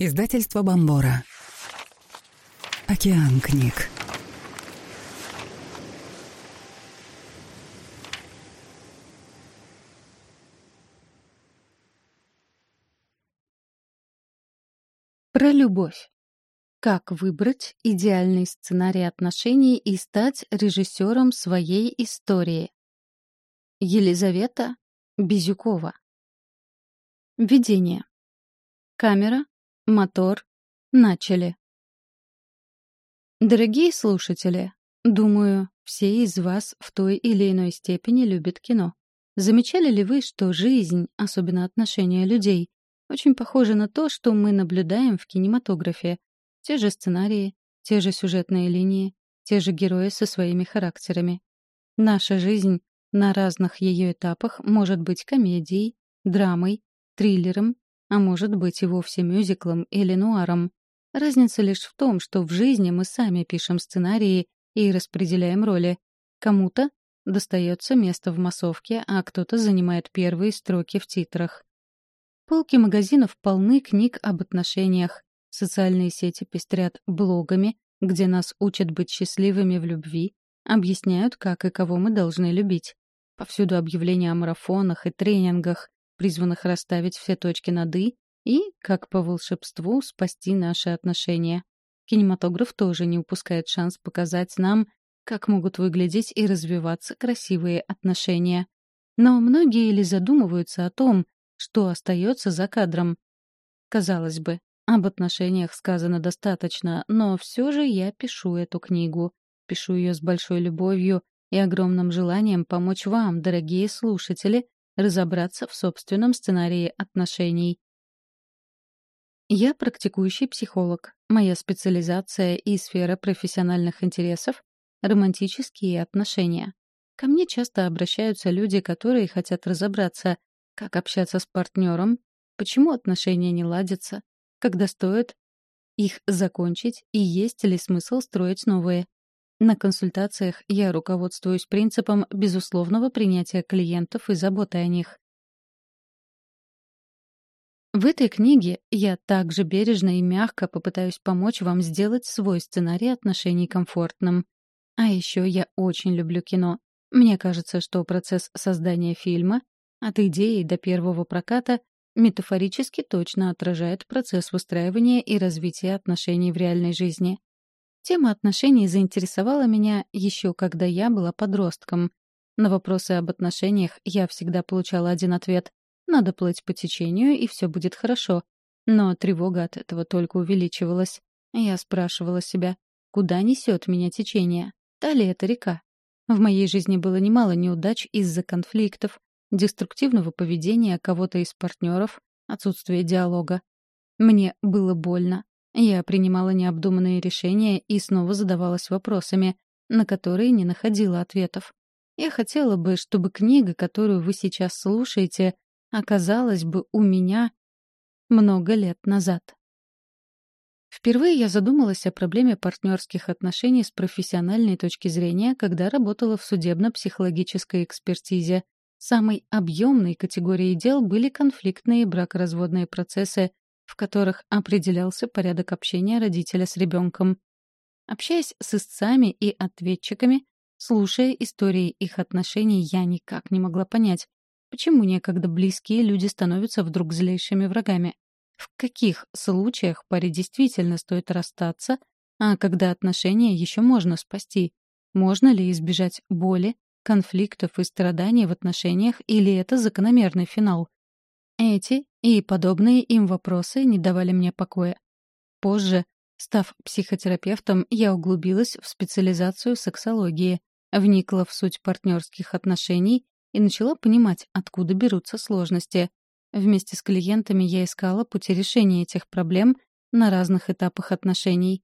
Издательство Бомбора. Океан книг. Про любовь. Как выбрать идеальный сценарий отношений и стать режиссером своей истории. Елизавета Безюкова. Введение. Камера, мотор, начали. Дорогие слушатели, думаю, все из вас в той или иной степени любят кино. Замечали ли вы, что жизнь, особенно отношения людей, очень похожа на то, что мы наблюдаем в кинематографе? Те же сценарии, те же сюжетные линии, те же герои со своими характерами. Наша жизнь на разных ее этапах может быть комедией, драмой, триллером, а может быть и вовсе мюзиклом или нуаром. Разница лишь в том, что в жизни мы сами пишем сценарии и распределяем роли. Кому-то достается место в массовке, а кто-то занимает первые строки в титрах. Полки магазинов полны книг об отношениях. Социальные сети пестрят блогами, где нас учат быть счастливыми в любви, объясняют, как и кого мы должны любить. Повсюду объявления о марафонах и тренингах, призванных расставить все точки над «и» и, как по волшебству, спасти наши отношения. Кинематограф тоже не упускает шанс показать нам, как могут выглядеть и развиваться красивые отношения. Но многие ли задумываются о том, что остается за кадром? Казалось бы, об отношениях сказано достаточно, но все же я пишу эту книгу. Пишу ее с большой любовью и огромным желанием помочь вам, дорогие слушатели, разобраться в собственном сценарии отношений. Я практикующий психолог. Моя специализация и сфера профессиональных интересов — романтические отношения. Ко мне часто обращаются люди, которые хотят разобраться, как общаться с партнером, почему отношения не ладятся, когда стоит их закончить и есть ли смысл строить новые. На консультациях я руководствуюсь принципом безусловного принятия клиентов и заботы о них. В этой книге я также бережно и мягко попытаюсь помочь вам сделать свой сценарий отношений комфортным. А еще я очень люблю кино. Мне кажется, что процесс создания фильма, от идеи до первого проката, метафорически точно отражает процесс выстраивания и развития отношений в реальной жизни. Тема отношений заинтересовала меня еще когда я была подростком. На вопросы об отношениях я всегда получала один ответ. Надо плыть по течению, и все будет хорошо. Но тревога от этого только увеличивалась. Я спрашивала себя, куда несет меня течение? Та ли это река? В моей жизни было немало неудач из-за конфликтов, деструктивного поведения кого-то из партнеров, отсутствия диалога. Мне было больно, я принимала необдуманные решения и снова задавалась вопросами, на которые не находила ответов. Я хотела бы, чтобы книга, которую вы сейчас слушаете, оказалась бы у меня много лет назад. Впервые я задумалась о проблеме партнерских отношений с профессиональной точки зрения, когда работала в судебно-психологической экспертизе. Самой объемной категорией дел были конфликтные бракоразводные процессы, в которых определялся порядок общения родителя с ребенком. Общаясь с истцами и ответчиками, слушая истории их отношений, я никак не могла понять, почему некогда близкие люди становятся вдруг злейшими врагами. В каких случаях паре действительно стоит расстаться, а когда отношения еще можно спасти? Можно ли избежать боли, конфликтов и страданий в отношениях, или это закономерный финал? Эти и подобные им вопросы не давали мне покоя. Позже, став психотерапевтом, я углубилась в специализацию сексологии, вникла в суть партнерских отношений и начала понимать, откуда берутся сложности. Вместе с клиентами я искала пути решения этих проблем на разных этапах отношений.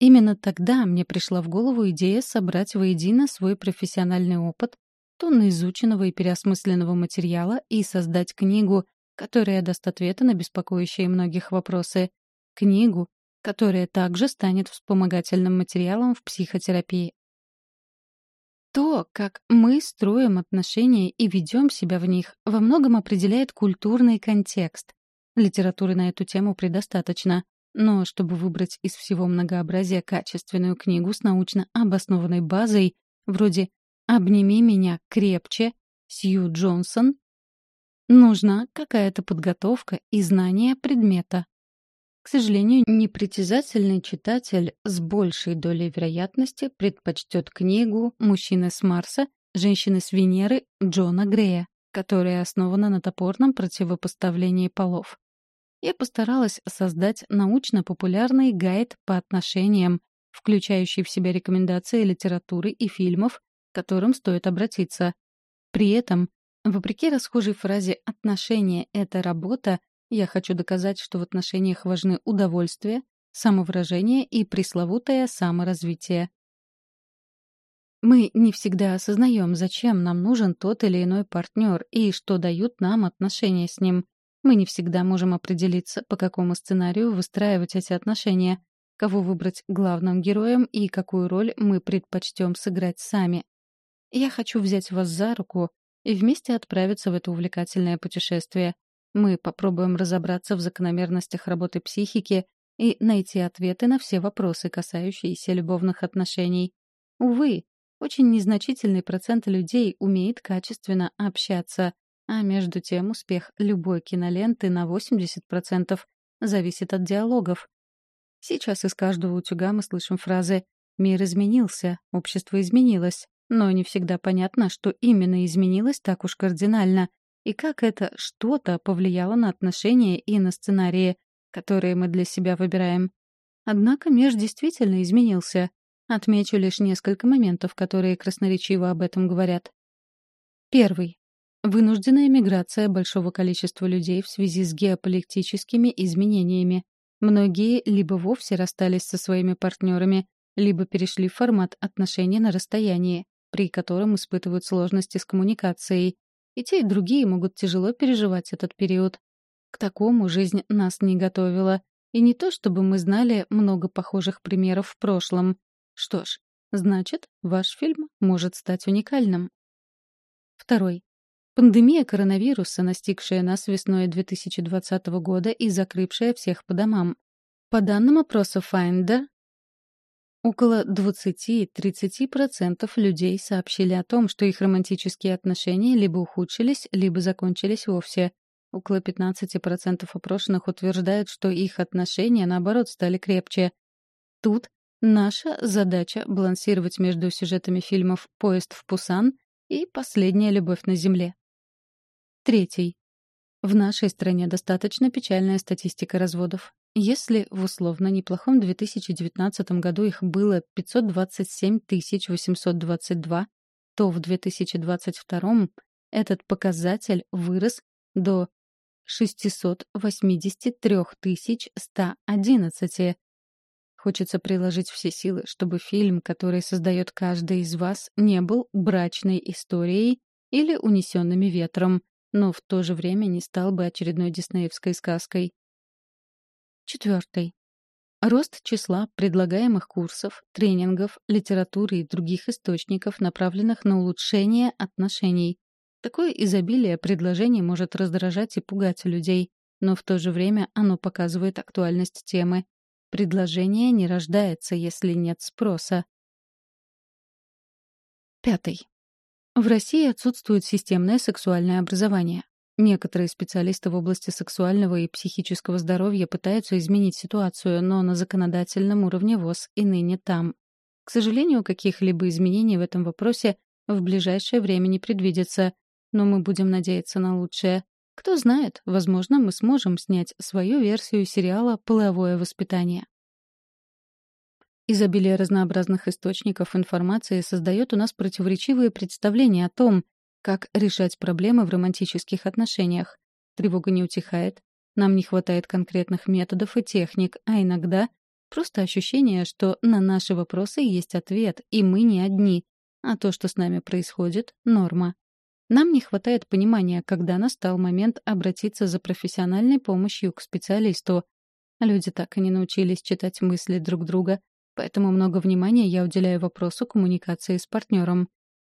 Именно тогда мне пришла в голову идея собрать воедино свой профессиональный опыт, тонны изученного и переосмысленного материала и создать книгу которая даст ответы на беспокоящие многих вопросы. Книгу, которая также станет вспомогательным материалом в психотерапии. То, как мы строим отношения и ведем себя в них, во многом определяет культурный контекст. Литературы на эту тему предостаточно. Но чтобы выбрать из всего многообразия качественную книгу с научно обоснованной базой, вроде «Обними меня крепче», Сью Джонсон, нужна какая-то подготовка и знание предмета. К сожалению, непритязательный читатель с большей долей вероятности предпочтет книгу «Мужчины с Марса. Женщины с Венеры» Джона Грея, которая основана на топорном противопоставлении полов. Я постаралась создать научно-популярный гайд по отношениям, включающий в себя рекомендации литературы и фильмов, к которым стоит обратиться. При этом, вопреки расхожей фразе «отношения — это работа», я хочу доказать, что в отношениях важны удовольствие, самовыражение и пресловутое саморазвитие. Мы не всегда осознаем, зачем нам нужен тот или иной партнер и что дают нам отношения с ним. Мы не всегда можем определиться, по какому сценарию выстраивать эти отношения, кого выбрать главным героем и какую роль мы предпочтем сыграть сами. Я хочу взять вас за руку и вместе отправиться в это увлекательное путешествие. Мы попробуем разобраться в закономерностях работы психики и найти ответы на все вопросы, касающиеся любовных отношений. Увы, очень незначительный процент людей умеет качественно общаться, а между тем успех любой киноленты на 80% зависит от диалогов. Сейчас из каждого утюга мы слышим фразы «Мир изменился», «Общество изменилось», но не всегда понятно, что именно изменилось так уж кардинально, и как это что-то повлияло на отношения и на сценарии, которые мы для себя выбираем. Однако мир действительно изменился. Отмечу лишь несколько моментов, которые красноречиво об этом говорят. Первый. Вынужденная миграция большого количества людей в связи с геополитическими изменениями. Многие либо вовсе расстались со своими партнерами, либо перешли в формат отношений на расстоянии при котором испытывают сложности с коммуникацией. И те, и другие могут тяжело переживать этот период. К такому жизнь нас не готовила. И не то, чтобы мы знали много похожих примеров в прошлом. Что ж, значит, ваш фильм может стать уникальным. Второй. Пандемия коронавируса, настигшая нас весной 2020 года и закрывшая всех по домам. По данным опроса Finder, Около 20-30% людей сообщили о том, что их романтические отношения либо ухудшились, либо закончились вовсе. Около 15% опрошенных утверждают, что их отношения, наоборот, стали крепче. Тут наша задача — балансировать между сюжетами фильмов «Поезд в Пусан» и «Последняя любовь на земле». Третий. В нашей стране достаточно печальная статистика разводов. Если в условно неплохом 2019 году их было 527 822, то в 2022 этот показатель вырос до 683 111. Хочется приложить все силы, чтобы фильм, который создает каждый из вас, не был брачной историей или унесенными ветром, но в то же время не стал бы очередной диснеевской сказкой. Четвертый. Рост числа предлагаемых курсов, тренингов, литературы и других источников, направленных на улучшение отношений. Такое изобилие предложений может раздражать и пугать людей, но в то же время оно показывает актуальность темы. Предложение не рождается, если нет спроса. Пятый. В России отсутствует системное сексуальное образование. Некоторые специалисты в области сексуального и психического здоровья пытаются изменить ситуацию, но на законодательном уровне ВОЗ и ныне там. К сожалению, каких-либо изменений в этом вопросе в ближайшее время не предвидится, но мы будем надеяться на лучшее. Кто знает, возможно, мы сможем снять свою версию сериала «Половое воспитание». Изобилие разнообразных источников информации создает у нас противоречивые представления о том, как решать проблемы в романтических отношениях. Тревога не утихает. Нам не хватает конкретных методов и техник, а иногда просто ощущение, что на наши вопросы есть ответ, и мы не одни, а то, что с нами происходит — норма. Нам не хватает понимания, когда настал момент обратиться за профессиональной помощью к специалисту. Люди так и не научились читать мысли друг друга, поэтому много внимания я уделяю вопросу коммуникации с партнером.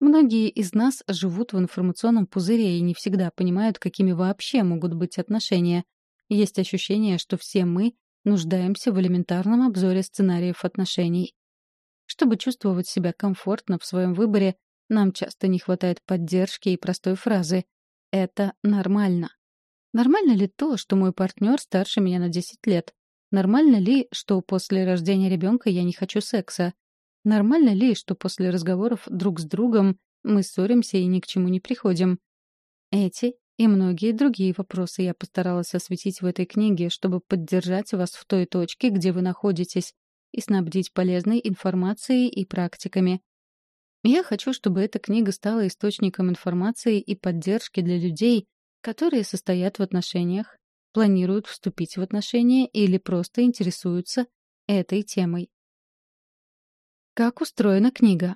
Многие из нас живут в информационном пузыре и не всегда понимают, какими вообще могут быть отношения. Есть ощущение, что все мы нуждаемся в элементарном обзоре сценариев отношений. Чтобы чувствовать себя комфортно в своем выборе, нам часто не хватает поддержки и простой фразы «это нормально». Нормально ли то, что мой партнер старше меня на 10 лет? Нормально ли, что после рождения ребенка я не хочу секса? Нормально ли, что после разговоров друг с другом мы ссоримся и ни к чему не приходим? Эти и многие другие вопросы я постаралась осветить в этой книге, чтобы поддержать вас в той точке, где вы находитесь, и снабдить полезной информацией и практиками. Я хочу, чтобы эта книга стала источником информации и поддержки для людей, которые состоят в отношениях, планируют вступить в отношения или просто интересуются этой темой. Как устроена книга?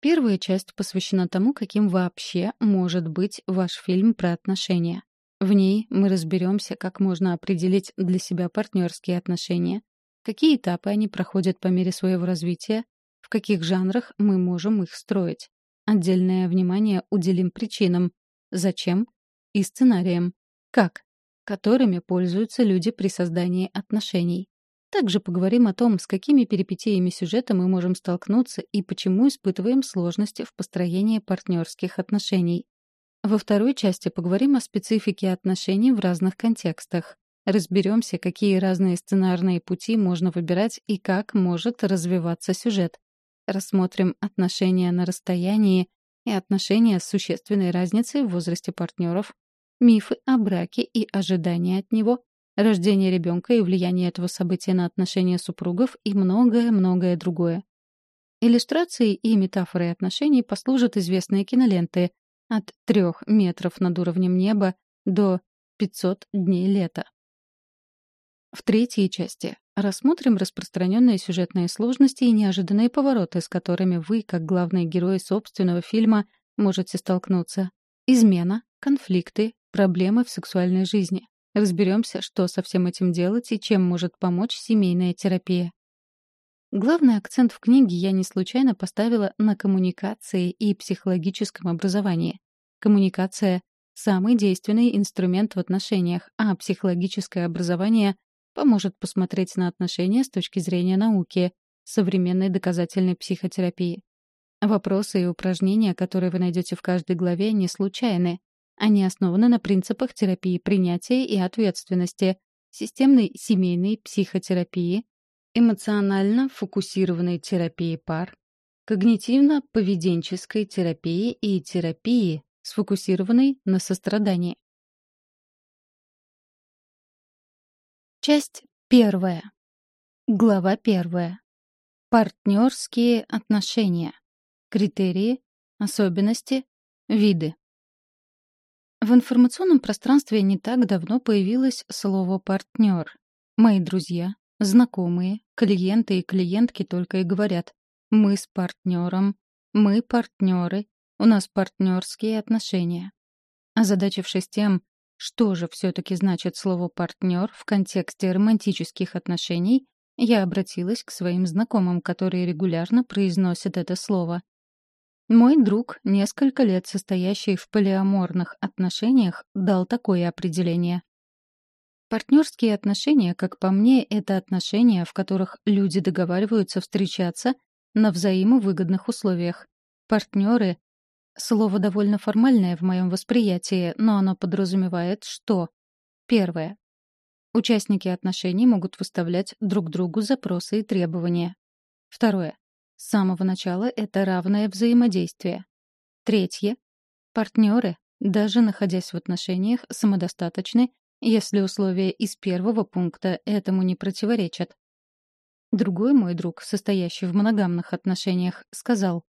Первая часть посвящена тому, каким вообще может быть ваш фильм про отношения. В ней мы разберемся, как можно определить для себя партнерские отношения, какие этапы они проходят по мере своего развития, в каких жанрах мы можем их строить. Отдельное внимание уделим причинам, зачем и сценариям, как, которыми пользуются люди при создании отношений. Также поговорим о том, с какими перипетиями сюжета мы можем столкнуться и почему испытываем сложности в построении партнерских отношений. Во второй части поговорим о специфике отношений в разных контекстах. Разберемся, какие разные сценарные пути можно выбирать и как может развиваться сюжет. Рассмотрим отношения на расстоянии и отношения с существенной разницей в возрасте партнеров, мифы о браке и ожидания от него, рождение ребенка и влияние этого события на отношения супругов и многое-многое другое. Иллюстрацией и метафорой отношений послужат известные киноленты от трех метров над уровнем неба до 500 дней лета. В третьей части рассмотрим распространенные сюжетные сложности и неожиданные повороты, с которыми вы, как главные герои собственного фильма, можете столкнуться. Измена, конфликты, проблемы в сексуальной жизни. Разберемся, что со всем этим делать и чем может помочь семейная терапия. Главный акцент в книге я не случайно поставила на коммуникации и психологическом образовании. Коммуникация — самый действенный инструмент в отношениях, а психологическое образование поможет посмотреть на отношения с точки зрения науки, современной доказательной психотерапии. Вопросы и упражнения, которые вы найдете в каждой главе, не случайны. Они основаны на принципах терапии принятия и ответственности, системной семейной психотерапии, эмоционально фокусированной терапии пар, когнитивно-поведенческой терапии и терапии, сфокусированной на сострадании. Часть первая. Глава первая. Партнерские отношения. Критерии, особенности, виды. В информационном пространстве не так давно появилось слово «партнер». Мои друзья, знакомые, клиенты и клиентки только и говорят «мы с партнером», «мы партнеры», «у нас партнерские отношения». Озадачившись тем, что же все-таки значит слово «партнер» в контексте романтических отношений, я обратилась к своим знакомым, которые регулярно произносят это слово. Мой друг, несколько лет состоящий в полиаморных отношениях, дал такое определение. Партнерские отношения, как по мне, это отношения, в которых люди договариваются встречаться на взаимовыгодных условиях. Партнеры — слово довольно формальное в моем восприятии, но оно подразумевает, что... Первое. Участники отношений могут выставлять друг другу запросы и требования. Второе. С самого начала это равное взаимодействие. Третье. Партнеры, даже находясь в отношениях, самодостаточны, если условия из первого пункта этому не противоречат. Другой мой друг, состоящий в моногамных отношениях, сказал,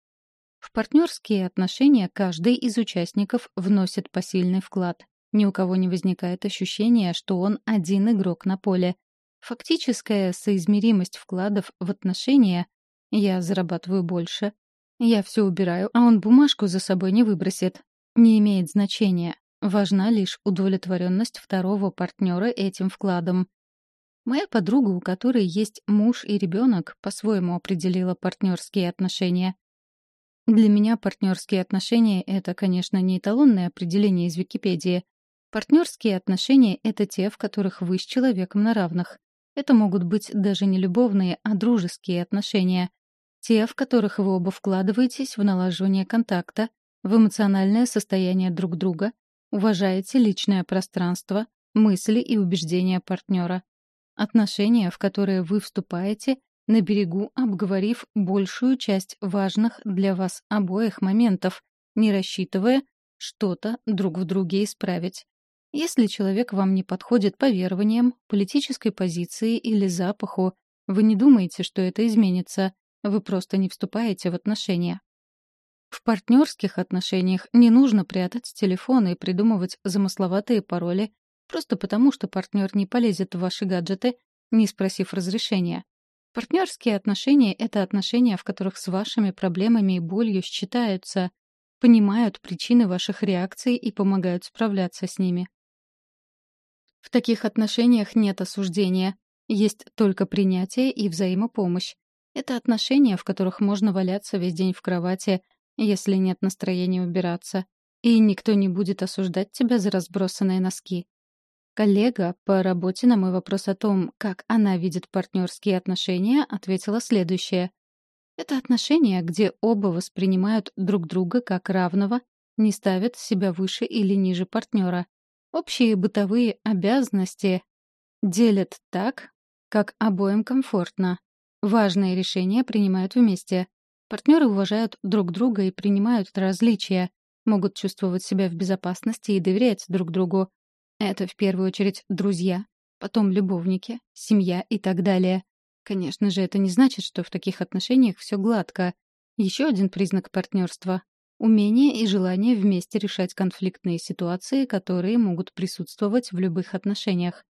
«В партнерские отношения каждый из участников вносит посильный вклад. Ни у кого не возникает ощущения, что он один игрок на поле. Фактическая соизмеримость вкладов в отношения я зарабатываю больше. Я все убираю, а он бумажку за собой не выбросит. Не имеет значения. Важна лишь удовлетворенность второго партнера этим вкладом. Моя подруга, у которой есть муж и ребенок, по-своему определила партнерские отношения. Для меня партнерские отношения — это, конечно, не эталонное определение из Википедии. Партнерские отношения — это те, в которых вы с человеком на равных. Это могут быть даже не любовные, а дружеские отношения. Те, в которых вы оба вкладываетесь в налаживание контакта, в эмоциональное состояние друг друга, уважаете личное пространство, мысли и убеждения партнера. Отношения, в которые вы вступаете на берегу, обговорив большую часть важных для вас обоих моментов, не рассчитывая что-то друг в друге исправить. Если человек вам не подходит по верованиям, политической позиции или запаху, вы не думаете, что это изменится, вы просто не вступаете в отношения. В партнерских отношениях не нужно прятать телефоны и придумывать замысловатые пароли, просто потому что партнер не полезет в ваши гаджеты, не спросив разрешения. Партнерские отношения — это отношения, в которых с вашими проблемами и болью считаются, понимают причины ваших реакций и помогают справляться с ними. В таких отношениях нет осуждения, есть только принятие и взаимопомощь. Это отношения, в которых можно валяться весь день в кровати, если нет настроения убираться, и никто не будет осуждать тебя за разбросанные носки. Коллега по работе на мой вопрос о том, как она видит партнерские отношения, ответила следующее. Это отношения, где оба воспринимают друг друга как равного, не ставят себя выше или ниже партнера. Общие бытовые обязанности делят так, как обоим комфортно. Важные решения принимают вместе. Партнеры уважают друг друга и принимают различия, могут чувствовать себя в безопасности и доверять друг другу. Это в первую очередь друзья, потом любовники, семья и так далее. Конечно же, это не значит, что в таких отношениях все гладко. Еще один признак партнерства — умение и желание вместе решать конфликтные ситуации, которые могут присутствовать в любых отношениях.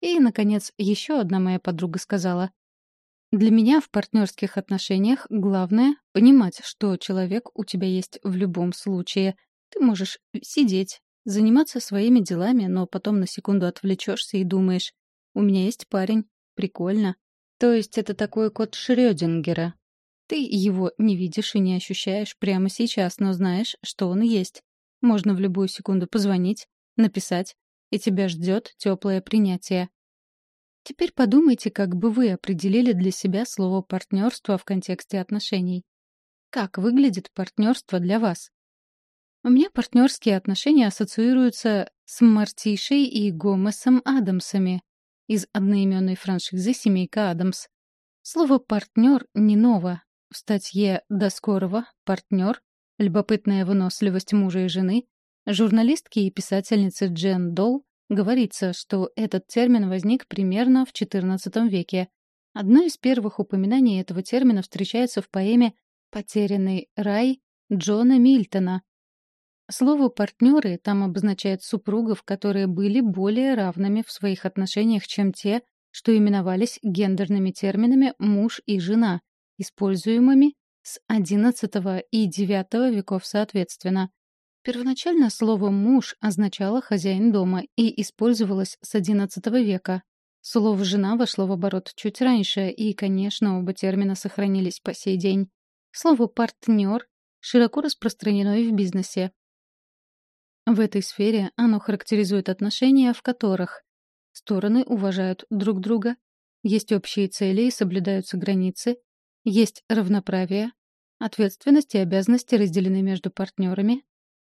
И, наконец, еще одна моя подруга сказала, для меня в партнерских отношениях главное — понимать, что человек у тебя есть в любом случае. Ты можешь сидеть, заниматься своими делами, но потом на секунду отвлечешься и думаешь, у меня есть парень, прикольно. То есть это такой код Шрёдингера. Ты его не видишь и не ощущаешь прямо сейчас, но знаешь, что он есть. Можно в любую секунду позвонить, написать, и тебя ждет теплое принятие. Теперь подумайте, как бы вы определили для себя слово «партнерство» в контексте отношений. Как выглядит партнерство для вас? У меня партнерские отношения ассоциируются с Мартишей и Гомесом Адамсами из одноименной франшизы «Семейка Адамс». Слово «партнер» не ново. В статье «До скорого» «Партнер», «Любопытная выносливость мужа и жены» журналистки и писательницы Джен Долл Говорится, что этот термин возник примерно в XIV веке. Одно из первых упоминаний этого термина встречается в поэме «Потерянный рай» Джона Мильтона. Слово «партнеры» там обозначает супругов, которые были более равными в своих отношениях, чем те, что именовались гендерными терминами «муж» и «жена», используемыми с XI и IX веков соответственно. Первоначально слово «муж» означало «хозяин дома» и использовалось с XI века. Слово «жена» вошло в оборот чуть раньше, и, конечно, оба термина сохранились по сей день. Слово «партнер» широко распространено и в бизнесе. В этой сфере оно характеризует отношения, в которых стороны уважают друг друга, есть общие цели и соблюдаются границы, есть равноправие, ответственность и обязанности разделены между партнерами,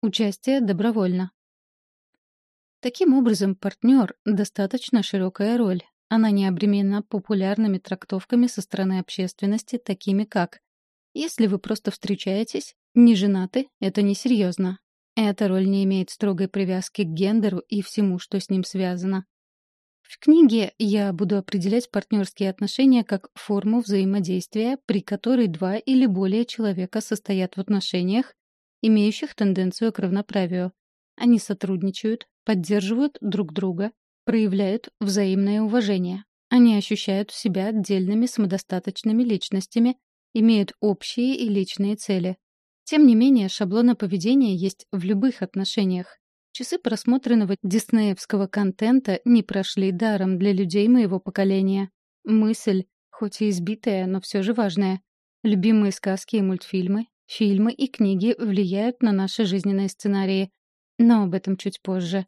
Участие добровольно. Таким образом, партнер — достаточно широкая роль. Она не обременена популярными трактовками со стороны общественности, такими как «Если вы просто встречаетесь, не женаты, это несерьезно». Эта роль не имеет строгой привязки к гендеру и всему, что с ним связано. В книге я буду определять партнерские отношения как форму взаимодействия, при которой два или более человека состоят в отношениях, имеющих тенденцию к равноправию. Они сотрудничают, поддерживают друг друга, проявляют взаимное уважение. Они ощущают себя отдельными самодостаточными личностями, имеют общие и личные цели. Тем не менее, шаблоны поведения есть в любых отношениях. Часы просмотренного диснеевского контента не прошли даром для людей моего поколения. Мысль, хоть и избитая, но все же важная. Любимые сказки и мультфильмы, Фильмы и книги влияют на наши жизненные сценарии, но об этом чуть позже.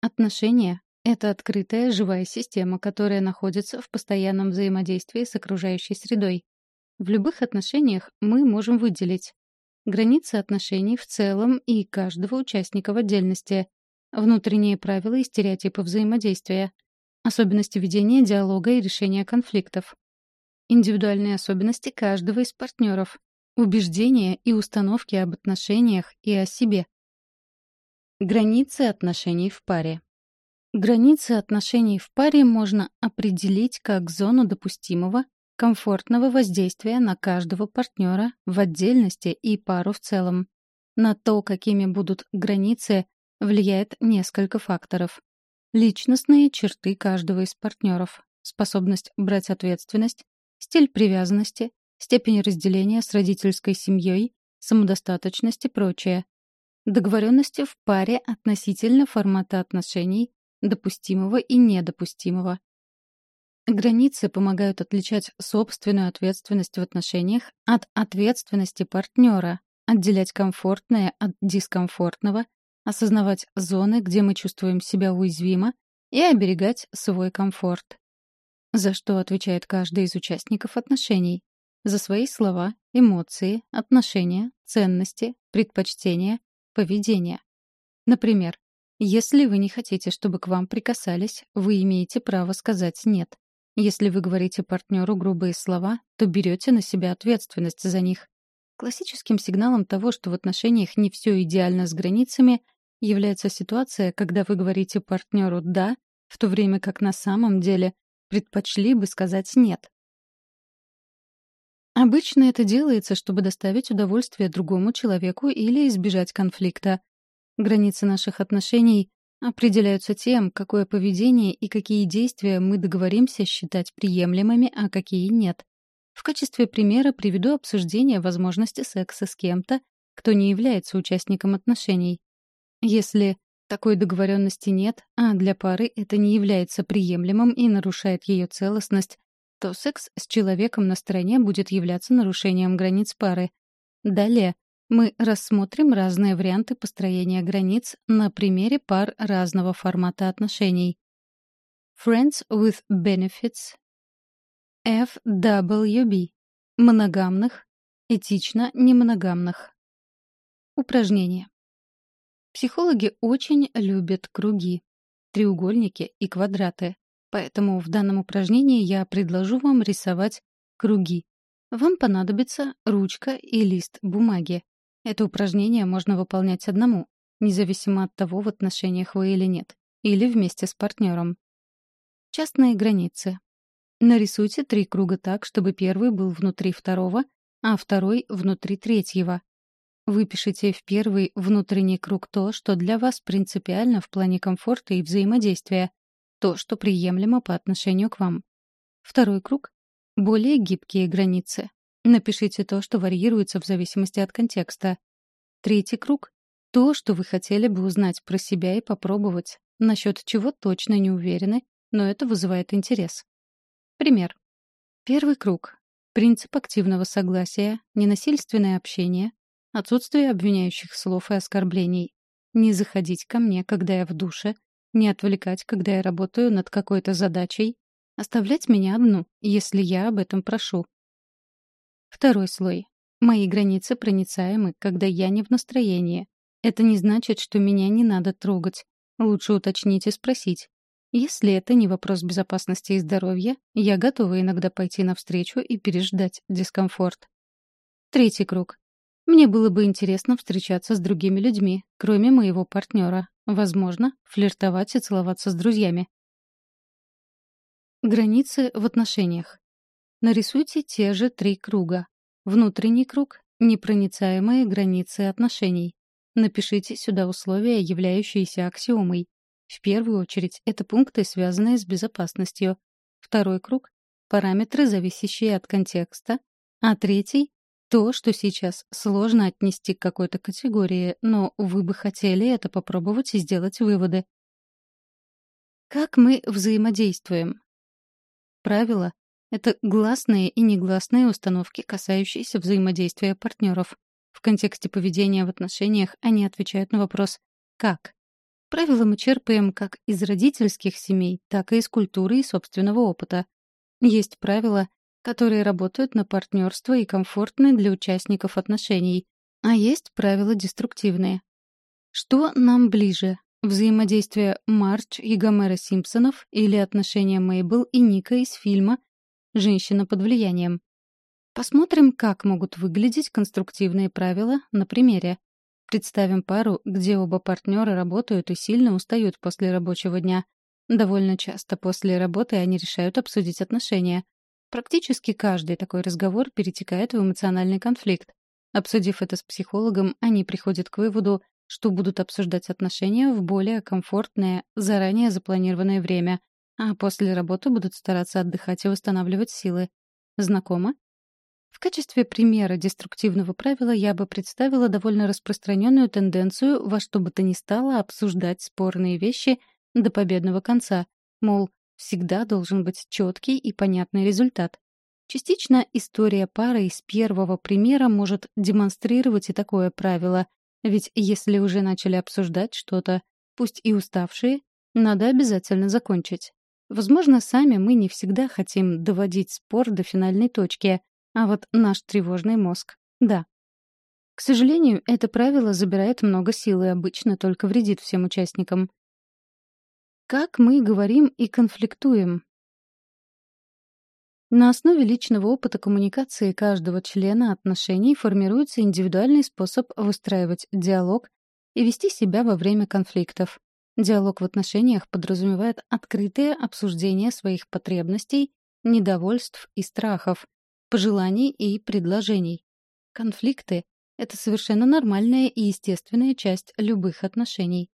Отношения — это открытая живая система, которая находится в постоянном взаимодействии с окружающей средой. В любых отношениях мы можем выделить границы отношений в целом и каждого участника в отдельности, внутренние правила и стереотипы взаимодействия, особенности ведения диалога и решения конфликтов, индивидуальные особенности каждого из партнеров, убеждения и установки об отношениях и о себе. Границы отношений в паре. Границы отношений в паре можно определить как зону допустимого, комфортного воздействия на каждого партнера в отдельности и пару в целом. На то, какими будут границы, влияет несколько факторов. Личностные черты каждого из партнеров, способность брать ответственность, стиль привязанности, степень разделения с родительской семьей, самодостаточность и прочее. Договоренности в паре относительно формата отношений, допустимого и недопустимого. Границы помогают отличать собственную ответственность в отношениях от ответственности партнера, отделять комфортное от дискомфортного, осознавать зоны, где мы чувствуем себя уязвимо, и оберегать свой комфорт. За что отвечает каждый из участников отношений? За свои слова, эмоции, отношения, ценности, предпочтения, поведение. Например, если вы не хотите, чтобы к вам прикасались, вы имеете право сказать «нет». Если вы говорите партнеру грубые слова, то берете на себя ответственность за них. Классическим сигналом того, что в отношениях не все идеально с границами, является ситуация, когда вы говорите партнеру «да», в то время как на самом деле предпочли бы сказать «нет». Обычно это делается, чтобы доставить удовольствие другому человеку или избежать конфликта. Границы наших отношений определяются тем, какое поведение и какие действия мы договоримся считать приемлемыми, а какие нет. В качестве примера приведу обсуждение возможности секса с кем-то, кто не является участником отношений. Если такой договоренности нет, а для пары это не является приемлемым и нарушает ее целостность, то секс с человеком на стороне будет являться нарушением границ пары. Далее мы рассмотрим разные варианты построения границ на примере пар разного формата отношений. Friends with Benefits FWB Моногамных, этично-немоногамных. Упражнение. Психологи очень любят круги, треугольники и квадраты. Поэтому в данном упражнении я предложу вам рисовать круги. Вам понадобится ручка и лист бумаги. Это упражнение можно выполнять одному, независимо от того, в отношениях вы или нет, или вместе с партнером. Частные границы. Нарисуйте три круга так, чтобы первый был внутри второго, а второй — внутри третьего. Выпишите в первый внутренний круг то, что для вас принципиально в плане комфорта и взаимодействия, то, что приемлемо по отношению к вам. Второй круг — более гибкие границы. Напишите то, что варьируется в зависимости от контекста. Третий круг — то, что вы хотели бы узнать про себя и попробовать, насчет чего точно не уверены, но это вызывает интерес. Пример. Первый круг. Принцип активного согласия, ненасильственное общение, Отсутствие обвиняющих слов и оскорблений. Не заходить ко мне, когда я в душе. Не отвлекать, когда я работаю над какой-то задачей. Оставлять меня одну, если я об этом прошу. Второй слой. Мои границы проницаемы, когда я не в настроении. Это не значит, что меня не надо трогать. Лучше уточнить и спросить. Если это не вопрос безопасности и здоровья, я готова иногда пойти навстречу и переждать дискомфорт. Третий круг. Мне было бы интересно встречаться с другими людьми, кроме моего партнера. Возможно, флиртовать и целоваться с друзьями. Границы в отношениях. Нарисуйте те же три круга. Внутренний круг — непроницаемые границы отношений. Напишите сюда условия, являющиеся аксиомой. В первую очередь, это пункты, связанные с безопасностью. Второй круг — параметры, зависящие от контекста. А третий то, что сейчас сложно отнести к какой-то категории, но вы бы хотели это попробовать и сделать выводы. Как мы взаимодействуем? Правила — это гласные и негласные установки, касающиеся взаимодействия партнеров. В контексте поведения в отношениях они отвечают на вопрос «как?». Правила мы черпаем как из родительских семей, так и из культуры и собственного опыта. Есть правила, которые работают на партнерство и комфортны для участников отношений, а есть правила деструктивные. Что нам ближе? Взаимодействие Марч и Гомера Симпсонов или отношения Мейбл и Ника из фильма «Женщина под влиянием». Посмотрим, как могут выглядеть конструктивные правила на примере. Представим пару, где оба партнера работают и сильно устают после рабочего дня. Довольно часто после работы они решают обсудить отношения. Практически каждый такой разговор перетекает в эмоциональный конфликт. Обсудив это с психологом, они приходят к выводу, что будут обсуждать отношения в более комфортное, заранее запланированное время, а после работы будут стараться отдыхать и восстанавливать силы. Знакомо? В качестве примера деструктивного правила я бы представила довольно распространенную тенденцию во что бы то ни стало обсуждать спорные вещи до победного конца, мол, всегда должен быть четкий и понятный результат. Частично история пары из первого примера может демонстрировать и такое правило, ведь если уже начали обсуждать что-то, пусть и уставшие, надо обязательно закончить. Возможно, сами мы не всегда хотим доводить спор до финальной точки, а вот наш тревожный мозг — да. К сожалению, это правило забирает много сил и обычно только вредит всем участникам. Как мы говорим и конфликтуем? На основе личного опыта коммуникации каждого члена отношений формируется индивидуальный способ выстраивать диалог и вести себя во время конфликтов. Диалог в отношениях подразумевает открытое обсуждение своих потребностей, недовольств и страхов, пожеланий и предложений. Конфликты — это совершенно нормальная и естественная часть любых отношений.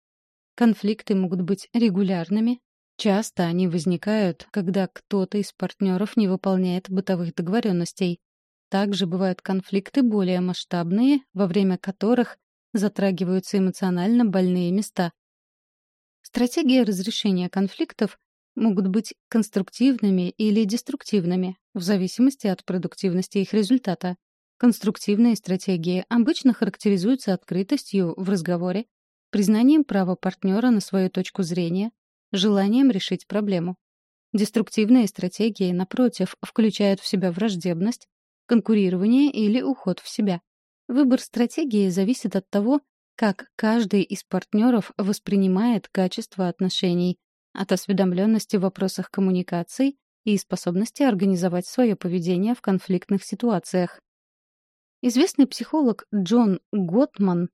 Конфликты могут быть регулярными, Часто они возникают, когда кто-то из партнеров не выполняет бытовых договоренностей. Также бывают конфликты более масштабные, во время которых затрагиваются эмоционально больные места. Стратегии разрешения конфликтов могут быть конструктивными или деструктивными, в зависимости от продуктивности их результата. Конструктивные стратегии обычно характеризуются открытостью в разговоре, признанием права партнера на свою точку зрения, желанием решить проблему. Деструктивные стратегии, напротив, включают в себя враждебность, конкурирование или уход в себя. Выбор стратегии зависит от того, как каждый из партнеров воспринимает качество отношений, от осведомленности в вопросах коммуникаций и способности организовать свое поведение в конфликтных ситуациях. Известный психолог Джон Готман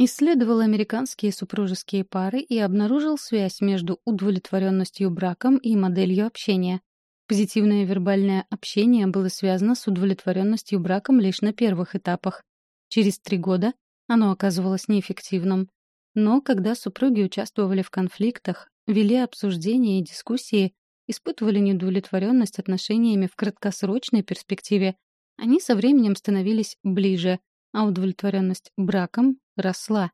Исследовал американские супружеские пары и обнаружил связь между удовлетворенностью браком и моделью общения. Позитивное вербальное общение было связано с удовлетворенностью браком лишь на первых этапах. Через три года оно оказывалось неэффективным. Но когда супруги участвовали в конфликтах, вели обсуждения и дискуссии, испытывали неудовлетворенность отношениями в краткосрочной перспективе, они со временем становились ближе, а удовлетворенность браком росла.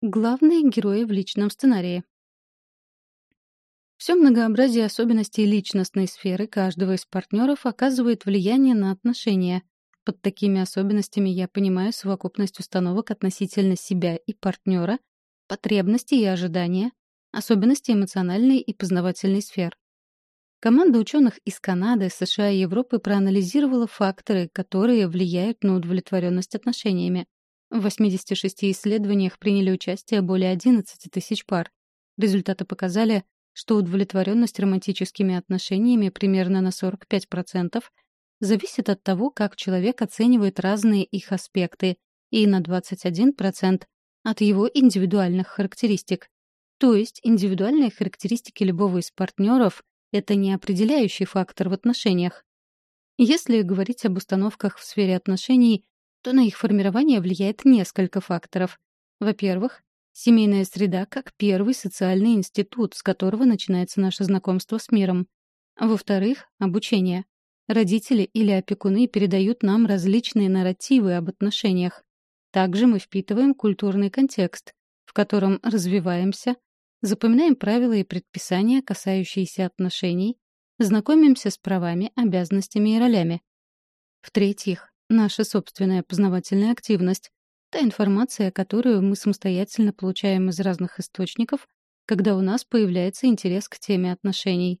Главные герои в личном сценарии. Все многообразие особенностей личностной сферы каждого из партнеров оказывает влияние на отношения. Под такими особенностями я понимаю совокупность установок относительно себя и партнера, потребности и ожидания, особенности эмоциональной и познавательной сфер. Команда ученых из Канады, США и Европы проанализировала факторы, которые влияют на удовлетворенность отношениями. В 86 исследованиях приняли участие более 11 тысяч пар. Результаты показали, что удовлетворенность романтическими отношениями примерно на 45% зависит от того, как человек оценивает разные их аспекты, и на 21% от его индивидуальных характеристик. То есть индивидуальные характеристики любого из партнеров это не определяющий фактор в отношениях. Если говорить об установках в сфере отношений, то на их формирование влияет несколько факторов. Во-первых, семейная среда как первый социальный институт, с которого начинается наше знакомство с миром. Во-вторых, обучение. Родители или опекуны передают нам различные нарративы об отношениях. Также мы впитываем культурный контекст, в котором развиваемся, Запоминаем правила и предписания, касающиеся отношений, знакомимся с правами, обязанностями и ролями. В-третьих, наша собственная познавательная активность. Та информация, которую мы самостоятельно получаем из разных источников, когда у нас появляется интерес к теме отношений.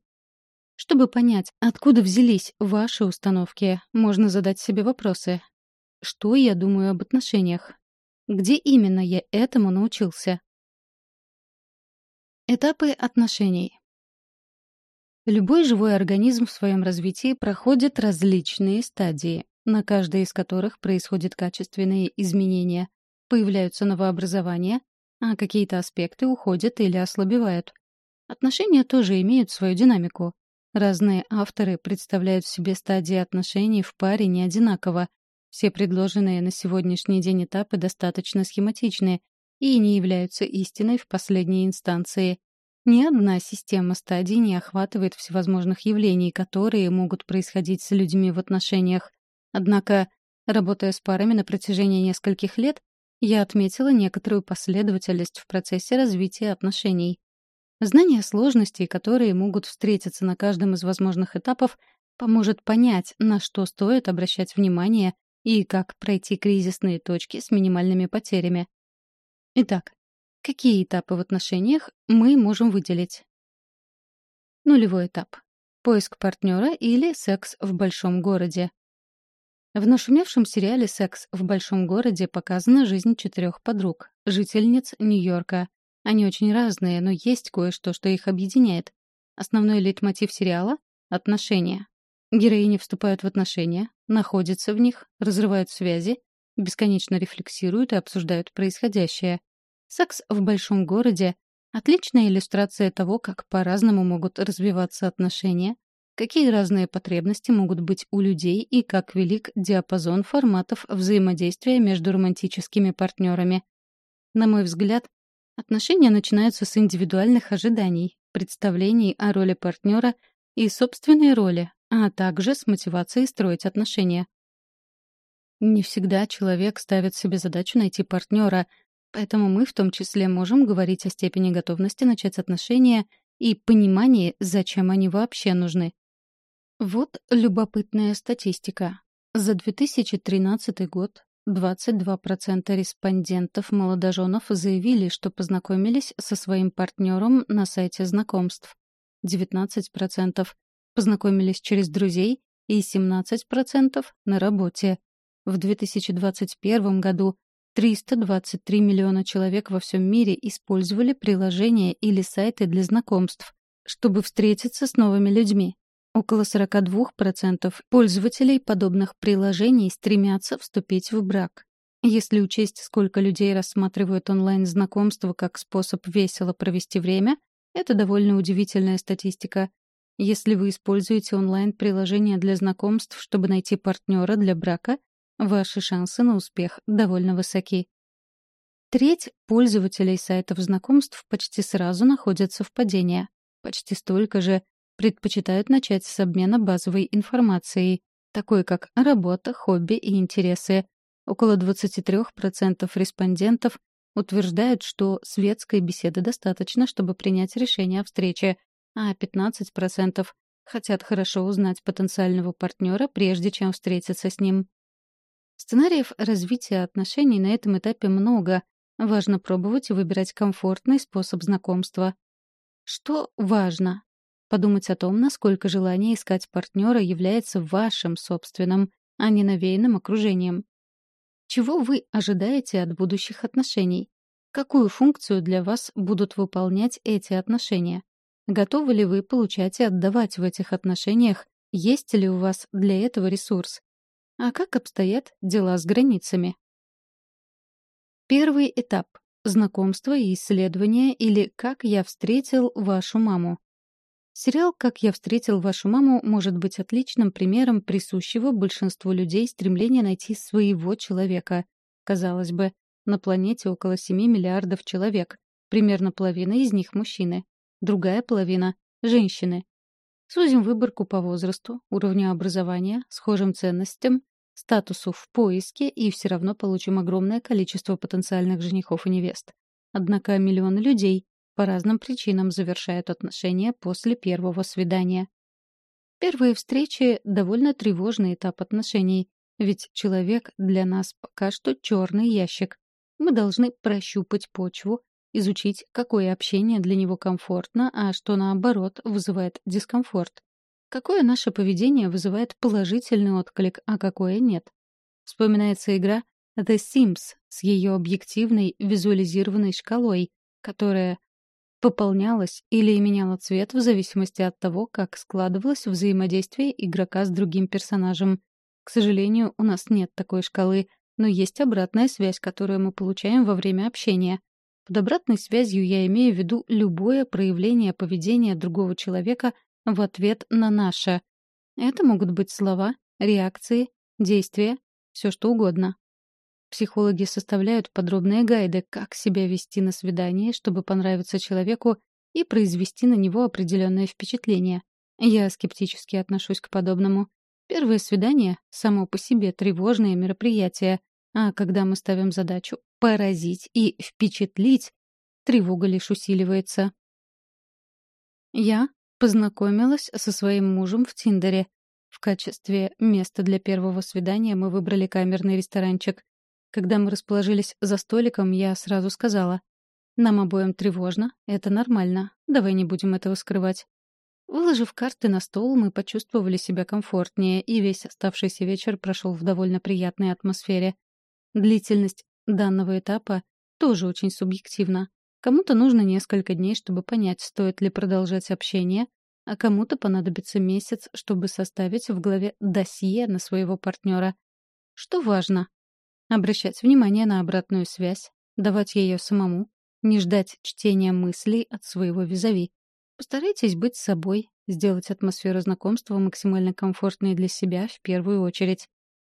Чтобы понять, откуда взялись ваши установки, можно задать себе вопросы. Что я думаю об отношениях? Где именно я этому научился? Этапы отношений. Любой живой организм в своем развитии проходит различные стадии, на каждой из которых происходят качественные изменения, появляются новообразования, а какие-то аспекты уходят или ослабевают. Отношения тоже имеют свою динамику. Разные авторы представляют в себе стадии отношений в паре не одинаково. Все предложенные на сегодняшний день этапы достаточно схематичны и не являются истиной в последней инстанции. Ни одна система стадий не охватывает всевозможных явлений, которые могут происходить с людьми в отношениях. Однако, работая с парами на протяжении нескольких лет, я отметила некоторую последовательность в процессе развития отношений. Знание сложностей, которые могут встретиться на каждом из возможных этапов, поможет понять, на что стоит обращать внимание и как пройти кризисные точки с минимальными потерями. Итак, какие этапы в отношениях мы можем выделить? Нулевой этап. Поиск партнера или секс в большом городе. В нашумевшем сериале «Секс в большом городе» показана жизнь четырех подруг, жительниц Нью-Йорка, они очень разные, но есть кое-что, что их объединяет. Основной лейтмотив сериала — отношения. Героини вступают в отношения, находятся в них, разрывают связи, бесконечно рефлексируют и обсуждают происходящее. Секс в большом городе — отличная иллюстрация того, как по-разному могут развиваться отношения, какие разные потребности могут быть у людей и как велик диапазон форматов взаимодействия между романтическими партнерами. На мой взгляд, Отношения начинаются с индивидуальных ожиданий, представлений о роли партнера и собственной роли, а также с мотивацией строить отношения. Не всегда человек ставит себе задачу найти партнера, поэтому мы в том числе можем говорить о степени готовности начать отношения и понимании, зачем они вообще нужны. Вот любопытная статистика. За 2013 год 22% респондентов-молодоженов заявили, что познакомились со своим партнером на сайте знакомств. 19% познакомились через друзей и 17% на работе. В 2021 году 323 миллиона человек во всем мире использовали приложения или сайты для знакомств, чтобы встретиться с новыми людьми. Около 42% пользователей подобных приложений стремятся вступить в брак. Если учесть, сколько людей рассматривают онлайн-знакомство как способ весело провести время, это довольно удивительная статистика. Если вы используете онлайн-приложение для знакомств, чтобы найти партнера для брака, ваши шансы на успех довольно высоки. Треть пользователей сайтов знакомств почти сразу находят совпадения. Почти столько же предпочитают начать с обмена базовой информацией, такой как работа, хобби и интересы. Около 23% респондентов утверждают, что светской беседы достаточно, чтобы принять решение о встрече, а 15% хотят хорошо узнать потенциального партнера, прежде чем встретиться с ним. Сценариев развития отношений на этом этапе много. Важно пробовать и выбирать комфортный способ знакомства. Что важно? Подумать о том, насколько желание искать партнера является вашим собственным, а не навеянным окружением. Чего вы ожидаете от будущих отношений? Какую функцию для вас будут выполнять эти отношения? Готовы ли вы получать и отдавать в этих отношениях? Есть ли у вас для этого ресурс? А как обстоят дела с границами? Первый этап — знакомство и исследование или «Как я встретил вашу маму». Сериал «Как я встретил вашу маму» может быть отличным примером присущего большинству людей стремления найти своего человека. Казалось бы, на планете около 7 миллиардов человек, примерно половина из них мужчины, другая половина — женщины. Сузим выборку по возрасту, уровню образования, схожим ценностям, статусу в поиске и все равно получим огромное количество потенциальных женихов и невест. Однако миллионы людей по разным причинам завершают отношения после первого свидания. Первые встречи — довольно тревожный этап отношений, ведь человек для нас пока что черный ящик. Мы должны прощупать почву, изучить, какое общение для него комфортно, а что, наоборот, вызывает дискомфорт. Какое наше поведение вызывает положительный отклик, а какое нет. Вспоминается игра The Sims с ее объективной визуализированной шкалой, которая пополнялась или меняла цвет в зависимости от того, как складывалось взаимодействие игрока с другим персонажем. К сожалению, у нас нет такой шкалы, но есть обратная связь, которую мы получаем во время общения. Под обратной связью я имею в виду любое проявление поведения другого человека в ответ на наше. Это могут быть слова, реакции, действия, все что угодно. Психологи составляют подробные гайды, как себя вести на свидании, чтобы понравиться человеку и произвести на него определенное впечатление. Я скептически отношусь к подобному. Первое свидание — само по себе тревожное мероприятие, а когда мы ставим задачу поразить и впечатлить, тревога лишь усиливается. Я познакомилась со своим мужем в Тиндере. В качестве места для первого свидания мы выбрали камерный ресторанчик. Когда мы расположились за столиком, я сразу сказала, «Нам обоим тревожно, это нормально, давай не будем этого скрывать». Выложив карты на стол, мы почувствовали себя комфортнее, и весь оставшийся вечер прошел в довольно приятной атмосфере. Длительность данного этапа тоже очень субъективна. Кому-то нужно несколько дней, чтобы понять, стоит ли продолжать общение, а кому-то понадобится месяц, чтобы составить в голове досье на своего партнера. Что важно? Обращать внимание на обратную связь, давать ее самому, не ждать чтения мыслей от своего визави. Постарайтесь быть собой, сделать атмосферу знакомства максимально комфортной для себя в первую очередь.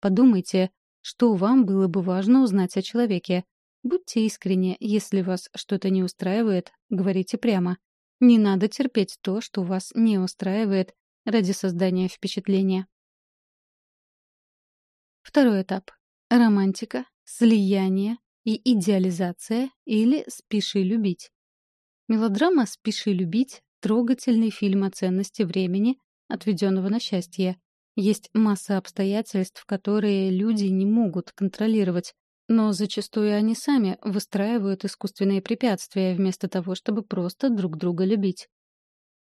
Подумайте, что вам было бы важно узнать о человеке, Будьте искренни, если вас что-то не устраивает, говорите прямо. Не надо терпеть то, что вас не устраивает, ради создания впечатления. Второй этап. Романтика, слияние и идеализация или «Спеши любить». Мелодрама «Спеши любить» — трогательный фильм о ценности времени, отведенного на счастье. Есть масса обстоятельств, которые люди не могут контролировать, но зачастую они сами выстраивают искусственные препятствия вместо того, чтобы просто друг друга любить.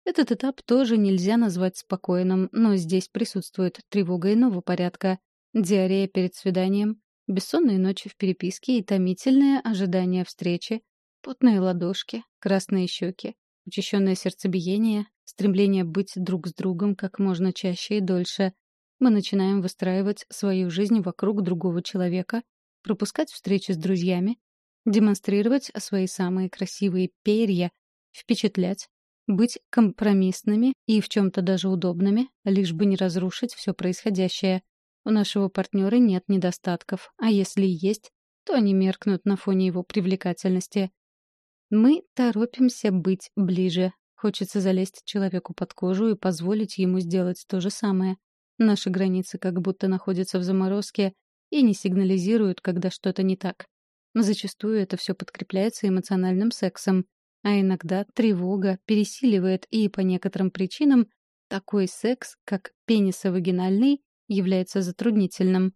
Этот этап тоже нельзя назвать спокойным, но здесь присутствует тревога иного порядка, диарея перед свиданием, бессонные ночи в переписке и томительное ожидание встречи, потные ладошки, красные щеки, учащенное сердцебиение, стремление быть друг с другом как можно чаще и дольше. Мы начинаем выстраивать свою жизнь вокруг другого человека, пропускать встречи с друзьями, демонстрировать свои самые красивые перья, впечатлять, быть компромиссными и в чем-то даже удобными, лишь бы не разрушить все происходящее. У нашего партнера нет недостатков, а если и есть, то они меркнут на фоне его привлекательности. Мы торопимся быть ближе. Хочется залезть человеку под кожу и позволить ему сделать то же самое. Наши границы как будто находятся в заморозке, и не сигнализируют, когда что-то не так. Зачастую это все подкрепляется эмоциональным сексом, а иногда тревога пересиливает, и по некоторым причинам такой секс, как пенисовагинальный, является затруднительным.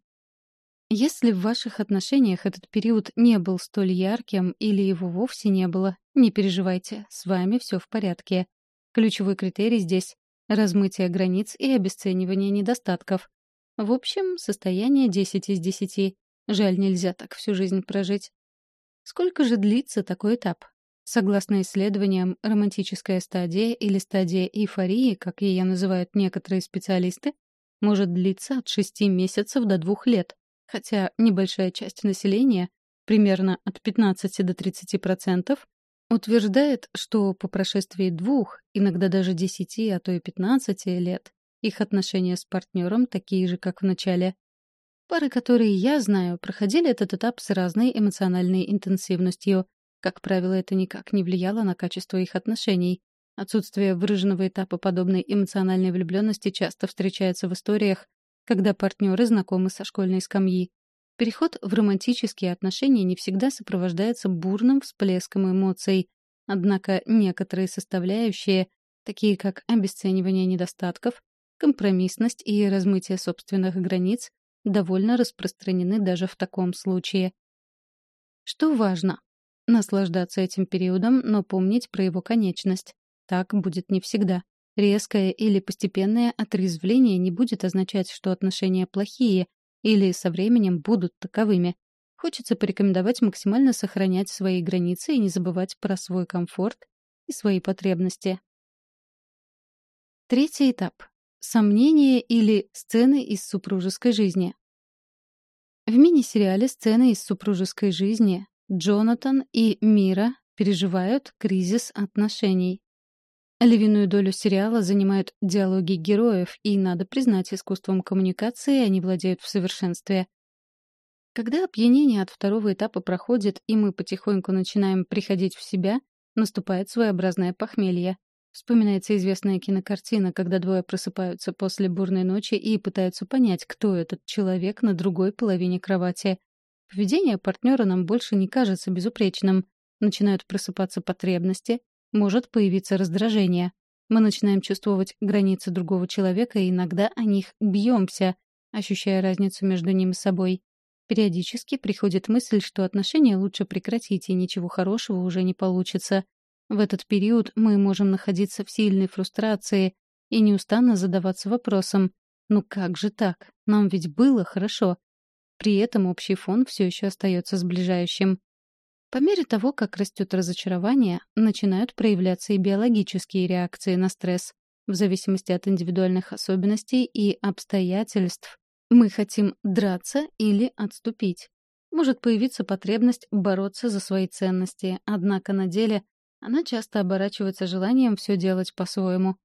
Если в ваших отношениях этот период не был столь ярким или его вовсе не было, не переживайте, с вами все в порядке. Ключевой критерий здесь — размытие границ и обесценивание недостатков. В общем, состояние 10 из 10. Жаль, нельзя так всю жизнь прожить. Сколько же длится такой этап? Согласно исследованиям, романтическая стадия или стадия эйфории, как ее называют некоторые специалисты, может длиться от 6 месяцев до 2 лет, хотя небольшая часть населения, примерно от 15 до 30%, утверждает, что по прошествии двух, иногда даже 10, а то и 15 лет, их отношения с партнером такие же, как в начале. Пары, которые я знаю, проходили этот этап с разной эмоциональной интенсивностью. Как правило, это никак не влияло на качество их отношений. Отсутствие выраженного этапа подобной эмоциональной влюбленности часто встречается в историях, когда партнеры знакомы со школьной скамьи. Переход в романтические отношения не всегда сопровождается бурным всплеском эмоций, однако некоторые составляющие, такие как обесценивание недостатков, компромиссность и размытие собственных границ довольно распространены даже в таком случае. Что важно? Наслаждаться этим периодом, но помнить про его конечность. Так будет не всегда. Резкое или постепенное отрезвление не будет означать, что отношения плохие или со временем будут таковыми. Хочется порекомендовать максимально сохранять свои границы и не забывать про свой комфорт и свои потребности. Третий этап. Сомнения или сцены из супружеской жизни. В мини-сериале «Сцены из супружеской жизни» Джонатан и Мира переживают кризис отношений. Львиную долю сериала занимают диалоги героев, и, надо признать, искусством коммуникации они владеют в совершенстве. Когда опьянение от второго этапа проходит, и мы потихоньку начинаем приходить в себя, наступает своеобразное похмелье. Вспоминается известная кинокартина, когда двое просыпаются после бурной ночи и пытаются понять, кто этот человек на другой половине кровати. Поведение партнера нам больше не кажется безупречным. Начинают просыпаться потребности, может появиться раздражение. Мы начинаем чувствовать границы другого человека, и иногда о них бьемся, ощущая разницу между ним и собой. Периодически приходит мысль, что отношения лучше прекратить, и ничего хорошего уже не получится. В этот период мы можем находиться в сильной фрустрации и неустанно задаваться вопросом «Ну как же так? Нам ведь было хорошо». При этом общий фон все еще остается сближающим. По мере того, как растет разочарование, начинают проявляться и биологические реакции на стресс. В зависимости от индивидуальных особенностей и обстоятельств мы хотим драться или отступить. Может появиться потребность бороться за свои ценности, однако на деле она часто оборачивается желанием все делать по-своему.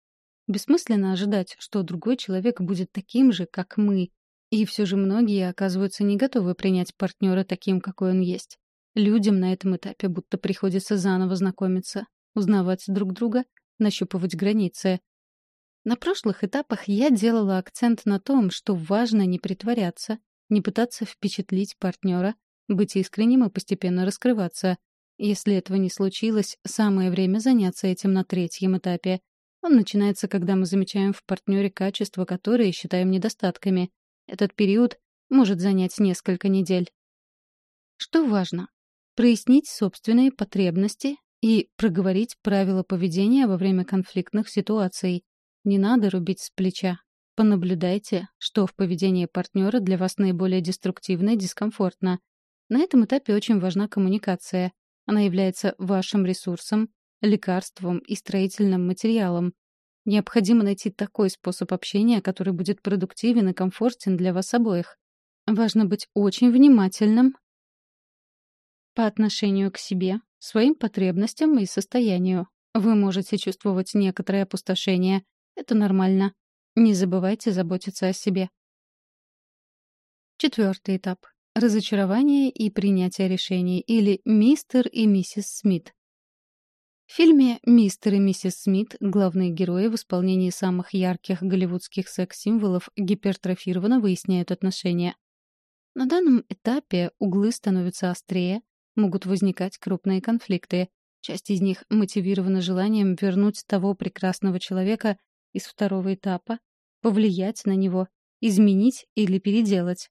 Бессмысленно ожидать, что другой человек будет таким же, как мы. И все же многие оказываются не готовы принять партнера таким, какой он есть. Людям на этом этапе будто приходится заново знакомиться, узнавать друг друга, нащупывать границы. На прошлых этапах я делала акцент на том, что важно не притворяться, не пытаться впечатлить партнера, быть искренним и постепенно раскрываться. Если этого не случилось, самое время заняться этим на третьем этапе. Он начинается, когда мы замечаем в партнере качества, которые считаем недостатками. Этот период может занять несколько недель. Что важно? прояснить собственные потребности и проговорить правила поведения во время конфликтных ситуаций. Не надо рубить с плеча. Понаблюдайте, что в поведении партнера для вас наиболее деструктивно и дискомфортно. На этом этапе очень важна коммуникация. Она является вашим ресурсом, лекарством и строительным материалом. Необходимо найти такой способ общения, который будет продуктивен и комфортен для вас обоих. Важно быть очень внимательным по отношению к себе, своим потребностям и состоянию. Вы можете чувствовать некоторое опустошение. Это нормально. Не забывайте заботиться о себе. Четвертый этап. Разочарование и принятие решений или «Мистер и миссис Смит». В фильме «Мистер и миссис Смит» главные герои в исполнении самых ярких голливудских секс-символов гипертрофированно выясняют отношения. На данном этапе углы становятся острее, могут возникать крупные конфликты. Часть из них мотивирована желанием вернуть того прекрасного человека из второго этапа, повлиять на него, изменить или переделать.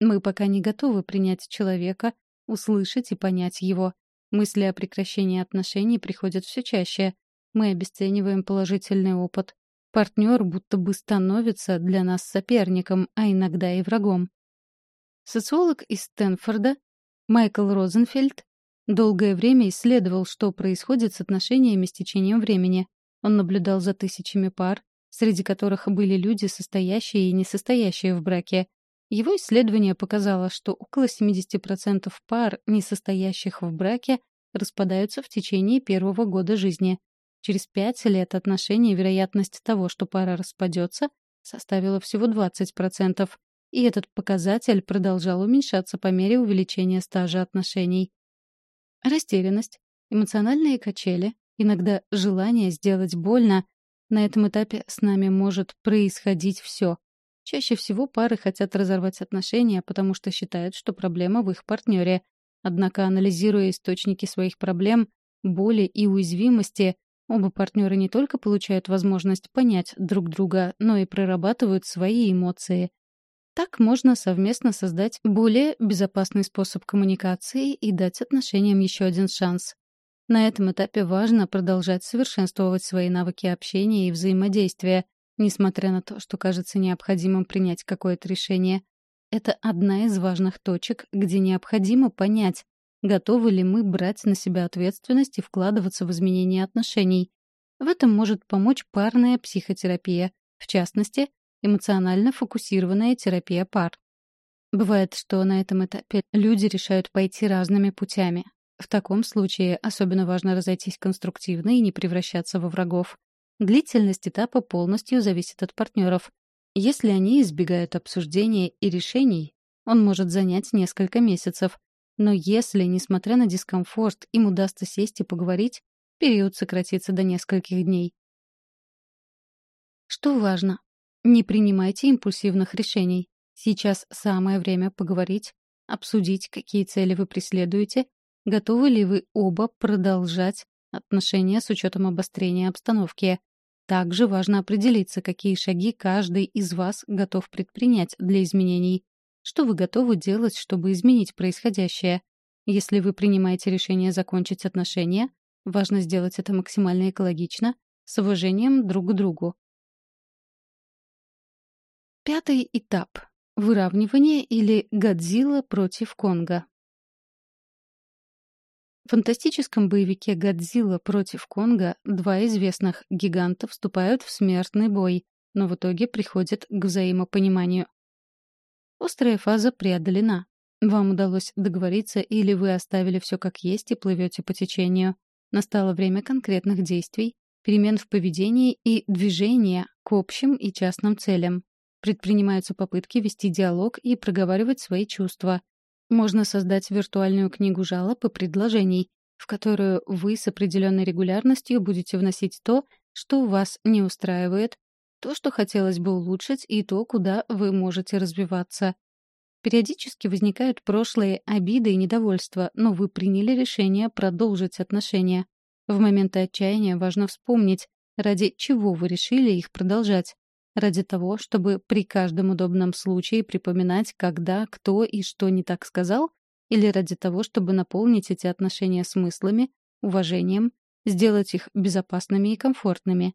Мы пока не готовы принять человека, услышать и понять его. Мысли о прекращении отношений приходят все чаще. Мы обесцениваем положительный опыт. Партнер будто бы становится для нас соперником, а иногда и врагом. Социолог из Стэнфорда Майкл Розенфельд долгое время исследовал, что происходит с отношениями с течением времени. Он наблюдал за тысячами пар, среди которых были люди, состоящие и не состоящие в браке. Его исследование показало, что около 70% пар, не состоящих в браке, распадаются в течение первого года жизни. Через пять лет отношений вероятность того, что пара распадется, составила всего 20%, и этот показатель продолжал уменьшаться по мере увеличения стажа отношений. Растерянность, эмоциональные качели, иногда желание сделать больно — на этом этапе с нами может происходить все. Чаще всего пары хотят разорвать отношения, потому что считают, что проблема в их партнере. Однако, анализируя источники своих проблем, боли и уязвимости, оба партнера не только получают возможность понять друг друга, но и прорабатывают свои эмоции. Так можно совместно создать более безопасный способ коммуникации и дать отношениям еще один шанс. На этом этапе важно продолжать совершенствовать свои навыки общения и взаимодействия, несмотря на то, что кажется необходимым принять какое-то решение. Это одна из важных точек, где необходимо понять, готовы ли мы брать на себя ответственность и вкладываться в изменение отношений. В этом может помочь парная психотерапия, в частности, эмоционально фокусированная терапия пар. Бывает, что на этом этапе люди решают пойти разными путями. В таком случае особенно важно разойтись конструктивно и не превращаться во врагов. Длительность этапа полностью зависит от партнеров. Если они избегают обсуждения и решений, он может занять несколько месяцев. Но если, несмотря на дискомфорт, им удастся сесть и поговорить, период сократится до нескольких дней. Что важно? Не принимайте импульсивных решений. Сейчас самое время поговорить, обсудить, какие цели вы преследуете, готовы ли вы оба продолжать отношения с учетом обострения обстановки. Также важно определиться, какие шаги каждый из вас готов предпринять для изменений. Что вы готовы делать, чтобы изменить происходящее? Если вы принимаете решение закончить отношения, важно сделать это максимально экологично, с уважением друг к другу. Пятый этап. Выравнивание или Годзилла против Конга. Фантастическом боевике «Годзилла против Конга» два известных гиганта вступают в смертный бой, но в итоге приходят к взаимопониманию. Острая фаза преодолена. Вам удалось договориться или вы оставили все как есть и плывете по течению. Настало время конкретных действий, перемен в поведении и движения к общим и частным целям. Предпринимаются попытки вести диалог и проговаривать свои чувства. Можно создать виртуальную книгу жалоб и предложений, в которую вы с определенной регулярностью будете вносить то, что вас не устраивает, то, что хотелось бы улучшить, и то, куда вы можете развиваться. Периодически возникают прошлые обиды и недовольства, но вы приняли решение продолжить отношения. В моменты отчаяния важно вспомнить, ради чего вы решили их продолжать ради того, чтобы при каждом удобном случае припоминать, когда, кто и что не так сказал, или ради того, чтобы наполнить эти отношения смыслами, уважением, сделать их безопасными и комфортными.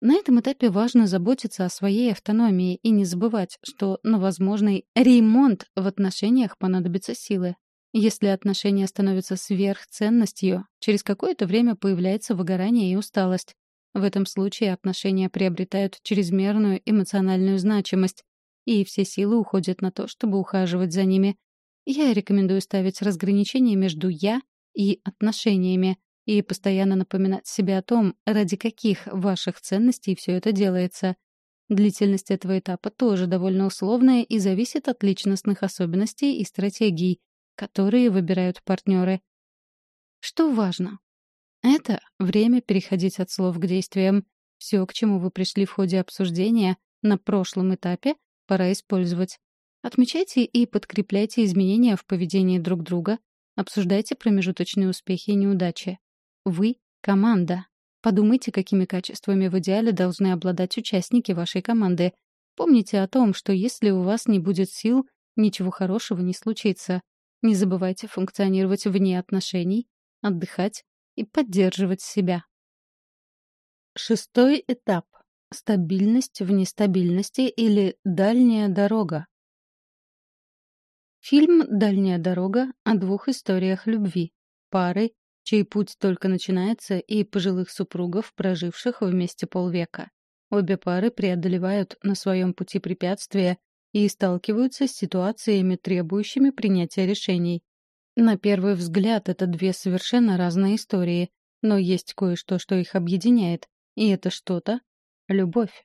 На этом этапе важно заботиться о своей автономии и не забывать, что на возможный ремонт в отношениях понадобятся силы. Если отношения становятся сверхценностью, через какое-то время появляется выгорание и усталость. В этом случае отношения приобретают чрезмерную эмоциональную значимость, и все силы уходят на то, чтобы ухаживать за ними. Я рекомендую ставить разграничение между «я» и отношениями и постоянно напоминать себе о том, ради каких ваших ценностей все это делается. Длительность этого этапа тоже довольно условная и зависит от личностных особенностей и стратегий, которые выбирают партнеры. Что важно? Это время переходить от слов к действиям. Все, к чему вы пришли в ходе обсуждения на прошлом этапе, пора использовать. Отмечайте и подкрепляйте изменения в поведении друг друга. Обсуждайте промежуточные успехи и неудачи. Вы — команда. Подумайте, какими качествами в идеале должны обладать участники вашей команды. Помните о том, что если у вас не будет сил, ничего хорошего не случится. Не забывайте функционировать вне отношений, отдыхать, и поддерживать себя. Шестой этап. Стабильность в нестабильности или дальняя дорога. Фильм «Дальняя дорога» о двух историях любви. Пары, чей путь только начинается, и пожилых супругов, проживших вместе полвека. Обе пары преодолевают на своем пути препятствия и сталкиваются с ситуациями, требующими принятия решений. На первый взгляд это две совершенно разные истории, но есть кое-что, что их объединяет, и это что-то — любовь.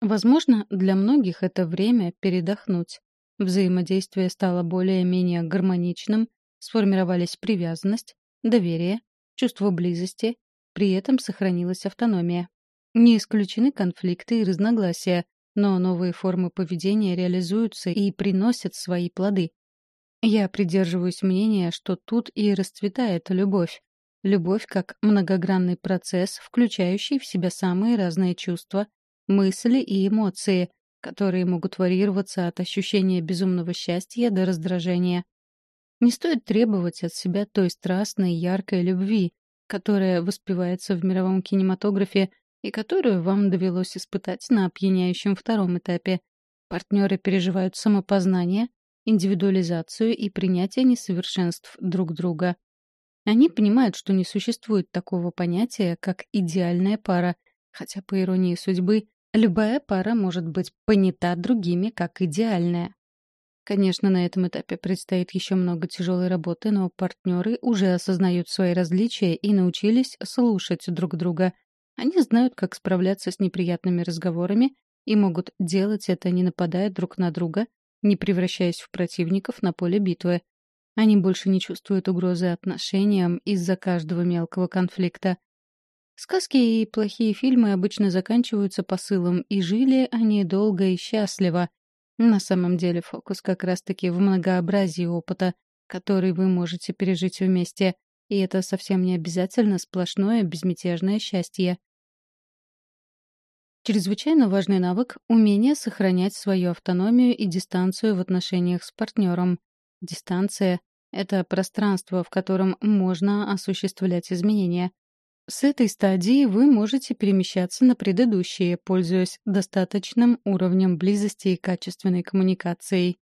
Возможно, для многих это время передохнуть. Взаимодействие стало более-менее гармоничным, сформировались привязанность, доверие, чувство близости, при этом сохранилась автономия. Не исключены конфликты и разногласия, но новые формы поведения реализуются и приносят свои плоды. Я придерживаюсь мнения, что тут и расцветает любовь. Любовь как многогранный процесс, включающий в себя самые разные чувства, мысли и эмоции, которые могут варьироваться от ощущения безумного счастья до раздражения. Не стоит требовать от себя той страстной, яркой любви, которая воспевается в мировом кинематографе и которую вам довелось испытать на опьяняющем втором этапе. Партнеры переживают самопознание, индивидуализацию и принятие несовершенств друг друга. Они понимают, что не существует такого понятия, как идеальная пара, хотя, по иронии судьбы, любая пара может быть понята другими как идеальная. Конечно, на этом этапе предстоит еще много тяжелой работы, но партнеры уже осознают свои различия и научились слушать друг друга. Они знают, как справляться с неприятными разговорами и могут делать это, не нападая друг на друга, не превращаясь в противников на поле битвы. Они больше не чувствуют угрозы отношениям из-за каждого мелкого конфликта. Сказки и плохие фильмы обычно заканчиваются посылом, и жили они долго и счастливо — на самом деле фокус как раз-таки в многообразии опыта, который вы можете пережить вместе, и это совсем не обязательно сплошное безмятежное счастье. Чрезвычайно важный навык — умение сохранять свою автономию и дистанцию в отношениях с партнером. Дистанция — это пространство, в котором можно осуществлять изменения — с этой стадии вы можете перемещаться на предыдущие, пользуясь достаточным уровнем близости и качественной коммуникацией.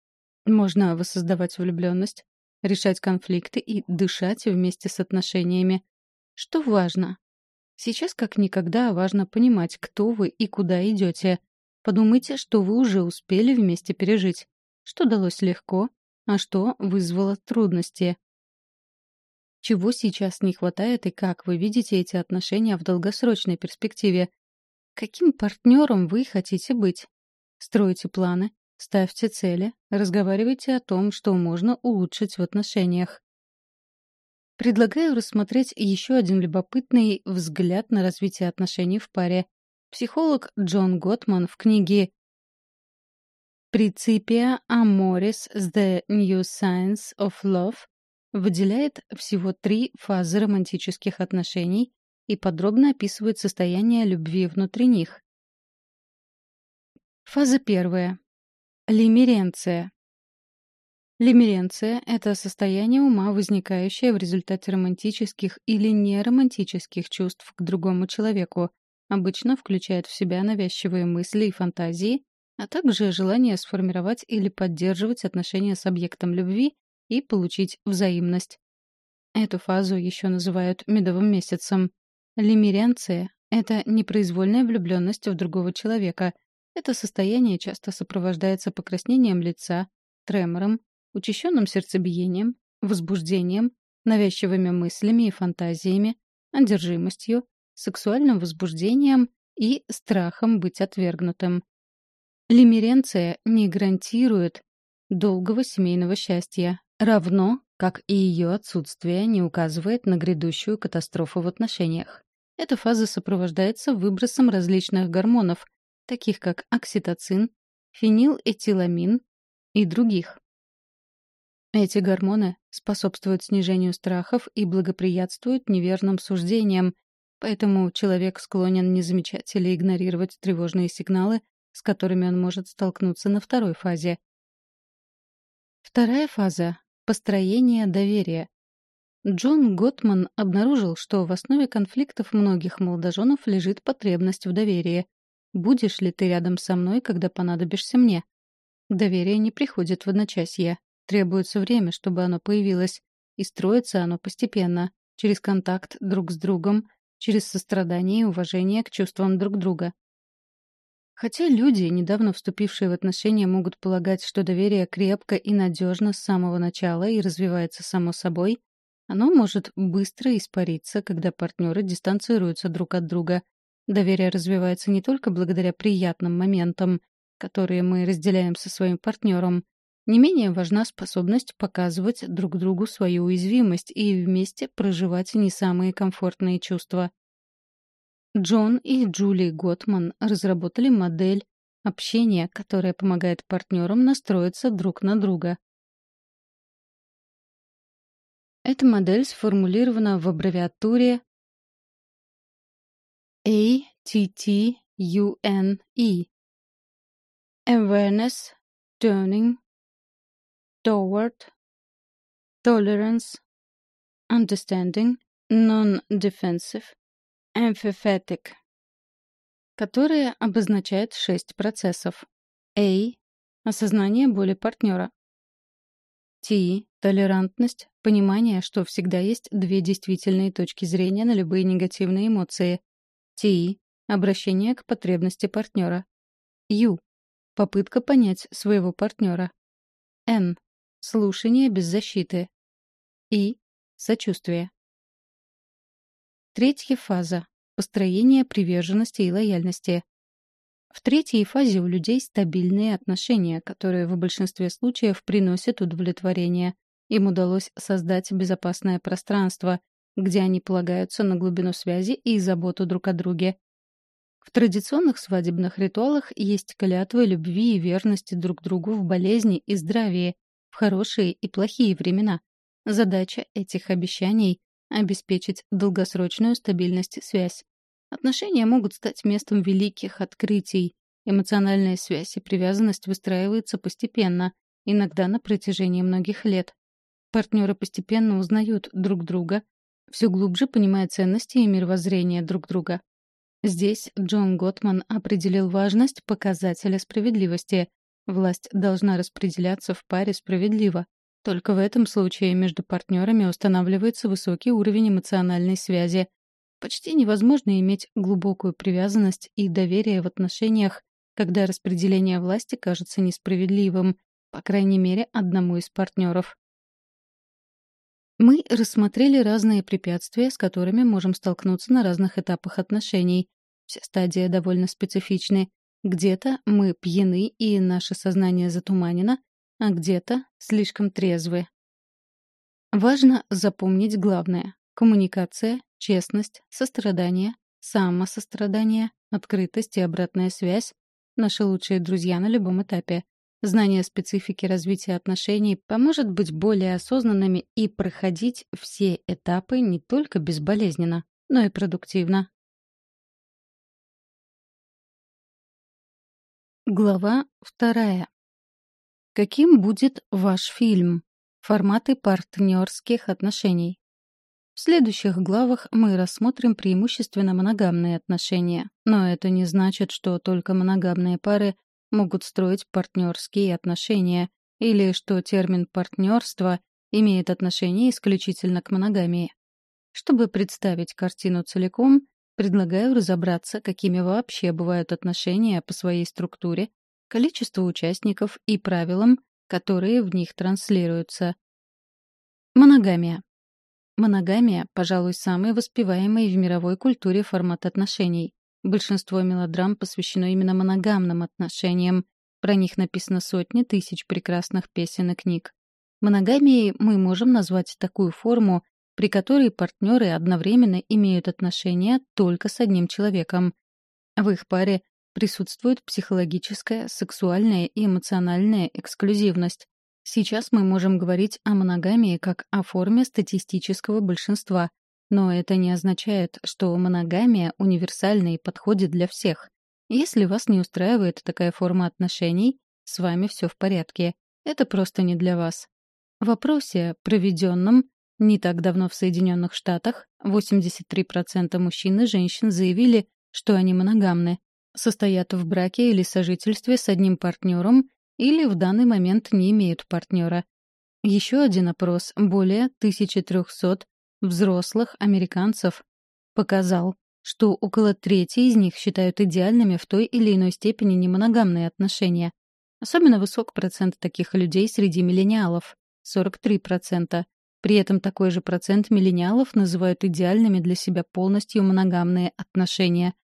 Можно воссоздавать влюбленность, решать конфликты и дышать вместе с отношениями. Что важно? Сейчас как никогда важно понимать, кто вы и куда идете. Подумайте, что вы уже успели вместе пережить. Что далось легко, а что вызвало трудности. Чего сейчас не хватает и как вы видите эти отношения в долгосрочной перспективе? Каким партнером вы хотите быть? Стройте планы, ставьте цели, разговаривайте о том, что можно улучшить в отношениях. Предлагаю рассмотреть еще один любопытный взгляд на развитие отношений в паре. Психолог Джон Готман в книге «Principia Amoris – The New Science of Love» выделяет всего три фазы романтических отношений и подробно описывает состояние любви внутри них. Фаза первая. Лимеренция. Лимеренция — это состояние ума, возникающее в результате романтических или неромантических чувств к другому человеку, обычно включает в себя навязчивые мысли и фантазии, а также желание сформировать или поддерживать отношения с объектом любви и получить взаимность. Эту фазу еще называют медовым месяцем. Лимеренция — это непроизвольная влюбленность в другого человека. Это состояние часто сопровождается покраснением лица, тремором, учащенным сердцебиением, возбуждением, навязчивыми мыслями и фантазиями, одержимостью, сексуальным возбуждением и страхом быть отвергнутым. Лимеренция не гарантирует долгого семейного счастья, равно как и ее отсутствие не указывает на грядущую катастрофу в отношениях. Эта фаза сопровождается выбросом различных гормонов, таких как окситоцин, фенилэтиламин и других. Эти гормоны способствуют снижению страхов и благоприятствуют неверным суждениям, поэтому человек склонен не замечать или игнорировать тревожные сигналы, с которыми он может столкнуться на второй фазе. Вторая фаза Построение доверия. Джон Готман обнаружил, что в основе конфликтов многих молодоженов лежит потребность в доверии. «Будешь ли ты рядом со мной, когда понадобишься мне?» Доверие не приходит в одночасье. Требуется время, чтобы оно появилось. И строится оно постепенно, через контакт друг с другом, через сострадание и уважение к чувствам друг друга. Хотя люди, недавно вступившие в отношения, могут полагать, что доверие крепко и надежно с самого начала и развивается само собой, оно может быстро испариться, когда партнеры дистанцируются друг от друга. Доверие развивается не только благодаря приятным моментам, которые мы разделяем со своим партнером. Не менее важна способность показывать друг другу свою уязвимость и вместе проживать не самые комфортные чувства. Джон и Джули Готман разработали модель общения, которая помогает партнерам настроиться друг на друга. Эта модель сформулирована в аббревиатуре ATTUNE. awareness, turning, toward, tolerance, understanding, non-defensive, empathetic, которые обозначают шесть процессов. A — осознание боли партнера. T — толерантность, понимание, что всегда есть две действительные точки зрения на любые негативные эмоции. T — обращение к потребности партнера. U — попытка понять своего партнера. N — слушание без защиты. И — сочувствие. Третья фаза — построение приверженности и лояльности. В третьей фазе у людей стабильные отношения, которые в большинстве случаев приносят удовлетворение. Им удалось создать безопасное пространство, где они полагаются на глубину связи и заботу друг о друге. В традиционных свадебных ритуалах есть клятвы любви и верности друг другу в болезни и здравии, хорошие и плохие времена. Задача этих обещаний — обеспечить долгосрочную стабильность связь. Отношения могут стать местом великих открытий. Эмоциональная связь и привязанность выстраиваются постепенно, иногда на протяжении многих лет. Партнеры постепенно узнают друг друга, все глубже понимая ценности и мировоззрение друг друга. Здесь Джон Готман определил важность показателя справедливости. Власть должна распределяться в паре справедливо. Только в этом случае между партнерами устанавливается высокий уровень эмоциональной связи, Почти невозможно иметь глубокую привязанность и доверие в отношениях, когда распределение власти кажется несправедливым, по крайней мере, одному из партнеров. Мы рассмотрели разные препятствия, с которыми можем столкнуться на разных этапах отношений. Все стадии довольно специфичны. Где-то мы пьяны и наше сознание затуманено, а где-то слишком трезвы. Важно запомнить главное. Коммуникация, честность, сострадание, самосострадание, открытость и обратная связь — наши лучшие друзья на любом этапе. Знание специфики развития отношений поможет быть более осознанными и проходить все этапы не только безболезненно, но и продуктивно. Глава вторая. Каким будет ваш фильм? Форматы партнерских отношений. В следующих главах мы рассмотрим преимущественно моногамные отношения, но это не значит, что только моногамные пары могут строить партнерские отношения или что термин «партнерство» имеет отношение исключительно к моногамии. Чтобы представить картину целиком, предлагаю разобраться, какими вообще бывают отношения по своей структуре, количеству участников и правилам, которые в них транслируются. Моногамия. Моногамия, пожалуй, самый воспеваемый в мировой культуре формат отношений. Большинство мелодрам посвящено именно моногамным отношениям. Про них написано сотни тысяч прекрасных песен и книг. Моногамией мы можем назвать такую форму, при которой партнеры одновременно имеют отношения только с одним человеком. В их паре присутствует психологическая, сексуальная и эмоциональная эксклюзивность. Сейчас мы можем говорить о моногамии как о форме статистического большинства, но это не означает, что моногамия универсальна и подходит для всех. Если вас не устраивает такая форма отношений, с вами все в порядке. Это просто не для вас. В опросе, проведенном не так давно в Соединенных Штатах, 83% мужчин и женщин заявили, что они моногамны, состоят в браке или сожительстве с одним партнером или в данный момент не имеют партнера. Еще один опрос более 1300 взрослых американцев показал, что около трети из них считают идеальными в той или иной степени немоногамные отношения. Особенно высок процент таких людей среди миллениалов — 43%. При этом такой же процент миллениалов называют идеальными для себя полностью моногамные отношения —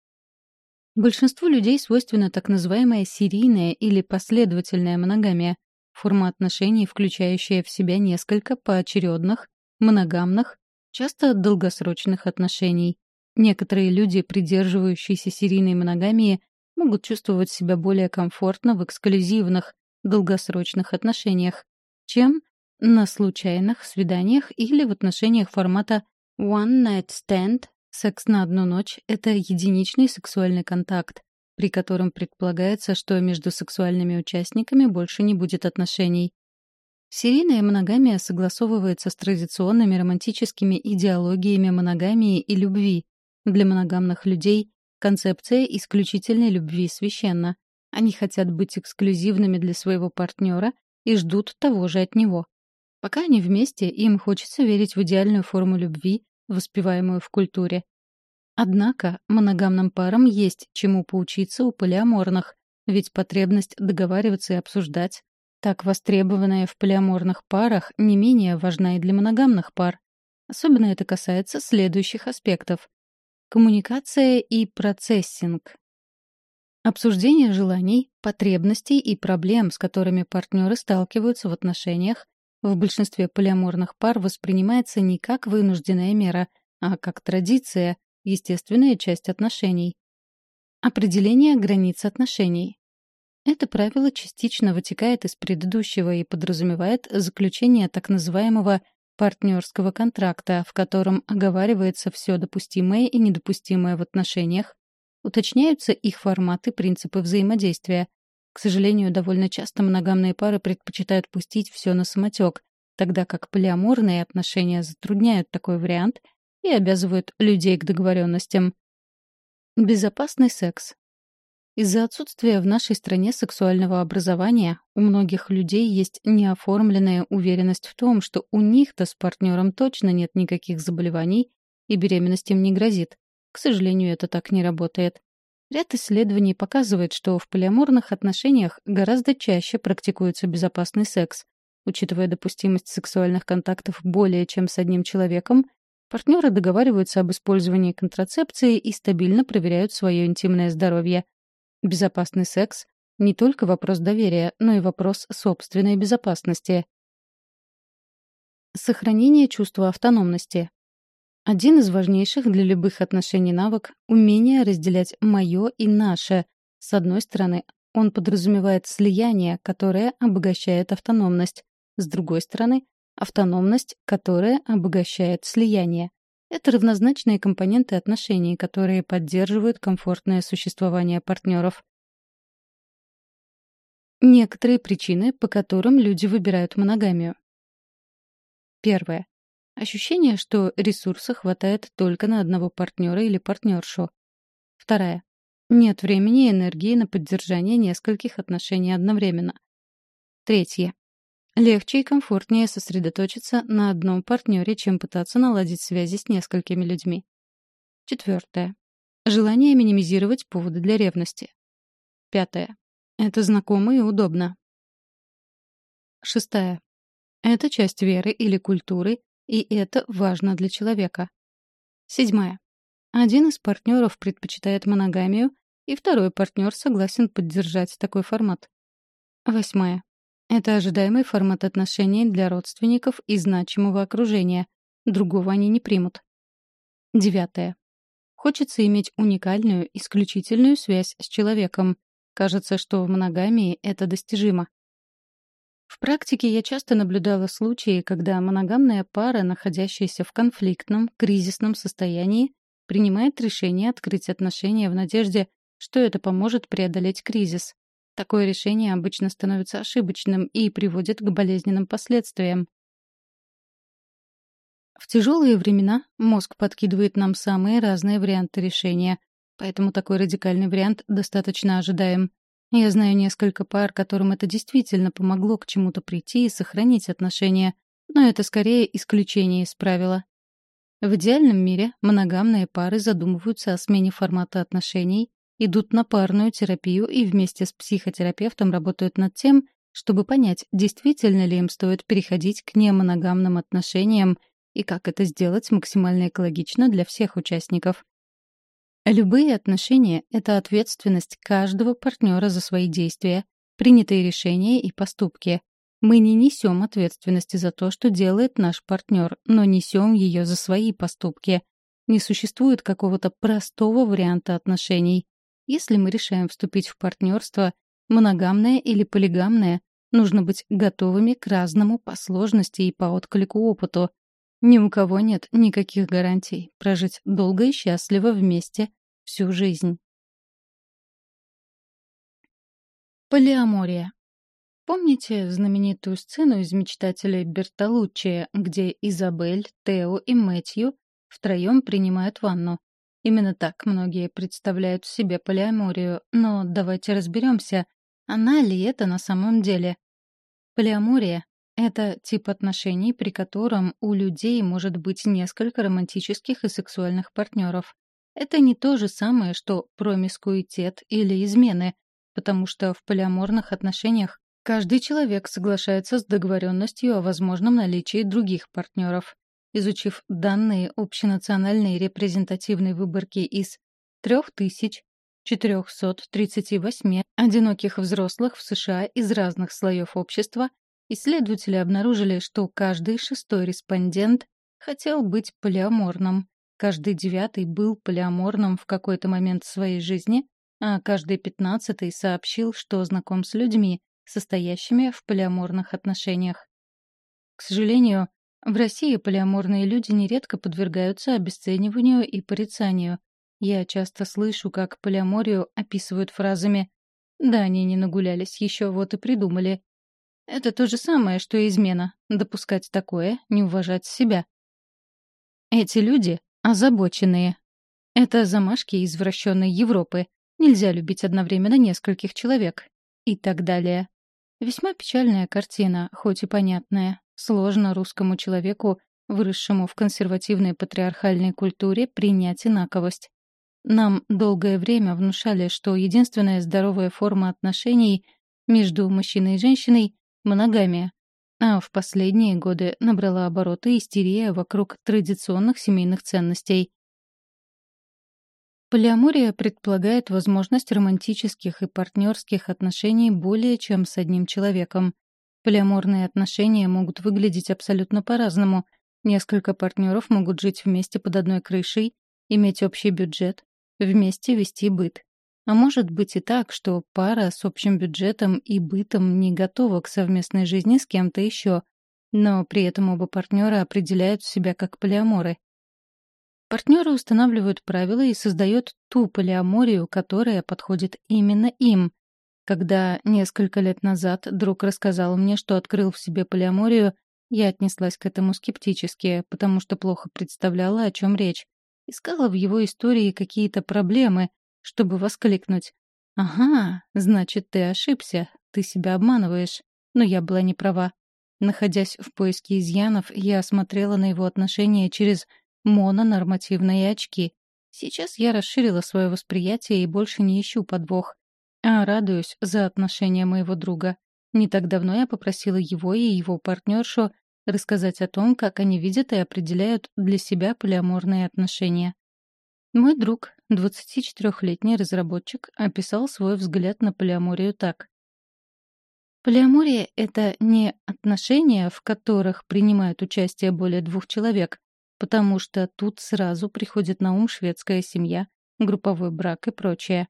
Большинству людей свойственна так называемая серийная или последовательная моногамия, форма отношений, включающая в себя несколько поочередных, моногамных, часто долгосрочных отношений. Некоторые люди, придерживающиеся серийной моногамии, могут чувствовать себя более комфортно в эксклюзивных, долгосрочных отношениях, чем на случайных свиданиях или в отношениях формата one night stand Секс на одну ночь — это единичный сексуальный контакт. при котором предполагается, что между сексуальными участниками больше не будет отношений. Серийная моногамия согласовывается с традиционными романтическими идеологиями моногамии и любви. Для моногамных людей концепция исключительной любви священна. Они хотят быть эксклюзивными для своего партнера и ждут того же от него. Пока они вместе, им хочется верить в идеальную форму любви, воспеваемую в культуре. Однако моногамным парам есть чему поучиться у полиаморных, ведь потребность договариваться и обсуждать, так востребованная в полиаморных парах, не менее важна и для моногамных пар. Особенно это касается следующих аспектов. Коммуникация и процессинг. Обсуждение желаний, потребностей и проблем, с которыми партнеры сталкиваются в отношениях, в большинстве полиаморных пар воспринимается не как вынужденная мера, а как традиция, естественная часть отношений. Определение границ отношений. Это правило частично вытекает из предыдущего и подразумевает заключение так называемого партнерского контракта, в котором оговаривается все допустимое и недопустимое в отношениях, Уточняются их форматы, принципы взаимодействия. К сожалению, довольно часто моногамные пары предпочитают пустить все на самотек, тогда как полиаморные отношения затрудняют такой вариант и обязывают людей к договоренностям. Безопасный секс. Из-за отсутствия в нашей стране сексуального образования у многих людей есть неоформленная уверенность в том, что у них-то с партнером точно нет никаких заболеваний и беременность им не грозит. К сожалению, это так не работает. Ряд исследований показывает, что в полиаморных отношениях гораздо чаще практикуется безопасный секс. Учитывая допустимость сексуальных контактов более чем с одним человеком, партнеры договариваются об использовании контрацепции и стабильно проверяют свое интимное здоровье. Безопасный секс — не только вопрос доверия, но и вопрос собственной безопасности. Сохранение чувства автономности. Один из важнейших для любых отношений навык — умение разделять «моё» и «наше». С одной стороны, он подразумевает слияние, которое обогащает автономность. С другой стороны, автономность, которая обогащает слияние. Это равнозначные компоненты отношений, которые поддерживают комфортное существование партнеров. Некоторые причины, по которым люди выбирают моногамию. Первое. Ощущение, что ресурса хватает только на одного партнера или партнершу. Вторая. Нет времени и энергии на поддержание нескольких отношений одновременно. Третье. Легче и комфортнее сосредоточиться на одном партнере, чем пытаться наладить связи с несколькими людьми. Четвертое. Желание минимизировать поводы для ревности. Пятое. Это знакомо и удобно. Шестая. Это часть веры или культуры, и это важно для человека. Седьмая. Один из партнеров предпочитает моногамию, и второй партнер согласен поддержать такой формат. Восьмая. Это ожидаемый формат отношений для родственников и значимого окружения. Другого они не примут. Девятое. Хочется иметь уникальную, исключительную связь с человеком. Кажется, что в моногамии это достижимо. В практике я часто наблюдала случаи, когда моногамная пара, находящаяся в конфликтном, кризисном состоянии, принимает решение открыть отношения в надежде, что это поможет преодолеть кризис. Такое решение обычно становится ошибочным и приводит к болезненным последствиям. В тяжелые времена мозг подкидывает нам самые разные варианты решения, поэтому такой радикальный вариант достаточно ожидаем. Я знаю несколько пар, которым это действительно помогло к чему-то прийти и сохранить отношения, но это скорее исключение из правила. В идеальном мире моногамные пары задумываются о смене формата отношений, идут на парную терапию и вместе с психотерапевтом работают над тем, чтобы понять, действительно ли им стоит переходить к немоногамным отношениям и как это сделать максимально экологично для всех участников. Любые отношения — это ответственность каждого партнера за свои действия, принятые решения и поступки. Мы не несем ответственности за то, что делает наш партнер, но несем ее за свои поступки. Не существует какого-то простого варианта отношений. Если мы решаем вступить в партнерство, моногамное или полигамное, нужно быть готовыми к разному по сложности и по отклику опыту. Ни у кого нет никаких гарантий прожить долго и счастливо вместе всю жизнь. Полиамория. Помните знаменитую сцену из «Мечтателей Бертолуччи», где Изабель, Тео и Мэтью втроем принимают ванну? Именно так многие представляют себе полиаморию, но давайте разберемся, она ли это на самом деле. Полиамория — это тип отношений, при котором у людей может быть несколько романтических и сексуальных партнеров. Это не то же самое, что промискуитет или измены, потому что в полиаморных отношениях каждый человек соглашается с договоренностью о возможном наличии других партнеров. Изучив данные общенациональной репрезентативной выборки из 3438 одиноких взрослых в США из разных слоев общества, исследователи обнаружили, что каждый шестой респондент хотел быть полиаморным, каждый девятый был полиаморным в какой-то момент своей жизни, а каждый пятнадцатый сообщил, что знаком с людьми, состоящими в полиаморных отношениях. К сожалению, в России полиаморные люди нередко подвергаются обесцениванию и порицанию. Я часто слышу, как полиаморию описывают фразами «Да, они не нагулялись, еще вот и придумали». Это то же самое, что и измена. Допускать такое, не уважать себя. Эти люди озабоченные. Это замашки извращенной Европы, Нельзя любить одновременно нескольких человек. И так далее. Весьма печальная картина, хоть и понятная. Сложно русскому человеку, выросшему в консервативной патриархальной культуре, принять инаковость. Нам долгое время внушали, что единственная здоровая форма отношений между мужчиной и женщиной — моногамия. А в последние годы набрала обороты истерия вокруг традиционных семейных ценностей. Полиамория предполагает возможность романтических и партнерских отношений более чем с одним человеком. Полиаморные отношения могут выглядеть абсолютно по-разному. Несколько партнеров могут жить вместе под одной крышей, иметь общий бюджет, вместе вести быт. А может быть и так, что пара с общим бюджетом и бытом не готова к совместной жизни с кем-то еще, но при этом оба партнера определяют себя как полиаморы. Партнеры устанавливают правила и создают ту полиаморию, которая подходит именно им. Когда несколько лет назад друг рассказал мне, что открыл в себе полиаморию, я отнеслась к этому скептически, потому что плохо представляла, о чем речь. Искала в его истории какие-то проблемы, чтобы воскликнуть. «Ага, значит, ты ошибся, ты себя обманываешь». Но я была не права. Находясь в поиске изъянов, я смотрела на его отношения через мононормативные очки. Сейчас я расширила свое восприятие и больше не ищу подвох, а радуюсь за отношения моего друга. Не так давно я попросила его и его партнершу рассказать о том, как они видят и определяют для себя полиаморные отношения. Мой друг, 24-летний разработчик, описал свой взгляд на полиаморию так. Полиамория — это не отношения, в которых принимают участие более двух человек, потому что тут сразу приходит на ум шведская семья, групповой брак и прочее.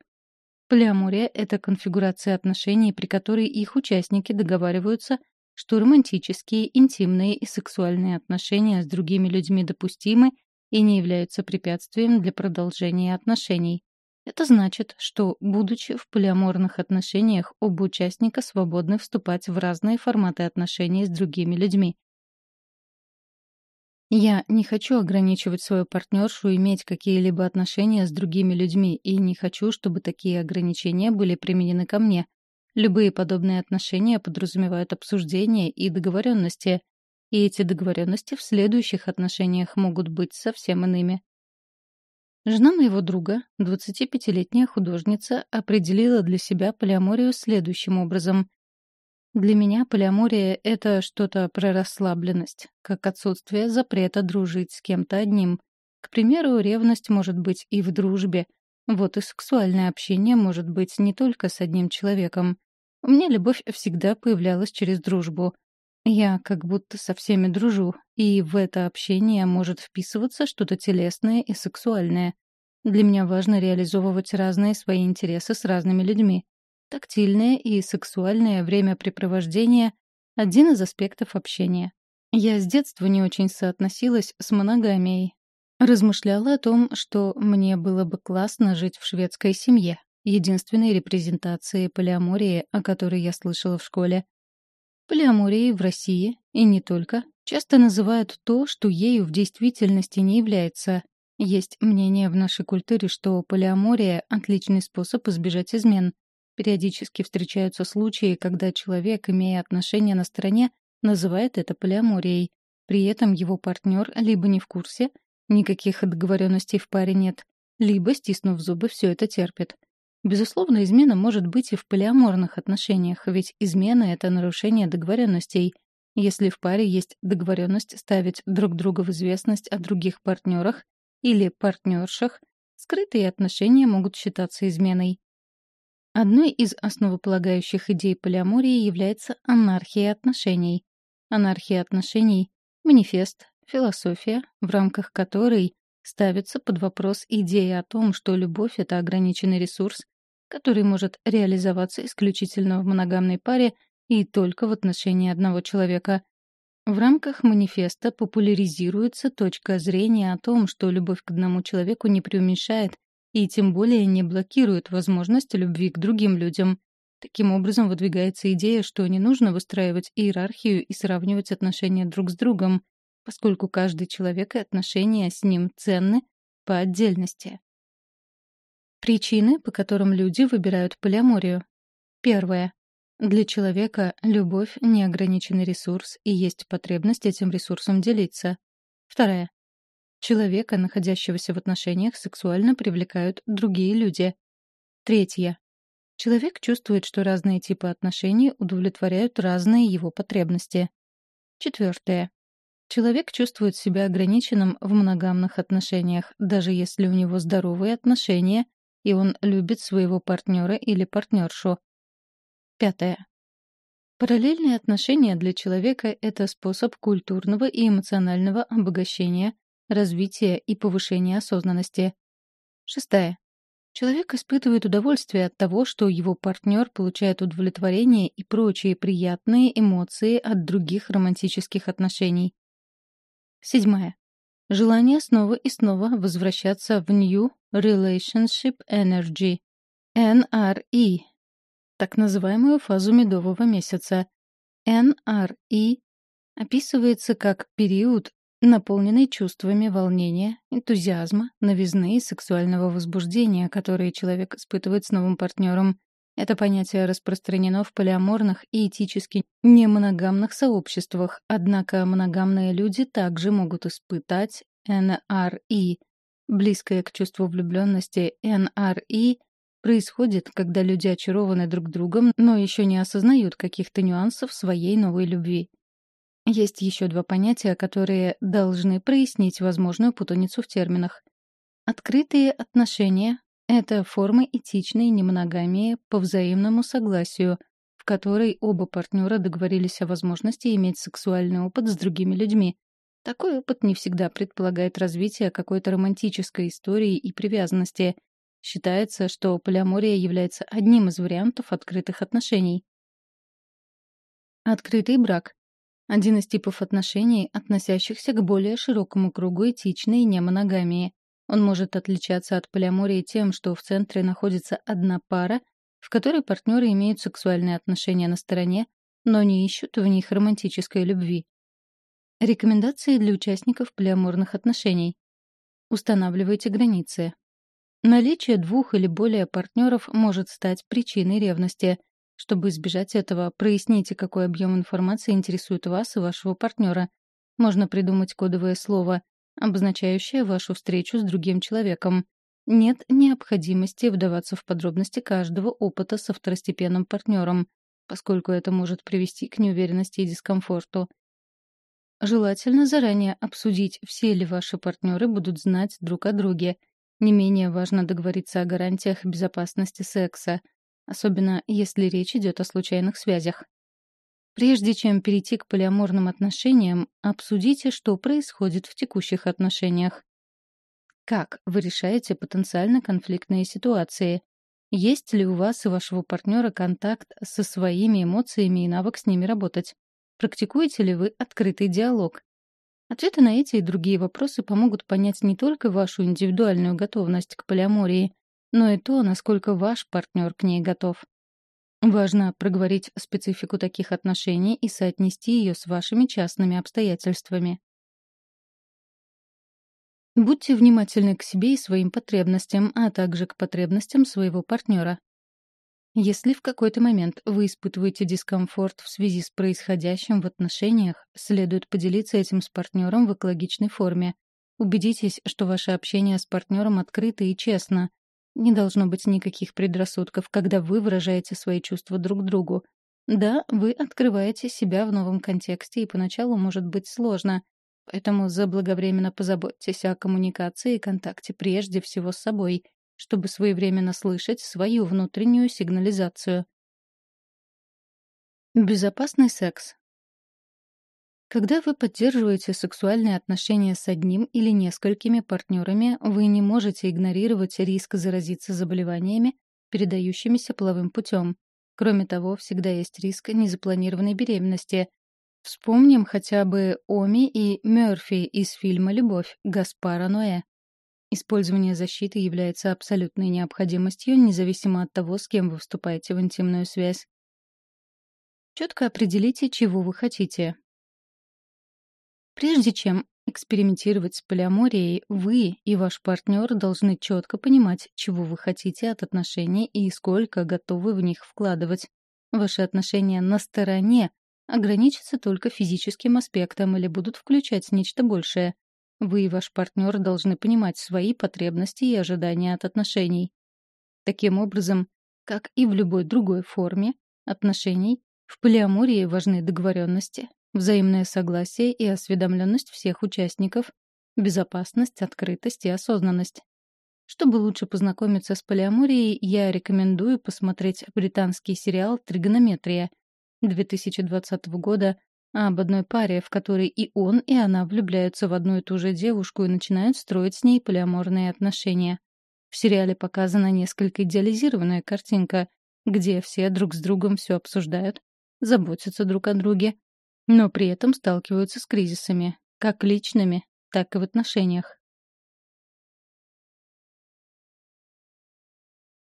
Полиамория — это конфигурация отношений, при которой их участники договариваются, что романтические, интимные и сексуальные отношения с другими людьми допустимы и не являются препятствием для продолжения отношений. Это значит, что, будучи в полиаморных отношениях, оба участника свободны вступать в разные форматы отношений с другими людьми. Я не хочу ограничивать свою партнершу иметь какие-либо отношения с другими людьми и не хочу, чтобы такие ограничения были применены ко мне. Любые подобные отношения подразумевают обсуждение и договоренности, и эти договоренности в следующих отношениях могут быть совсем иными. Жена моего друга, 25-летняя художница, определила для себя полиаморию следующим образом. Для меня полиамория — это что-то про расслабленность, как отсутствие запрета дружить с кем-то одним. К примеру, ревность может быть и в дружбе. Вот и сексуальное общение может быть не только с одним человеком. У меня любовь всегда появлялась через дружбу. Я как будто со всеми дружу, и в это общение может вписываться что-то телесное и сексуальное. Для меня важно реализовывать разные свои интересы с разными людьми. Тактильное и сексуальное времяпрепровождение — один из аспектов общения. Я с детства не очень соотносилась с моногамией. Размышляла о том, что мне было бы классно жить в шведской семье. единственной репрезентации полиамории, о которой я слышала в школе. Полиаморией в России, и не только, часто называют то, что ею в действительности не является. Есть мнение в нашей культуре, что полиамория — отличный способ избежать измен. Периодически встречаются случаи, когда человек, имея отношения на стороне, называет это полиаморией. При этом его партнер либо не в курсе, никаких договоренностей в паре нет, либо, стиснув зубы, все это терпит. Безусловно, измена может быть и в полиаморных отношениях, ведь измена — это нарушение договоренностей. Если в паре есть договоренность ставить друг друга в известность о других партнерах или партнершах, скрытые отношения могут считаться изменой. Одной из основополагающих идей полиамории является анархия отношений. Анархия отношений — манифест, философия, в рамках которой ставится под вопрос идея о том, что любовь — это ограниченный ресурс, который может реализоваться исключительно в моногамной паре и только в отношении одного человека. В рамках манифеста популяризируется точка зрения о том, что любовь к одному человеку не преуменьшает и тем более не блокирует возможность любви к другим людям. Таким образом выдвигается идея, что не нужно выстраивать иерархию и сравнивать отношения друг с другом, поскольку каждый человек и отношения с ним ценны по отдельности. Причины, по которым люди выбирают полиаморию. Первое. Для человека любовь — неограниченный ресурс, и есть потребность этим ресурсом делиться. Второе. Человека, находящегося в отношениях, сексуально привлекают другие люди. Третье. Человек чувствует, что разные типы отношений удовлетворяют разные его потребности. Четвертое. Человек чувствует себя ограниченным в моногамных отношениях, даже если у него здоровые отношения, и он любит своего партнера или партнершу. Пятое. Параллельные отношения для человека — это способ культурного и эмоционального обогащения, развития и повышения осознанности. Шестая. Человек испытывает удовольствие от того, что его партнер получает удовлетворение и прочие приятные эмоции от других романтических отношений. Седьмая. Желание снова и снова возвращаться в New Relationship Energy, NRE, так называемую фазу медового месяца. NRE описывается как период наполненный чувствами волнения, энтузиазма, новизны и сексуального возбуждения, которые человек испытывает с новым партнером. Это понятие распространено в полиаморных и этически немоногамных сообществах, однако моногамные люди также могут испытать NRE. Близкое к чувству влюбленности NRE происходит, когда люди очарованы друг другом, но еще не осознают каких-то нюансов своей новой любви. Есть еще два понятия, которые должны прояснить возможную путаницу в терминах. Открытые отношения — это формы этичной немоногамии по взаимному согласию, в которой оба партнера договорились о возможности иметь сексуальный опыт с другими людьми. Такой опыт не всегда предполагает развитие какой-то романтической истории и привязанности. Считается, что полиамория является одним из вариантов открытых отношений. Открытый брак один из типов отношений, относящихся к более широкому кругу этичной немоногамии. Он может отличаться от полиамории тем, что в центре находится одна пара, в которой партнеры имеют сексуальные отношения на стороне, но не ищут в них романтической любви. Рекомендации для участников полиаморных отношений. Устанавливайте границы. Наличие двух или более партнеров может стать причиной ревности — чтобы избежать этого, проясните, какой объем информации интересует вас и вашего партнера. Можно придумать кодовое слово, обозначающее вашу встречу с другим человеком. Нет необходимости вдаваться в подробности каждого опыта со второстепенным партнером, поскольку это может привести к неуверенности и дискомфорту. Желательно заранее обсудить, все ли ваши партнеры будут знать друг о друге. Не менее важно договориться о гарантиях безопасности секса — особенно если речь идет о случайных связях. Прежде чем перейти к полиаморным отношениям, обсудите, что происходит в текущих отношениях. Как вы решаете потенциально конфликтные ситуации? Есть ли у вас и вашего партнера контакт со своими эмоциями и навык с ними работать? Практикуете ли вы открытый диалог? Ответы на эти и другие вопросы помогут понять не только вашу индивидуальную готовность к полиамории, но и то, насколько ваш партнер к ней готов. Важно проговорить специфику таких отношений и соотнести ее с вашими частными обстоятельствами. Будьте внимательны к себе и своим потребностям, а также к потребностям своего партнера. Если в какой-то момент вы испытываете дискомфорт в связи с происходящим в отношениях, следует поделиться этим с партнером в экологичной форме. Убедитесь, что ваше общение с партнером открыто и честно, не должно быть никаких предрассудков, когда вы выражаете свои чувства друг другу. Да, вы открываете себя в новом контексте, и поначалу может быть сложно. Поэтому заблаговременно позаботьтесь о коммуникации и контакте прежде всего с собой, чтобы своевременно слышать свою внутреннюю сигнализацию. Безопасный секс. Когда вы поддерживаете сексуальные отношения с одним или несколькими партнерами, вы не можете игнорировать риск заразиться заболеваниями, передающимися половым путем. Кроме того, всегда есть риск незапланированной беременности. Вспомним хотя бы Оми и Мёрфи из фильма «Любовь» Гаспара Ноэ. Использование защиты является абсолютной необходимостью, независимо от того, с кем вы вступаете в интимную связь. Четко определите, чего вы хотите. Прежде чем экспериментировать с полиаморией, вы и ваш партнер должны четко понимать, чего вы хотите от отношений и сколько готовы в них вкладывать. Ваши отношения на стороне ограничатся только физическим аспектом или будут включать нечто большее. Вы и ваш партнер должны понимать свои потребности и ожидания от отношений. Таким образом, как и в любой другой форме отношений, в полиамории важны договоренности, взаимное согласие и осведомленность всех участников, безопасность, открытость и осознанность. Чтобы лучше познакомиться с полиаморией, я рекомендую посмотреть британский сериал «Тригонометрия» 2020 года об одной паре, в которой и он, и она влюбляются в одну и ту же девушку и начинают строить с ней полиаморные отношения. В сериале показана несколько идеализированная картинка, где все друг с другом все обсуждают, заботятся друг о друге, но при этом сталкиваются с кризисами, как личными, так и в отношениях.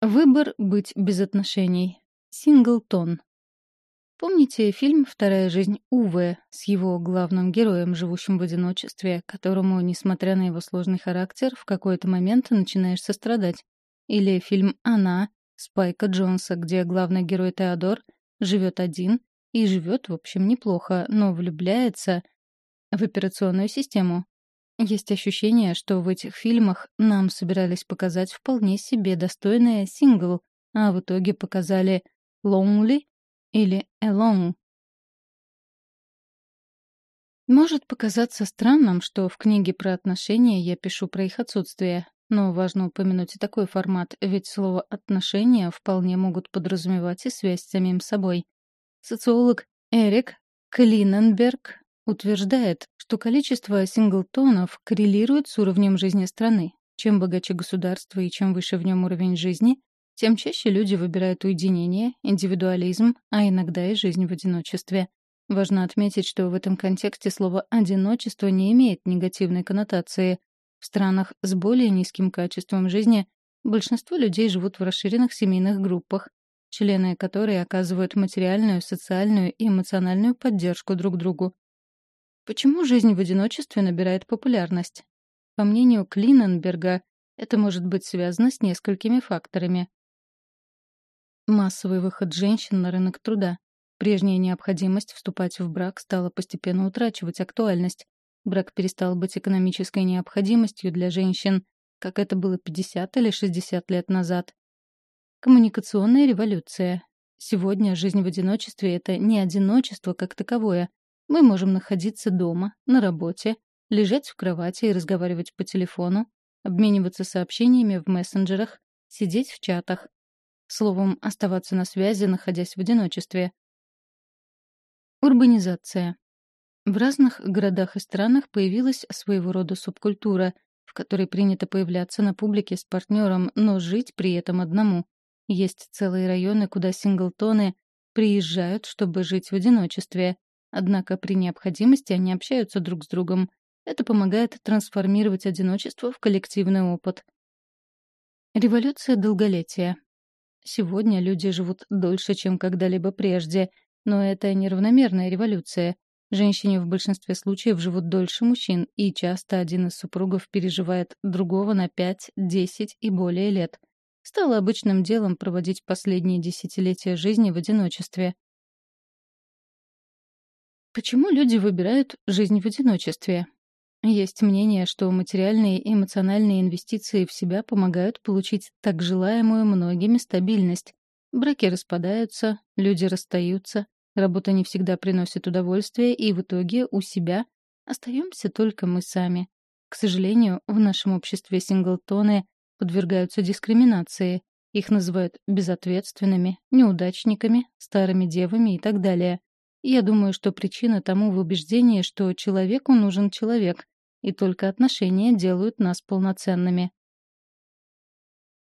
Выбор быть без отношений. Синглтон. Помните фильм «Вторая жизнь Уве» с его главным героем, живущим в одиночестве, которому, несмотря на его сложный характер, в какой-то момент начинаешь сострадать? Или фильм «Она» Спайка Джонса, где главный герой Теодор живет один и живет, в общем, неплохо, но влюбляется в операционную систему. Есть ощущение, что в этих фильмах нам собирались показать вполне себе достойное сингл, а в итоге показали «Lonely» или «Alone». Может показаться странным, что в книге про отношения я пишу про их отсутствие, но важно упомянуть и такой формат, ведь слово «отношения» вполне могут подразумевать и связь с самим собой. Социолог Эрик Клиненберг утверждает, что количество синглтонов коррелирует с уровнем жизни страны. Чем богаче государство и чем выше в нем уровень жизни, тем чаще люди выбирают уединение, индивидуализм, а иногда и жизнь в одиночестве. Важно отметить, что в этом контексте слово «одиночество» не имеет негативной коннотации. В странах с более низким качеством жизни большинство людей живут в расширенных семейных группах, члены которой оказывают материальную, социальную и эмоциональную поддержку друг другу. Почему жизнь в одиночестве набирает популярность? По мнению Клиненберга, это может быть связано с несколькими факторами. Массовый выход женщин на рынок труда. Прежняя необходимость вступать в брак стала постепенно утрачивать актуальность. Брак перестал быть экономической необходимостью для женщин, как это было 50 или 60 лет назад. Коммуникационная революция. Сегодня жизнь в одиночестве — это не одиночество как таковое. Мы можем находиться дома, на работе, лежать в кровати и разговаривать по телефону, обмениваться сообщениями в мессенджерах, сидеть в чатах. Словом, оставаться на связи, находясь в одиночестве. Урбанизация. В разных городах и странах появилась своего рода субкультура, в которой принято появляться на публике с партнером, но жить при этом одному. Есть целые районы, куда синглтоны приезжают, чтобы жить в одиночестве. Однако при необходимости они общаются друг с другом. Это помогает трансформировать одиночество в коллективный опыт. Революция долголетия. Сегодня люди живут дольше, чем когда-либо прежде, но это неравномерная революция. Женщины в большинстве случаев живут дольше мужчин, и часто один из супругов переживает другого на 5, 10 и более лет. Стало обычным делом проводить последние десятилетия жизни в одиночестве. Почему люди выбирают жизнь в одиночестве? Есть мнение, что материальные и эмоциональные инвестиции в себя помогают получить так желаемую многими стабильность. Браки распадаются, люди расстаются, работа не всегда приносит удовольствие, и в итоге у себя остаемся только мы сами. К сожалению, в нашем обществе синглтоны подвергаются дискриминации. Их называют безответственными, неудачниками, старыми девами и так далее. Я думаю, что причина тому в убеждении, что человеку нужен человек, и только отношения делают нас полноценными.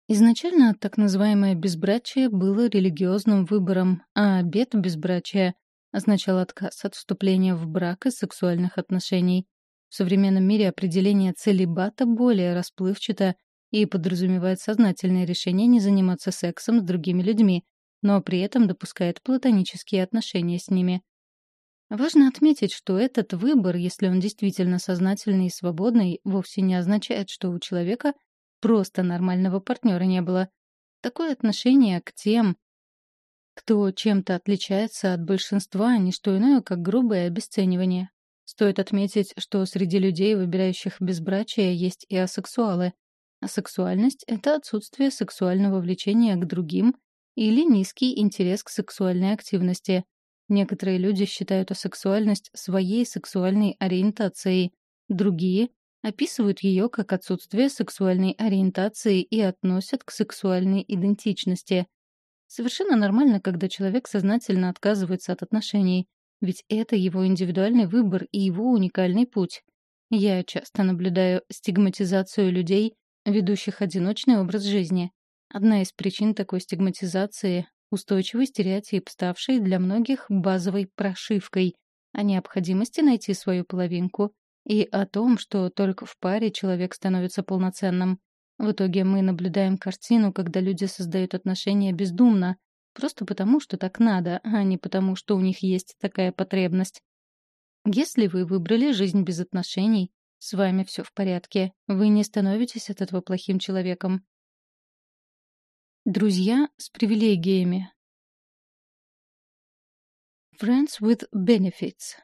Изначально так называемое безбрачие было религиозным выбором, а обет безбрачия означал отказ от вступления в брак и сексуальных отношений. В современном мире определение целибата более расплывчато и подразумевает сознательное решение не заниматься сексом с другими людьми, но при этом допускает платонические отношения с ними. Важно отметить, что этот выбор, если он действительно сознательный и свободный, вовсе не означает, что у человека просто нормального партнера не было. Такое отношение к тем, кто чем-то отличается от большинства, не что иное, как грубое обесценивание. Стоит отметить, что среди людей, выбирающих безбрачие, есть и асексуалы. Асексуальность — это отсутствие сексуального влечения к другим или низкий интерес к сексуальной активности. Некоторые люди считают асексуальность своей сексуальной ориентацией, другие описывают ее как отсутствие сексуальной ориентации и относят к сексуальной идентичности. Совершенно нормально, когда человек сознательно отказывается от отношений, ведь это его индивидуальный выбор и его уникальный путь. Я часто наблюдаю стигматизацию людей, ведущих одиночный образ жизни. Одна из причин такой стигматизации — устойчивый стереотип, ставший для многих базовой прошивкой о необходимости найти свою половинку и о том, что только в паре человек становится полноценным. В итоге мы наблюдаем картину, когда люди создают отношения бездумно, просто потому, что так надо, а не потому, что у них есть такая потребность. Если вы выбрали жизнь без отношений, с вами все в порядке, вы не становитесь от этого плохим человеком. Друзья с привилегиями. Friends with benefits.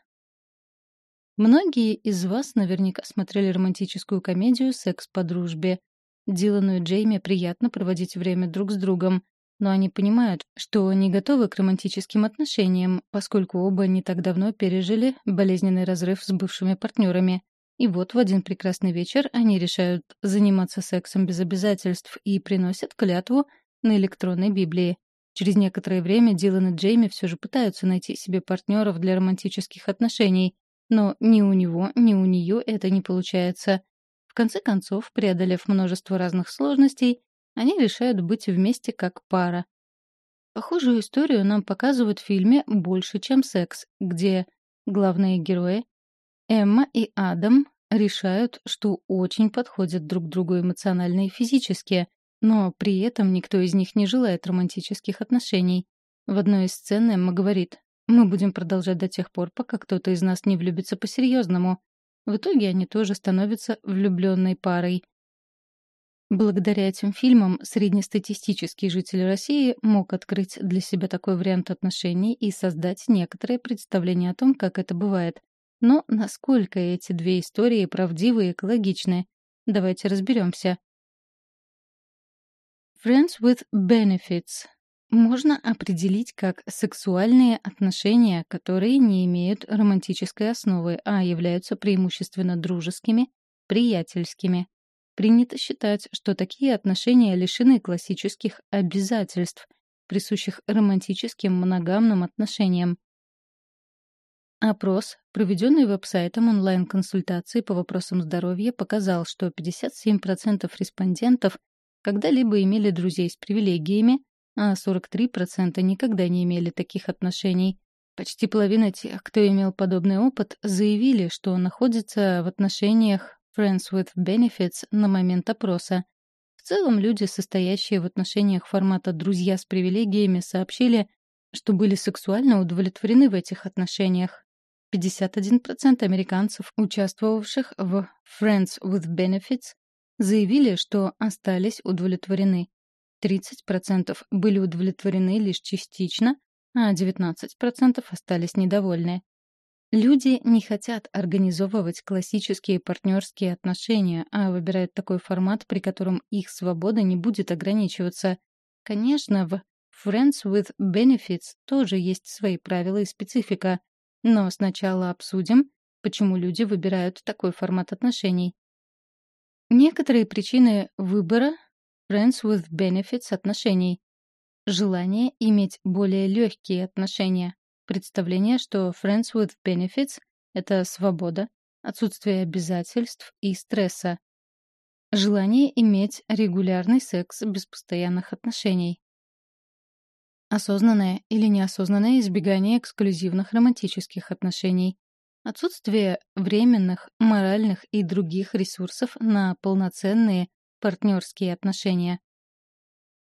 Многие из вас наверняка смотрели романтическую комедию «Секс по дружбе». Дилану и Джейми приятно проводить время друг с другом, но они понимают, что не готовы к романтическим отношениям, поскольку оба не так давно пережили болезненный разрыв с бывшими партнерами. И вот в один прекрасный вечер они решают заниматься сексом без обязательств и приносят клятву на электронной Библии. Через некоторое время Дилан и Джейми все же пытаются найти себе партнеров для романтических отношений, но ни у него, ни у нее это не получается. В конце концов, преодолев множество разных сложностей, они решают быть вместе как пара. Похожую историю нам показывают в фильме «Больше, чем секс», где главные герои Эмма и Адам решают, что очень подходят друг другу эмоционально и физически, но при этом никто из них не желает романтических отношений. В одной из сцен Эмма говорит, «Мы будем продолжать до тех пор, пока кто-то из нас не влюбится по-серьезному». В итоге они тоже становятся влюбленной парой. Благодаря этим фильмам среднестатистический житель России мог открыть для себя такой вариант отношений и создать некоторое представление о том, как это бывает. Но насколько эти две истории правдивы и экологичны? Давайте разберемся. Friends with benefits можно определить как сексуальные отношения, которые не имеют романтической основы, а являются преимущественно дружескими, приятельскими. Принято считать, что такие отношения лишены классических обязательств, присущих романтическим моногамным отношениям. Опрос, проведенный веб-сайтом онлайн-консультации по вопросам здоровья, показал, что 57% респондентов когда-либо имели друзей с привилегиями, а 43% никогда не имели таких отношений. Почти половина тех, кто имел подобный опыт, заявили, что находятся в отношениях Friends with Benefits на момент опроса. В целом люди, состоящие в отношениях формата «друзья с привилегиями», сообщили, что были сексуально удовлетворены в этих отношениях. 51% американцев, участвовавших в Friends with Benefits, заявили, что остались удовлетворены. 30% были удовлетворены лишь частично, а 19% остались недовольны. Люди не хотят организовывать классические партнерские отношения, а выбирают такой формат, при котором их свобода не будет ограничиваться. Конечно, в Friends with Benefits тоже есть свои правила и специфика, но сначала обсудим, почему люди выбирают такой формат отношений. Некоторые причины выбора Friends with Benefits отношений. Желание иметь более легкие отношения. Представление, что Friends with Benefits — это свобода, отсутствие обязательств и стресса. Желание иметь регулярный секс без постоянных отношений. Осознанное или неосознанное избегание эксклюзивных романтических отношений. Отсутствие временных, моральных и других ресурсов на полноценные партнерские отношения.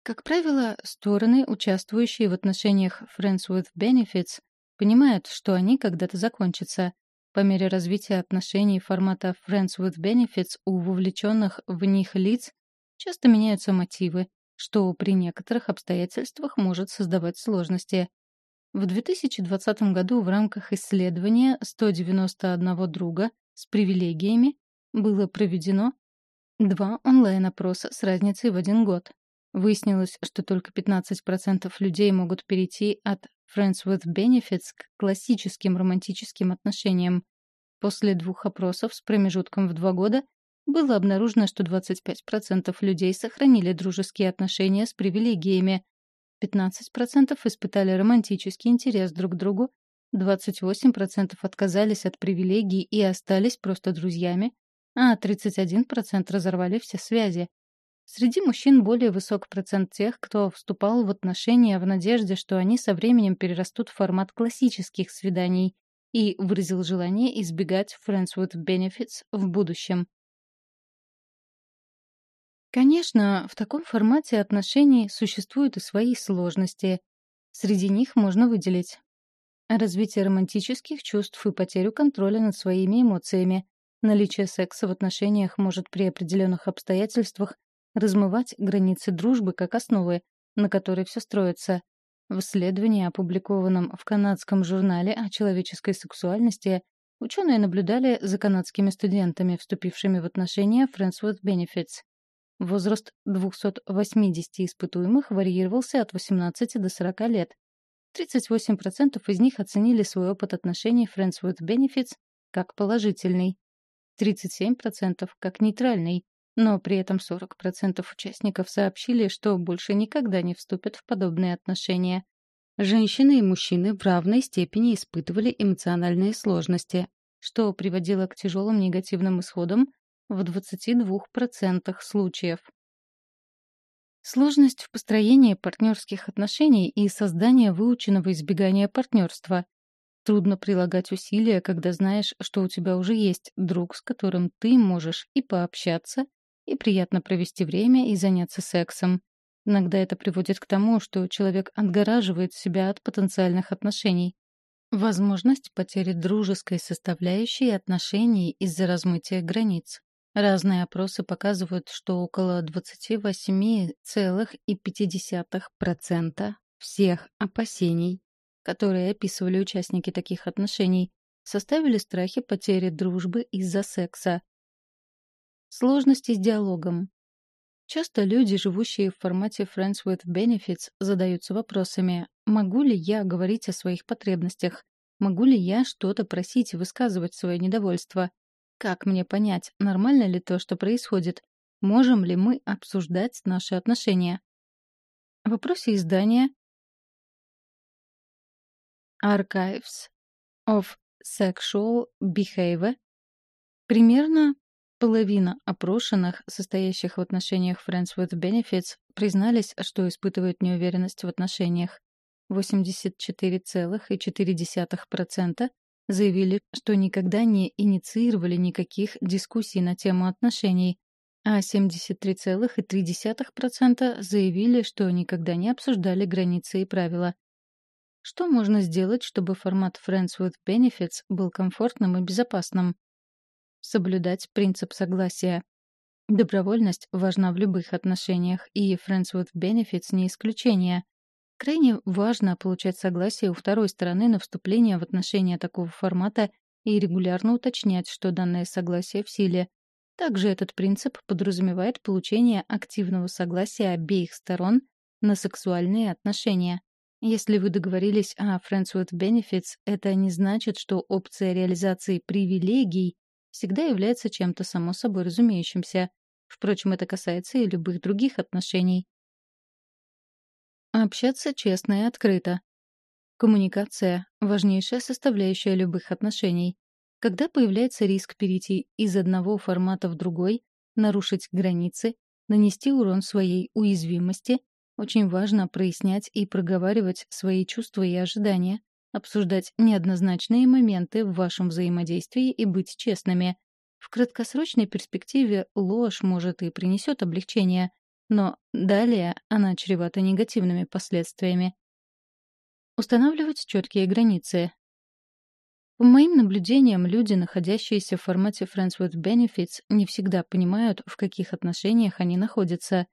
Как правило, стороны, участвующие в отношениях Friends with Benefits, понимают, что они когда-то закончатся. По мере развития отношений формата Friends with Benefits у вовлеченных в них лиц часто меняются мотивы, что при некоторых обстоятельствах может создавать сложности. В 2020 году в рамках исследования 191 друга с привилегиями было проведено два онлайн-опроса с разницей в один год. Выяснилось, что только 15% людей могут перейти от Friends with Benefits к классическим романтическим отношениям. После двух опросов с промежутком в два года было обнаружено, что 25% людей сохранили дружеские отношения с привилегиями, 15% испытали романтический интерес друг к другу, 28% отказались от привилегий и остались просто друзьями, а 31% разорвали все связи. Среди мужчин более высок процент тех, кто вступал в отношения в надежде, что они со временем перерастут в формат классических свиданий и выразил желание избегать Friends with Benefits в будущем. Конечно, в таком формате отношений существуют и свои сложности. Среди них можно выделить развитие романтических чувств и потерю контроля над своими эмоциями. Наличие секса в отношениях может при определенных обстоятельствах размывать границы дружбы как основы, на которой все строится. В исследовании, опубликованном в канадском журнале о человеческой сексуальности, ученые наблюдали за канадскими студентами, вступившими в отношения Friends with Benefits. Возраст 280 испытуемых варьировался от 18 до 40 лет. 38% из них оценили свой опыт отношений Friends with Benefits как положительный, 37% как нейтральный, но при этом 40% участников сообщили, что больше никогда не вступят в подобные отношения. Женщины и мужчины в равной степени испытывали эмоциональные сложности, что приводило к тяжелым негативным исходам в 22% случаев. Сложность в построении партнерских отношений и создание выученного избегания партнерства. Трудно прилагать усилия, когда знаешь, что у тебя уже есть друг, с которым ты можешь и пообщаться, и приятно провести время и заняться сексом. Иногда это приводит к тому, что человек отгораживает себя от потенциальных отношений. Возможность потери дружеской составляющей отношений из-за размытия границ. Разные опросы показывают, что около 28,5% всех опасений, которые описывали участники таких отношений, составили страхи потери дружбы из-за секса, Сложности с диалогом. Часто люди, живущие в формате Friends with Benefits, задаются вопросами «Могу ли я говорить о своих потребностях? Могу ли я что-то просить и высказывать свое недовольство? Как мне понять, нормально ли то, что происходит? Можем ли мы обсуждать наши отношения?» В вопросе издания Archives of Sexual Behavior примерно Половина опрошенных, состоящих в отношениях Friends with Benefits, признались, что испытывают неуверенность в отношениях. 84,4% заявили, что никогда не инициировали никаких дискуссий на тему отношений, а 73,3% заявили, что никогда не обсуждали границы и правила. Что можно сделать, чтобы формат Friends with Benefits был комфортным и безопасным? Соблюдать принцип согласия. Добровольность важна в любых отношениях, и Friends with Benefits не исключение. Крайне важно получать согласие у второй стороны на вступление в отношения такого формата и регулярно уточнять, что данное согласие в силе. Также этот принцип подразумевает получение активного согласия обеих сторон на сексуальные отношения. Если вы договорились о Friends with Benefits, это не значит, что опция реализации привилегий всегда является чем-то само собой разумеющимся. Впрочем, это касается и любых других отношений. Общаться честно и открыто. Коммуникация — важнейшая составляющая любых отношений. Когда появляется риск перейти из одного формата в другой, нарушить границы, нанести урон своей уязвимости, очень важно прояснять и проговаривать свои чувства и ожидания, обсуждать неоднозначные моменты в вашем взаимодействии и быть честными. В краткосрочной перспективе ложь может и принесет облегчение, но далее она чревата негативными последствиями. Устанавливать четкие границы. По моим наблюдениям, люди, находящиеся в формате Friends with Benefits, не всегда понимают, в каких отношениях они находятся.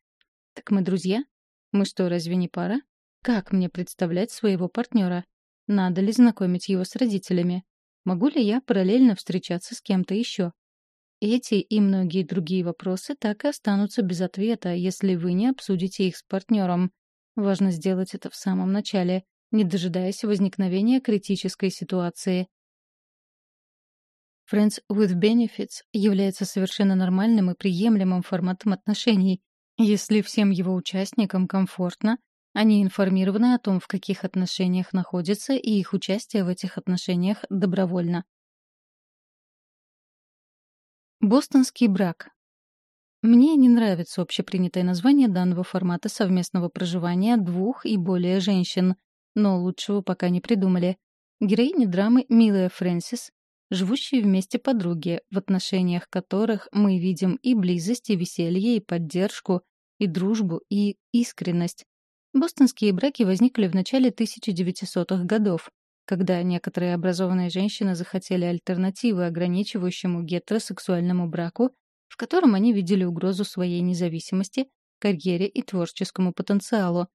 Так мы друзья? Мы что, разве не пара? Как мне представлять своего партнера? Надо ли знакомить его с родителями? Могу ли я параллельно встречаться с кем-то еще? Эти и многие другие вопросы так и останутся без ответа, если вы не обсудите их с партнером. Важно сделать это в самом начале, не дожидаясь возникновения критической ситуации. Friends with Benefits является совершенно нормальным и приемлемым форматом отношений, если всем его участникам комфортно, они информированы о том, в каких отношениях находятся, и их участие в этих отношениях добровольно. Бостонский брак. Мне не нравится общепринятое название данного формата совместного проживания двух и более женщин, но лучшего пока не придумали. Героини драмы Милая Фрэнсис, живущие вместе подруги, в отношениях которых мы видим и близость, и веселье, и поддержку, и дружбу, и искренность. Бостонские браки возникли в начале 1900-х годов, когда некоторые образованные женщины захотели альтернативы ограничивающему гетеросексуальному браку, в котором они видели угрозу своей независимости, карьере и творческому потенциалу.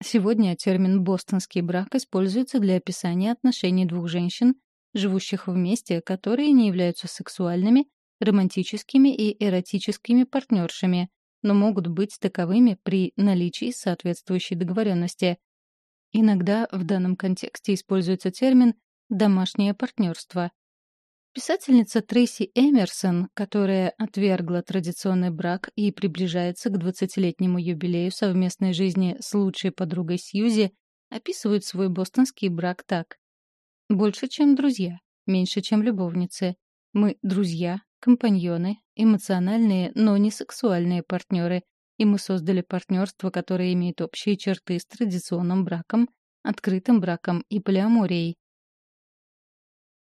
Сегодня термин «бостонский брак» используется для описания отношений двух женщин, живущих вместе, которые не являются сексуальными, романтическими и эротическими партнершами, но могут быть таковыми при наличии соответствующей договоренности. Иногда в данном контексте используется термин «домашнее партнерство». Писательница Трейси Эмерсон, которая отвергла традиционный брак и приближается к 20-летнему юбилею совместной жизни с лучшей подругой Сьюзи, описывает свой бостонский брак так. «Больше, чем друзья, меньше, чем любовницы. Мы друзья, компаньоны, эмоциональные, но не сексуальные партнеры, и мы создали партнерство, которое имеет общие черты с традиционным браком, открытым браком и полиаморией.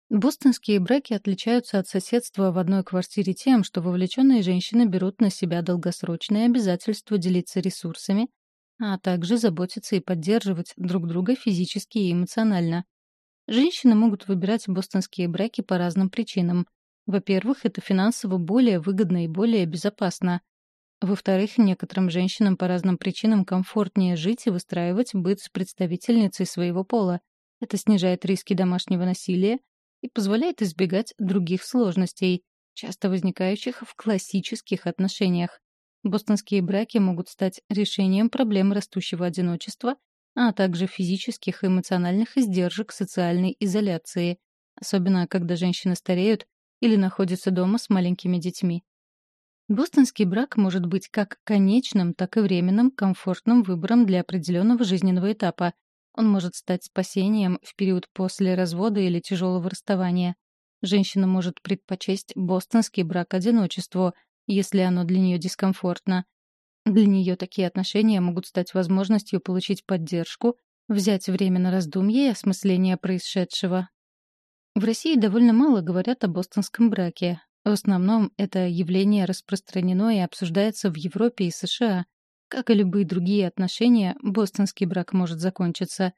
Бостонские браки отличаются от соседства в одной квартире тем, что вовлеченные женщины берут на себя долгосрочные обязательства делиться ресурсами, а также заботиться и поддерживать друг друга физически и эмоционально. Женщины могут выбирать бостонские браки по разным причинам. Во-первых, это финансово более выгодно и более безопасно. Во-вторых, некоторым женщинам по разным причинам комфортнее жить и выстраивать быт с представительницей своего пола. Это снижает риски домашнего насилия и позволяет избегать других сложностей, часто возникающих в классических отношениях. Бостонские браки могут стать решением проблем растущего одиночества, а также физических и эмоциональных издержек социальной изоляции, особенно когда женщины стареют или находится дома с маленькими детьми. Бостонский брак может быть как конечным, так и временным, комфортным выбором для определенного жизненного этапа. Он может стать спасением в период после развода или тяжелого расставания. Женщина может предпочесть бостонский брак одиночеству, если оно для нее дискомфортно. Для нее такие отношения могут стать возможностью получить поддержку, взять время на раздумье и осмысление происшедшего, в России довольно мало говорят о бостонском браке. В основном это явление распространено и обсуждается в Европе и США. Как и любые другие отношения, бостонский брак может закончиться.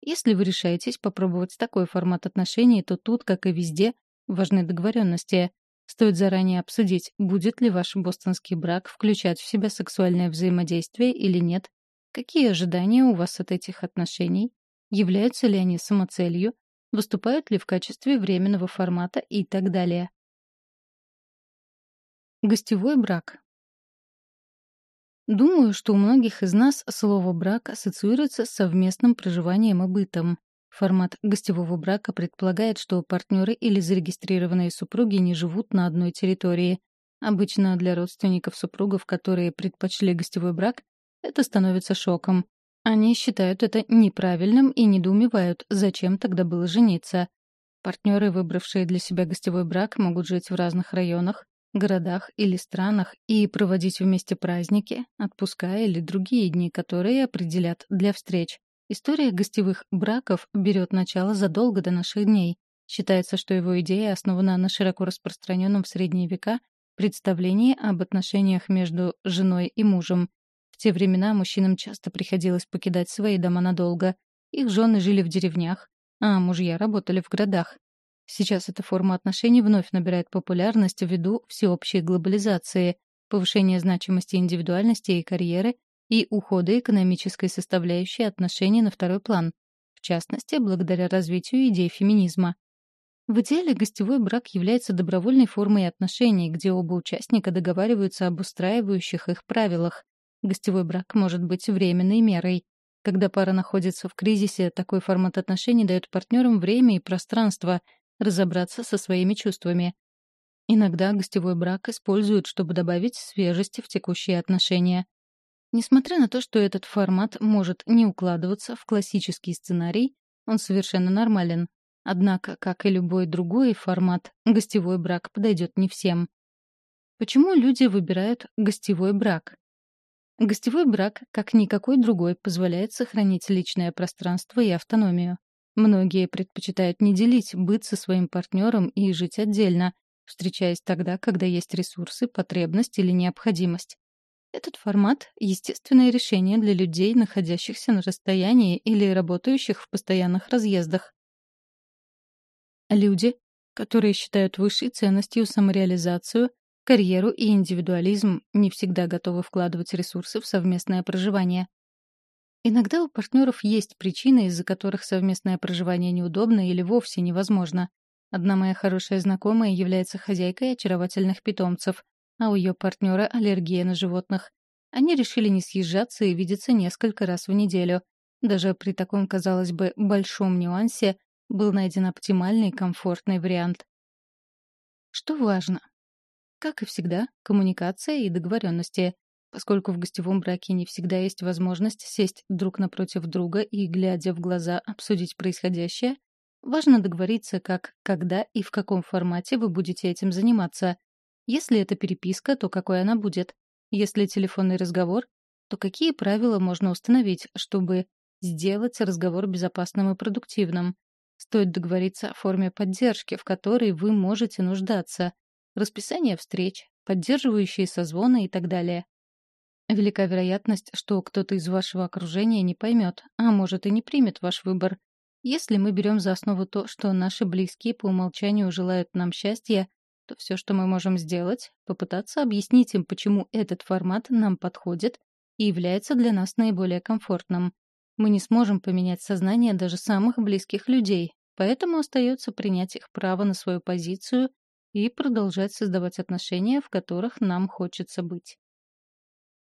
Если вы решаетесь попробовать такой формат отношений, то тут, как и везде, важны договоренности. Стоит заранее обсудить, будет ли ваш бостонский брак включать в себя сексуальное взаимодействие или нет, какие ожидания у вас от этих отношений, являются ли они самоцелью, выступают ли в качестве временного формата и так далее. Гостевой брак. Думаю, что у многих из нас слово «брак» ассоциируется с совместным проживанием и бытом. Формат гостевого брака предполагает, что партнеры или зарегистрированные супруги не живут на одной территории. Обычно для родственников супругов, которые предпочли гостевой брак, это становится шоком. Они считают это неправильным и недоумевают, зачем тогда было жениться. Партнеры, выбравшие для себя гостевой брак, могут жить в разных районах, городах или странах и проводить вместе праздники, отпуска или другие дни, которые определят для встреч. История гостевых браков берет начало задолго до наших дней. Считается, что его идея основана на широко распространенном в средние века представлении об отношениях между женой и мужем, в те времена мужчинам часто приходилось покидать свои дома надолго. Их жены жили в деревнях, а мужья работали в городах. Сейчас эта форма отношений вновь набирает популярность ввиду всеобщей глобализации, повышения значимости индивидуальности и карьеры и ухода экономической составляющей отношений на второй план, в частности, благодаря развитию идей феминизма. В идеале гостевой брак является добровольной формой отношений, где оба участника договариваются об устраивающих их правилах, Гостевой брак может быть временной мерой. Когда пара находится в кризисе, такой формат отношений дает партнерам время и пространство разобраться со своими чувствами. Иногда гостевой брак используют, чтобы добавить свежести в текущие отношения. Несмотря на то, что этот формат может не укладываться в классический сценарий, он совершенно нормален. Однако, как и любой другой формат, гостевой брак подойдет не всем. Почему люди выбирают гостевой брак? Гостевой брак, как никакой другой, позволяет сохранить личное пространство и автономию. Многие предпочитают не делить быт со своим партнером и жить отдельно, встречаясь тогда, когда есть ресурсы, потребность или необходимость. Этот формат — естественное решение для людей, находящихся на расстоянии или работающих в постоянных разъездах. Люди, которые считают высшей ценностью самореализацию, карьеру и индивидуализм, не всегда готовы вкладывать ресурсы в совместное проживание. Иногда у партнеров есть причины, из-за которых совместное проживание неудобно или вовсе невозможно. Одна моя хорошая знакомая является хозяйкой очаровательных питомцев, а у ее партнера аллергия на животных. Они решили не съезжаться и видеться несколько раз в неделю. Даже при таком, казалось бы, большом нюансе был найден оптимальный комфортный вариант. Что важно? Как и всегда, коммуникация и договоренности. Поскольку в гостевом браке не всегда есть возможность сесть друг напротив друга и, глядя в глаза, обсудить происходящее, важно договориться, как, когда и в каком формате вы будете этим заниматься. Если это переписка, то какой она будет? Если телефонный разговор, то какие правила можно установить, чтобы сделать разговор безопасным и продуктивным? Стоит договориться о форме поддержки, в которой вы можете нуждаться расписание встреч, поддерживающие созвоны и так далее. Велика вероятность, что кто-то из вашего окружения не поймет, а может и не примет ваш выбор. Если мы берем за основу то, что наши близкие по умолчанию желают нам счастья, то все, что мы можем сделать, попытаться объяснить им, почему этот формат нам подходит и является для нас наиболее комфортным. Мы не сможем поменять сознание даже самых близких людей, поэтому остается принять их право на свою позицию и продолжать создавать отношения, в которых нам хочется быть.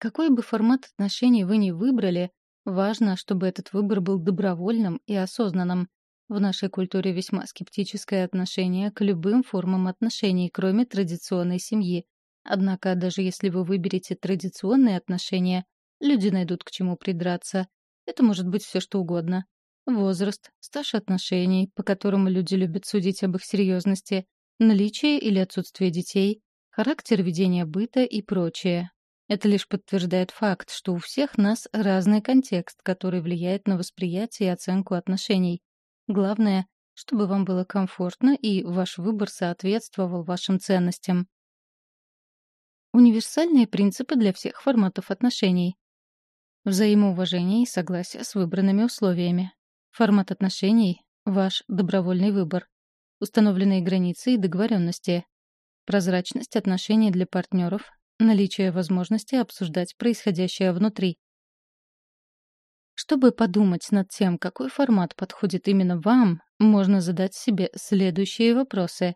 Какой бы формат отношений вы ни выбрали, важно, чтобы этот выбор был добровольным и осознанным. В нашей культуре весьма скептическое отношение к любым формам отношений, кроме традиционной семьи. Однако, даже если вы выберете традиционные отношения, люди найдут к чему придраться. Это может быть все что угодно. Возраст, стаж отношений, по которому люди любят судить об их серьезности, наличие или отсутствие детей, характер ведения быта и прочее. Это лишь подтверждает факт, что у всех нас разный контекст, который влияет на восприятие и оценку отношений. Главное чтобы вам было комфортно и ваш выбор соответствовал вашим ценностям. Универсальные принципы для всех форматов отношений. Взаимоуважение и согласие с выбранными условиями. Формат отношений — ваш добровольный выбор. Установленные границы и договоренности. Прозрачность отношений для партнеров. Наличие возможности обсуждать происходящее внутри. Чтобы подумать над тем, какой формат подходит именно вам, можно задать себе следующие вопросы.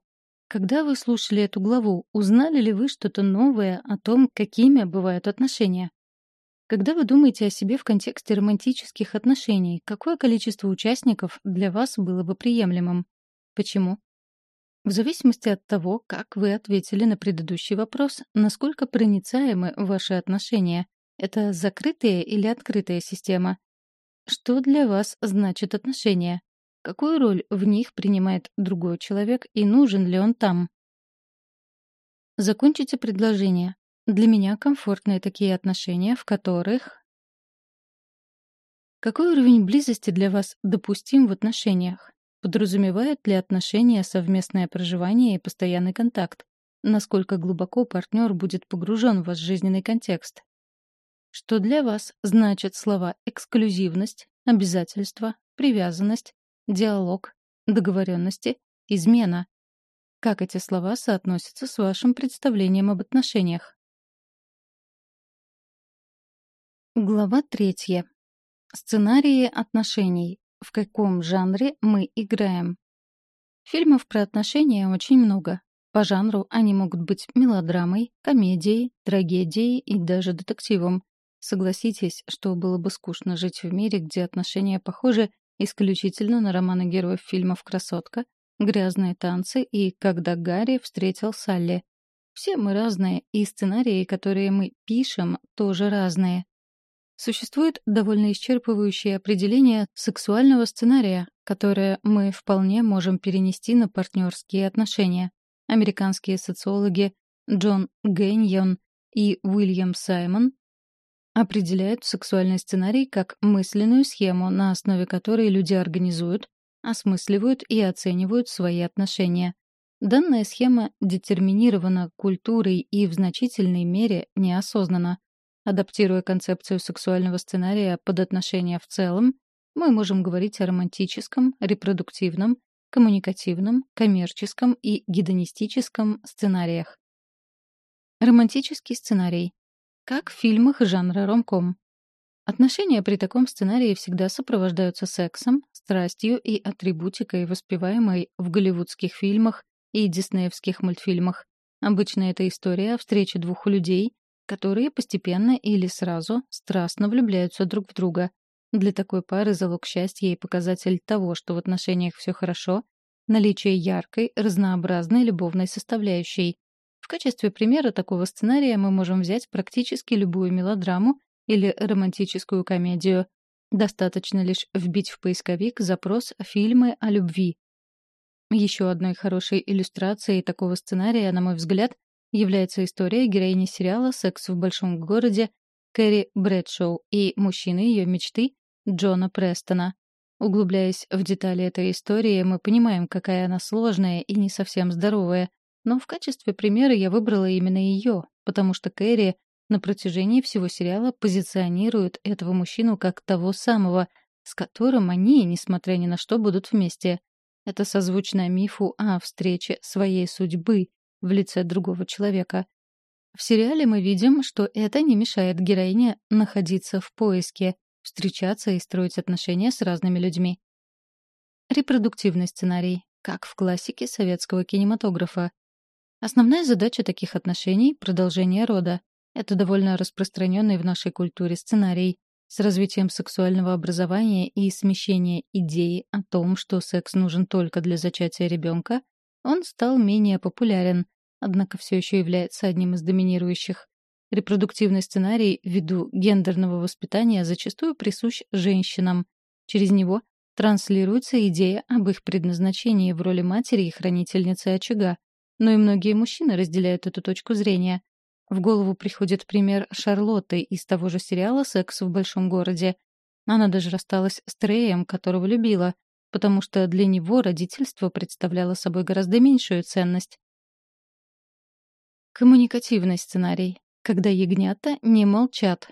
Когда вы слушали эту главу, узнали ли вы что-то новое о том, какими бывают отношения? Когда вы думаете о себе в контексте романтических отношений, какое количество участников для вас было бы приемлемым? Почему? В зависимости от того, как вы ответили на предыдущий вопрос, насколько проницаемы ваши отношения, это закрытая или открытая система, что для вас значит отношения? Какую роль в них принимает другой человек и нужен ли он там? Закончите предложение. Для меня комфортные такие отношения, в которых... Какой уровень близости для вас допустим в отношениях? Подразумевают ли отношения совместное проживание и постоянный контакт? Насколько глубоко партнер будет погружен в ваш жизненный контекст? Что для вас значат слова «эксклюзивность», «обязательство», «привязанность», «диалог», «договоренности», «измена»? Как эти слова соотносятся с вашим представлением об отношениях? Глава третья. Сценарии отношений. В каком жанре мы играем? Фильмов про отношения очень много. По жанру они могут быть мелодрамой, комедией, трагедией и даже детективом. Согласитесь, что было бы скучно жить в мире, где отношения похожи исключительно на романы героев фильмов «Красотка», «Грязные танцы» и «Когда Гарри встретил Салли». Все мы разные, и сценарии, которые мы пишем, тоже разные. Существует довольно исчерпывающее определение сексуального сценария, которое мы вполне можем перенести на партнерские отношения. Американские социологи Джон Гэньон и Уильям Саймон определяют сексуальный сценарий как мысленную схему, на основе которой люди организуют, осмысливают и оценивают свои отношения. Данная схема детерминирована культурой и в значительной мере неосознанно. Адаптируя концепцию сексуального сценария под отношения в целом, мы можем говорить о романтическом, репродуктивном, коммуникативном, коммерческом и гедонистическом сценариях. Романтический сценарий. Как в фильмах жанра ромком. Отношения при таком сценарии всегда сопровождаются сексом, страстью и атрибутикой, воспеваемой в голливудских фильмах и диснеевских мультфильмах. Обычно это история о встрече двух людей, которые постепенно или сразу страстно влюбляются друг в друга. Для такой пары залог счастья и показатель того, что в отношениях все хорошо, наличие яркой, разнообразной любовной составляющей, в качестве примера такого сценария мы можем взять практически любую мелодраму или романтическую комедию. Достаточно лишь вбить в поисковик запрос «фильмы о любви». Еще одной хорошей иллюстрацией такого сценария, на мой взгляд, является история героини сериала «Секс в большом городе» Кэрри Брэдшоу и мужчины ее мечты Джона Престона. Углубляясь в детали этой истории, мы понимаем, какая она сложная и не совсем здоровая, но в качестве примера я выбрала именно ее, потому что Кэрри на протяжении всего сериала позиционирует этого мужчину как того самого, с которым они, несмотря ни на что, будут вместе. Это созвучно мифу о встрече своей судьбы в лице другого человека. В сериале мы видим, что это не мешает героине находиться в поиске, встречаться и строить отношения с разными людьми. Репродуктивный сценарий, как в классике советского кинематографа. Основная задача таких отношений — продолжение рода. Это довольно распространенный в нашей культуре сценарий. С развитием сексуального образования и смещения идеи о том, что секс нужен только для зачатия ребенка, он стал менее популярен, однако все еще является одним из доминирующих. Репродуктивный сценарий ввиду гендерного воспитания зачастую присущ женщинам. Через него транслируется идея об их предназначении в роли матери и хранительницы очага, но и многие мужчины разделяют эту точку зрения. В голову приходит пример Шарлотты из того же сериала «Секс в большом городе». Она даже рассталась с Треем, которого любила, потому что для него родительство представляло собой гораздо меньшую ценность. Коммуникативный сценарий, когда ягнята не молчат.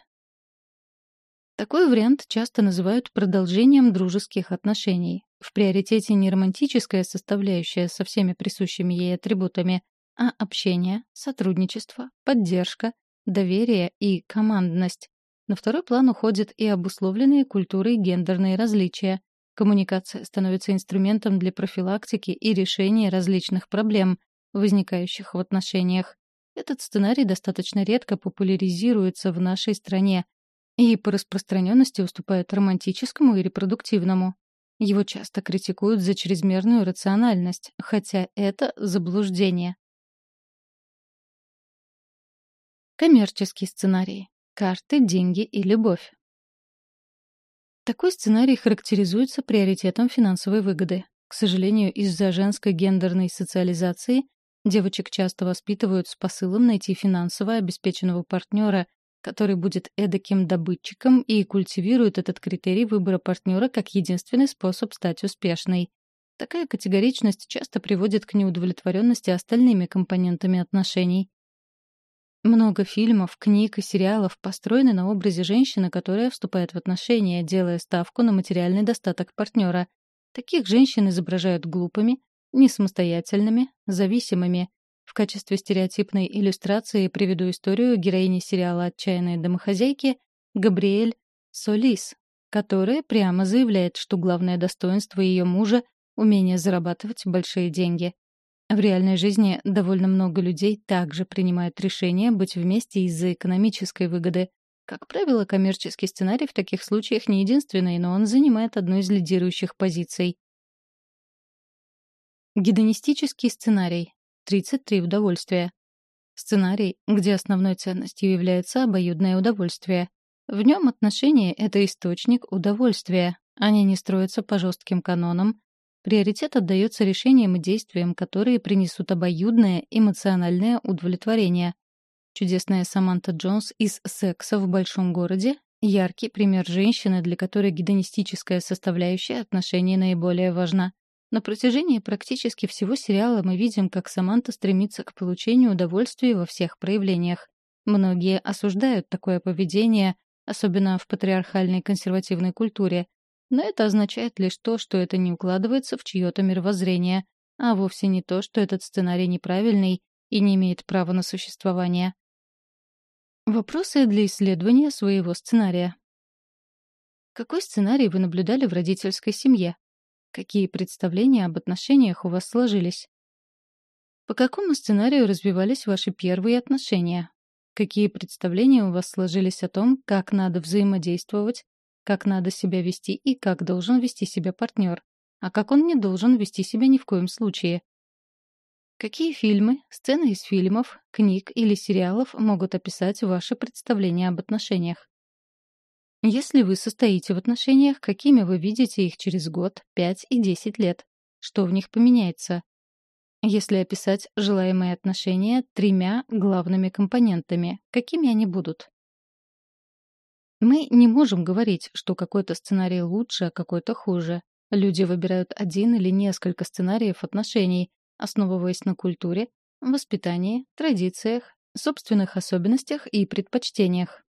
Такой вариант часто называют продолжением дружеских отношений. В приоритете не романтическая составляющая со всеми присущими ей атрибутами, а общение, сотрудничество, поддержка, доверие и командность. На второй план уходят и обусловленные культурой гендерные различия. Коммуникация становится инструментом для профилактики и решения различных проблем, возникающих в отношениях. Этот сценарий достаточно редко популяризируется в нашей стране и по распространенности уступает романтическому и репродуктивному. Его часто критикуют за чрезмерную рациональность, хотя это заблуждение. Коммерческий сценарий. Карты, деньги и любовь. Такой сценарий характеризуется приоритетом финансовой выгоды. К сожалению, из-за женской гендерной социализации девочек часто воспитывают с посылом найти финансово обеспеченного партнера, который будет эдаким добытчиком и культивирует этот критерий выбора партнера как единственный способ стать успешной. Такая категоричность часто приводит к неудовлетворенности остальными компонентами отношений. Много фильмов, книг и сериалов построены на образе женщины, которая вступает в отношения, делая ставку на материальный достаток партнера. Таких женщин изображают глупыми, несамостоятельными, зависимыми. В качестве стереотипной иллюстрации приведу историю героини сериала «Отчаянные домохозяйки» Габриэль Солис, которая прямо заявляет, что главное достоинство ее мужа — умение зарабатывать большие деньги. В реальной жизни довольно много людей также принимают решение быть вместе из-за экономической выгоды. Как правило, коммерческий сценарий в таких случаях не единственный, но он занимает одну из лидирующих позиций. Гедонистический сценарий. 33 удовольствия. Сценарий, где основной ценностью является обоюдное удовольствие. В нем отношения — это источник удовольствия. Они не строятся по жестким канонам, Приоритет отдается решениям и действиям, которые принесут обоюдное эмоциональное удовлетворение. Чудесная Саманта Джонс из «Секса в большом городе» — яркий пример женщины, для которой гедонистическая составляющая отношений наиболее важна. На протяжении практически всего сериала мы видим, как Саманта стремится к получению удовольствия во всех проявлениях. Многие осуждают такое поведение, особенно в патриархальной консервативной культуре, но это означает лишь то, что это не укладывается в чье-то мировоззрение, а вовсе не то, что этот сценарий неправильный и не имеет права на существование. Вопросы для исследования своего сценария. Какой сценарий вы наблюдали в родительской семье? Какие представления об отношениях у вас сложились? По какому сценарию развивались ваши первые отношения? Какие представления у вас сложились о том, как надо взаимодействовать как надо себя вести и как должен вести себя партнер, а как он не должен вести себя ни в коем случае. Какие фильмы, сцены из фильмов, книг или сериалов могут описать ваши представления об отношениях? Если вы состоите в отношениях, какими вы видите их через год, пять и десять лет? Что в них поменяется? Если описать желаемые отношения тремя главными компонентами, какими они будут? Мы не можем говорить, что какой-то сценарий лучше, а какой-то хуже. Люди выбирают один или несколько сценариев отношений, основываясь на культуре, воспитании, традициях, собственных особенностях и предпочтениях.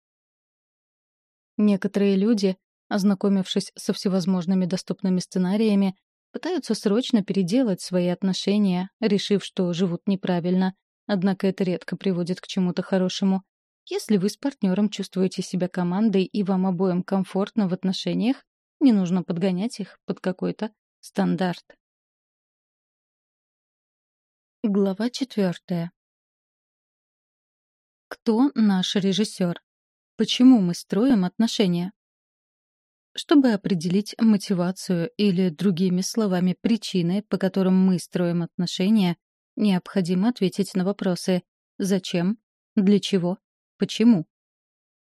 Некоторые люди, ознакомившись со всевозможными доступными сценариями, пытаются срочно переделать свои отношения, решив, что живут неправильно, однако это редко приводит к чему-то хорошему. Если вы с партнером чувствуете себя командой и вам обоим комфортно в отношениях, не нужно подгонять их под какой-то стандарт. Глава четвертая. Кто наш режиссер? Почему мы строим отношения? Чтобы определить мотивацию или, другими словами, причины, по которым мы строим отношения, необходимо ответить на вопросы «Зачем?», «Для чего?», Почему?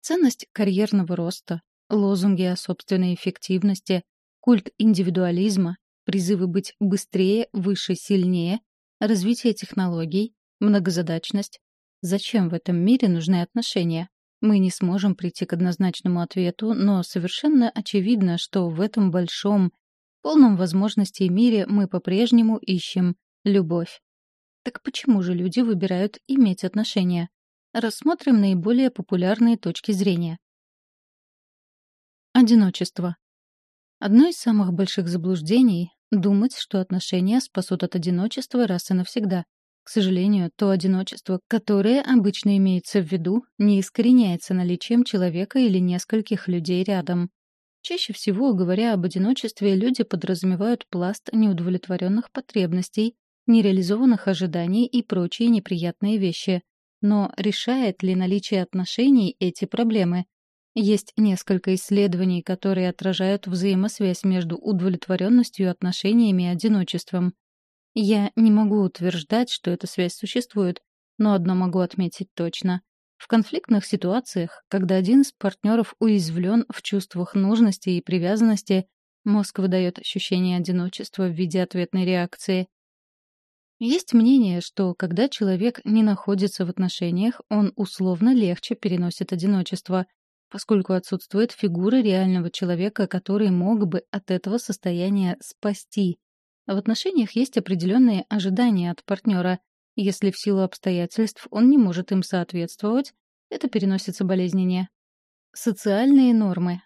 Ценность карьерного роста, лозунги о собственной эффективности, культ индивидуализма, призывы быть быстрее, выше, сильнее, развитие технологий, многозадачность. Зачем в этом мире нужны отношения? Мы не сможем прийти к однозначному ответу, но совершенно очевидно, что в этом большом полном возможностей мире мы по-прежнему ищем любовь. Так почему же люди выбирают иметь отношения? Рассмотрим наиболее популярные точки зрения. Одиночество. Одно из самых больших заблуждений — думать, что отношения спасут от одиночества раз и навсегда. К сожалению, то одиночество, которое обычно имеется в виду, не искореняется наличием человека или нескольких людей рядом. Чаще всего, говоря об одиночестве, люди подразумевают пласт неудовлетворенных потребностей, нереализованных ожиданий и прочие неприятные вещи. Но решает ли наличие отношений эти проблемы? Есть несколько исследований, которые отражают взаимосвязь между удовлетворенностью отношениями и одиночеством. Я не могу утверждать, что эта связь существует, но одно могу отметить точно. В конфликтных ситуациях, когда один из партнеров уязвлен в чувствах нужности и привязанности, мозг выдает ощущение одиночества в виде ответной реакции. Есть мнение, что когда человек не находится в отношениях, он условно легче переносит одиночество, поскольку отсутствует фигура реального человека, который мог бы от этого состояния спасти. В отношениях есть определенные ожидания от партнера. Если в силу обстоятельств он не может им соответствовать, это переносится болезненнее. Социальные нормы.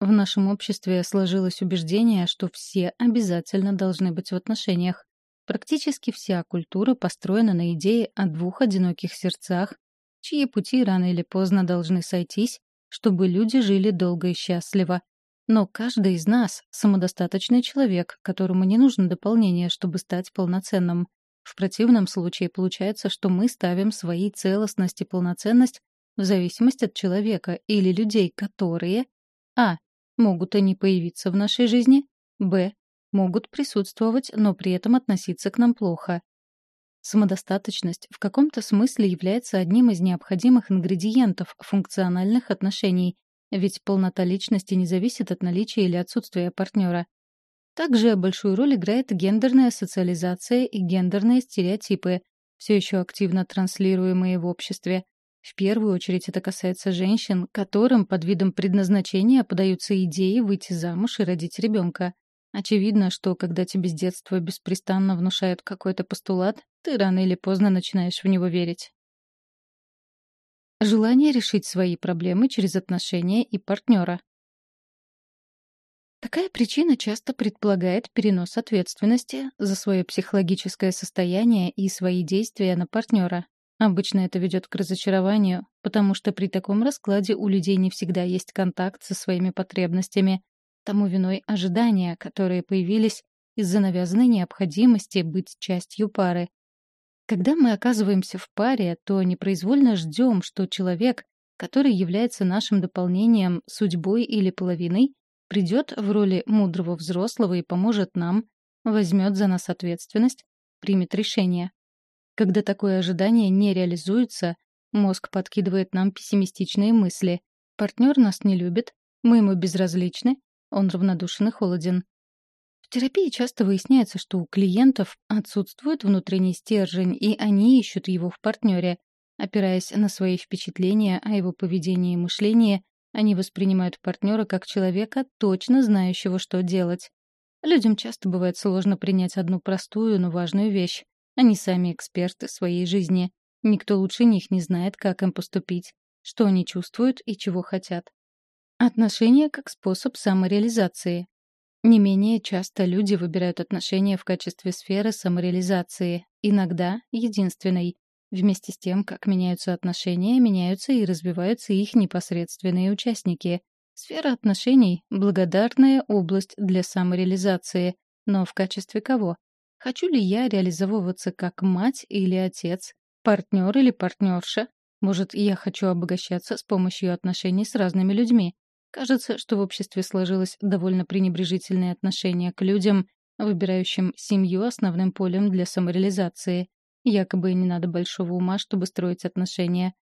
В нашем обществе сложилось убеждение, что все обязательно должны быть в отношениях. Практически вся культура построена на идее о двух одиноких сердцах, чьи пути рано или поздно должны сойтись, чтобы люди жили долго и счастливо. Но каждый из нас — самодостаточный человек, которому не нужно дополнение, чтобы стать полноценным. В противном случае получается, что мы ставим свои целостность и полноценность в зависимости от человека или людей, которые а. могут они появиться в нашей жизни, б. могут присутствовать, но при этом относиться к нам плохо, Самодостаточность в каком-то смысле является одним из необходимых ингредиентов функциональных отношений, ведь полнота личности не зависит от наличия или отсутствия партнера. Также большую роль играет гендерная социализация и гендерные стереотипы, все еще активно транслируемые в обществе. В первую очередь это касается женщин, которым под видом предназначения подаются идеи выйти замуж и родить ребенка. Очевидно, что когда тебе с детства беспрестанно внушают какой-то постулат, ты рано или поздно начинаешь в него верить. Желание решить свои проблемы через отношения и партнера. Такая причина часто предполагает перенос ответственности за свое психологическое состояние и свои действия на партнера. Обычно это ведет к разочарованию, потому что при таком раскладе у людей не всегда есть контакт со своими потребностями, Тому виной ожидания, которые появились из-за навязанной необходимости быть частью пары. Когда мы оказываемся в паре, то непроизвольно ждем, что человек, который является нашим дополнением, судьбой или половиной, придет в роли мудрого взрослого и поможет нам, возьмет за нас ответственность, примет решение. Когда такое ожидание не реализуется, мозг подкидывает нам пессимистичные мысли. Партнер нас не любит, мы ему безразличны, он равнодушен и холоден. В терапии часто выясняется, что у клиентов отсутствует внутренний стержень, и они ищут его в партнере. Опираясь на свои впечатления о его поведении и мышлении, они воспринимают партнера как человека, точно знающего, что делать. Людям часто бывает сложно принять одну простую, но важную вещь. Они сами эксперты своей жизни. Никто лучше них не знает, как им поступить, что они чувствуют и чего хотят. Отношения как способ самореализации. Не менее часто люди выбирают отношения в качестве сферы самореализации, иногда единственной. Вместе с тем, как меняются отношения, меняются и развиваются их непосредственные участники. Сфера отношений — благодарная область для самореализации. Но в качестве кого? Хочу ли я реализовываться как мать или отец, партнер или партнерша? Может, я хочу обогащаться с помощью отношений с разными людьми? Кажется, что в обществе сложилось довольно пренебрежительное отношение к людям, выбирающим семью основным полем для самореализации. Якобы не надо большого ума, чтобы строить отношения.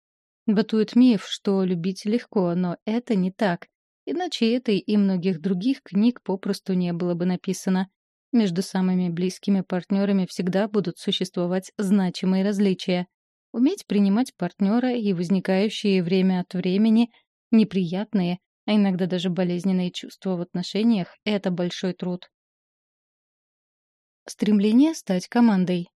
Бытует миф, что любить легко, но это не так. Иначе этой и многих других книг попросту не было бы написано. Между самыми близкими партнерами всегда будут существовать значимые различия. Уметь принимать партнера и возникающие время от времени неприятные, а иногда даже болезненные чувства в отношениях — это большой труд. Стремление стать командой.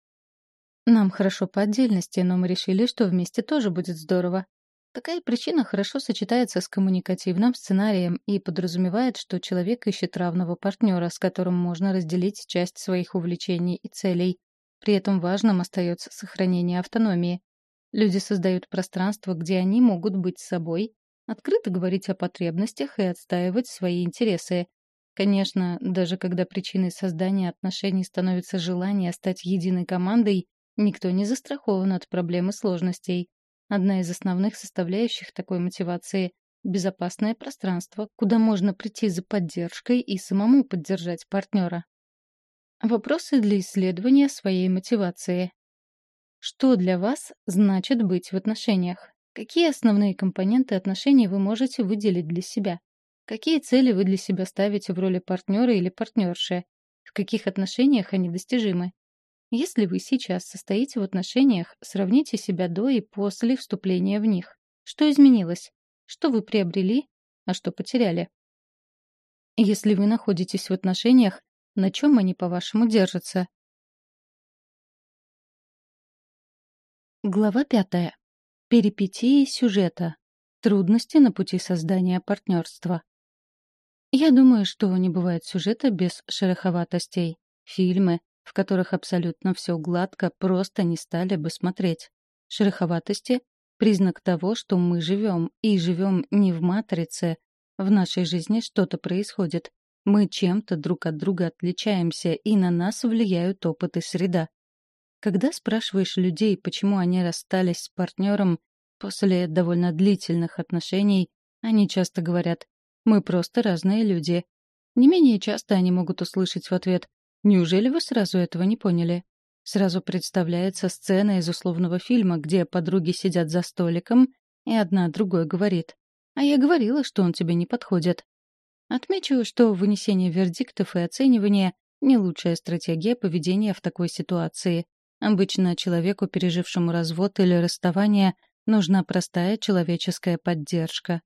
Нам хорошо по отдельности, но мы решили, что вместе тоже будет здорово. Такая причина хорошо сочетается с коммуникативным сценарием и подразумевает, что человек ищет равного партнера, с которым можно разделить часть своих увлечений и целей. При этом важным остается сохранение автономии. Люди создают пространство, где они могут быть собой, открыто говорить о потребностях и отстаивать свои интересы. Конечно, даже когда причиной создания отношений становится желание стать единой командой, Никто не застрахован от проблем и сложностей. Одна из основных составляющих такой мотивации — безопасное пространство, куда можно прийти за поддержкой и самому поддержать партнера. Вопросы для исследования своей мотивации. Что для вас значит быть в отношениях? Какие основные компоненты отношений вы можете выделить для себя? Какие цели вы для себя ставите в роли партнера или партнерши? В каких отношениях они достижимы? Если вы сейчас состоите в отношениях, сравните себя до и после вступления в них. Что изменилось? Что вы приобрели, а что потеряли? Если вы находитесь в отношениях, на чем они, по-вашему, держатся? Глава пятая. Перипетии сюжета. Трудности на пути создания партнерства. Я думаю, что не бывает сюжета без шероховатостей. Фильмы, в которых абсолютно все гладко, просто не стали бы смотреть. Шероховатости — признак того, что мы живем, и живем не в матрице. В нашей жизни что-то происходит. Мы чем-то друг от друга отличаемся, и на нас влияют опыт и среда. Когда спрашиваешь людей, почему они расстались с партнером после довольно длительных отношений, они часто говорят «мы просто разные люди». Не менее часто они могут услышать в ответ Неужели вы сразу этого не поняли? Сразу представляется сцена из условного фильма, где подруги сидят за столиком, и одна другой говорит. «А я говорила, что он тебе не подходит». Отмечу, что вынесение вердиктов и оценивание — не лучшая стратегия поведения в такой ситуации. Обычно человеку, пережившему развод или расставание, нужна простая человеческая поддержка.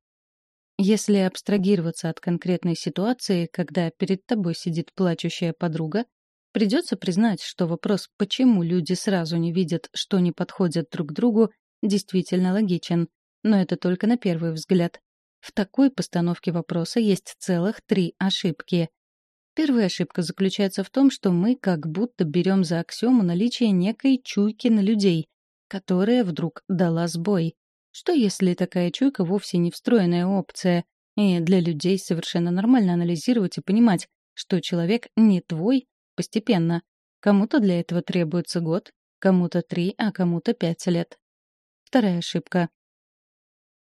Если абстрагироваться от конкретной ситуации, когда перед тобой сидит плачущая подруга, придется признать, что вопрос, почему люди сразу не видят, что не подходят друг другу, действительно логичен. Но это только на первый взгляд. В такой постановке вопроса есть целых три ошибки. Первая ошибка заключается в том, что мы как будто берем за аксиому наличие некой чуйки на людей, которая вдруг дала сбой. Что если такая чуйка вовсе не встроенная опция, и для людей совершенно нормально анализировать и понимать, что человек не твой постепенно. Кому-то для этого требуется год, кому-то три, а кому-то пять лет. Вторая ошибка.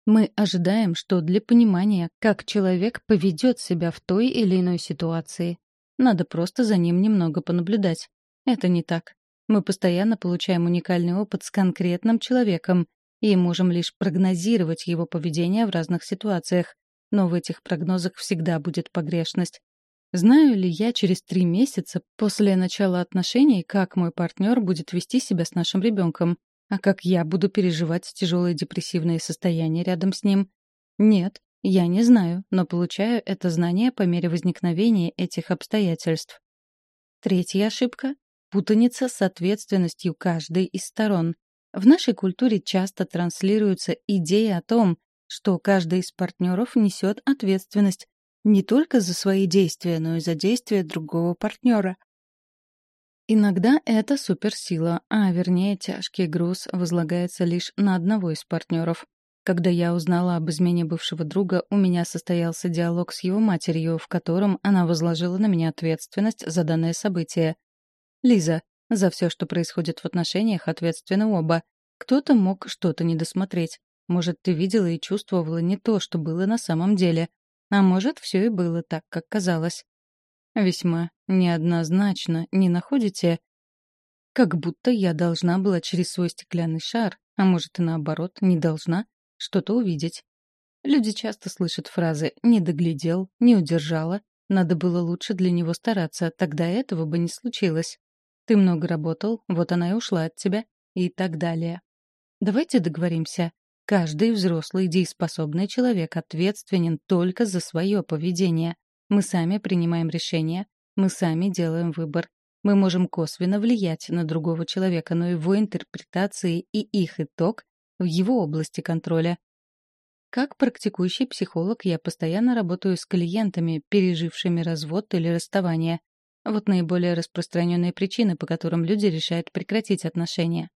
Мы ожидаем, что для понимания, как человек поведет себя в той или иной ситуации, надо просто за ним немного понаблюдать. Это не так. Мы постоянно получаем уникальный опыт с конкретным человеком, и можем лишь прогнозировать его поведение в разных ситуациях, но в этих прогнозах всегда будет погрешность. Знаю ли я через три месяца после начала отношений, как мой партнер будет вести себя с нашим ребенком, а как я буду переживать тяжелые депрессивные состояния рядом с ним? Нет, я не знаю, но получаю это знание по мере возникновения этих обстоятельств. Третья ошибка — путаница с ответственностью каждой из сторон. В нашей культуре часто транслируется идея о том, что каждый из партнеров несет ответственность не только за свои действия, но и за действия другого партнера. Иногда это суперсила, а вернее тяжкий груз возлагается лишь на одного из партнеров. Когда я узнала об измене бывшего друга, у меня состоялся диалог с его матерью, в котором она возложила на меня ответственность за данное событие. «Лиза, за все, что происходит в отношениях, ответственны оба. Кто-то мог что-то недосмотреть. Может, ты видела и чувствовала не то, что было на самом деле. А может, все и было так, как казалось. Весьма неоднозначно, не находите? Как будто я должна была через свой стеклянный шар, а может и наоборот, не должна, что-то увидеть. Люди часто слышат фразы «не доглядел», «не удержала», «надо было лучше для него стараться, тогда этого бы не случилось». Ты много работал, вот она и ушла от тебя, и так далее. Давайте договоримся. Каждый взрослый дееспособный человек ответственен только за свое поведение. Мы сами принимаем решения, мы сами делаем выбор. Мы можем косвенно влиять на другого человека, но его интерпретации и их итог в его области контроля. Как практикующий психолог я постоянно работаю с клиентами, пережившими развод или расставание. Вот наиболее распространенные причины, по которым люди решают прекратить отношения.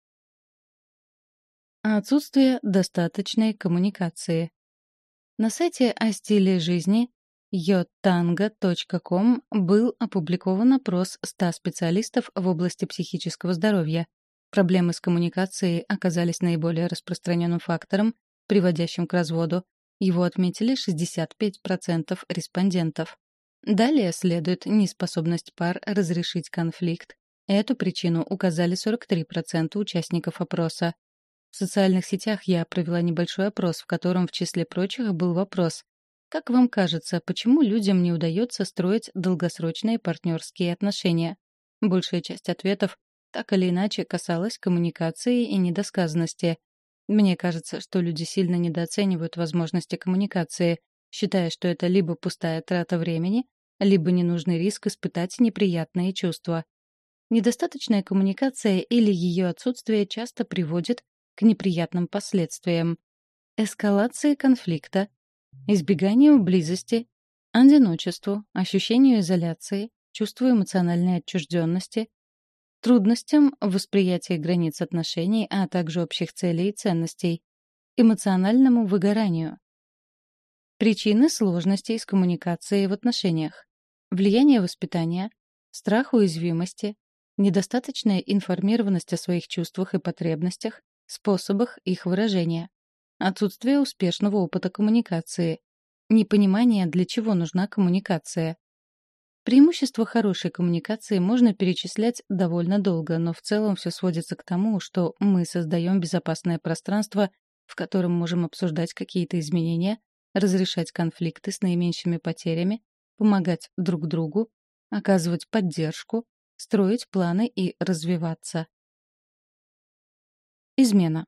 Отсутствие достаточной коммуникации. На сайте о стиле жизни yotanga.com был опубликован опрос 100 специалистов в области психического здоровья. Проблемы с коммуникацией оказались наиболее распространенным фактором, приводящим к разводу. Его отметили 65% респондентов. Далее следует неспособность пар разрешить конфликт. Эту причину указали 43% участников опроса. В социальных сетях я провела небольшой опрос, в котором в числе прочих был вопрос «Как вам кажется, почему людям не удается строить долгосрочные партнерские отношения?» Большая часть ответов так или иначе касалась коммуникации и недосказанности. Мне кажется, что люди сильно недооценивают возможности коммуникации, считая, что это либо пустая трата времени, либо ненужный риск испытать неприятные чувства. Недостаточная коммуникация или ее отсутствие часто приводит к неприятным последствиям. Эскалации конфликта, избеганию близости, одиночеству, ощущению изоляции, чувству эмоциональной отчужденности, трудностям в восприятии границ отношений, а также общих целей и ценностей, эмоциональному выгоранию. Причины сложностей с коммуникацией в отношениях. Влияние воспитания, страх уязвимости, недостаточная информированность о своих чувствах и потребностях, способах их выражения, отсутствие успешного опыта коммуникации, непонимание, для чего нужна коммуникация, Преимущества хорошей коммуникации можно перечислять довольно долго, но в целом все сводится к тому, что мы создаем безопасное пространство, в котором можем обсуждать какие-то изменения, разрешать конфликты с наименьшими потерями, помогать друг другу, оказывать поддержку, строить планы и развиваться. Измена.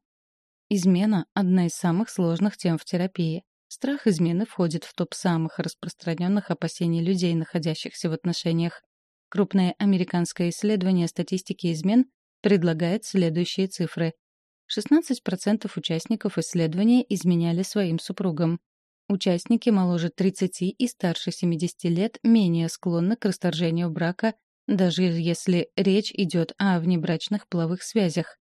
Измена — одна из самых сложных тем в терапии. Страх измены входит в топ самых распространенных опасений людей, находящихся в отношениях. Крупное американское исследование статистики измен предлагает следующие цифры. 16% участников исследования изменяли своим супругам. Участники моложе 30 и старше 70 лет менее склонны к расторжению брака, даже если речь идет о внебрачных половых связях.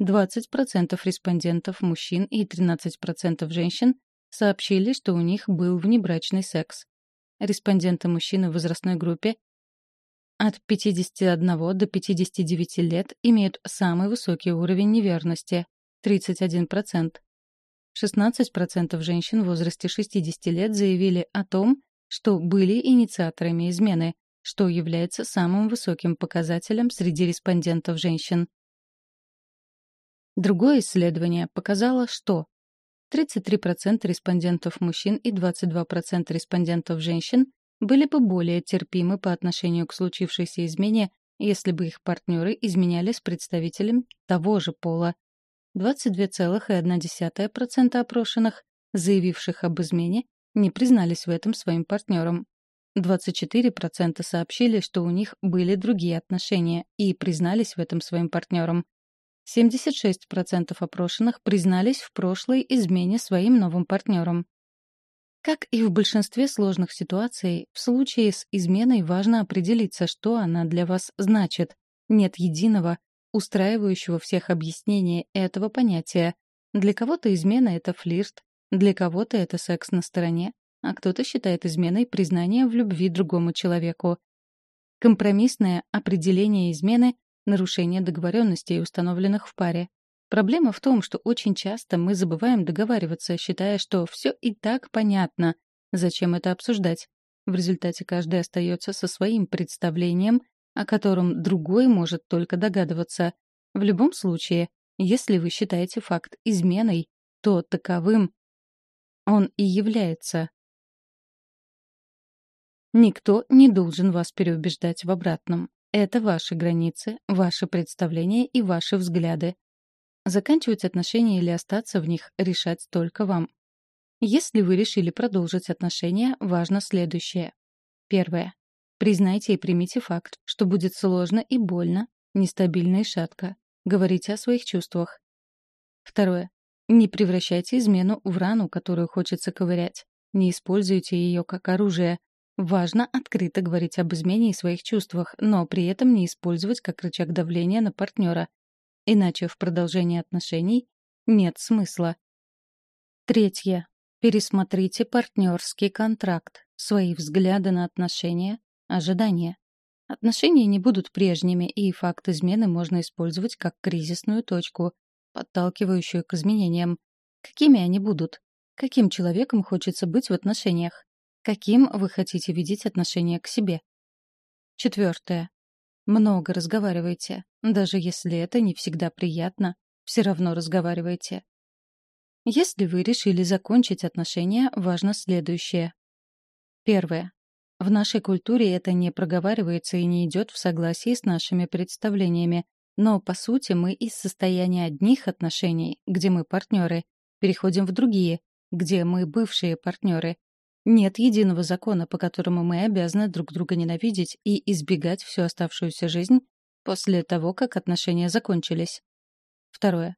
20% респондентов мужчин и 13% женщин сообщили, что у них был внебрачный секс. Респонденты мужчины в возрастной группе от 51 до 59 лет имеют самый высокий уровень неверности — 31%. 16% женщин в возрасте 60 лет заявили о том, что были инициаторами измены, что является самым высоким показателем среди респондентов женщин. Другое исследование показало, что 33% респондентов мужчин и 22% респондентов женщин были бы более терпимы по отношению к случившейся измене, если бы их партнеры изменяли с представителем того же пола. 22,1% опрошенных, заявивших об измене, не признались в этом своим партнерам. 24% сообщили, что у них были другие отношения и признались в этом своим партнерам. 76% опрошенных признались в прошлой измене своим новым партнерам. Как и в большинстве сложных ситуаций, в случае с изменой важно определиться, что она для вас значит. Нет единого, устраивающего всех объяснения этого понятия. Для кого-то измена — это флирт, для кого-то это секс на стороне, а кто-то считает изменой признание в любви другому человеку. Компромиссное определение измены нарушение договоренностей, установленных в паре. Проблема в том, что очень часто мы забываем договариваться, считая, что все и так понятно. Зачем это обсуждать? В результате каждый остается со своим представлением, о котором другой может только догадываться. В любом случае, если вы считаете факт изменой, то таковым он и является. Никто не должен вас переубеждать в обратном. Это ваши границы, ваши представления и ваши взгляды. Заканчивать отношения или остаться в них решать только вам. Если вы решили продолжить отношения, важно следующее. Первое. Признайте и примите факт, что будет сложно и больно, нестабильно и шатко. Говорите о своих чувствах. Второе. Не превращайте измену в рану, которую хочется ковырять. Не используйте ее как оружие. Важно открыто говорить об измене и своих чувствах, но при этом не использовать как рычаг давления на партнера. Иначе в продолжении отношений нет смысла. Третье. Пересмотрите партнерский контракт, свои взгляды на отношения, ожидания. Отношения не будут прежними, и факт измены можно использовать как кризисную точку, подталкивающую к изменениям. Какими они будут? Каким человеком хочется быть в отношениях? Каким вы хотите видеть отношение к себе? Четвертое. Много разговаривайте. Даже если это не всегда приятно, все равно разговаривайте. Если вы решили закончить отношения, важно следующее. Первое. В нашей культуре это не проговаривается и не идет в согласии с нашими представлениями. Но, по сути, мы из состояния одних отношений, где мы партнеры, переходим в другие, где мы бывшие партнеры. Нет единого закона, по которому мы обязаны друг друга ненавидеть и избегать всю оставшуюся жизнь после того, как отношения закончились. Второе.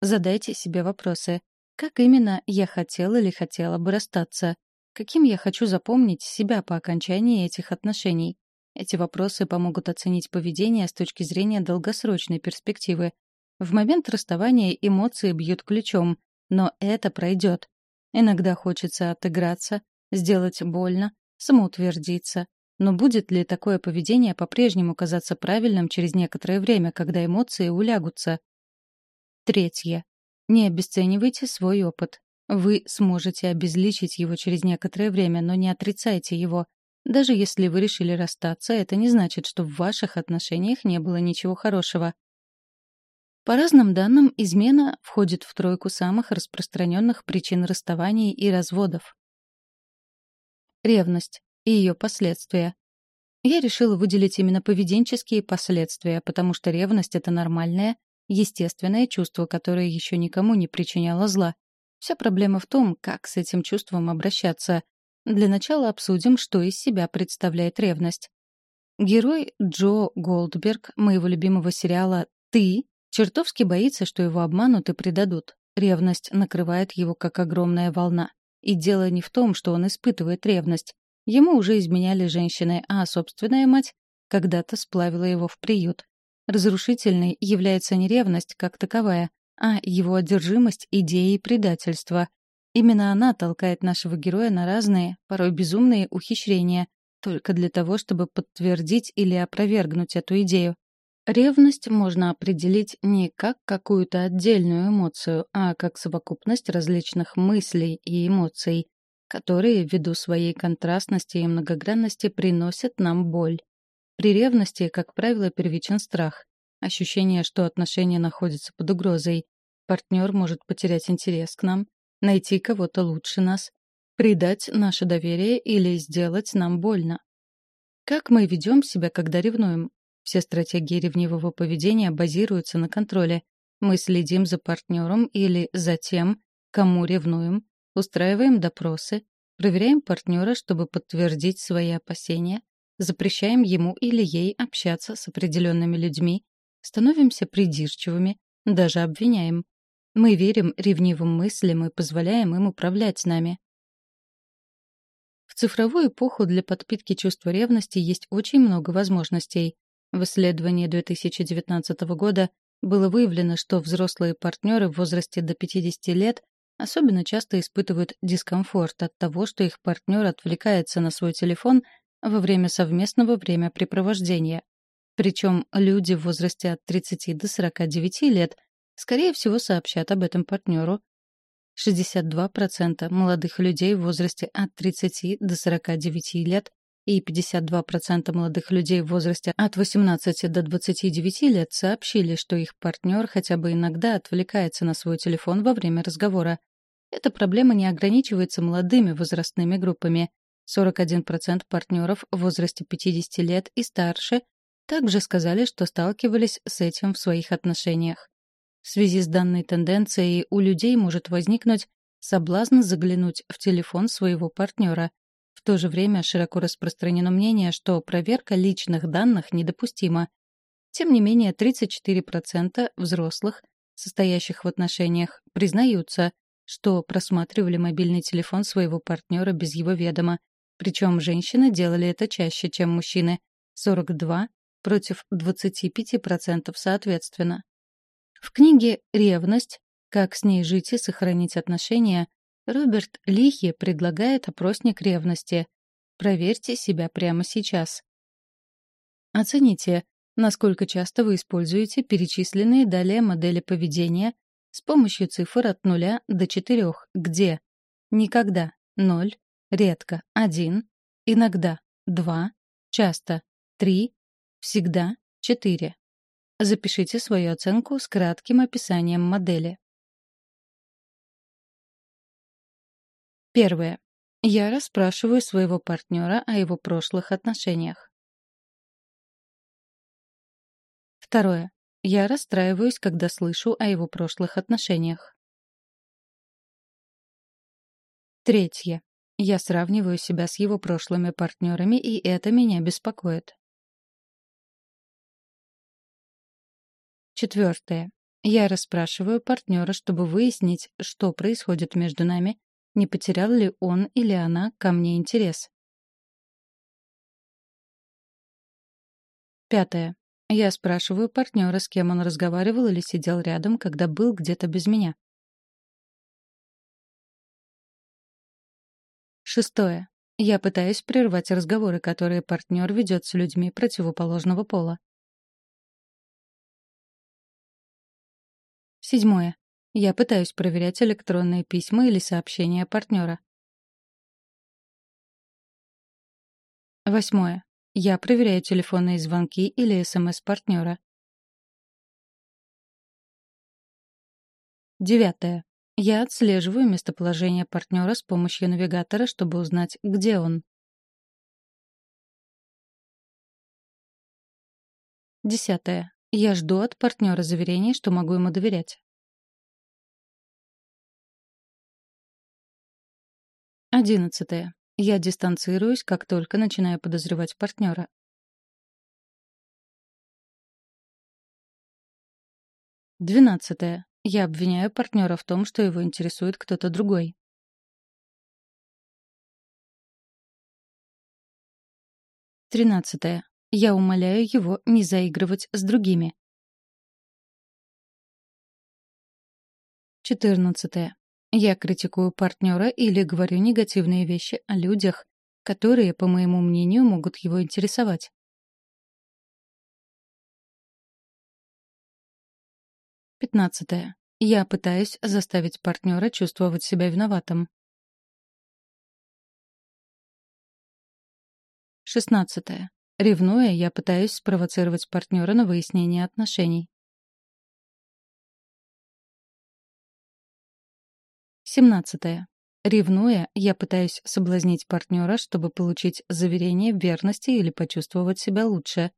Задайте себе вопросы. Как именно я хотел или хотела бы расстаться? Каким я хочу запомнить себя по окончании этих отношений? Эти вопросы помогут оценить поведение с точки зрения долгосрочной перспективы. В момент расставания эмоции бьют ключом, но это пройдет. Иногда хочется отыграться, сделать больно, самоутвердиться. Но будет ли такое поведение по-прежнему казаться правильным через некоторое время, когда эмоции улягутся? Третье. Не обесценивайте свой опыт. Вы сможете обезличить его через некоторое время, но не отрицайте его. Даже если вы решили расстаться, это не значит, что в ваших отношениях не было ничего хорошего. По разным данным, измена входит в тройку самых распространенных причин расставаний и разводов. Ревность и ее последствия. Я решила выделить именно поведенческие последствия, потому что ревность — это нормальное, естественное чувство, которое еще никому не причиняло зла. Вся проблема в том, как с этим чувством обращаться. Для начала обсудим, что из себя представляет ревность. Герой Джо Голдберг моего любимого сериала «Ты» чертовски боится, что его обманут и предадут. Ревность накрывает его как огромная волна. И дело не в том, что он испытывает ревность. Ему уже изменяли женщины, а собственная мать когда-то сплавила его в приют. Разрушительной является не ревность как таковая, а его одержимость идеей предательства. Именно она толкает нашего героя на разные, порой безумные ухищрения, только для того, чтобы подтвердить или опровергнуть эту идею. Ревность можно определить не как какую-то отдельную эмоцию, а как совокупность различных мыслей и эмоций, которые, ввиду своей контрастности и многогранности, приносят нам боль. При ревности, как правило, первичен страх. Ощущение, что отношения находятся под угрозой. Партнер может потерять интерес к нам, найти кого-то лучше нас, предать наше доверие или сделать нам больно. Как мы ведем себя, когда ревнуем? Все стратегии ревнивого поведения базируются на контроле. Мы следим за партнером или за тем, кому ревнуем, устраиваем допросы, проверяем партнера, чтобы подтвердить свои опасения, запрещаем ему или ей общаться с определенными людьми, становимся придирчивыми, даже обвиняем. Мы верим ревнивым мыслям и позволяем им управлять нами. В цифровую эпоху для подпитки чувства ревности есть очень много возможностей. В исследовании 2019 года было выявлено, что взрослые партнеры в возрасте до 50 лет особенно часто испытывают дискомфорт от того, что их партнер отвлекается на свой телефон во время совместного времяпрепровождения. Причем люди в возрасте от 30 до 49 лет, скорее всего, сообщат об этом партнеру. 62% молодых людей в возрасте от 30 до 49 лет и 52% молодых людей в возрасте от 18 до 29 лет сообщили, что их партнер хотя бы иногда отвлекается на свой телефон во время разговора. Эта проблема не ограничивается молодыми возрастными группами. 41% партнеров в возрасте 50 лет и старше также сказали, что сталкивались с этим в своих отношениях. В связи с данной тенденцией у людей может возникнуть соблазн заглянуть в телефон своего партнера. То же время широко распространено мнение, что проверка личных данных недопустима. Тем не менее, 34% взрослых, состоящих в отношениях, признаются, что просматривали мобильный телефон своего партнера без его ведома. Причем женщины делали это чаще, чем мужчины — 42 против 25% соответственно. В книге «Ревность. Как с ней жить и сохранить отношения» Роберт Лихи предлагает опросник ревности. Проверьте себя прямо сейчас. Оцените, насколько часто вы используете перечисленные далее модели поведения с помощью цифр от 0 до 4, где? Никогда. 0, редко. 1, иногда. 2, часто. 3, всегда. 4. Запишите свою оценку с кратким описанием модели. Первое. Я расспрашиваю своего партнера о его прошлых отношениях. Второе. Я расстраиваюсь, когда слышу о его прошлых отношениях. Третье. Я сравниваю себя с его прошлыми партнерами, и это меня беспокоит. Четвертое. Я расспрашиваю партнера, чтобы выяснить, что происходит между нами, не потерял ли он или она ко мне интерес. Пятое. Я спрашиваю партнера, с кем он разговаривал или сидел рядом, когда был где-то без меня. Шестое. Я пытаюсь прервать разговоры, которые партнер ведет с людьми противоположного пола. Седьмое. Я пытаюсь проверять электронные письма или сообщения партнера. Восьмое. Я проверяю телефонные звонки или СМС партнера. Девятое. Я отслеживаю местоположение партнера с помощью навигатора, чтобы узнать, где он. Десятое. Я жду от партнера заверений, что могу ему доверять. Одиннадцатое. Я дистанцируюсь, как только начинаю подозревать партнера. Двенадцатое. Я обвиняю партнера в том, что его интересует кто-то другой. Тринадцатое. Я умоляю его не заигрывать с другими. Четырнадцатое. Я критикую партнера или говорю негативные вещи о людях, которые, по моему мнению, могут его интересовать. Пятнадцатое. Я пытаюсь заставить партнера чувствовать себя виноватым. Шестнадцатое. Ревнуя, я пытаюсь спровоцировать партнера на выяснение отношений. 17. Ревнуя, я пытаюсь соблазнить партнера, чтобы получить заверение в верности или почувствовать себя лучше.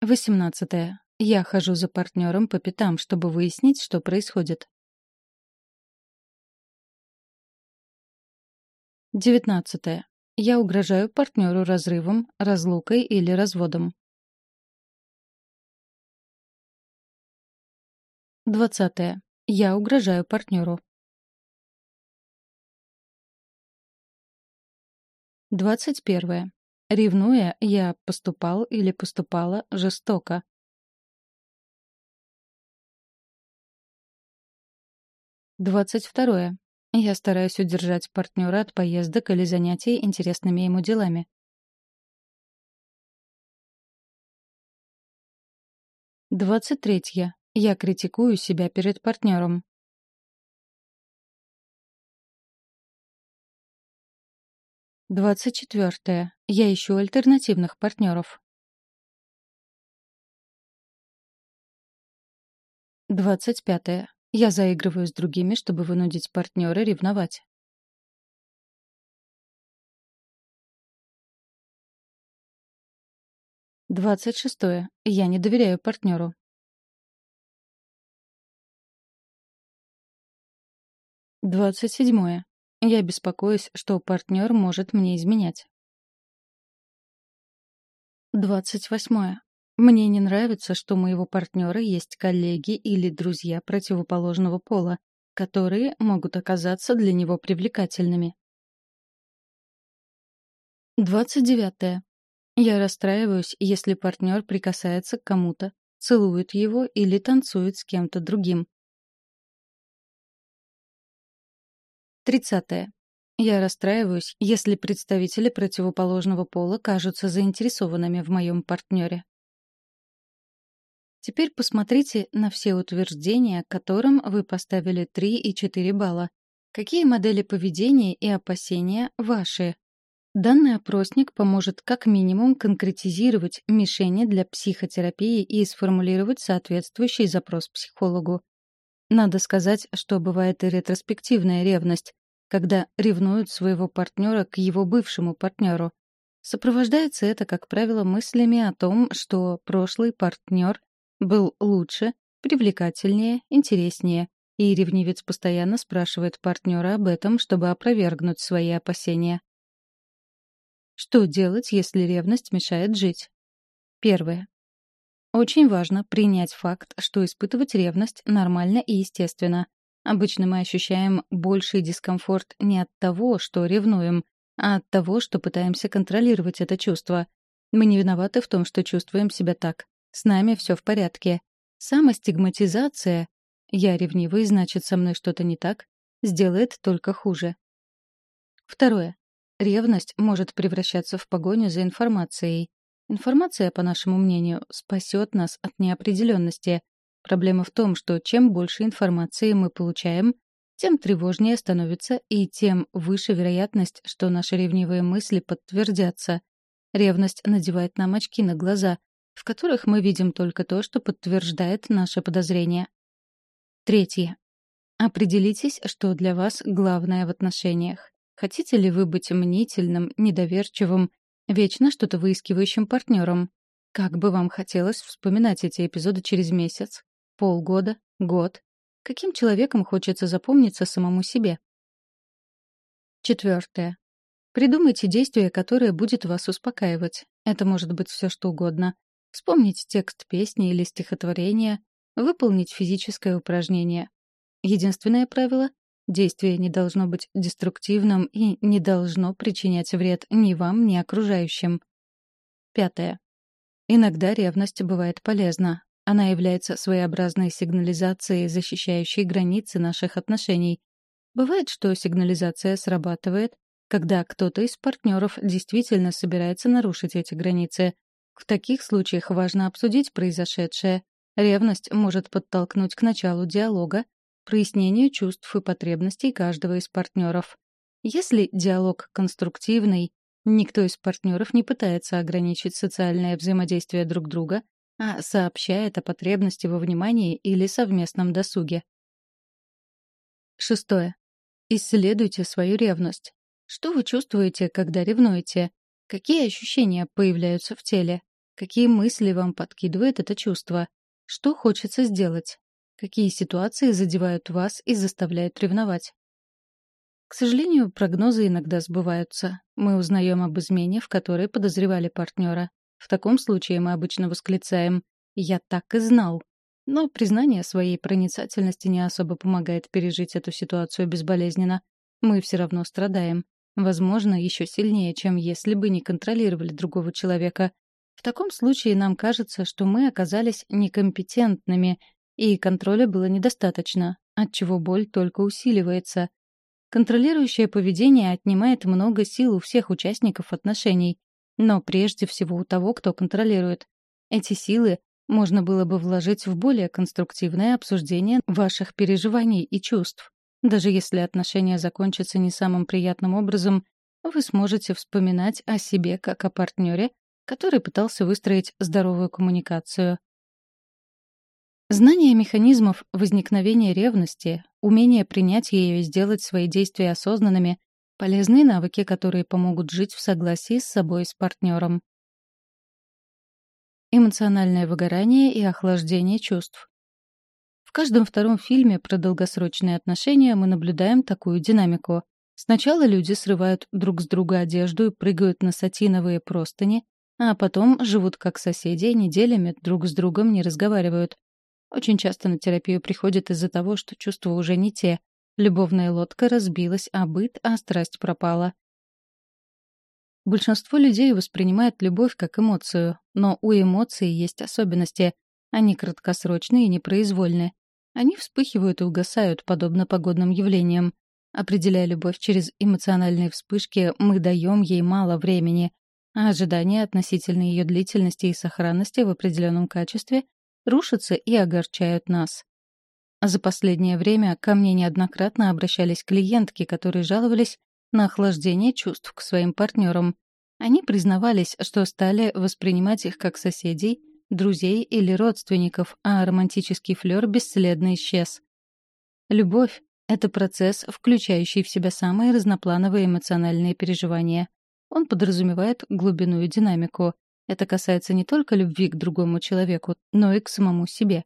Восемнадцатое. Я хожу за партнером по пятам, чтобы выяснить, что происходит. Девятнадцатое. Я угрожаю партнеру разрывом, разлукой или разводом. Двадцатое. Я угрожаю партнеру. Двадцать первое. Ревнуя, я поступал или поступала жестоко. Двадцать второе. Я стараюсь удержать партнера от поездок или занятий интересными ему делами. Двадцать третье. Я критикую себя перед партнером. Двадцать четвертое. Я ищу альтернативных партнеров. Двадцать пятое. Я заигрываю с другими, чтобы вынудить партнера ревновать. Двадцать шестое. Я не доверяю партнеру. 27. Я беспокоюсь, что партнер может мне изменять. 28. Мне не нравится, что у моего партнера есть коллеги или друзья противоположного пола, которые могут оказаться для него привлекательными. 29. Я расстраиваюсь, если партнер прикасается к кому-то, целует его или танцует с кем-то другим. 30. Я расстраиваюсь, если представители противоположного пола кажутся заинтересованными в моем партнере. Теперь посмотрите на все утверждения, которым вы поставили 3 и 4 балла. Какие модели поведения и опасения ваши? Данный опросник поможет как минимум конкретизировать мишени для психотерапии и сформулировать соответствующий запрос психологу. Надо сказать, что бывает и ретроспективная ревность, когда ревнуют своего партнера к его бывшему партнеру. Сопровождается это, как правило, мыслями о том, что прошлый партнер был лучше, привлекательнее, интереснее, и ревнивец постоянно спрашивает партнера об этом, чтобы опровергнуть свои опасения. Что делать, если ревность мешает жить? Первое. Очень важно принять факт, что испытывать ревность нормально и естественно. Обычно мы ощущаем больший дискомфорт не от того, что ревнуем, а от того, что пытаемся контролировать это чувство. Мы не виноваты в том, что чувствуем себя так. С нами все в порядке. Самостигматизация «я ревнивый, значит, со мной что-то не так» сделает только хуже. Второе. Ревность может превращаться в погоню за информацией. Информация, по нашему мнению, спасет нас от неопределенности. Проблема в том, что чем больше информации мы получаем, тем тревожнее становится и тем выше вероятность, что наши ревнивые мысли подтвердятся. Ревность надевает нам очки на глаза, в которых мы видим только то, что подтверждает наше подозрение. Третье. Определитесь, что для вас главное в отношениях. Хотите ли вы быть мнительным, недоверчивым, вечно что-то выискивающим партнером? Как бы вам хотелось вспоминать эти эпизоды через месяц, полгода, год? Каким человеком хочется запомниться самому себе? Четвертое. Придумайте действие, которое будет вас успокаивать. Это может быть все что угодно вспомнить текст песни или стихотворения, выполнить физическое упражнение. Единственное правило — действие не должно быть деструктивным и не должно причинять вред ни вам, ни окружающим. Пятое. Иногда ревность бывает полезна. Она является своеобразной сигнализацией, защищающей границы наших отношений. Бывает, что сигнализация срабатывает, когда кто-то из партнеров действительно собирается нарушить эти границы, в таких случаях важно обсудить произошедшее. Ревность может подтолкнуть к началу диалога, прояснению чувств и потребностей каждого из партнеров. Если диалог конструктивный, никто из партнеров не пытается ограничить социальное взаимодействие друг друга, а сообщает о потребности во внимании или совместном досуге. Шестое. Исследуйте свою ревность. Что вы чувствуете, когда ревнуете? Какие ощущения появляются в теле? Какие мысли вам подкидывает это чувство? Что хочется сделать? Какие ситуации задевают вас и заставляют ревновать? К сожалению, прогнозы иногда сбываются. Мы узнаем об измене, в которой подозревали партнера. В таком случае мы обычно восклицаем «Я так и знал». Но признание своей проницательности не особо помогает пережить эту ситуацию безболезненно. Мы все равно страдаем. Возможно, еще сильнее, чем если бы не контролировали другого человека. В таком случае нам кажется, что мы оказались некомпетентными, и контроля было недостаточно, отчего боль только усиливается. Контролирующее поведение отнимает много сил у всех участников отношений, но прежде всего у того, кто контролирует. Эти силы можно было бы вложить в более конструктивное обсуждение ваших переживаний и чувств. Даже если отношения закончатся не самым приятным образом, вы сможете вспоминать о себе как о партнере, который пытался выстроить здоровую коммуникацию. Знание механизмов возникновения ревности, умение принять ее и сделать свои действия осознанными — полезные навыки, которые помогут жить в согласии с собой и с партнером. Эмоциональное выгорание и охлаждение чувств. В каждом втором фильме про долгосрочные отношения мы наблюдаем такую динамику. Сначала люди срывают друг с друга одежду и прыгают на сатиновые простыни, а потом живут как соседи и неделями друг с другом не разговаривают. Очень часто на терапию приходят из-за того, что чувства уже не те. Любовная лодка разбилась, а быт, а страсть пропала. Большинство людей воспринимает любовь как эмоцию, но у эмоций есть особенности. Они краткосрочные и непроизвольны. Они вспыхивают и угасают, подобно погодным явлениям. Определяя любовь через эмоциональные вспышки, мы даем ей мало времени, а ожидания относительно ее длительности и сохранности в определенном качестве рушатся и огорчают нас. За последнее время ко мне неоднократно обращались клиентки, которые жаловались на охлаждение чувств к своим партнерам. Они признавались, что стали воспринимать их как соседей, друзей или родственников, а романтический флёр бесследно исчез. Любовь — это процесс, включающий в себя самые разноплановые эмоциональные переживания. Он подразумевает глубину и динамику. Это касается не только любви к другому человеку, но и к самому себе.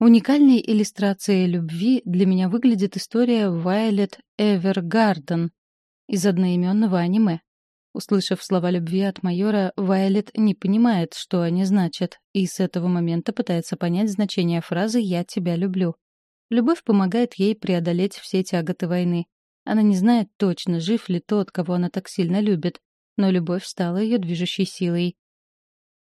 Уникальной иллюстрацией любви для меня выглядит история Вайлет Эвергарден из одноименного аниме. Услышав слова любви от майора, Вайлет не понимает, что они значат, и с этого момента пытается понять значение фразы «я тебя люблю». Любовь помогает ей преодолеть все тяготы войны. Она не знает точно, жив ли тот, кого она так сильно любит, но любовь стала ее движущей силой.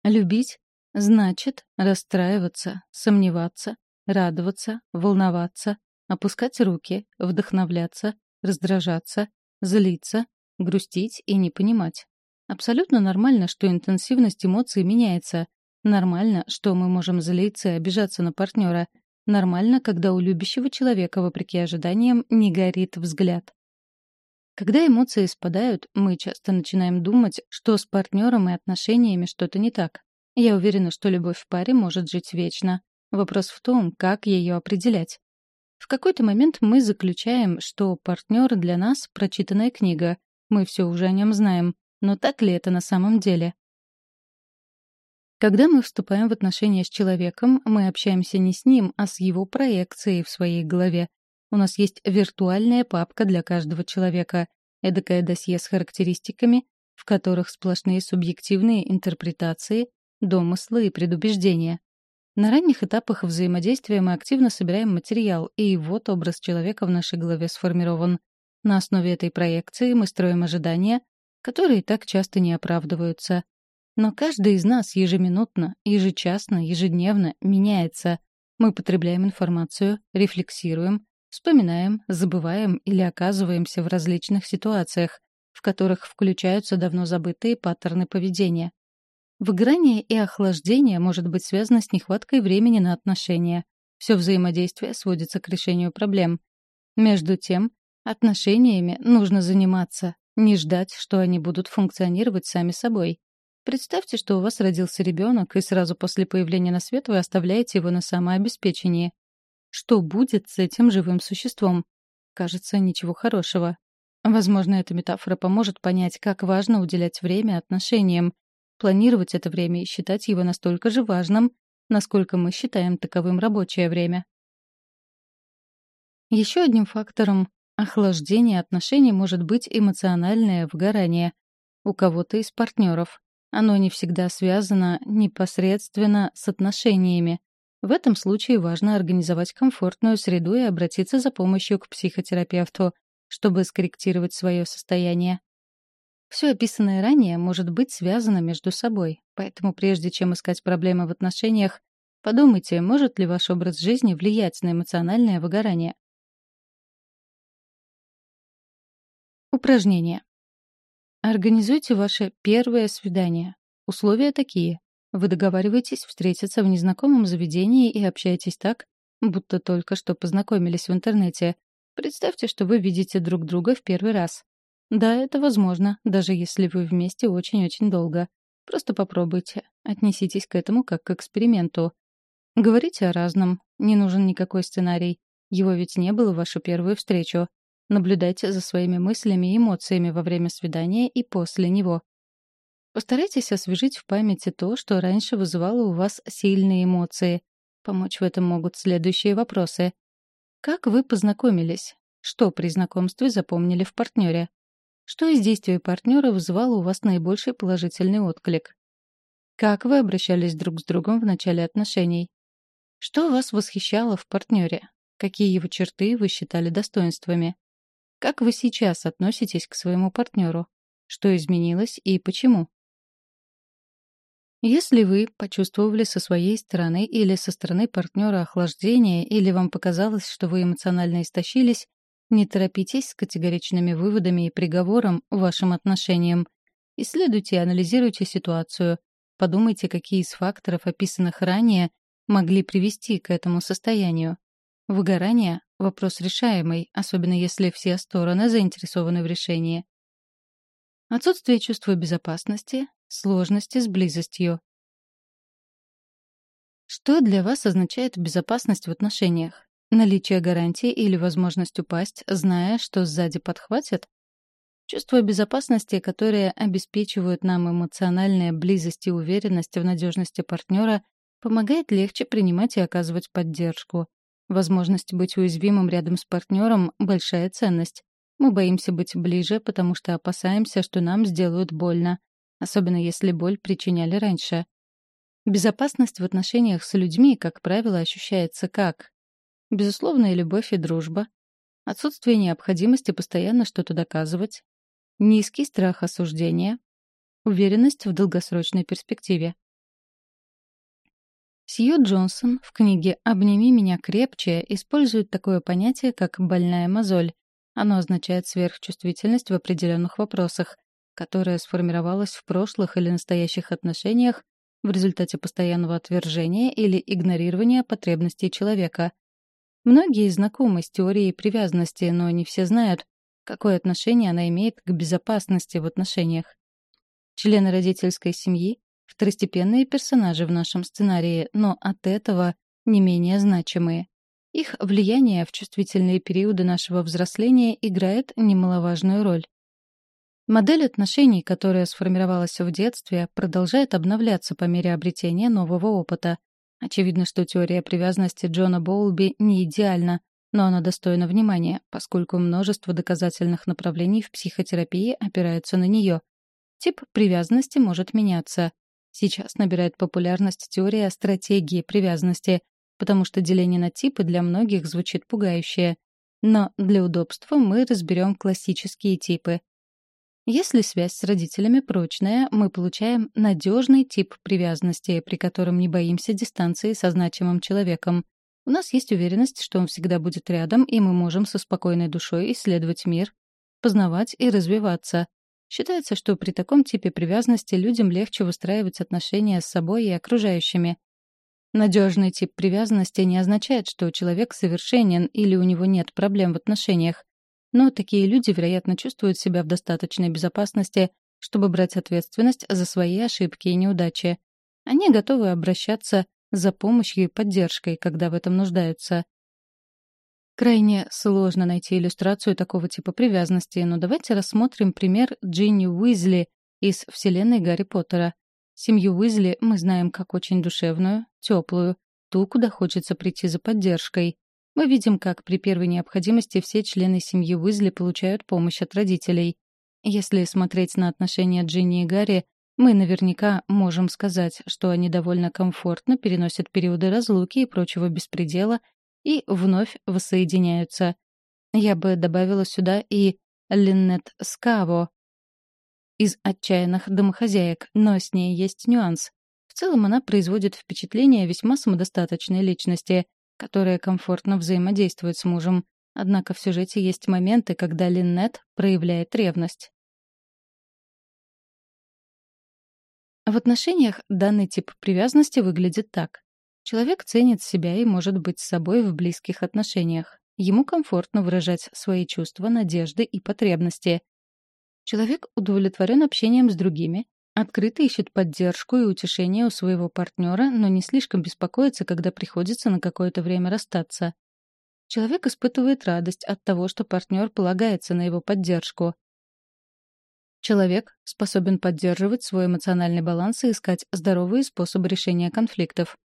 Любить значит расстраиваться, сомневаться, радоваться, волноваться, опускать руки, вдохновляться, раздражаться, злиться, грустить и не понимать. Абсолютно нормально, что интенсивность эмоций меняется. Нормально, что мы можем злиться и обижаться на партнера — Нормально, когда у любящего человека, вопреки ожиданиям, не горит взгляд. Когда эмоции спадают, мы часто начинаем думать, что с партнером и отношениями что-то не так. Я уверена, что любовь в паре может жить вечно. Вопрос в том, как ее определять. В какой-то момент мы заключаем, что партнер для нас — прочитанная книга. Мы все уже о нем знаем. Но так ли это на самом деле? Когда мы вступаем в отношения с человеком, мы общаемся не с ним, а с его проекцией в своей голове. У нас есть виртуальная папка для каждого человека, эдакое досье с характеристиками, в которых сплошные субъективные интерпретации, домыслы и предубеждения. На ранних этапах взаимодействия мы активно собираем материал, и вот образ человека в нашей голове сформирован. На основе этой проекции мы строим ожидания, которые так часто не оправдываются. Но каждый из нас ежеминутно, ежечасно, ежедневно меняется. Мы потребляем информацию, рефлексируем, вспоминаем, забываем или оказываемся в различных ситуациях, в которых включаются давно забытые паттерны поведения. Выгорание и охлаждение может быть связано с нехваткой времени на отношения. Все взаимодействие сводится к решению проблем. Между тем, отношениями нужно заниматься, не ждать, что они будут функционировать сами собой. Представьте, что у вас родился ребенок, и сразу после появления на свет вы оставляете его на самообеспечении. Что будет с этим живым существом? Кажется, ничего хорошего. Возможно, эта метафора поможет понять, как важно уделять время отношениям, планировать это время и считать его настолько же важным, насколько мы считаем таковым рабочее время. Еще одним фактором охлаждения отношений может быть эмоциональное выгорание у кого-то из партнеров. Оно не всегда связано непосредственно с отношениями. В этом случае важно организовать комфортную среду и обратиться за помощью к психотерапевту, чтобы скорректировать свое состояние. Все описанное ранее может быть связано между собой, поэтому прежде чем искать проблемы в отношениях, подумайте, может ли ваш образ жизни влиять на эмоциональное выгорание. Упражнение. Организуйте ваше первое свидание. Условия такие. Вы договариваетесь встретиться в незнакомом заведении и общаетесь так, будто только что познакомились в интернете. Представьте, что вы видите друг друга в первый раз. Да, это возможно, даже если вы вместе очень-очень долго. Просто попробуйте. Отнеситесь к этому как к эксперименту. Говорите о разном. Не нужен никакой сценарий. Его ведь не было в вашу первую встречу. Наблюдайте за своими мыслями и эмоциями во время свидания и после него. Постарайтесь освежить в памяти то, что раньше вызывало у вас сильные эмоции. Помочь в этом могут следующие вопросы. Как вы познакомились? Что при знакомстве запомнили в партнере? Что из действий партнера вызывало у вас наибольший положительный отклик? Как вы обращались друг с другом в начале отношений? Что вас восхищало в партнере? Какие его черты вы считали достоинствами? Как вы сейчас относитесь к своему партнеру? Что изменилось и почему? Если вы почувствовали со своей стороны или со стороны партнера охлаждение, или вам показалось, что вы эмоционально истощились, не торопитесь с категоричными выводами и приговором вашим отношениям. Исследуйте и анализируйте ситуацию. Подумайте, какие из факторов, описанных ранее, могли привести к этому состоянию. Выгорание — вопрос решаемый, особенно если все стороны заинтересованы в решении. Отсутствие чувства безопасности, сложности с близостью. Что для вас означает безопасность в отношениях? Наличие гарантии или возможность упасть, зная, что сзади подхватят? Чувство безопасности, которое обеспечивают нам эмоциональная близость и уверенность в надежности партнера, помогает легче принимать и оказывать поддержку. Возможность быть уязвимым рядом с партнером — большая ценность. Мы боимся быть ближе, потому что опасаемся, что нам сделают больно, особенно если боль причиняли раньше. Безопасность в отношениях с людьми, как правило, ощущается как безусловная любовь и дружба, отсутствие необходимости постоянно что-то доказывать, низкий страх осуждения, уверенность в долгосрочной перспективе. Сью Джонсон в книге «Обними меня крепче» использует такое понятие, как «больная мозоль». Оно означает сверхчувствительность в определенных вопросах, которая сформировалась в прошлых или настоящих отношениях в результате постоянного отвержения или игнорирования потребностей человека. Многие знакомы с теорией привязанности, но не все знают, какое отношение она имеет к безопасности в отношениях. Члены родительской семьи — второстепенные персонажи в нашем сценарии, но от этого не менее значимые. Их влияние в чувствительные периоды нашего взросления играет немаловажную роль. Модель отношений, которая сформировалась в детстве, продолжает обновляться по мере обретения нового опыта, Очевидно, что теория привязанности Джона Боулби не идеальна, но она достойна внимания, поскольку множество доказательных направлений в психотерапии опираются на нее. Тип привязанности может меняться. Сейчас набирает популярность теория стратегии привязанности, потому что деление на типы для многих звучит пугающе. Но для удобства мы разберем классические типы — если связь с родителями прочная, мы получаем надежный тип привязанности, при котором не боимся дистанции со значимым человеком. У нас есть уверенность, что он всегда будет рядом, и мы можем со спокойной душой исследовать мир, познавать и развиваться. Считается, что при таком типе привязанности людям легче выстраивать отношения с собой и окружающими. Надежный тип привязанности не означает, что человек совершенен или у него нет проблем в отношениях. Но такие люди, вероятно, чувствуют себя в достаточной безопасности, чтобы брать ответственность за свои ошибки и неудачи. Они готовы обращаться за помощью и поддержкой, когда в этом нуждаются. Крайне сложно найти иллюстрацию такого типа привязанности, но давайте рассмотрим пример Джинни Уизли из вселенной Гарри Поттера. Семью Уизли мы знаем как очень душевную, теплую, ту, куда хочется прийти за поддержкой. Мы видим, как при первой необходимости все члены семьи Уизли получают помощь от родителей. Если смотреть на отношения Джинни и Гарри, мы наверняка можем сказать, что они довольно комфортно переносят периоды разлуки и прочего беспредела и вновь воссоединяются. Я бы добавила сюда и Линнет Скаво из «Отчаянных домохозяек», но с ней есть нюанс. В целом она производит впечатление весьма самодостаточной личности, которая комфортно взаимодействует с мужем. Однако в сюжете есть моменты, когда Линнет проявляет ревность. В отношениях данный тип привязанности выглядит так. Человек ценит себя и может быть с собой в близких отношениях. Ему комфортно выражать свои чувства, надежды и потребности. Человек удовлетворен общением с другими, Открыто ищет поддержку и утешение у своего партнера, но не слишком беспокоится, когда приходится на какое-то время расстаться. Человек испытывает радость от того, что партнер полагается на его поддержку. Человек способен поддерживать свой эмоциональный баланс и искать здоровые способы решения конфликтов.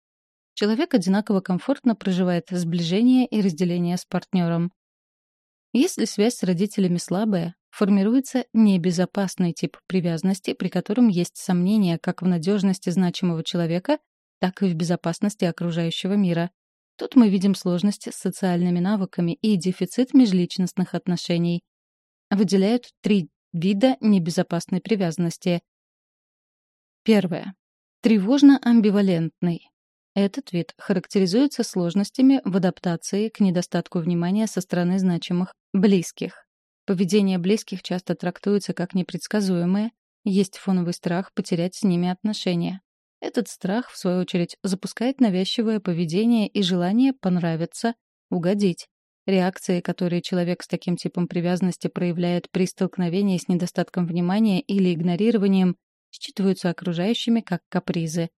человек одинаково комфортно проживает сближение и разделение с партнером. Если связь с родителями слабая, формируется небезопасный тип привязанности, при котором есть сомнения как в надежности значимого человека, так и в безопасности окружающего мира. Тут мы видим сложности с социальными навыками и дефицит межличностных отношений. Выделяют три вида небезопасной привязанности. Первое. Тревожно-амбивалентный. Этот вид характеризуется сложностями в адаптации к недостатку внимания со стороны значимых близких. Поведение близких часто трактуется как непредсказуемое, есть фоновый страх потерять с ними отношения. Этот страх, в свою очередь, запускает навязчивое поведение и желание понравиться, угодить. Реакции, которые человек с таким типом привязанности проявляет при столкновении с недостатком внимания или игнорированием, считываются окружающими как капризы.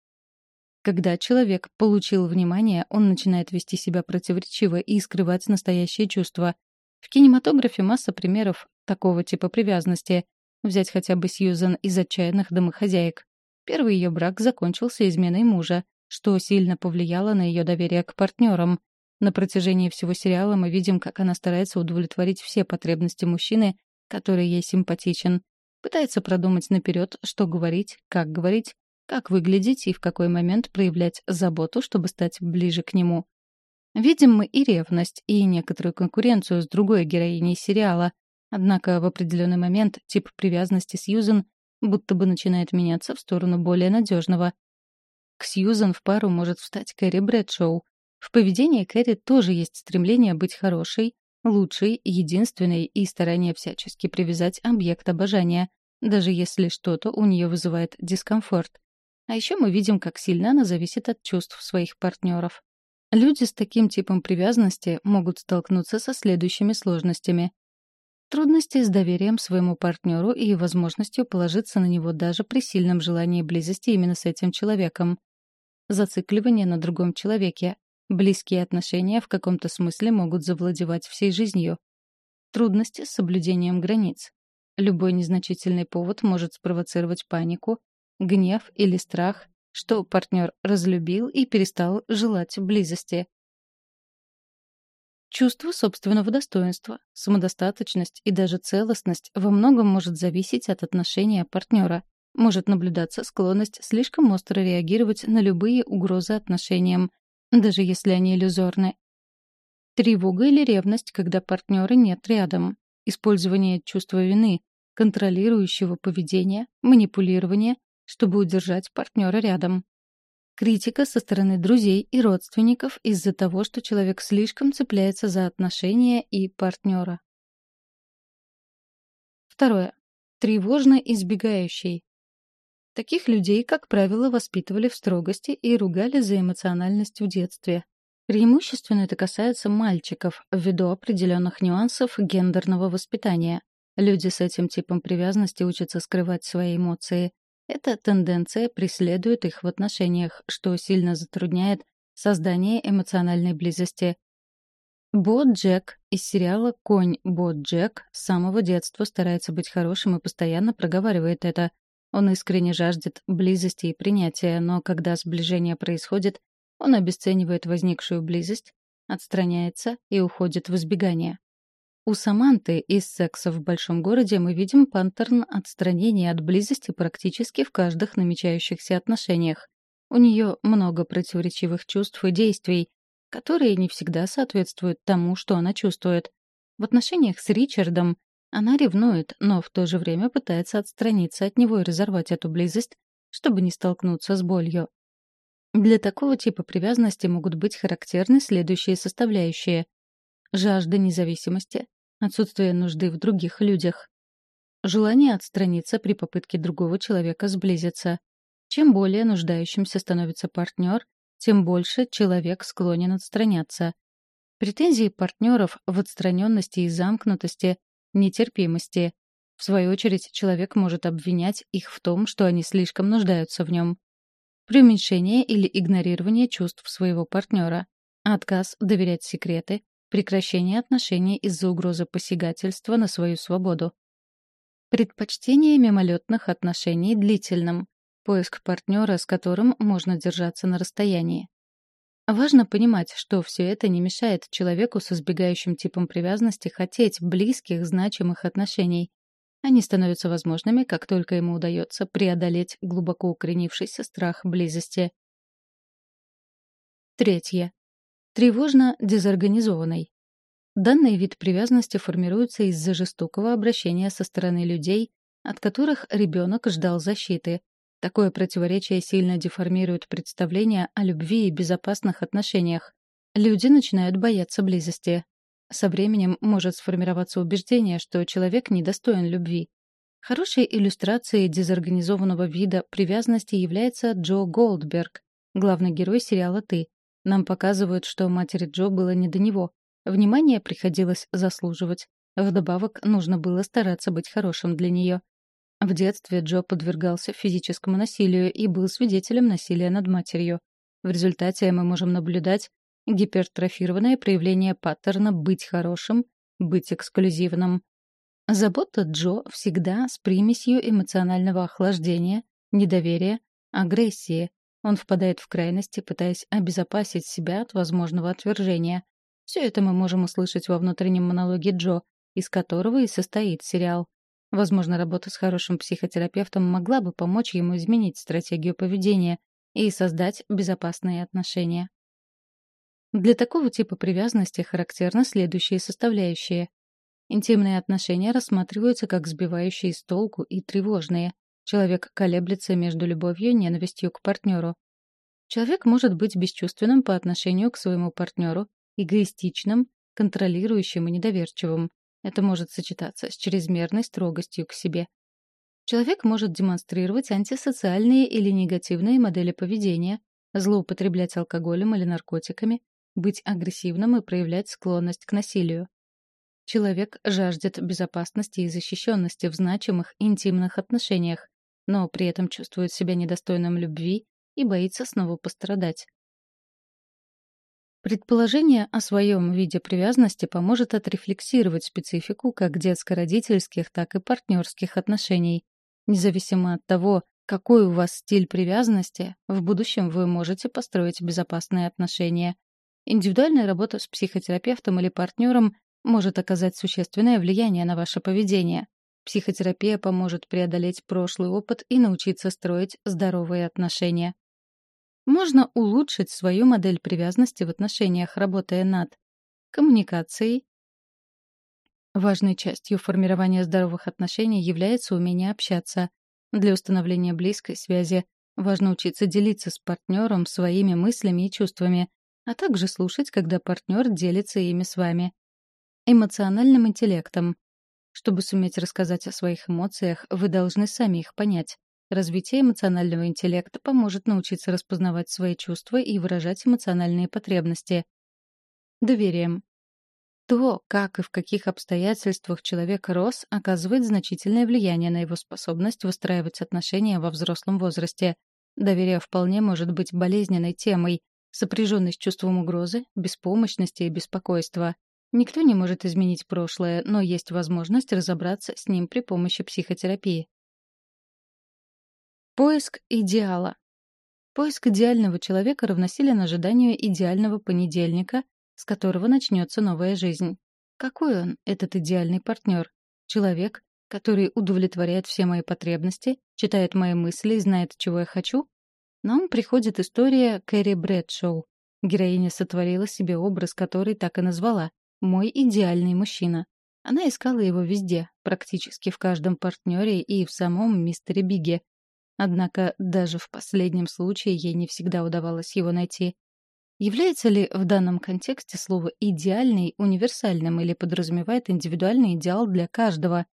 Когда человек получил внимание, он начинает вести себя противоречиво и скрывать настоящие чувства. В кинематографе масса примеров такого типа привязанности. Взять хотя бы Сьюзан из «Отчаянных домохозяек». Первый ее брак закончился изменой мужа, что сильно повлияло на ее доверие к партнерам. На протяжении всего сериала мы видим, как она старается удовлетворить все потребности мужчины, который ей симпатичен. Пытается продумать наперед, что говорить, как говорить, как выглядеть и в какой момент проявлять заботу, чтобы стать ближе к нему. Видим мы и ревность, и некоторую конкуренцию с другой героиней сериала, однако в определенный момент тип привязанности Сьюзен будто бы начинает меняться в сторону более надежного. К Сьюзен в пару может встать Кэрри Брэдшоу. В поведении Кэрри тоже есть стремление быть хорошей, лучшей, единственной и старание всячески привязать объект обожания, даже если что-то у нее вызывает дискомфорт. А еще мы видим, как сильно она зависит от чувств своих партнеров. Люди с таким типом привязанности могут столкнуться со следующими сложностями. Трудности с доверием своему партнеру и возможностью положиться на него даже при сильном желании близости именно с этим человеком. Зацикливание на другом человеке. Близкие отношения в каком-то смысле могут завладевать всей жизнью. Трудности с соблюдением границ. Любой незначительный повод может спровоцировать панику, гнев или страх, что партнер разлюбил и перестал желать близости. Чувство собственного достоинства, самодостаточность и даже целостность во многом может зависеть от отношения партнера. Может наблюдаться склонность слишком остро реагировать на любые угрозы отношениям, даже если они иллюзорны. Тревога или ревность, когда партнера нет рядом. Использование чувства вины, контролирующего поведения, манипулирование чтобы удержать партнера рядом. Критика со стороны друзей и родственников из-за того, что человек слишком цепляется за отношения и партнера. Второе. Тревожно избегающий. Таких людей, как правило, воспитывали в строгости и ругали за эмоциональность в детстве. Преимущественно это касается мальчиков, ввиду определенных нюансов гендерного воспитания. Люди с этим типом привязанности учатся скрывать свои эмоции, эта тенденция преследует их в отношениях, что сильно затрудняет создание эмоциональной близости. Бо Джек из сериала «Конь Бо Джек» с самого детства старается быть хорошим и постоянно проговаривает это. Он искренне жаждет близости и принятия, но когда сближение происходит, он обесценивает возникшую близость, отстраняется и уходит в избегание. У Саманты из «Секса в большом городе» мы видим паттерн отстранения от близости практически в каждых намечающихся отношениях. У нее много противоречивых чувств и действий, которые не всегда соответствуют тому, что она чувствует. В отношениях с Ричардом она ревнует, но в то же время пытается отстраниться от него и разорвать эту близость, чтобы не столкнуться с болью. Для такого типа привязанности могут быть характерны следующие составляющие. Жажда независимости, отсутствие нужды в других людях. Желание отстраниться при попытке другого человека сблизиться. Чем более нуждающимся становится партнер, тем больше человек склонен отстраняться. Претензии партнеров в отстраненности и замкнутости, нетерпимости. В свою очередь, человек может обвинять их в том, что они слишком нуждаются в нем. Преуменьшение или игнорирование чувств своего партнера. Отказ доверять секреты, Прекращение отношений из-за угрозы посягательства на свою свободу. Предпочтение мимолетных отношений длительным. Поиск партнера, с которым можно держаться на расстоянии. Важно понимать, что все это не мешает человеку с избегающим типом привязанности хотеть близких, значимых отношений. Они становятся возможными, как только ему удается преодолеть глубоко укоренившийся страх близости. Третье. Тревожно-дезорганизованный. Данный вид привязанности формируется из-за жестокого обращения со стороны людей, от которых ребенок ждал защиты. Такое противоречие сильно деформирует представление о любви и безопасных отношениях. Люди начинают бояться близости. Со временем может сформироваться убеждение, что человек недостоин любви. Хорошей иллюстрацией дезорганизованного вида привязанности является Джо Голдберг, главный герой сериала «Ты». Нам показывают, что матери Джо было не до него. Внимание приходилось заслуживать. Вдобавок, нужно было стараться быть хорошим для нее. В детстве Джо подвергался физическому насилию и был свидетелем насилия над матерью. В результате мы можем наблюдать гипертрофированное проявление паттерна «быть хорошим», «быть эксклюзивным». Забота Джо всегда с примесью эмоционального охлаждения, недоверия, агрессии. Он впадает в крайности, пытаясь обезопасить себя от возможного отвержения. Все это мы можем услышать во внутреннем монологе Джо, из которого и состоит сериал. Возможно, работа с хорошим психотерапевтом могла бы помочь ему изменить стратегию поведения и создать безопасные отношения. Для такого типа привязанности характерны следующие составляющие. Интимные отношения рассматриваются как сбивающие с толку и тревожные. Человек колеблется между любовью и ненавистью к партнеру. Человек может быть бесчувственным по отношению к своему партнеру, эгоистичным, контролирующим и недоверчивым. Это может сочетаться с чрезмерной строгостью к себе. Человек может демонстрировать антисоциальные или негативные модели поведения, злоупотреблять алкоголем или наркотиками, быть агрессивным и проявлять склонность к насилию. Человек жаждет безопасности и защищенности в значимых интимных отношениях, но при этом чувствует себя недостойным любви и боится снова пострадать. Предположение о своем виде привязанности поможет отрефлексировать специфику как детско-родительских, так и партнерских отношений. Независимо от того, какой у вас стиль привязанности, в будущем вы можете построить безопасные отношения. Индивидуальная работа с психотерапевтом или партнером может оказать существенное влияние на ваше поведение. Психотерапия поможет преодолеть прошлый опыт и научиться строить здоровые отношения. Можно улучшить свою модель привязанности в отношениях, работая над коммуникацией. Важной частью формирования здоровых отношений является умение общаться. Для установления близкой связи важно учиться делиться с партнером своими мыслями и чувствами, а также слушать, когда партнер делится ими с вами. Эмоциональным интеллектом. Чтобы суметь рассказать о своих эмоциях, вы должны сами их понять. Развитие эмоционального интеллекта поможет научиться распознавать свои чувства и выражать эмоциональные потребности. Доверием. То, как и в каких обстоятельствах человек рос, оказывает значительное влияние на его способность выстраивать отношения во взрослом возрасте. Доверие вполне может быть болезненной темой, сопряженной с чувством угрозы, беспомощности и беспокойства. Никто не может изменить прошлое, но есть возможность разобраться с ним при помощи психотерапии. Поиск идеала. Поиск идеального человека равносилен ожиданию идеального понедельника, с которого начнется новая жизнь. Какой он, этот идеальный партнер? Человек, который удовлетворяет все мои потребности, читает мои мысли и знает, чего я хочу? На ум приходит история Кэрри Брэдшоу. Героиня сотворила себе образ, который так и назвала «Мой идеальный мужчина». Она искала его везде, практически в каждом партнере и в самом мистере Биге, Однако даже в последнем случае ей не всегда удавалось его найти. Является ли в данном контексте слово «идеальный» универсальным или подразумевает индивидуальный идеал для каждого?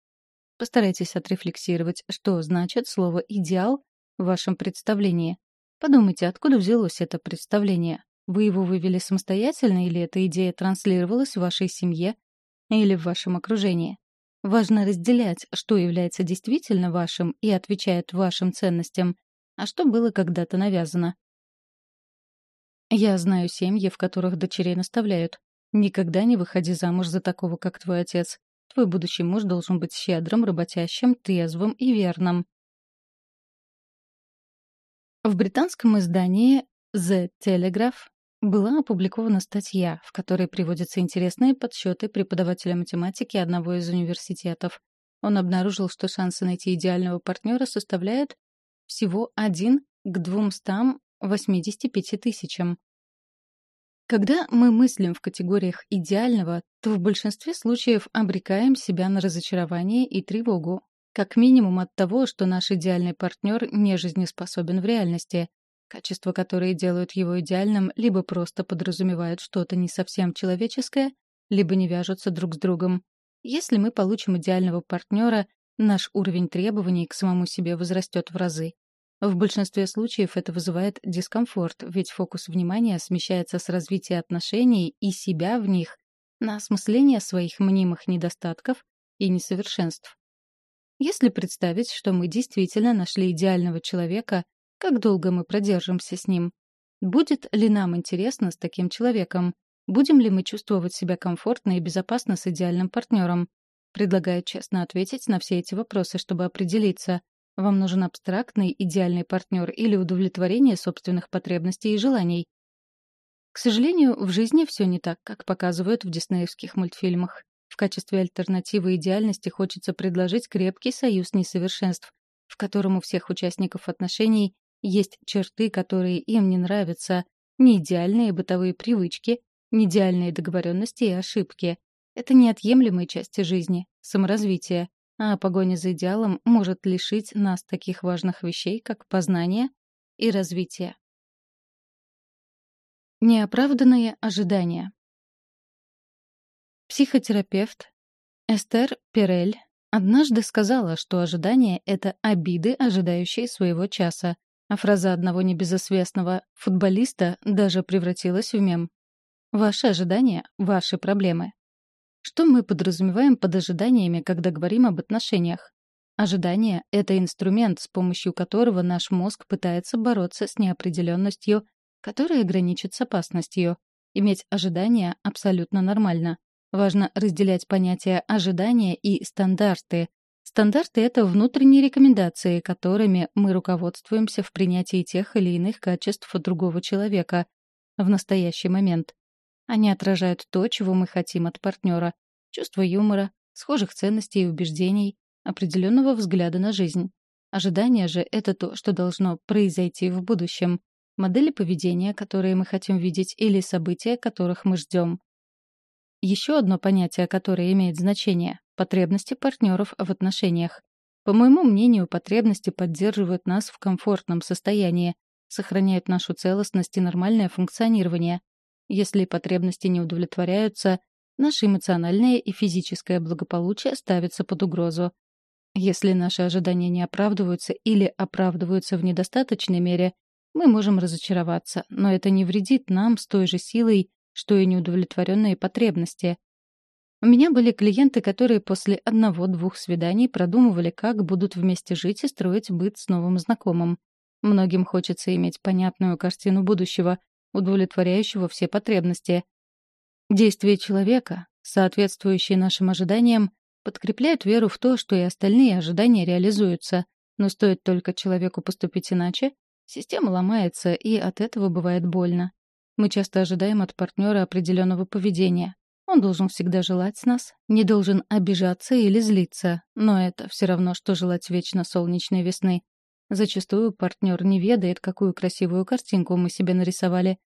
Постарайтесь отрефлексировать, что значит слово «идеал» в вашем представлении. Подумайте, откуда взялось это представление. Вы его вывели самостоятельно или эта идея транслировалась в вашей семье или в вашем окружении? Важно разделять, что является действительно вашим и отвечает вашим ценностям, а что было когда-то навязано. Я знаю семьи, в которых дочерей наставляют. Никогда не выходи замуж за такого, как твой отец. Твой будущий муж должен быть щедрым, работящим, трезвым и верным. В британском издании The Telegraph была опубликована статья, в которой приводятся интересные подсчеты преподавателя математики одного из университетов. Он обнаружил, что шансы найти идеального партнера составляют всего 1 к 285 тысячам. Когда мы мыслим в категориях идеального, то в большинстве случаев обрекаем себя на разочарование и тревогу. Как минимум от того, что наш идеальный партнер не жизнеспособен в реальности. Качества, которые делают его идеальным, либо просто подразумевают что-то не совсем человеческое, либо не вяжутся друг с другом. Если мы получим идеального партнера, наш уровень требований к самому себе возрастет в разы. В большинстве случаев это вызывает дискомфорт, ведь фокус внимания смещается с развития отношений и себя в них на осмысление своих мнимых недостатков и несовершенств. Если представить, что мы действительно нашли идеального человека, как долго мы продержимся с ним? Будет ли нам интересно с таким человеком? Будем ли мы чувствовать себя комфортно и безопасно с идеальным партнером? Предлагаю честно ответить на все эти вопросы, чтобы определиться, вам нужен абстрактный, идеальный партнер или удовлетворение собственных потребностей и желаний? К сожалению, в жизни все не так, как показывают в диснеевских мультфильмах. В качестве альтернативы идеальности хочется предложить крепкий союз несовершенств, в котором у всех участников отношений есть черты, которые им не нравятся, не идеальные бытовые привычки, не идеальные договоренности и ошибки. Это неотъемлемые части жизни, саморазвития, а погоня за идеалом может лишить нас таких важных вещей, как познание и развитие. Неоправданные ожидания. Психотерапевт Эстер Перель однажды сказала, что ожидание — это обиды, ожидающие своего часа, а фраза одного небезызвестного футболиста даже превратилась в мем. Ваши ожидания — ваши проблемы. Что мы подразумеваем под ожиданиями, когда говорим об отношениях? Ожидание — это инструмент, с помощью которого наш мозг пытается бороться с неопределенностью, которая граничит с опасностью. Иметь ожидания абсолютно нормально. Важно разделять понятия ожидания и стандарты. Стандарты — это внутренние рекомендации, которыми мы руководствуемся в принятии тех или иных качеств другого человека в настоящий момент. Они отражают то, чего мы хотим от партнера. Чувство юмора, схожих ценностей и убеждений, определенного взгляда на жизнь. Ожидание же — это то, что должно произойти в будущем. Модели поведения, которые мы хотим видеть, или события, которых мы ждем. Еще одно понятие, которое имеет значение — потребности партнеров в отношениях. По моему мнению, потребности поддерживают нас в комфортном состоянии, сохраняют нашу целостность и нормальное функционирование. Если потребности не удовлетворяются, наше эмоциональное и физическое благополучие ставится под угрозу. Если наши ожидания не оправдываются или оправдываются в недостаточной мере, мы можем разочароваться, но это не вредит нам с той же силой, что и неудовлетворенные потребности. У меня были клиенты, которые после одного-двух свиданий продумывали, как будут вместе жить и строить быт с новым знакомым. Многим хочется иметь понятную картину будущего, удовлетворяющего все потребности. Действия человека, соответствующие нашим ожиданиям, подкрепляют веру в то, что и остальные ожидания реализуются, но стоит только человеку поступить иначе, система ломается, и от этого бывает больно. Мы часто ожидаем от партнера определенного поведения. Он должен всегда желать нас, не должен обижаться или злиться, но это все равно, что желать вечно солнечной весны. Зачастую партнер не ведает, какую красивую картинку мы себе нарисовали.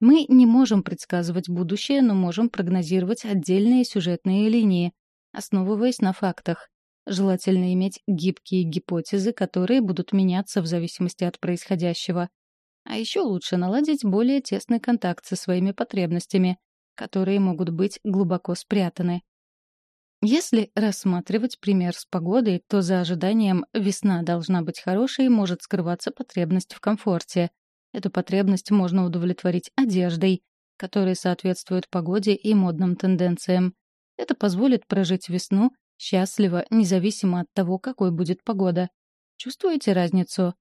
Мы не можем предсказывать будущее, но можем прогнозировать отдельные сюжетные линии, основываясь на фактах. Желательно иметь гибкие гипотезы, которые будут меняться в зависимости от происходящего. А еще лучше наладить более тесный контакт со своими потребностями, которые могут быть глубоко спрятаны. Если рассматривать пример с погодой, то за ожиданием «весна должна быть хорошей» может скрываться потребность в комфорте. Эту потребность можно удовлетворить одеждой, которая соответствует погоде и модным тенденциям. Это позволит прожить весну счастливо, независимо от того, какой будет погода. Чувствуете разницу?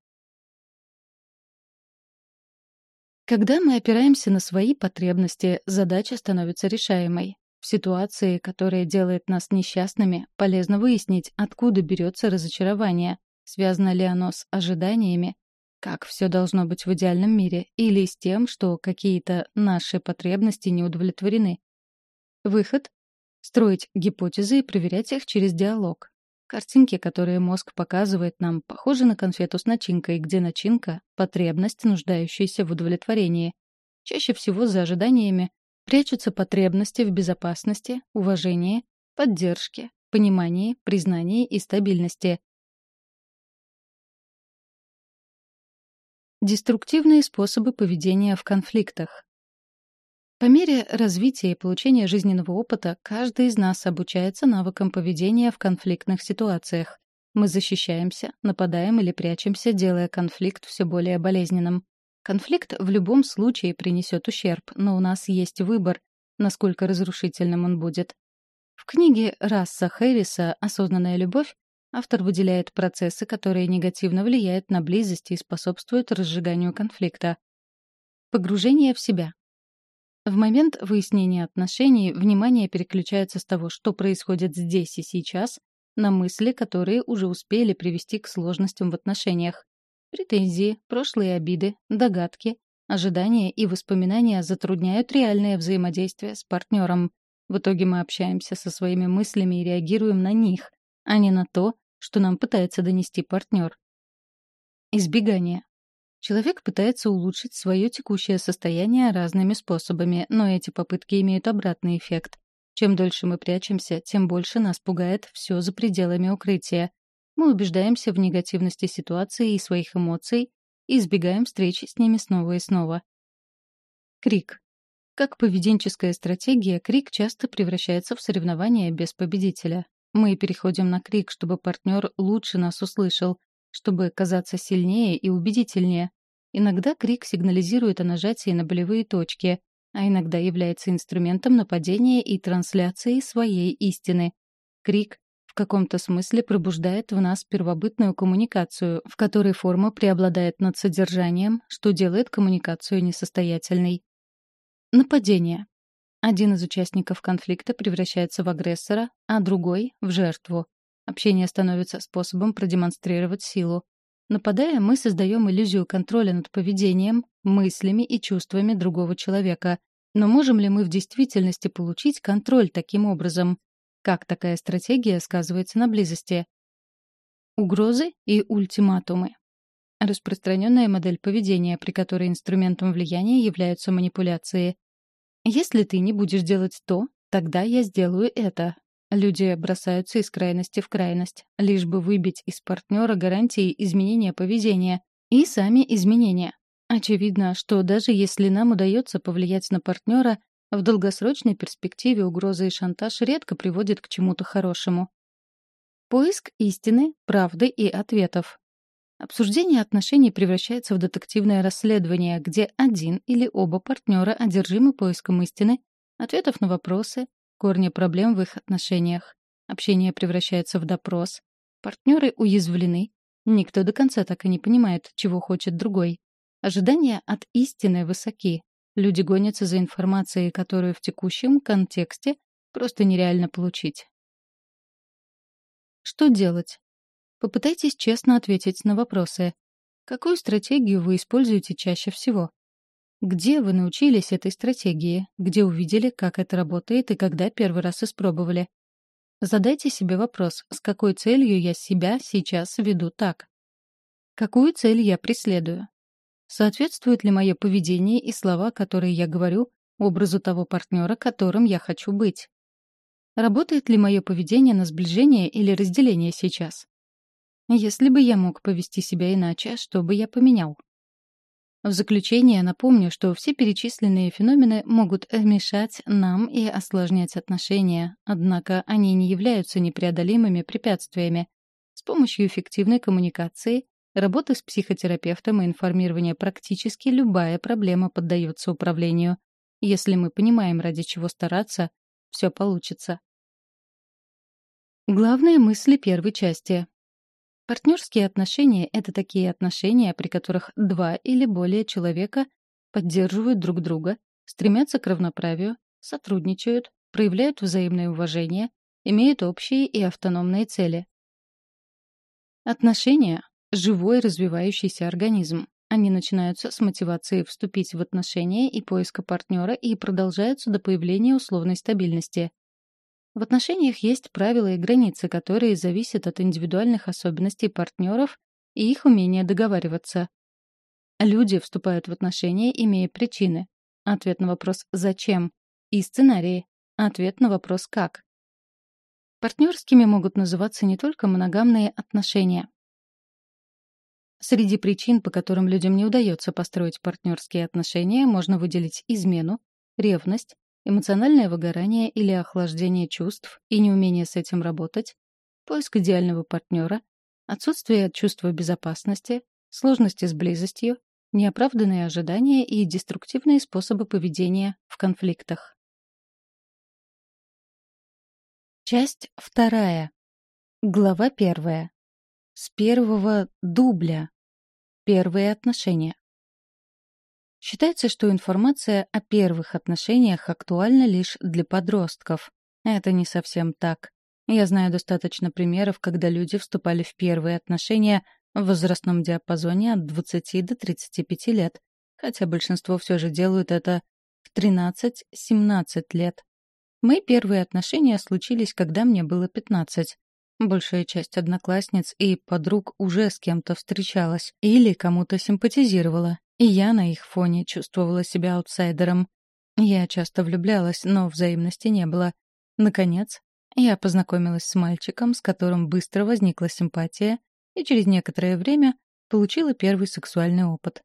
Когда мы опираемся на свои потребности, задача становится решаемой. В ситуации, которая делает нас несчастными, полезно выяснить, откуда берется разочарование, связано ли оно с ожиданиями, как все должно быть в идеальном мире, или с тем, что какие-то наши потребности не удовлетворены. Выход — строить гипотезы и проверять их через диалог. Картинки, которые мозг показывает нам, похожи на конфету с начинкой, где начинка — потребность, нуждающаяся в удовлетворении. Чаще всего за ожиданиями прячутся потребности в безопасности, уважении, поддержке, понимании, признании и стабильности. Деструктивные способы поведения в конфликтах. По мере развития и получения жизненного опыта каждый из нас обучается навыкам поведения в конфликтных ситуациях. Мы защищаемся, нападаем или прячемся, делая конфликт все более болезненным. Конфликт в любом случае принесет ущерб, но у нас есть выбор, насколько разрушительным он будет. В книге Расса Хэрриса «Осознанная любовь» Автор выделяет процессы, которые негативно влияют на близость и способствуют разжиганию конфликта. Погружение в себя. В момент выяснения отношений внимание переключается с того, что происходит здесь и сейчас, на мысли, которые уже успели привести к сложностям в отношениях. Претензии, прошлые обиды, догадки, ожидания и воспоминания затрудняют реальное взаимодействие с партнером. В итоге мы общаемся со своими мыслями и реагируем на них, а не на то, что нам пытается донести партнер. Избегание. Человек пытается улучшить свое текущее состояние разными способами, но эти попытки имеют обратный эффект. Чем дольше мы прячемся, тем больше нас пугает все за пределами укрытия. Мы убеждаемся в негативности ситуации и своих эмоций и избегаем встречи с ними снова и снова. Крик. Как поведенческая стратегия, крик часто превращается в соревнование без победителя. Мы переходим на крик, чтобы партнер лучше нас услышал, чтобы казаться сильнее и убедительнее. Иногда крик сигнализирует о нажатии на болевые точки, а иногда является инструментом нападения и трансляции своей истины. Крик в каком-то смысле пробуждает в нас первобытную коммуникацию, в которой форма преобладает над содержанием, что делает коммуникацию несостоятельной. Нападение. Один из участников конфликта превращается в агрессора, а другой — в жертву. Общение становится способом продемонстрировать силу. Нападая, мы создаем иллюзию контроля над поведением, мыслями и чувствами другого человека. Но можем ли мы в действительности получить контроль таким образом? Как такая стратегия сказывается на близости? Угрозы и ультиматумы. Распространенная модель поведения, при которой инструментом влияния являются манипуляции. Если ты не будешь делать то, тогда я сделаю это. Люди бросаются из крайности в крайность, лишь бы выбить из партнера гарантии изменения поведения и сами изменения. Очевидно, что даже если нам удается повлиять на партнера, в долгосрочной перспективе угрозы и шантаж редко приводят к чему-то хорошему. Поиск истины, правды и ответов. Обсуждение отношений превращается в детективное расследование, где один или оба партнера одержимы поиском истины, ответов на вопросы, корня проблем в их отношениях. Общение превращается в допрос. Партнеры уязвлены. Никто до конца так и не понимает, чего хочет другой. Ожидания от истины высоки. Люди гонятся за информацией, которую в текущем контексте просто нереально получить. Что делать? Попытайтесь честно ответить на вопросы. Какую стратегию вы используете чаще всего? Где вы научились этой стратегии? Где увидели, как это работает и когда первый раз испробовали? Задайте себе вопрос, с какой целью я себя сейчас веду так? Какую цель я преследую? Соответствует ли мое поведение и слова, которые я говорю, образу того партнера, которым я хочу быть? Работает ли мое поведение на сближение или разделение сейчас? Если бы я мог повести себя иначе, что бы я поменял? В заключение напомню, что все перечисленные феномены могут мешать нам и осложнять отношения, однако они не являются непреодолимыми препятствиями. С помощью эффективной коммуникации, работы с психотерапевтом и информирования практически любая проблема поддается управлению. Если мы понимаем, ради чего стараться, все получится. Главные мысли первой части. Партнерские отношения — это такие отношения, при которых два или более человека поддерживают друг друга, стремятся к равноправию, сотрудничают, проявляют взаимное уважение, имеют общие и автономные цели. Отношения живой развивающийся организм. Они начинаются с мотивации вступить в отношения и поиска партнера и продолжаются до появления условной стабильности. В отношениях есть правила и границы, которые зависят от индивидуальных особенностей партнеров и их умения договариваться. Люди вступают в отношения, имея причины. Ответ на вопрос «зачем?» и сценарии. Ответ на вопрос «как?». Партнерскими могут называться не только моногамные отношения. Среди причин, по которым людям не удается построить партнерские отношения, можно выделить измену, ревность, эмоциональное выгорание или охлаждение чувств и неумение с этим работать, поиск идеального партнера, отсутствие чувства безопасности, сложности с близостью, неоправданные ожидания и деструктивные способы поведения в конфликтах. Часть вторая. Глава первая. С первого дубля. Первые отношения. Считается, что информация о первых отношениях актуальна лишь для подростков. Это не совсем так. Я знаю достаточно примеров, когда люди вступали в первые отношения в возрастном диапазоне от 20 до 35 лет, хотя большинство все же делают это в 13-17 лет. Мои первые отношения случились, когда мне было 15. Большая часть одноклассниц и подруг уже с кем-то встречалась или кому-то симпатизировала, и я на их фоне чувствовала себя аутсайдером. Я часто влюблялась, но взаимности не было. Наконец, я познакомилась с мальчиком, с которым быстро возникла симпатия, и через некоторое время получила первый сексуальный опыт.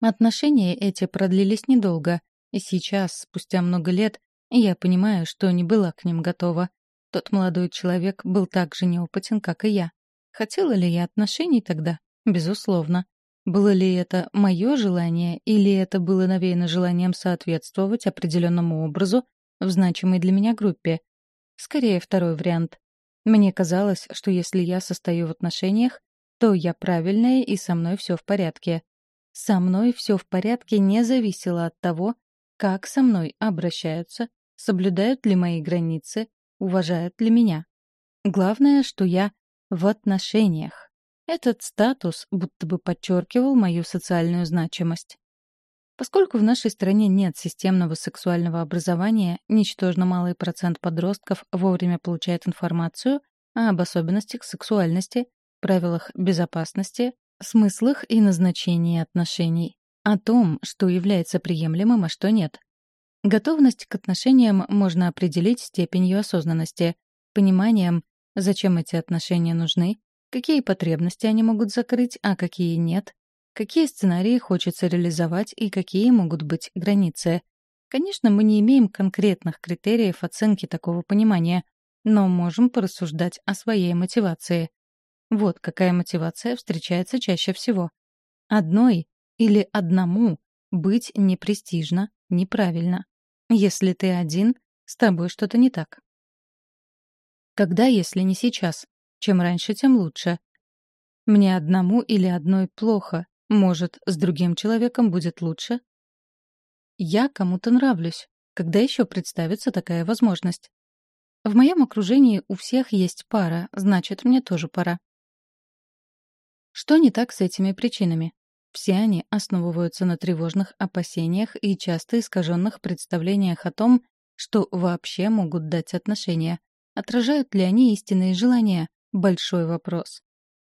Отношения эти продлились недолго, и сейчас, спустя много лет, я понимаю, что не была к ним готова. Тот молодой человек был так же неопытен, как и я. Хотела ли я отношений тогда? Безусловно. Было ли это мое желание, или это было навеяно желанием соответствовать определенному образу в значимой для меня группе? Скорее, второй вариант. Мне казалось, что если я состою в отношениях, то я правильная и со мной все в порядке. Со мной все в порядке не зависело от того, как со мной обращаются соблюдают ли мои границы, уважают ли меня. Главное, что я в отношениях. Этот статус будто бы подчеркивал мою социальную значимость. Поскольку в нашей стране нет системного сексуального образования, ничтожно малый процент подростков вовремя получает информацию об особенностях сексуальности, правилах безопасности, смыслах и назначении отношений, о том, что является приемлемым, а что нет, Готовность к отношениям можно определить степенью осознанности, пониманием, зачем эти отношения нужны, какие потребности они могут закрыть, а какие нет, какие сценарии хочется реализовать и какие могут быть границы. Конечно, мы не имеем конкретных критериев оценки такого понимания, но можем порассуждать о своей мотивации. Вот какая мотивация встречается чаще всего. Одной или одному быть непрестижно, неправильно. Если ты один, с тобой что-то не так. Когда, если не сейчас? Чем раньше, тем лучше. Мне одному или одной плохо. Может, с другим человеком будет лучше? Я кому-то нравлюсь. Когда еще представится такая возможность? В моем окружении у всех есть пара, значит, мне тоже пора. Что не так с этими причинами? Все они основываются на тревожных опасениях и часто искаженных представлениях о том, что вообще могут дать отношения. Отражают ли они истинные желания? Большой вопрос.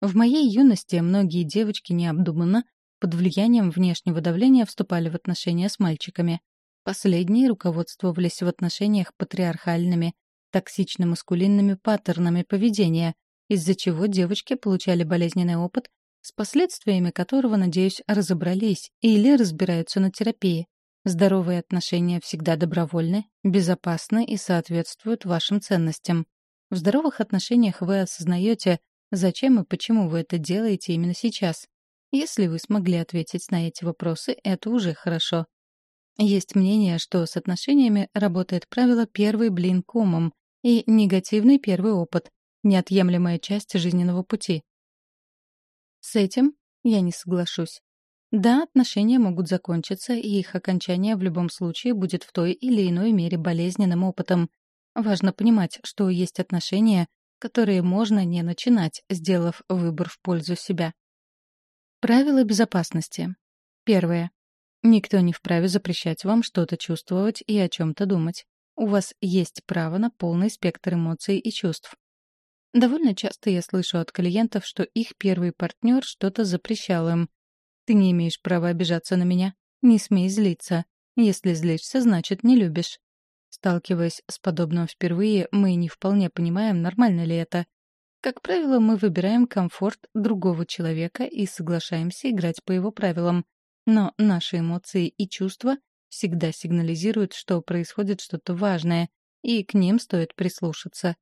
В моей юности многие девочки необдуманно, под влиянием внешнего давления вступали в отношения с мальчиками. Последние руководствовались в отношениях патриархальными, токсично-маскулинными паттернами поведения, из-за чего девочки получали болезненный опыт с последствиями которого, надеюсь, разобрались или разбираются на терапии. Здоровые отношения всегда добровольны, безопасны и соответствуют вашим ценностям. В здоровых отношениях вы осознаете, зачем и почему вы это делаете именно сейчас. Если вы смогли ответить на эти вопросы, это уже хорошо. Есть мнение, что с отношениями работает правило «первый блин комом» и негативный первый опыт — неотъемлемая часть жизненного пути. С этим я не соглашусь. Да, отношения могут закончиться, и их окончание в любом случае будет в той или иной мере болезненным опытом. Важно понимать, что есть отношения, которые можно не начинать, сделав выбор в пользу себя. Правила безопасности. Первое. Никто не вправе запрещать вам что-то чувствовать и о чем-то думать. У вас есть право на полный спектр эмоций и чувств. Довольно часто я слышу от клиентов, что их первый партнер что-то запрещал им. Ты не имеешь права обижаться на меня. Не смей злиться. Если злишься, значит, не любишь. Сталкиваясь с подобным впервые, мы не вполне понимаем, нормально ли это. Как правило, мы выбираем комфорт другого человека и соглашаемся играть по его правилам. Но наши эмоции и чувства всегда сигнализируют, что происходит что-то важное, и к ним стоит прислушаться.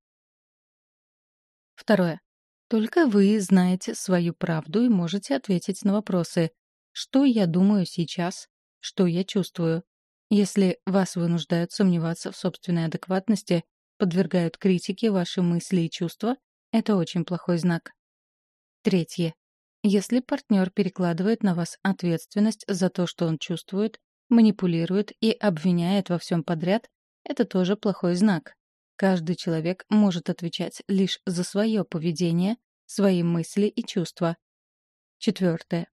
Второе. Только вы знаете свою правду и можете ответить на вопросы. Что я думаю сейчас? Что я чувствую? Если вас вынуждают сомневаться в собственной адекватности, подвергают критике ваши мысли и чувства, это очень плохой знак. Третье. Если партнер перекладывает на вас ответственность за то, что он чувствует, манипулирует и обвиняет во всем подряд, это тоже плохой знак. Каждый человек может отвечать лишь за свое поведение, свои мысли и чувства. Четвертое.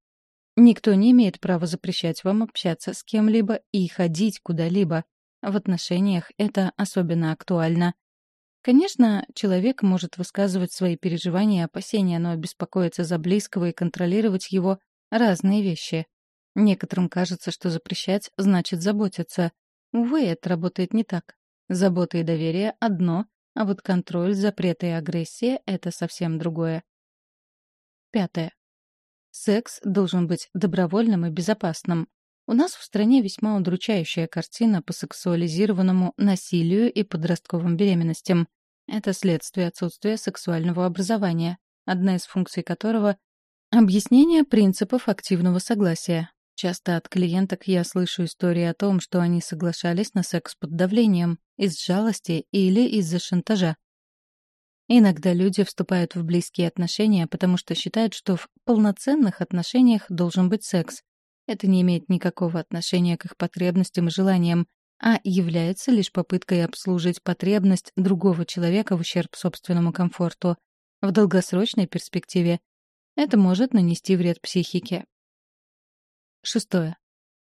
Никто не имеет права запрещать вам общаться с кем-либо и ходить куда-либо. В отношениях это особенно актуально. Конечно, человек может высказывать свои переживания и опасения, но беспокоиться за близкого и контролировать его — разные вещи. Некоторым кажется, что запрещать значит заботиться. Увы, это работает не так. Забота и доверие — одно, а вот контроль, запреты и агрессия — это совсем другое. Пятое. Секс должен быть добровольным и безопасным. У нас в стране весьма удручающая картина по сексуализированному насилию и подростковым беременностям. Это следствие отсутствия сексуального образования, одна из функций которого — объяснение принципов активного согласия, Часто от клиенток я слышу истории о том, что они соглашались на секс под давлением, из жалости или из-за шантажа. Иногда люди вступают в близкие отношения, потому что считают, что в полноценных отношениях должен быть секс. Это не имеет никакого отношения к их потребностям и желаниям, а является лишь попыткой обслужить потребность другого человека в ущерб собственному комфорту. В долгосрочной перспективе это может нанести вред психике, Шестое.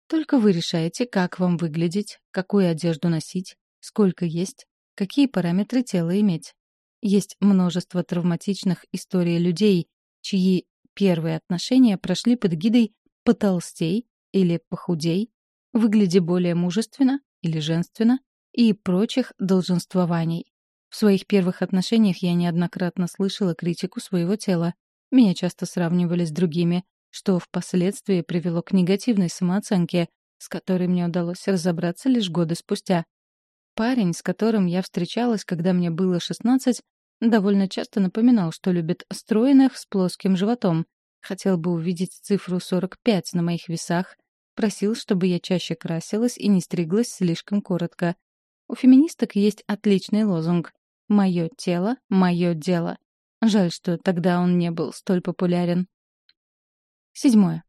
Только вы решаете, как вам выглядеть, какую одежду носить, сколько есть, какие параметры тела иметь. Есть множество травматичных историй людей, чьи первые отношения прошли под гидой «потолстей» или «похудей», «выгляди более мужественно» или «женственно» и прочих долженствований. В своих первых отношениях я неоднократно слышала критику своего тела. Меня часто сравнивали с другими, что впоследствии привело к негативной самооценке, с которой мне удалось разобраться лишь годы спустя. Парень, с которым я встречалась, когда мне было 16, довольно часто напоминал, что любит стройных с плоским животом, хотел бы увидеть цифру 45 на моих весах, просил, чтобы я чаще красилась и не стриглась слишком коротко. У феминисток есть отличный лозунг «Мое тело — мое дело». Жаль, что тогда он не был столь популярен. Седьмое.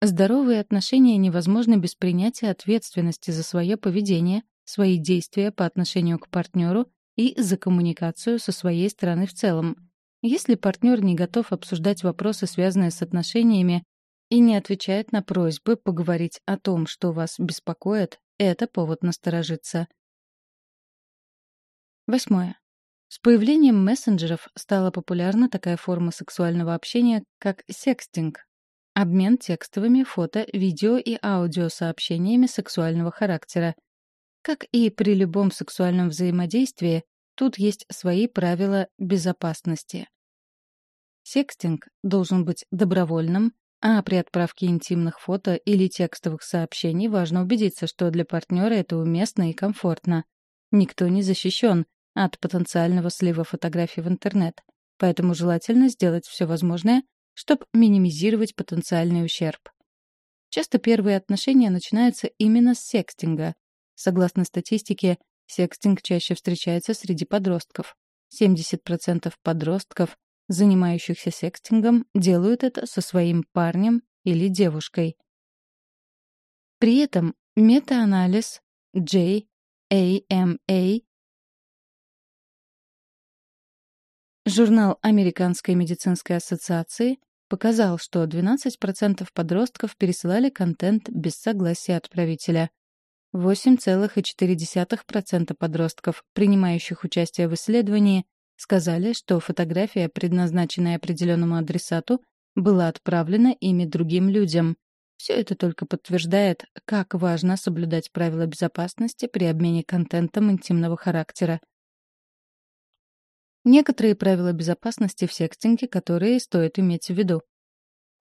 Здоровые отношения невозможны без принятия ответственности за свое поведение, свои действия по отношению к партнеру и за коммуникацию со своей стороны в целом. Если партнер не готов обсуждать вопросы, связанные с отношениями, и не отвечает на просьбы поговорить о том, что вас беспокоит, это повод насторожиться. Восьмое. С появлением мессенджеров стала популярна такая форма сексуального общения, как секстинг, Обмен текстовыми фото, видео и аудиосообщениями сексуального характера. Как и при любом сексуальном взаимодействии, тут есть свои правила безопасности. Секстинг должен быть добровольным, а при отправке интимных фото или текстовых сообщений важно убедиться, что для партнера это уместно и комфортно. Никто не защищен от потенциального слива фотографий в интернет, поэтому желательно сделать все возможное, чтобы минимизировать потенциальный ущерб. Часто первые отношения начинаются именно с секстинга. Согласно статистике, секстинг чаще встречается среди подростков. 70% подростков, занимающихся секстингом, делают это со своим парнем или девушкой. При этом метаанализ JAMA Журнал Американской медицинской ассоциации показал, что 12% подростков пересылали контент без согласия отправителя. 8,4% подростков, принимающих участие в исследовании, сказали, что фотография, предназначенная определенному адресату, была отправлена ими другим людям. Все это только подтверждает, как важно соблюдать правила безопасности при обмене контентом интимного характера. Некоторые правила безопасности в секстинге, которые стоит иметь в виду.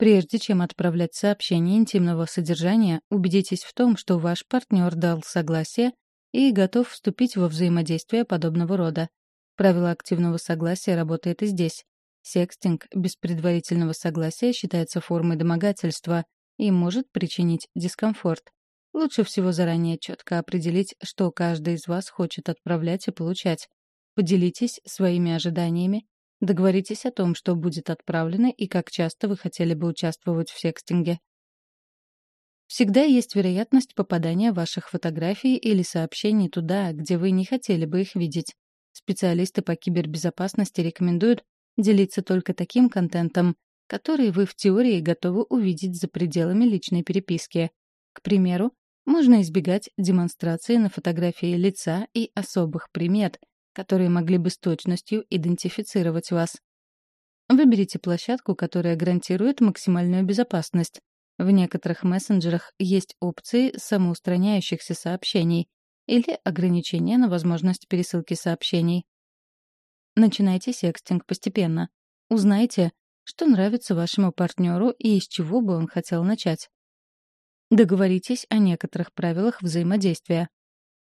Прежде чем отправлять сообщение интимного содержания, убедитесь в том, что ваш партнер дал согласие и готов вступить во взаимодействие подобного рода. Правило активного согласия работает и здесь. Секстинг без предварительного согласия считается формой домогательства и может причинить дискомфорт. Лучше всего заранее четко определить, что каждый из вас хочет отправлять и получать. Поделитесь своими ожиданиями, договоритесь о том, что будет отправлено и как часто вы хотели бы участвовать в секстинге. Всегда есть вероятность попадания ваших фотографий или сообщений туда, где вы не хотели бы их видеть. Специалисты по кибербезопасности рекомендуют делиться только таким контентом, который вы в теории готовы увидеть за пределами личной переписки. К примеру, можно избегать демонстрации на фотографии лица и особых примет, которые могли бы с точностью идентифицировать вас. Выберите площадку, которая гарантирует максимальную безопасность. В некоторых мессенджерах есть опции самоустраняющихся сообщений или ограничения на возможность пересылки сообщений. Начинайте секстинг постепенно. Узнайте, что нравится вашему партнеру и из чего бы он хотел начать. Договоритесь о некоторых правилах взаимодействия.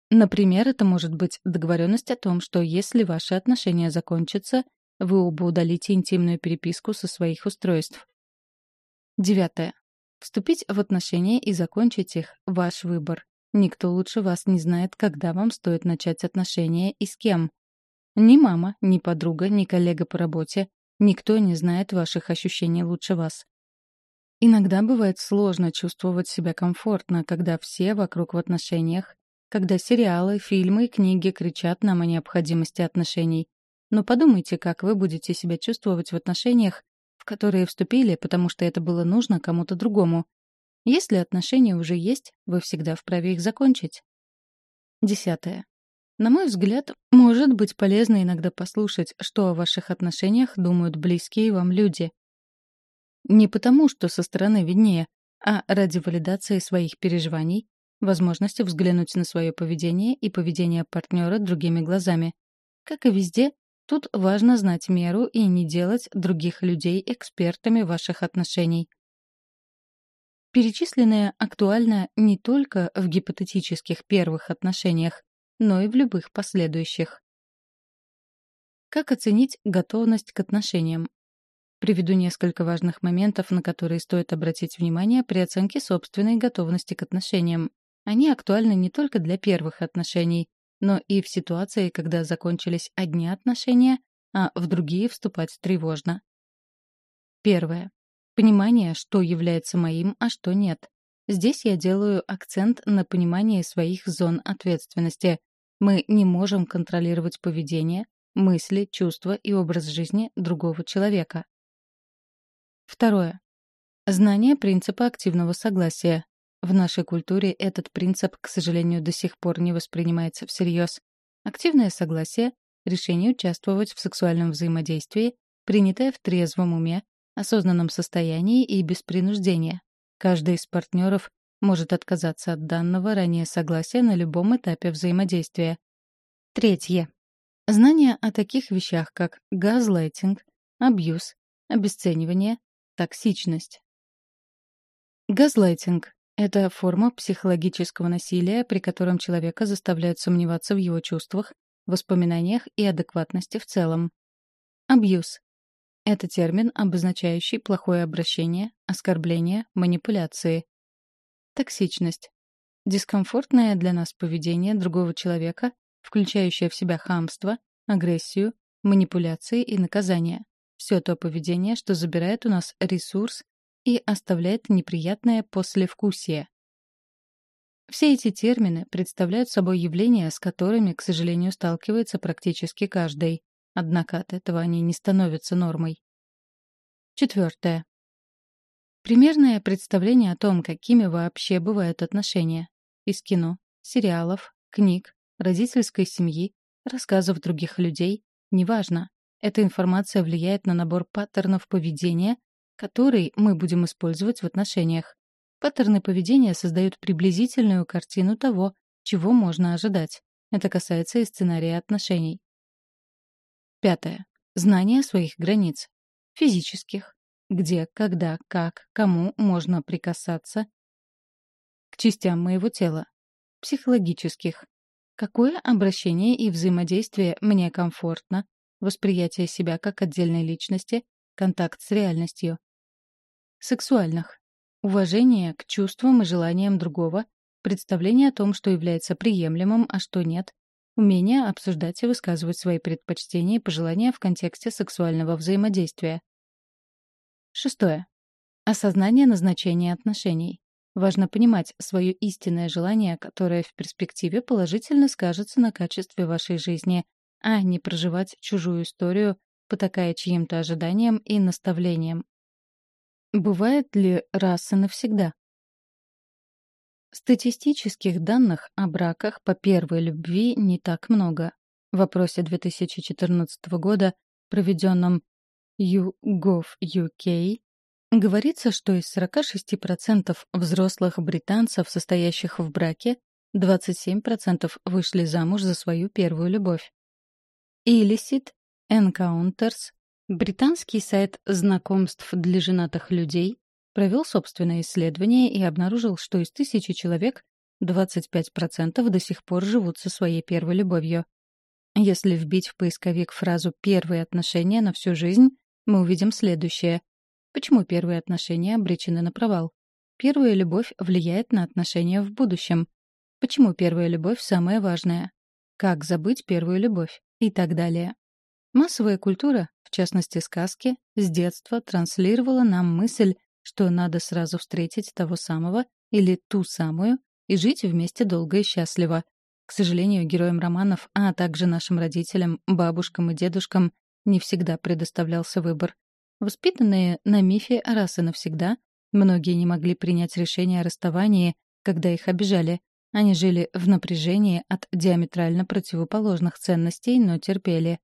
Например, это может быть договоренность о том, что если ваши отношения закончатся, вы оба удалите интимную переписку со своих устройств. Девятое. Вступить в отношения и закончить их — ваш выбор. Никто лучше вас не знает, когда вам стоит начать отношения и с кем. Ни мама, ни подруга, ни коллега по работе. Никто не знает ваших ощущений лучше вас. Иногда бывает сложно чувствовать себя комфортно, когда все вокруг в отношениях, когда сериалы, фильмы и книги кричат нам о необходимости отношений. Но подумайте, как вы будете себя чувствовать в отношениях, в которые вступили, потому что это было нужно кому-то другому. Если отношения уже есть, вы всегда вправе их закончить. Десятое. На мой взгляд, может быть полезно иногда послушать, что о ваших отношениях думают близкие вам люди. Не потому, что со стороны виднее, а ради валидации своих переживаний возможности взглянуть на свое поведение и поведение партнера другими глазами. Как и везде, тут важно знать меру и не делать других людей экспертами ваших отношений. Перечисленное актуально не только в гипотетических первых отношениях, но и в любых последующих. Как оценить готовность к отношениям? Приведу несколько важных моментов, на которые стоит обратить внимание при оценке собственной готовности к отношениям. Они актуальны не только для первых отношений, но и в ситуации, когда закончились одни отношения, а в другие вступать тревожно. Первое. Понимание, что является моим, а что нет. Здесь я делаю акцент на понимании своих зон ответственности. Мы не можем контролировать поведение, мысли, чувства и образ жизни другого человека. Второе. Знание принципа активного согласия. В нашей культуре этот принцип, к сожалению, до сих пор не воспринимается всерьез. Активное согласие — решение участвовать в сексуальном взаимодействии, принятое в трезвом уме, осознанном состоянии и без принуждения. Каждый из партнеров может отказаться от данного ранее согласия на любом этапе взаимодействия. Третье. Знание о таких вещах, как газлайтинг, абьюз, обесценивание, токсичность. Газлайтинг это форма психологического насилия, при котором человека заставляют сомневаться в его чувствах, воспоминаниях и адекватности в целом. Абьюз. Это термин, обозначающий плохое обращение, оскорбление, манипуляции. Токсичность. Дискомфортное для нас поведение другого человека, включающее в себя хамство, агрессию, манипуляции и наказание. Все то поведение, что забирает у нас ресурс и оставляет неприятное послевкусие. Все эти термины представляют собой явления, с которыми, к сожалению, сталкивается практически каждый. Однако от этого они не становятся нормой. Четвертое. Примерное представление о том, какими вообще бывают отношения. Из кино, сериалов, книг, родительской семьи, рассказов других людей, неважно. Эта информация влияет на набор паттернов поведения, который мы будем использовать в отношениях. Паттерны поведения создают приблизительную картину того, чего можно ожидать. Это касается и сценария отношений. Пятое. Знание своих границ. Физических. Где, когда, как, кому можно прикасаться к частям моего тела. Психологических. Какое обращение и взаимодействие мне комфортно, восприятие себя как отдельной личности, контакт с реальностью. Сексуальных. Уважение к чувствам и желаниям другого, представление о том, что является приемлемым, а что нет, умение обсуждать и высказывать свои предпочтения и пожелания в контексте сексуального взаимодействия. Шестое. Осознание назначения отношений. Важно понимать свое истинное желание, которое в перспективе положительно скажется на качестве вашей жизни, а не проживать чужую историю, потакая чьим-то ожиданиям и наставлениям. Бывает ли раз и навсегда? Статистических данных о браках по первой любви не так много. В опросе 2014 года, проведенном YouGov UK, говорится, что из 46% взрослых британцев, состоящих в браке, 27% вышли замуж за свою первую любовь. Illicit Encounters Британский сайт знакомств для женатых людей провел собственное исследование и обнаружил, что из тысячи человек 25% до сих пор живут со своей первой любовью. Если вбить в поисковик фразу «первые отношения на всю жизнь», мы увидим следующее. Почему первые отношения обречены на провал? Первая любовь влияет на отношения в будущем. Почему первая любовь самая важная? Как забыть первую любовь? И так далее. Массовая культура, в частности сказки, с детства транслировала нам мысль, что надо сразу встретить того самого или ту самую и жить вместе долго и счастливо. К сожалению, героям романов, а также нашим родителям, бабушкам и дедушкам не всегда предоставлялся выбор. Воспитанные на мифе раз и навсегда, многие не могли принять решение о расставании, когда их обижали. Они жили в напряжении от диаметрально противоположных ценностей, но терпели.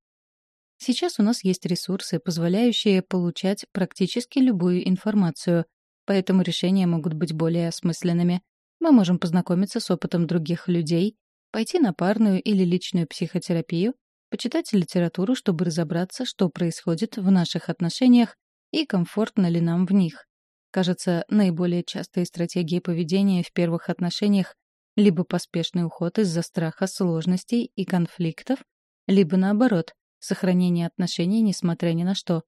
Сейчас у нас есть ресурсы, позволяющие получать практически любую информацию, поэтому решения могут быть более осмысленными. Мы можем познакомиться с опытом других людей, пойти на парную или личную психотерапию, почитать литературу, чтобы разобраться, что происходит в наших отношениях и комфортно ли нам в них. Кажется, наиболее частые стратегии поведения в первых отношениях либо поспешный уход из-за страха сложностей и конфликтов, либо наоборот, сохранение отношений несмотря ни на что.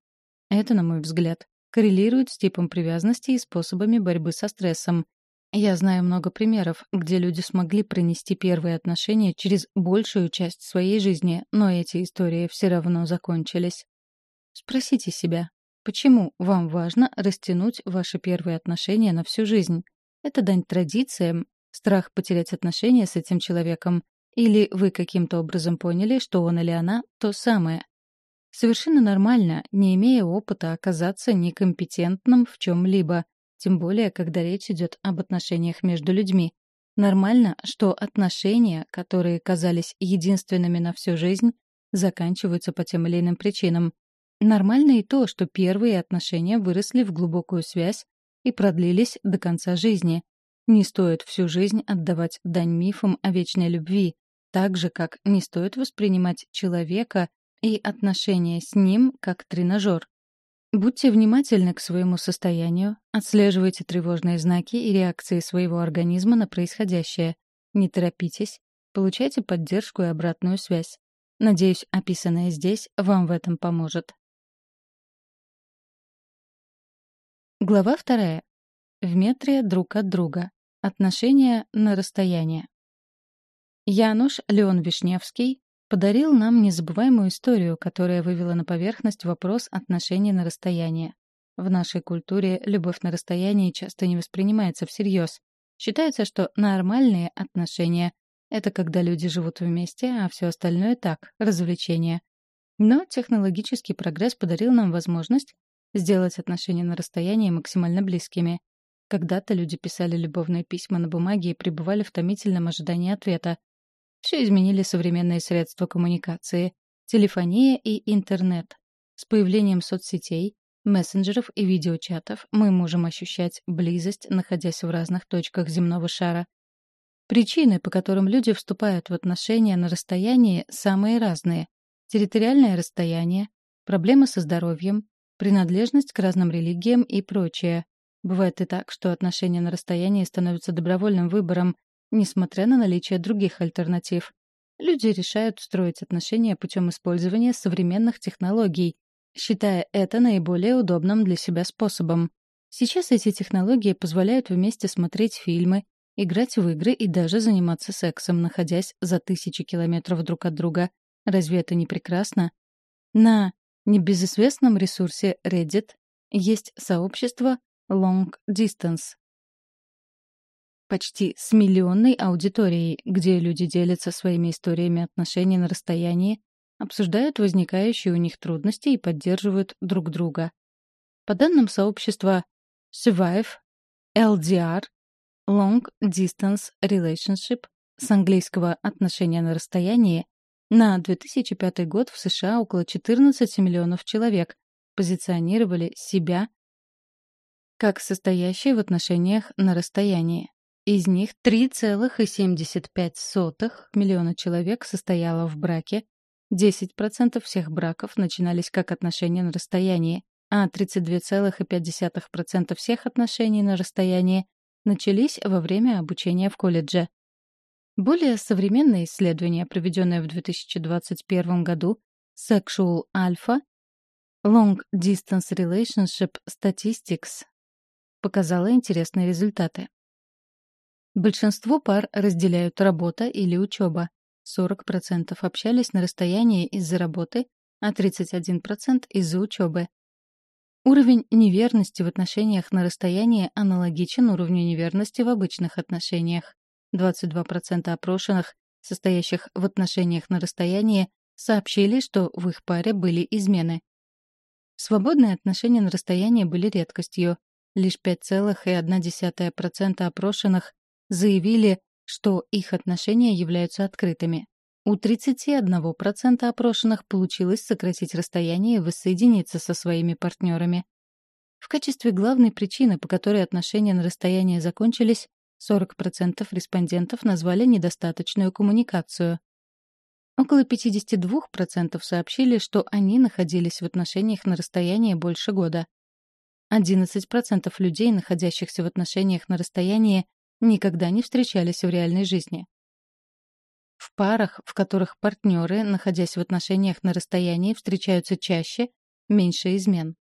Это, на мой взгляд, коррелирует с типом привязанности и способами борьбы со стрессом. Я знаю много примеров, где люди смогли пронести первые отношения через большую часть своей жизни, но эти истории все равно закончились. Спросите себя, почему вам важно растянуть ваши первые отношения на всю жизнь? Это дань традициям, страх потерять отношения с этим человеком, или вы каким-то образом поняли, что он или она — то самое. Совершенно нормально, не имея опыта, оказаться некомпетентным в чем-либо, тем более, когда речь идет об отношениях между людьми. Нормально, что отношения, которые казались единственными на всю жизнь, заканчиваются по тем или иным причинам. Нормально и то, что первые отношения выросли в глубокую связь и продлились до конца жизни. Не стоит всю жизнь отдавать дань мифам о вечной любви, так же, как не стоит воспринимать человека и отношения с ним как тренажер. Будьте внимательны к своему состоянию, отслеживайте тревожные знаки и реакции своего организма на происходящее. Не торопитесь, получайте поддержку и обратную связь. Надеюсь, описанное здесь вам в этом поможет. Глава вторая. В метре друг от друга. Отношения на расстояние. Януш Леон Вишневский подарил нам незабываемую историю, которая вывела на поверхность вопрос отношений на расстояние. В нашей культуре любовь на расстоянии часто не воспринимается всерьез. Считается, что нормальные отношения — это когда люди живут вместе, а все остальное так, развлечения. Но технологический прогресс подарил нам возможность сделать отношения на расстоянии максимально близкими. Когда-то люди писали любовные письма на бумаге и пребывали в томительном ожидании ответа. Все изменили современные средства коммуникации — телефония и интернет. С появлением соцсетей, мессенджеров и видеочатов мы можем ощущать близость, находясь в разных точках земного шара. Причины, по которым люди вступают в отношения на расстоянии, самые разные. Территориальное расстояние, проблемы со здоровьем, принадлежность к разным религиям и прочее. Бывает и так, что отношения на расстоянии становятся добровольным выбором, несмотря на наличие других альтернатив. Люди решают строить отношения путем использования современных технологий, считая это наиболее удобным для себя способом. Сейчас эти технологии позволяют вместе смотреть фильмы, играть в игры и даже заниматься сексом, находясь за тысячи километров друг от друга. Разве это не прекрасно? На небезызвестном ресурсе Reddit есть сообщество Long Distance. Почти с миллионной аудиторией, где люди делятся своими историями отношений на расстоянии, обсуждают возникающие у них трудности и поддерживают друг друга. По данным сообщества Survive, LDR, Long Distance Relationship, с английского «отношения на расстоянии», на 2005 год в США около 14 миллионов человек позиционировали себя как состоящие в отношениях на расстоянии. Из них 3,75 миллиона человек состояло в браке, 10% всех браков начинались как отношения на расстоянии, а 32,5% всех отношений на расстоянии начались во время обучения в колледже. Более современное исследование, проведенное в 2021 году, Sexual Alpha Long Distance Relationship Statistics показала интересные результаты. Большинство пар разделяют работа или учеба. 40% общались на расстоянии из-за работы, а 31% из-за учебы. Уровень неверности в отношениях на расстоянии аналогичен уровню неверности в обычных отношениях. 22% опрошенных, состоящих в отношениях на расстоянии, сообщили, что в их паре были измены. Свободные отношения на расстоянии были редкостью. Лишь 5,1% опрошенных заявили, что их отношения являются открытыми. У 31% опрошенных получилось сократить расстояние и воссоединиться со своими партнерами. В качестве главной причины, по которой отношения на расстоянии закончились, 40% респондентов назвали недостаточную коммуникацию. Около 52% сообщили, что они находились в отношениях на расстоянии больше года. 11% людей, находящихся в отношениях на расстоянии, никогда не встречались в реальной жизни. В парах, в которых партнеры, находясь в отношениях на расстоянии, встречаются чаще, меньше измен.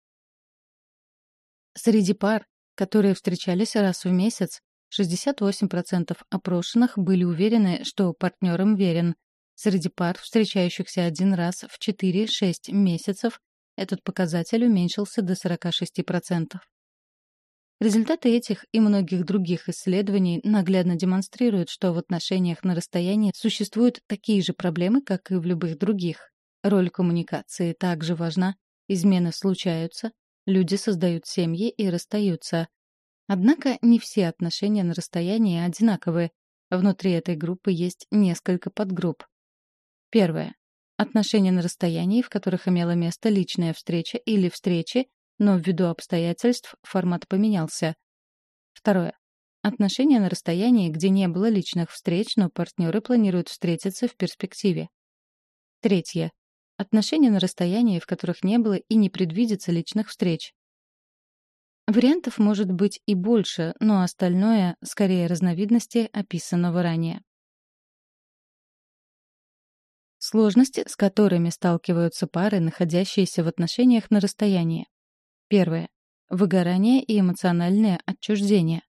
Среди пар, которые встречались раз в месяц, 68% опрошенных были уверены, что партнер им верен. Среди пар, встречающихся один раз в 4-6 месяцев, этот показатель уменьшился до 46%. Результаты этих и многих других исследований наглядно демонстрируют, что в отношениях на расстоянии существуют такие же проблемы, как и в любых других. Роль коммуникации также важна, измены случаются, люди создают семьи и расстаются. Однако не все отношения на расстоянии одинаковы. Внутри этой группы есть несколько подгрупп. Первое. Отношения на расстоянии, в которых имела место личная встреча или встречи, но ввиду обстоятельств формат поменялся. Второе. Отношения на расстоянии, где не было личных встреч, но партнеры планируют встретиться в перспективе. Третье. Отношения на расстоянии, в которых не было и не предвидится личных встреч. Вариантов может быть и больше, но остальное — скорее разновидности описанного ранее. Сложности, с которыми сталкиваются пары, находящиеся в отношениях на расстоянии. Первое. Выгорание и эмоциональное отчуждение.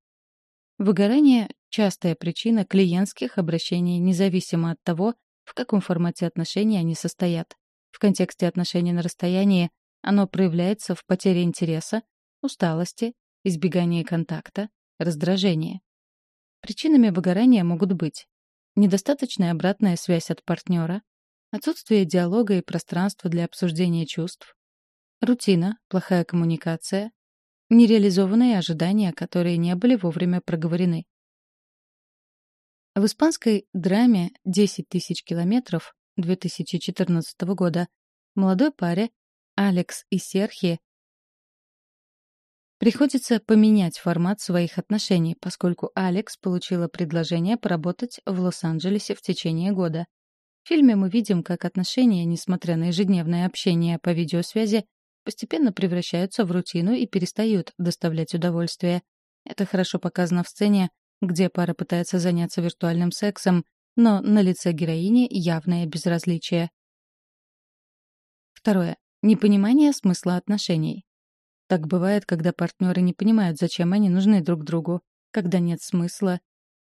Выгорание — частая причина клиентских обращений независимо от того, в каком формате отношений они состоят. В контексте отношений на расстоянии оно проявляется в потере интереса, усталости, избегании контакта, раздражении. Причинами выгорания могут быть недостаточная обратная связь от партнера, отсутствие диалога и пространства для обсуждения чувств, рутина, плохая коммуникация, нереализованные ожидания, которые не были вовремя проговорены. В испанской драме «10 тысяч километров» 2014 года молодой паре Алекс и Серхи приходится поменять формат своих отношений, поскольку Алекс получила предложение поработать в Лос-Анджелесе в течение года. В фильме мы видим, как отношения, несмотря на ежедневное общение по видеосвязи, постепенно превращаются в рутину и перестают доставлять удовольствие. Это хорошо показано в сцене, где пара пытается заняться виртуальным сексом, но на лице героини явное безразличие. Второе. Непонимание смысла отношений. Так бывает, когда партнеры не понимают, зачем они нужны друг другу, когда нет смысла,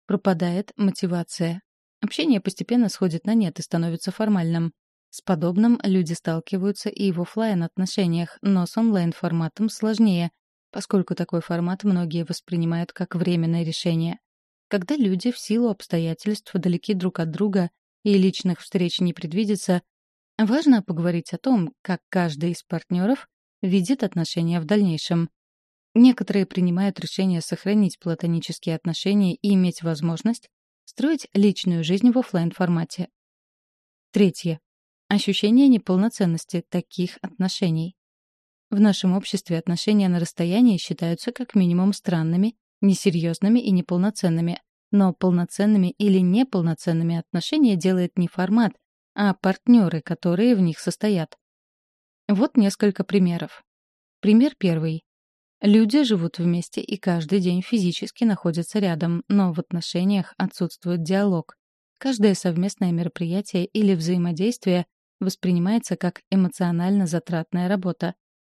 пропадает мотивация. Общение постепенно сходит на нет и становится формальным. С подобным люди сталкиваются и в офлайн отношениях но с онлайн-форматом сложнее, поскольку такой формат многие воспринимают как временное решение. Когда люди в силу обстоятельств далеки друг от друга и личных встреч не предвидится, важно поговорить о том, как каждый из партнеров видит отношения в дальнейшем. Некоторые принимают решение сохранить платонические отношения и иметь возможность строить личную жизнь в офлайн формате Третье. Ощущение неполноценности таких отношений. В нашем обществе отношения на расстоянии считаются как минимум странными, несерьезными и неполноценными. Но полноценными или неполноценными отношения делает не формат, а партнеры, которые в них состоят. Вот несколько примеров. Пример первый. Люди живут вместе и каждый день физически находятся рядом, но в отношениях отсутствует диалог. Каждое совместное мероприятие или взаимодействие воспринимается как эмоционально затратная работа.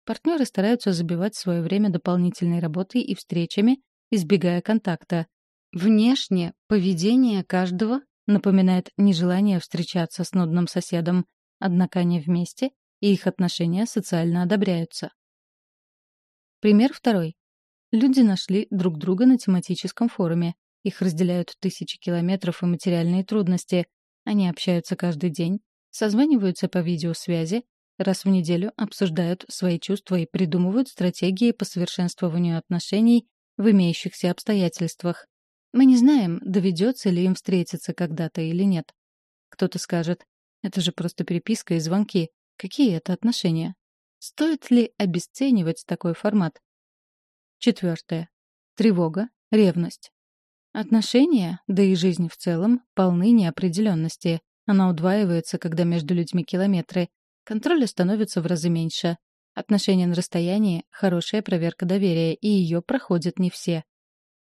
Партнеры стараются забивать свое время дополнительной работой и встречами, избегая контакта. Внешне поведение каждого напоминает нежелание встречаться с нудным соседом, однако они вместе, и их отношения социально одобряются. Пример второй. Люди нашли друг друга на тематическом форуме. Их разделяют тысячи километров и материальные трудности. Они общаются каждый день, созваниваются по видеосвязи, раз в неделю обсуждают свои чувства и придумывают стратегии по совершенствованию отношений в имеющихся обстоятельствах. Мы не знаем, доведется ли им встретиться когда-то или нет. Кто-то скажет, это же просто переписка и звонки. Какие это отношения? Стоит ли обесценивать такой формат? Четвертое. Тревога, ревность. Отношения, да и жизнь в целом, полны неопределенности. Она удваивается, когда между людьми километры. Контроля становится в разы меньше. Отношения на расстоянии — хорошая проверка доверия, и ее проходят не все.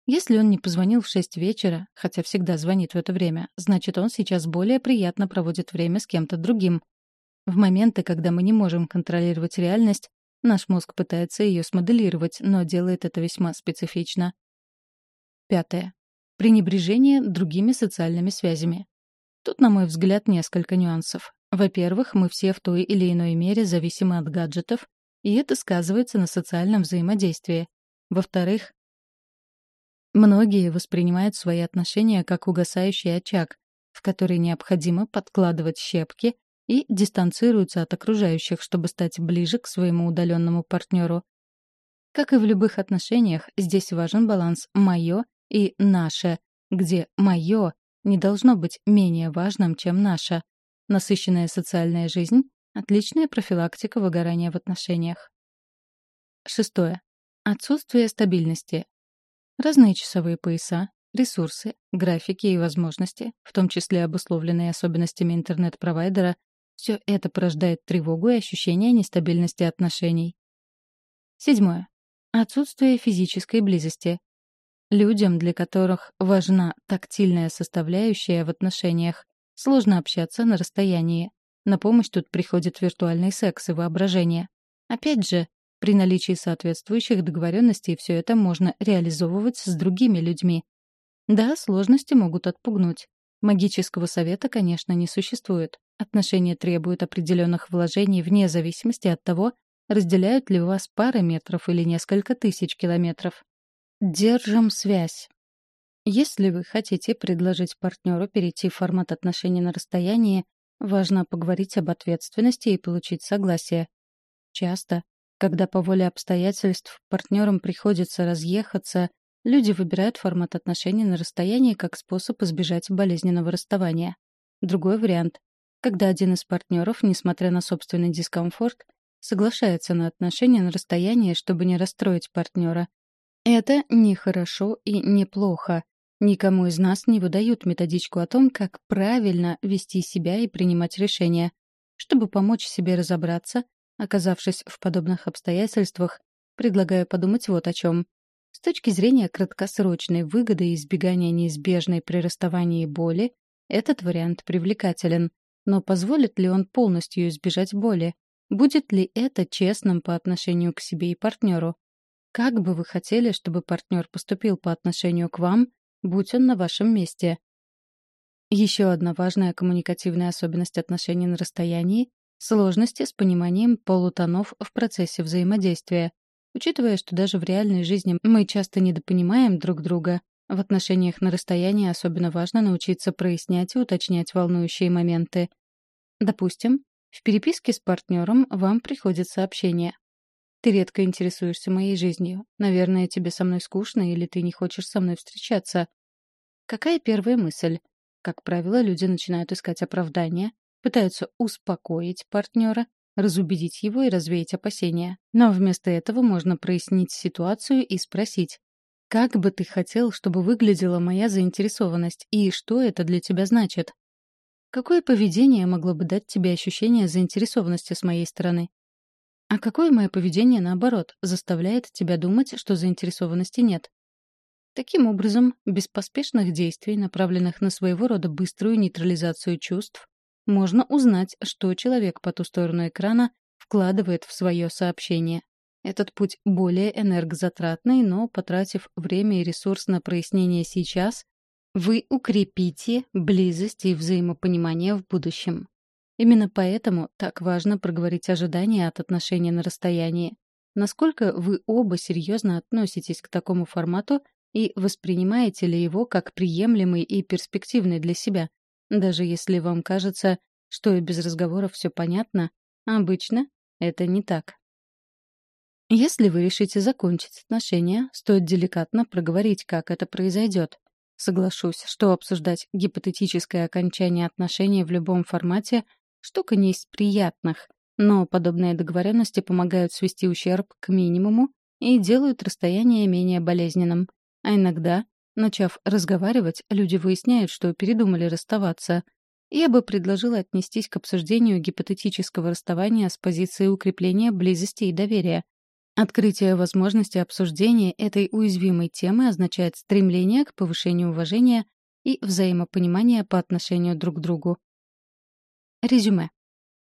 Если он не позвонил в шесть вечера, хотя всегда звонит в это время, значит, он сейчас более приятно проводит время с кем-то другим. В моменты, когда мы не можем контролировать реальность, наш мозг пытается ее смоделировать, но делает это весьма специфично. Пятое. Пренебрежение другими социальными связями. Тут, на мой взгляд, несколько нюансов. Во-первых, мы все в той или иной мере зависимы от гаджетов, и это сказывается на социальном взаимодействии. Во-вторых, многие воспринимают свои отношения как угасающий очаг, в который необходимо подкладывать щепки и дистанцируются от окружающих, чтобы стать ближе к своему удаленному партнеру. Как и в любых отношениях, здесь важен баланс «моё» и «наше», где «моё» не должно быть менее важным, чем «наше», Насыщенная социальная жизнь — отличная профилактика выгорания в отношениях. Шестое. Отсутствие стабильности. Разные часовые пояса, ресурсы, графики и возможности, в том числе обусловленные особенностями интернет-провайдера, все это порождает тревогу и ощущение нестабильности отношений. Седьмое. Отсутствие физической близости. Людям, для которых важна тактильная составляющая в отношениях, Сложно общаться на расстоянии. На помощь тут приходит виртуальный секс и воображение. Опять же, при наличии соответствующих договоренностей все это можно реализовывать с другими людьми. Да, сложности могут отпугнуть. Магического совета, конечно, не существует. Отношения требуют определенных вложений вне зависимости от того, разделяют ли вас пары метров или несколько тысяч километров. Держим связь. Если вы хотите предложить партнеру перейти в формат отношений на расстоянии, важно поговорить об ответственности и получить согласие. Часто, когда по воле обстоятельств партнерам приходится разъехаться, люди выбирают формат отношений на расстоянии как способ избежать болезненного расставания. Другой вариант — когда один из партнеров, несмотря на собственный дискомфорт, соглашается на отношения на расстоянии, чтобы не расстроить партнера. Это не хорошо и не плохо. Никому из нас не выдают методичку о том, как правильно вести себя и принимать решения. Чтобы помочь себе разобраться, оказавшись в подобных обстоятельствах, предлагаю подумать вот о чем. С точки зрения краткосрочной выгоды и избегания неизбежной при расставании боли, этот вариант привлекателен. Но позволит ли он полностью избежать боли? Будет ли это честным по отношению к себе и партнеру? Как бы вы хотели, чтобы партнер поступил по отношению к вам, будь он на вашем месте? Еще одна важная коммуникативная особенность отношений на расстоянии — сложности с пониманием полутонов в процессе взаимодействия. Учитывая, что даже в реальной жизни мы часто недопонимаем друг друга, в отношениях на расстоянии особенно важно научиться прояснять и уточнять волнующие моменты. Допустим, в переписке с партнером вам приходит сообщение. «Ты редко интересуешься моей жизнью. Наверное, тебе со мной скучно или ты не хочешь со мной встречаться». Какая первая мысль? Как правило, люди начинают искать оправдания, пытаются успокоить партнера, разубедить его и развеять опасения. Но вместо этого можно прояснить ситуацию и спросить, как бы ты хотел, чтобы выглядела моя заинтересованность, и что это для тебя значит? Какое поведение могло бы дать тебе ощущение заинтересованности с моей стороны? А какое мое поведение, наоборот, заставляет тебя думать, что заинтересованности нет? Таким образом, без поспешных действий, направленных на своего рода быструю нейтрализацию чувств, можно узнать, что человек по ту сторону экрана вкладывает в свое сообщение. Этот путь более энергозатратный, но, потратив время и ресурс на прояснение сейчас, вы укрепите близость и взаимопонимание в будущем. Именно поэтому так важно проговорить ожидания от отношений на расстоянии. Насколько вы оба серьезно относитесь к такому формату и воспринимаете ли его как приемлемый и перспективный для себя, даже если вам кажется, что и без разговоров все понятно, обычно это не так. Если вы решите закончить отношения, стоит деликатно проговорить, как это произойдет. Соглашусь, что обсуждать гипотетическое окончание отношений в любом формате — штука не из приятных, но подобные договоренности помогают свести ущерб к минимуму и делают расстояние менее болезненным. А иногда, начав разговаривать, люди выясняют, что передумали расставаться. Я бы предложила отнестись к обсуждению гипотетического расставания с позиции укрепления близости и доверия, Открытие возможности обсуждения этой уязвимой темы означает стремление к повышению уважения и взаимопонимания по отношению друг к другу. Резюме.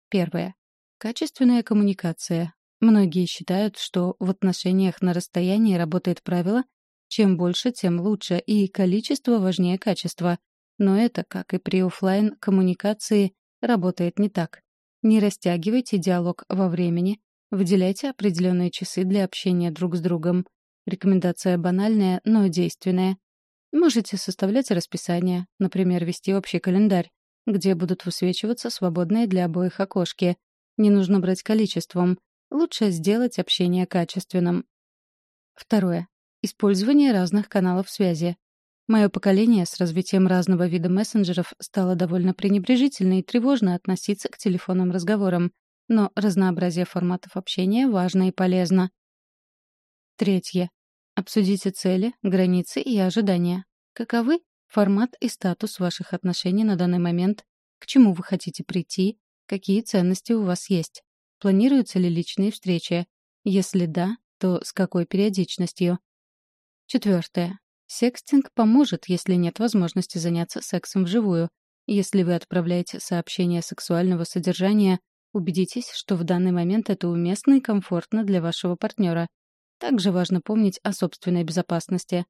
Первое. Качественная коммуникация. Многие считают, что в отношениях на расстоянии работает правило «чем больше, тем лучше», и количество важнее качества. Но это, как и при офлайн коммуникации работает не так. Не растягивайте диалог во времени, Выделяйте определенные часы для общения друг с другом. Рекомендация банальная, но действенная. Можете составлять расписание, например, вести общий календарь, где будут высвечиваться свободные для обоих окошки. Не нужно брать количеством. Лучше сделать общение качественным. Второе. Использование разных каналов связи. Мое поколение с развитием разного вида мессенджеров стало довольно пренебрежительно и тревожно относиться к телефонным разговорам но разнообразие форматов общения важно и полезно. Третье. Обсудите цели, границы и ожидания. Каковы формат и статус ваших отношений на данный момент, к чему вы хотите прийти, какие ценности у вас есть, планируются ли личные встречи, если да, то с какой периодичностью. Четвертое. Секстинг поможет, если нет возможности заняться сексом вживую. Если вы отправляете сообщения сексуального содержания Убедитесь, что в данный момент это уместно и комфортно для вашего партнера. Также важно помнить о собственной безопасности.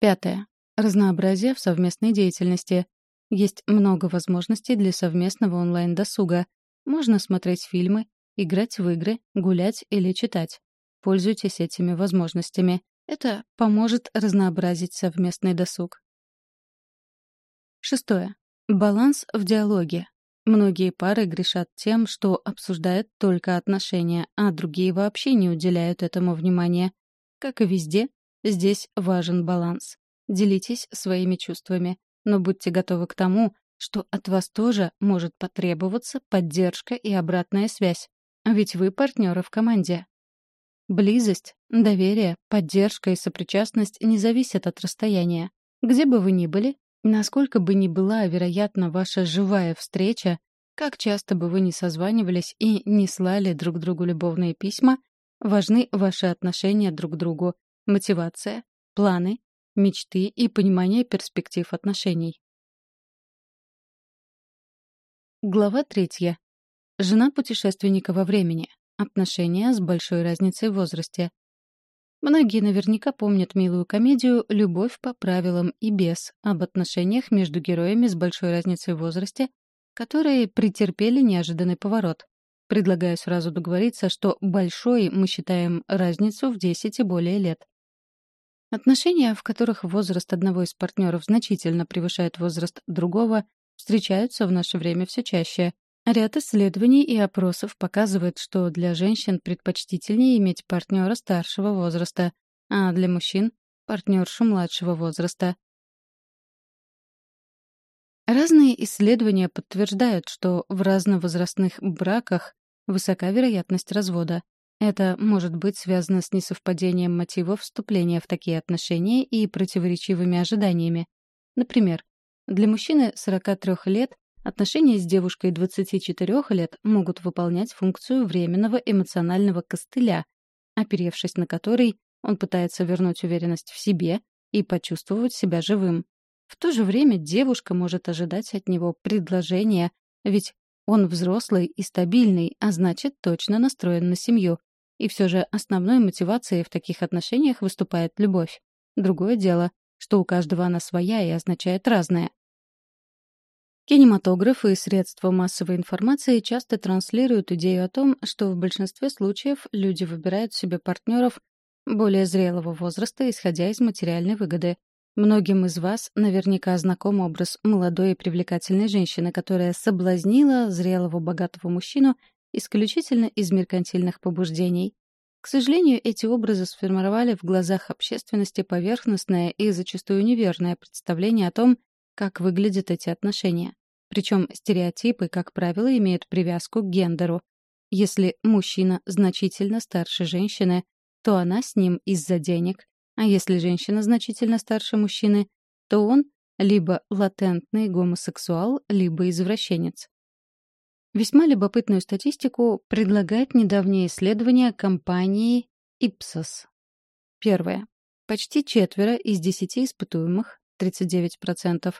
Пятое. Разнообразие в совместной деятельности. Есть много возможностей для совместного онлайн-досуга. Можно смотреть фильмы, играть в игры, гулять или читать. Пользуйтесь этими возможностями. Это поможет разнообразить совместный досуг. Шестое. Баланс в диалоге. Многие пары грешат тем, что обсуждают только отношения, а другие вообще не уделяют этому внимания. Как и везде, здесь важен баланс. Делитесь своими чувствами, но будьте готовы к тому, что от вас тоже может потребоваться поддержка и обратная связь. Ведь вы партнеры в команде. Близость, доверие, поддержка и сопричастность не зависят от расстояния. Где бы вы ни были, насколько бы ни была, вероятно, ваша живая встреча, как часто бы вы ни созванивались и не слали друг другу любовные письма, важны ваши отношения друг к другу, мотивация, планы, мечты и понимание перспектив отношений. Глава третья. Жена путешественника во времени. Отношения с большой разницей в возрасте. Многие наверняка помнят милую комедию «Любовь по правилам и без» об отношениях между героями с большой разницей в возрасте, которые претерпели неожиданный поворот. Предлагаю сразу договориться, что большой мы считаем разницу в 10 и более лет. Отношения, в которых возраст одного из партнеров значительно превышает возраст другого, встречаются в наше время все чаще, Ряд исследований и опросов показывает, что для женщин предпочтительнее иметь партнера старшего возраста, а для мужчин — партнершу младшего возраста. Разные исследования подтверждают, что в разновозрастных браках высока вероятность развода. Это может быть связано с несовпадением мотивов вступления в такие отношения и противоречивыми ожиданиями. Например, для мужчины 43 лет Отношения с девушкой 24 лет могут выполнять функцию временного эмоционального костыля, оперевшись на который он пытается вернуть уверенность в себе и почувствовать себя живым. В то же время девушка может ожидать от него предложения, ведь он взрослый и стабильный, а значит, точно настроен на семью. И все же основной мотивацией в таких отношениях выступает любовь. Другое дело, что у каждого она своя и означает разное. Кинематограф и средства массовой информации часто транслируют идею о том, что в большинстве случаев люди выбирают себе партнеров более зрелого возраста, исходя из материальной выгоды. Многим из вас наверняка знаком образ молодой и привлекательной женщины, которая соблазнила зрелого богатого мужчину исключительно из меркантильных побуждений. К сожалению, эти образы сформировали в глазах общественности поверхностное и зачастую неверное представление о том, как выглядят эти отношения. Причем стереотипы, как правило, имеют привязку к гендеру. Если мужчина значительно старше женщины, то она с ним из-за денег, а если женщина значительно старше мужчины, то он либо латентный гомосексуал, либо извращенец. Весьма любопытную статистику предлагает недавнее исследование компании Ipsos. Первое. Почти четверо из десяти испытуемых, 39%,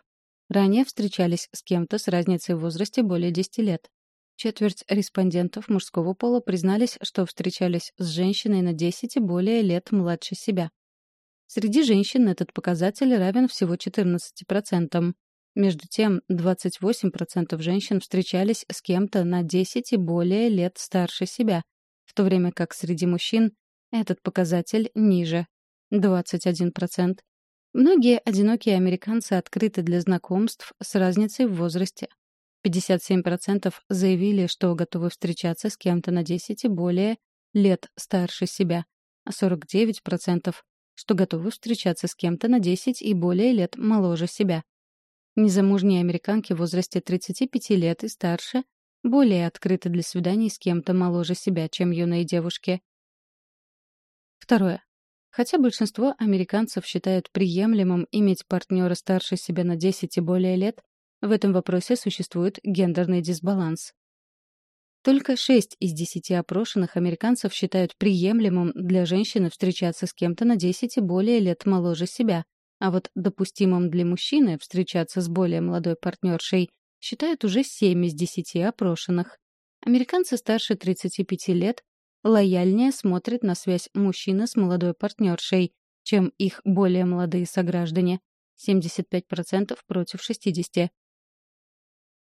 ранее встречались с кем-то с разницей в возрасте более 10 лет. Четверть респондентов мужского пола признались, что встречались с женщиной на 10 и более лет младше себя. Среди женщин этот показатель равен всего 14%. Между тем, 28% женщин встречались с кем-то на 10 и более лет старше себя, в то время как среди мужчин этот показатель ниже — 21%. Многие одинокие американцы открыты для знакомств с разницей в возрасте. 57% заявили, что готовы встречаться с кем-то на 10 и более лет старше себя, а 49% что готовы встречаться с кем-то на 10 и более лет моложе себя. Незамужние американки в возрасте 35 лет и старше более открыты для свиданий с кем-то моложе себя, чем юные девушки. Второе. Хотя большинство американцев считают приемлемым иметь партнера старше себя на 10 и более лет, в этом вопросе существует гендерный дисбаланс. Только 6 из 10 опрошенных американцев считают приемлемым для женщины встречаться с кем-то на 10 и более лет моложе себя, а вот допустимым для мужчины встречаться с более молодой партнершей считают уже 7 из 10 опрошенных. Американцы старше 35 лет лояльнее смотрят на связь мужчины с молодой партнершей, чем их более молодые сограждане — 75% против 60%.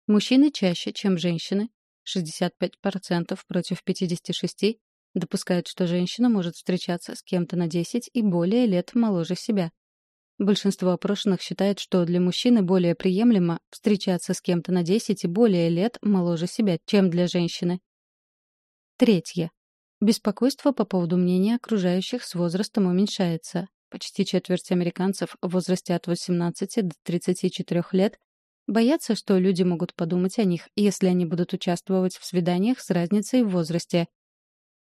Мужчины чаще, чем женщины — 65% против 56%, допускают, что женщина может встречаться с кем-то на 10 и более лет моложе себя. Большинство опрошенных считает, что для мужчины более приемлемо встречаться с кем-то на 10 и более лет моложе себя, чем для женщины. Третье. Беспокойство по поводу мнения окружающих с возрастом уменьшается. Почти четверть американцев в возрасте от 18 до 34 лет боятся, что люди могут подумать о них, если они будут участвовать в свиданиях с разницей в возрасте.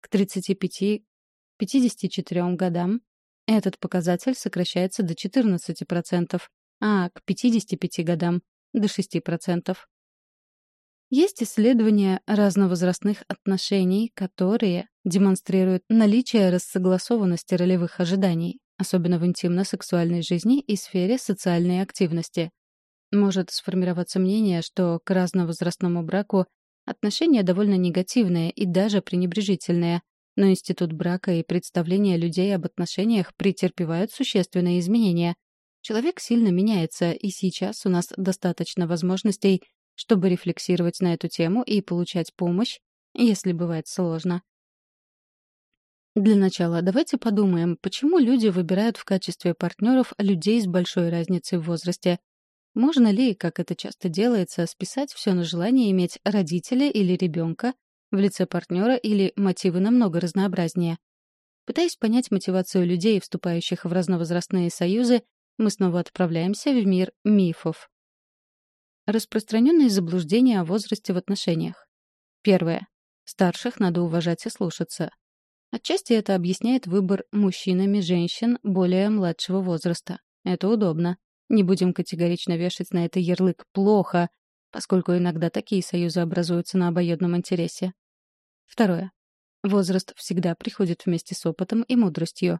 К 35-54 годам этот показатель сокращается до 14%, а к 55 годам — до 6%. Есть исследования разновозрастных отношений, которые демонстрируют наличие рассогласованности ролевых ожиданий, особенно в интимно-сексуальной жизни и сфере социальной активности. Может сформироваться мнение, что к разновозрастному браку отношения довольно негативные и даже пренебрежительные, но институт брака и представления людей об отношениях претерпевают существенные изменения. Человек сильно меняется, и сейчас у нас достаточно возможностей, чтобы рефлексировать на эту тему и получать помощь, если бывает сложно. Для начала давайте подумаем, почему люди выбирают в качестве партнеров людей с большой разницей в возрасте. Можно ли, как это часто делается, списать все на желание иметь родителя или ребенка, в лице партнера или мотивы намного разнообразнее. Пытаясь понять мотивацию людей, вступающих в разновозрастные союзы, мы снова отправляемся в мир мифов. Распространенные заблуждения о возрасте в отношениях. Первое. Старших надо уважать и слушаться. Отчасти это объясняет выбор мужчинами женщин более младшего возраста. Это удобно. Не будем категорично вешать на это ярлык «плохо», поскольку иногда такие союзы образуются на обоюдном интересе. Второе. Возраст всегда приходит вместе с опытом и мудростью.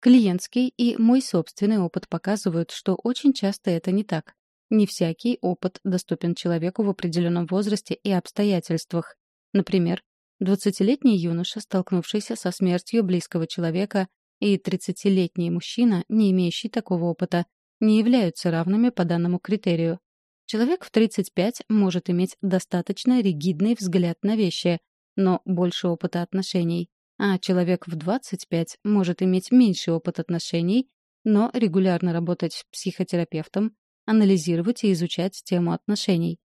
Клиентский и мой собственный опыт показывают, что очень часто это не так. Не всякий опыт доступен человеку в определенном возрасте и обстоятельствах. Например, 20-летний юноша, столкнувшийся со смертью близкого человека, и 30-летний мужчина, не имеющий такого опыта, не являются равными по данному критерию. Человек в 35 может иметь достаточно ригидный взгляд на вещи, но больше опыта отношений, а человек в 25 может иметь меньше опыт отношений, но регулярно работать с психотерапевтом, анализировать и изучать тему отношений.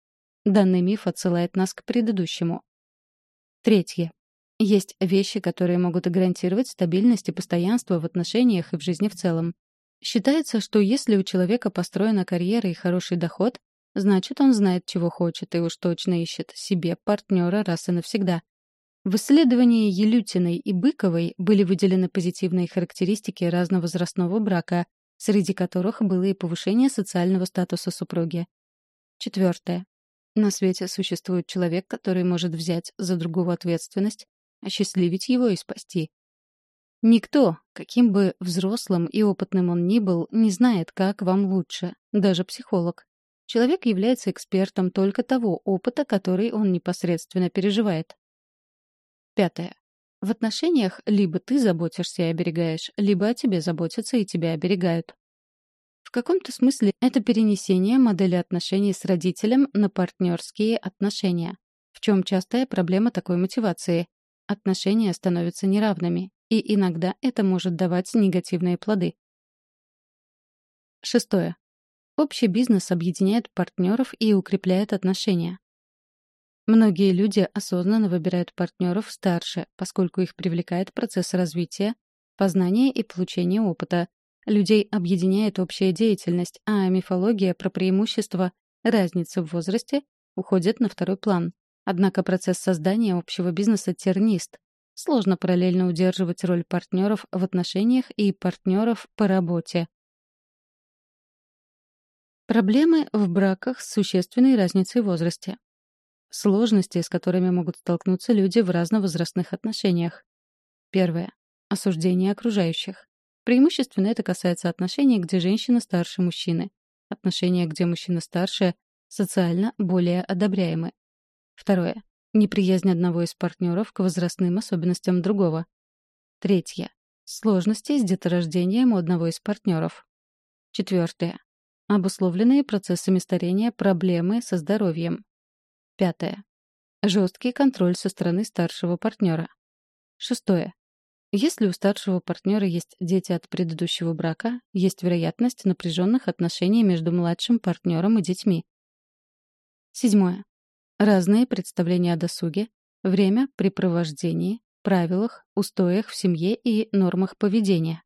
Данный миф отсылает нас к предыдущему. Третье. Есть вещи, которые могут гарантировать стабильность и постоянство в отношениях и в жизни в целом. Считается, что если у человека построена карьера и хороший доход, Значит, он знает, чего хочет, и уж точно ищет себе партнера раз и навсегда. В исследовании Елютиной и Быковой были выделены позитивные характеристики разновозрастного брака, среди которых было и повышение социального статуса супруги. Четвертое. На свете существует человек, который может взять за другого ответственность, осчастливить его и спасти. Никто, каким бы взрослым и опытным он ни был, не знает, как вам лучше, даже психолог. Человек является экспертом только того опыта, который он непосредственно переживает. Пятое. В отношениях либо ты заботишься и оберегаешь, либо о тебе заботятся и тебя оберегают. В каком-то смысле это перенесение модели отношений с родителем на партнерские отношения. В чем частая проблема такой мотивации? Отношения становятся неравными, и иногда это может давать негативные плоды. Шестое. Общий бизнес объединяет партнеров и укрепляет отношения. Многие люди осознанно выбирают партнеров старше, поскольку их привлекает процесс развития, познания и получения опыта. Людей объединяет общая деятельность, а мифология про преимущества, разницы в возрасте уходит на второй план. Однако процесс создания общего бизнеса тернист. Сложно параллельно удерживать роль партнеров в отношениях и партнеров по работе. Проблемы в браках с существенной разницей в возрасте. Сложности, с которыми могут столкнуться люди в разновозрастных отношениях. Первое. Осуждение окружающих. Преимущественно это касается отношений, где женщина старше мужчины. Отношения, где мужчина старше, социально более одобряемы. Второе. Неприязнь одного из партнеров к возрастным особенностям другого. Третье. Сложности с деторождением у одного из партнеров. Четвертое обусловленные процессами старения проблемы со здоровьем. Пятое. Жесткий контроль со стороны старшего партнера. Шестое. Если у старшего партнера есть дети от предыдущего брака, есть вероятность напряженных отношений между младшим партнером и детьми. Седьмое. Разные представления о досуге, время препровождении, правилах, устоях в семье и нормах поведения.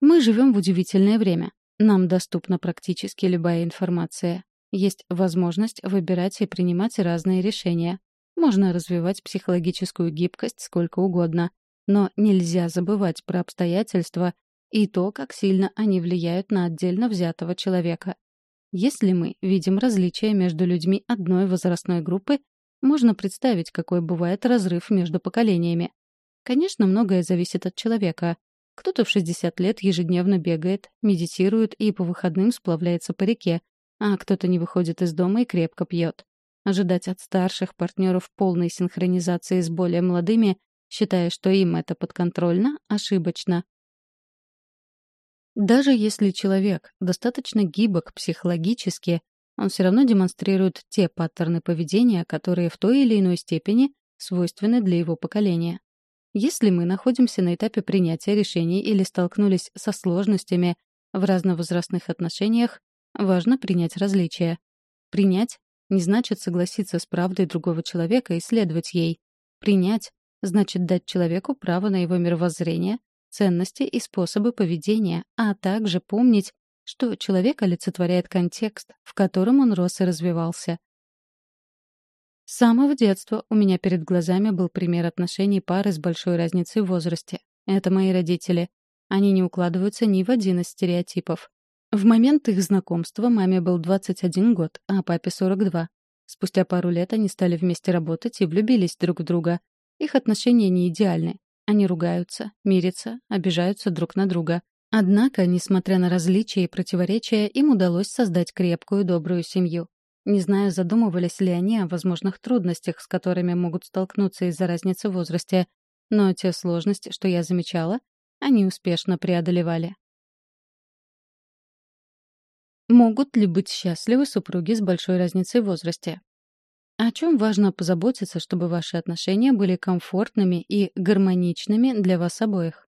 Мы живем в удивительное время. Нам доступна практически любая информация. Есть возможность выбирать и принимать разные решения. Можно развивать психологическую гибкость сколько угодно. Но нельзя забывать про обстоятельства и то, как сильно они влияют на отдельно взятого человека. Если мы видим различия между людьми одной возрастной группы, можно представить, какой бывает разрыв между поколениями. Конечно, многое зависит от человека. Кто-то в 60 лет ежедневно бегает, медитирует и по выходным сплавляется по реке, а кто-то не выходит из дома и крепко пьет. Ожидать от старших партнеров полной синхронизации с более молодыми, считая, что им это подконтрольно, ошибочно. Даже если человек достаточно гибок психологически, он все равно демонстрирует те паттерны поведения, которые в той или иной степени свойственны для его поколения. Если мы находимся на этапе принятия решений или столкнулись со сложностями в разновозрастных отношениях, важно принять различия. Принять не значит согласиться с правдой другого человека и следовать ей. Принять значит дать человеку право на его мировоззрение, ценности и способы поведения, а также помнить, что человек олицетворяет контекст, в котором он рос и развивался. С самого детства у меня перед глазами был пример отношений пары с большой разницей в возрасте. Это мои родители. Они не укладываются ни в один из стереотипов. В момент их знакомства маме был 21 год, а папе 42. Спустя пару лет они стали вместе работать и влюбились друг в друга. Их отношения не идеальны. Они ругаются, мирятся, обижаются друг на друга. Однако, несмотря на различия и противоречия, им удалось создать крепкую, добрую семью. Не знаю, задумывались ли они о возможных трудностях, с которыми могут столкнуться из-за разницы в возрасте, но те сложности, что я замечала, они успешно преодолевали. Могут ли быть счастливы супруги с большой разницей в возрасте? О чем важно позаботиться, чтобы ваши отношения были комфортными и гармоничными для вас обоих?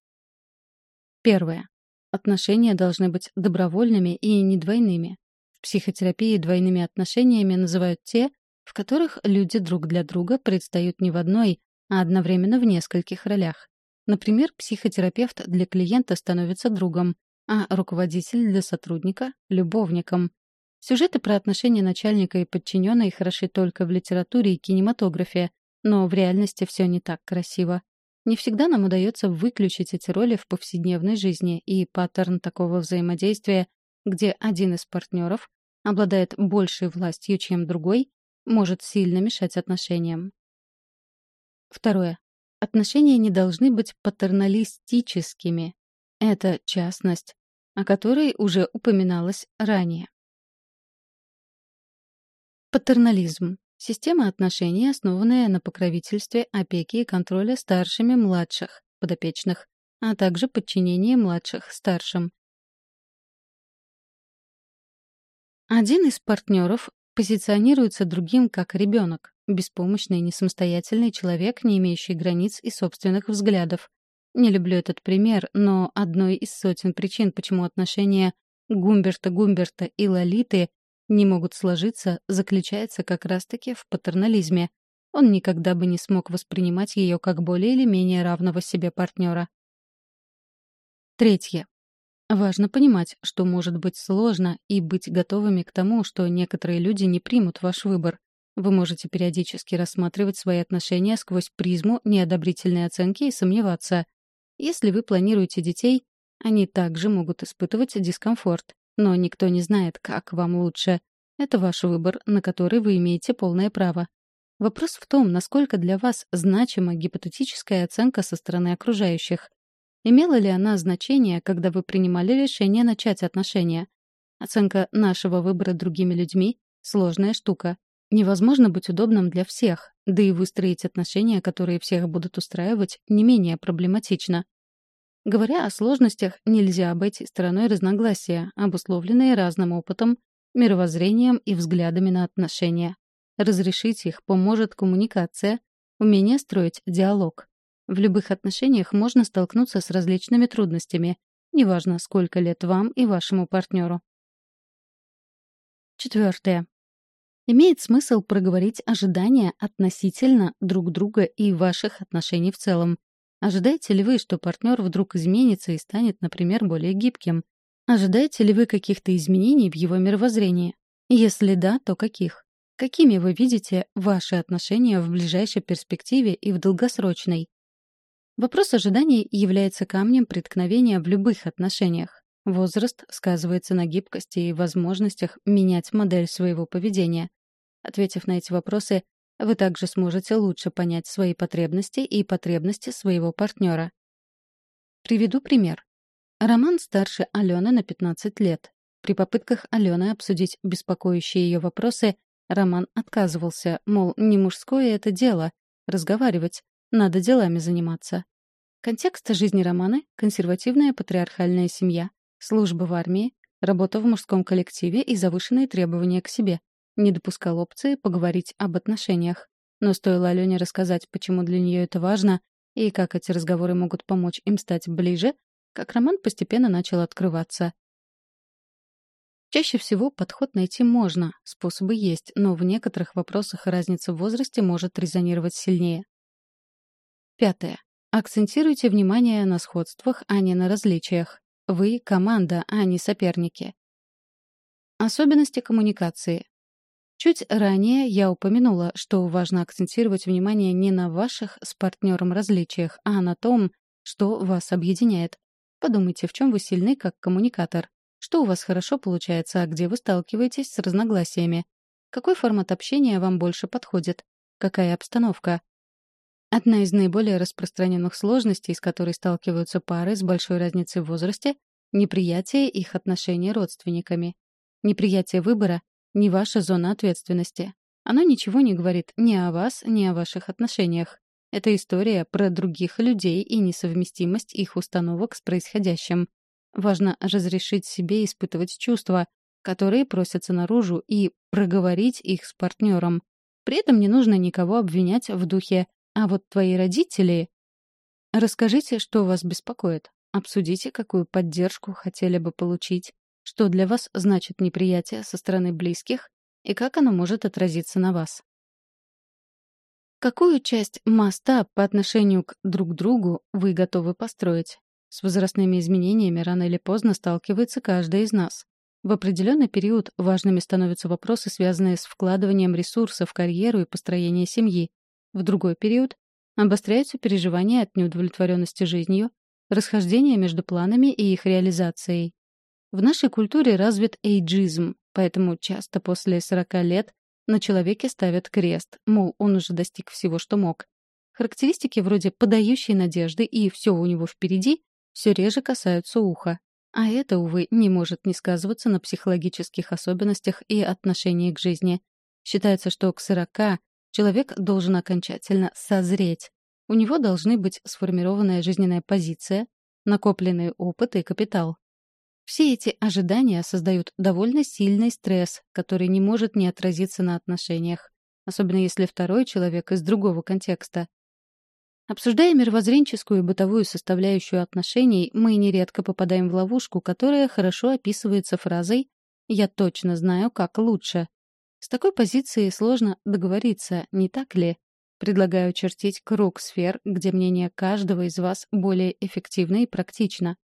Первое. Отношения должны быть добровольными и не двойными. В психотерапии двойными отношениями называют те, в которых люди друг для друга предстают не в одной, а одновременно в нескольких ролях. Например, психотерапевт для клиента становится другом, а руководитель для сотрудника — любовником. Сюжеты про отношения начальника и подчиненной хороши только в литературе и кинематографе, но в реальности все не так красиво. Не всегда нам удается выключить эти роли в повседневной жизни, и паттерн такого взаимодействия где один из партнеров обладает большей властью, чем другой, может сильно мешать отношениям. Второе. Отношения не должны быть патерналистическими. Это частность, о которой уже упоминалось ранее. Патернализм — система отношений, основанная на покровительстве, опеке и контроле старшими младших, подопечных, а также подчинении младших старшим. Один из партнеров позиционируется другим как ребенок, беспомощный, несамостоятельный человек, не имеющий границ и собственных взглядов. Не люблю этот пример, но одной из сотен причин, почему отношения Гумберта Гумберта и Лолиты не могут сложиться, заключается как раз-таки в патернализме. Он никогда бы не смог воспринимать ее как более или менее равного себе партнера. Третье. Важно понимать, что может быть сложно, и быть готовыми к тому, что некоторые люди не примут ваш выбор. Вы можете периодически рассматривать свои отношения сквозь призму неодобрительной оценки и сомневаться. Если вы планируете детей, они также могут испытывать дискомфорт. Но никто не знает, как вам лучше. Это ваш выбор, на который вы имеете полное право. Вопрос в том, насколько для вас значима гипотетическая оценка со стороны окружающих. Имела ли она значение, когда вы принимали решение начать отношения? Оценка нашего выбора другими людьми — сложная штука. Невозможно быть удобным для всех, да и выстроить отношения, которые всех будут устраивать, не менее проблематично. Говоря о сложностях, нельзя обойти стороной разногласия, обусловленные разным опытом, мировоззрением и взглядами на отношения. Разрешить их поможет коммуникация, умение строить диалог. В любых отношениях можно столкнуться с различными трудностями, неважно, сколько лет вам и вашему партнеру. Четвертое. Имеет смысл проговорить ожидания относительно друг друга и ваших отношений в целом. Ожидаете ли вы, что партнер вдруг изменится и станет, например, более гибким? Ожидаете ли вы каких-то изменений в его мировоззрении? Если да, то каких? Какими вы видите ваши отношения в ближайшей перспективе и в долгосрочной? Вопрос ожиданий является камнем преткновения в любых отношениях. Возраст сказывается на гибкости и возможностях менять модель своего поведения. Ответив на эти вопросы, вы также сможете лучше понять свои потребности и потребности своего партнера. Приведу пример. Роман старше Алены на 15 лет. При попытках Алены обсудить беспокоящие ее вопросы, Роман отказывался, мол, не мужское это дело — разговаривать, надо делами заниматься. Контекст жизни Романа — консервативная патриархальная семья, служба в армии, работа в мужском коллективе и завышенные требования к себе. Не допускал опции поговорить об отношениях. Но стоило Алене рассказать, почему для нее это важно и как эти разговоры могут помочь им стать ближе, как Роман постепенно начал открываться. Чаще всего подход найти можно, способы есть, но в некоторых вопросах разница в возрасте может резонировать сильнее. Пятое. Акцентируйте внимание на сходствах, а не на различиях. Вы — команда, а не соперники. Особенности коммуникации. Чуть ранее я упомянула, что важно акцентировать внимание не на ваших с партнером различиях, а на том, что вас объединяет. Подумайте, в чем вы сильны как коммуникатор. Что у вас хорошо получается, а где вы сталкиваетесь с разногласиями? Какой формат общения вам больше подходит? Какая обстановка? Одна из наиболее распространенных сложностей, с которой сталкиваются пары с большой разницей в возрасте — неприятие их отношений родственниками. Неприятие выбора — не ваша зона ответственности. Оно ничего не говорит ни о вас, ни о ваших отношениях. Это история про других людей и несовместимость их установок с происходящим. Важно разрешить себе испытывать чувства, которые просятся наружу, и проговорить их с партнером. При этом не нужно никого обвинять в духе а вот твои родители... Расскажите, что вас беспокоит. Обсудите, какую поддержку хотели бы получить, что для вас значит неприятие со стороны близких и как оно может отразиться на вас. Какую часть моста по отношению к друг другу вы готовы построить? С возрастными изменениями рано или поздно сталкивается каждый из нас. В определенный период важными становятся вопросы, связанные с вкладыванием ресурсов в карьеру и построение семьи. В другой период обостряются переживания от неудовлетворенности жизнью, расхождения между планами и их реализацией. В нашей культуре развит эйджизм, поэтому часто после 40 лет на человеке ставят крест, мол, он уже достиг всего, что мог. Характеристики вроде «подающей надежды» и «все у него впереди» все реже касаются уха. А это, увы, не может не сказываться на психологических особенностях и отношении к жизни. Считается, что к 40 Человек должен окончательно созреть. У него должны быть сформированная жизненная позиция, накопленный опыт и капитал. Все эти ожидания создают довольно сильный стресс, который не может не отразиться на отношениях, особенно если второй человек из другого контекста. Обсуждая мировоззренческую и бытовую составляющую отношений, мы нередко попадаем в ловушку, которая хорошо описывается фразой «я точно знаю, как лучше». С такой позиции сложно договориться, не так ли? Предлагаю чертить круг сфер, где мнение каждого из вас более эффективно и практично.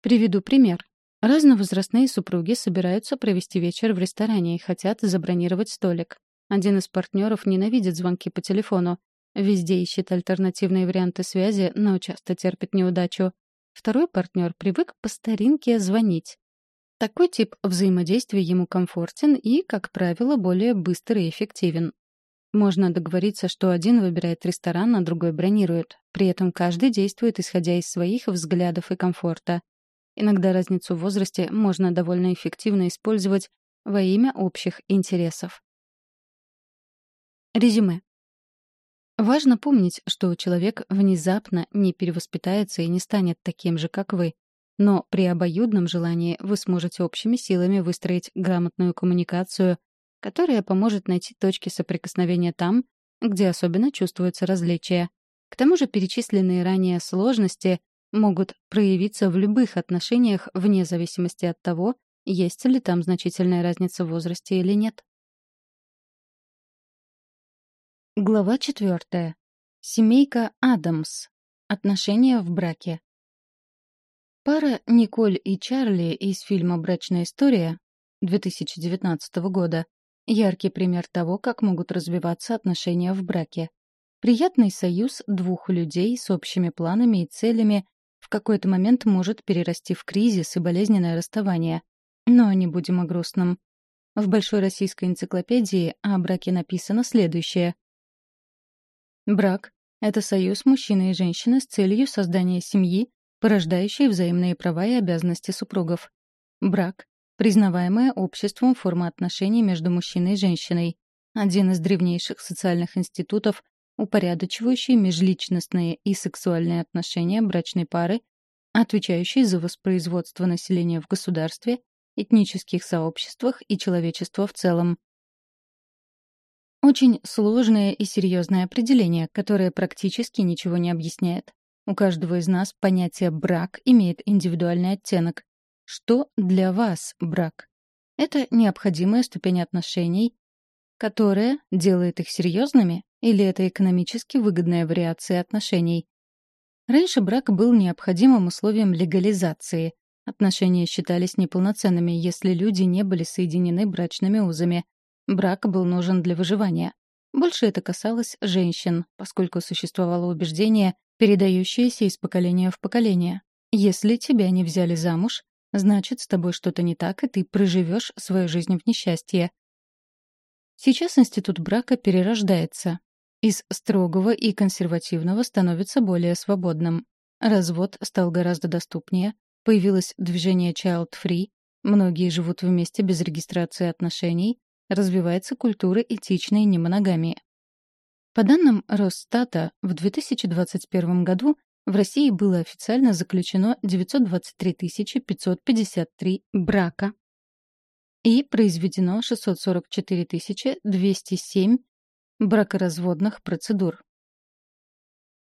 Приведу пример. Разновозрастные супруги собираются провести вечер в ресторане и хотят забронировать столик. Один из партнеров ненавидит звонки по телефону. Везде ищет альтернативные варианты связи, но часто терпит неудачу. Второй партнер привык по старинке звонить. Такой тип взаимодействия ему комфортен и, как правило, более быстр и эффективен. Можно договориться, что один выбирает ресторан, а другой бронирует. При этом каждый действует, исходя из своих взглядов и комфорта. Иногда разницу в возрасте можно довольно эффективно использовать во имя общих интересов. Резюме. Важно помнить, что человек внезапно не перевоспитается и не станет таким же, как вы. Но при обоюдном желании вы сможете общими силами выстроить грамотную коммуникацию, которая поможет найти точки соприкосновения там, где особенно чувствуются различия. К тому же перечисленные ранее сложности могут проявиться в любых отношениях вне зависимости от того, есть ли там значительная разница в возрасте или нет. Глава четвертая. Семейка Адамс. Отношения в браке. Пара Николь и Чарли из фильма «Брачная история» 2019 года — яркий пример того, как могут развиваться отношения в браке. Приятный союз двух людей с общими планами и целями в какой-то момент может перерасти в кризис и болезненное расставание. Но не будем о грустном. В Большой российской энциклопедии о браке написано следующее — Брак — это союз мужчины и женщины с целью создания семьи, порождающей взаимные права и обязанности супругов. Брак — признаваемая обществом форма отношений между мужчиной и женщиной, один из древнейших социальных институтов, упорядочивающий межличностные и сексуальные отношения брачной пары, отвечающий за воспроизводство населения в государстве, этнических сообществах и человечества в целом. Очень сложное и серьезное определение, которое практически ничего не объясняет. У каждого из нас понятие «брак» имеет индивидуальный оттенок. Что для вас брак? Это необходимая ступень отношений, которая делает их серьезными, или это экономически выгодная вариация отношений? Раньше брак был необходимым условием легализации. Отношения считались неполноценными, если люди не были соединены брачными узами. Брак был нужен для выживания. Больше это касалось женщин, поскольку существовало убеждение, передающееся из поколения в поколение. Если тебя не взяли замуж, значит, с тобой что-то не так, и ты проживешь свою жизнь в несчастье. Сейчас институт брака перерождается. Из строгого и консервативного становится более свободным. Развод стал гораздо доступнее, появилось движение Child Free, многие живут вместе без регистрации отношений, развивается культура этичной немоногамии. По данным Росстата, в 2021 году в России было официально заключено 923 553 брака и произведено 644 207 бракоразводных процедур.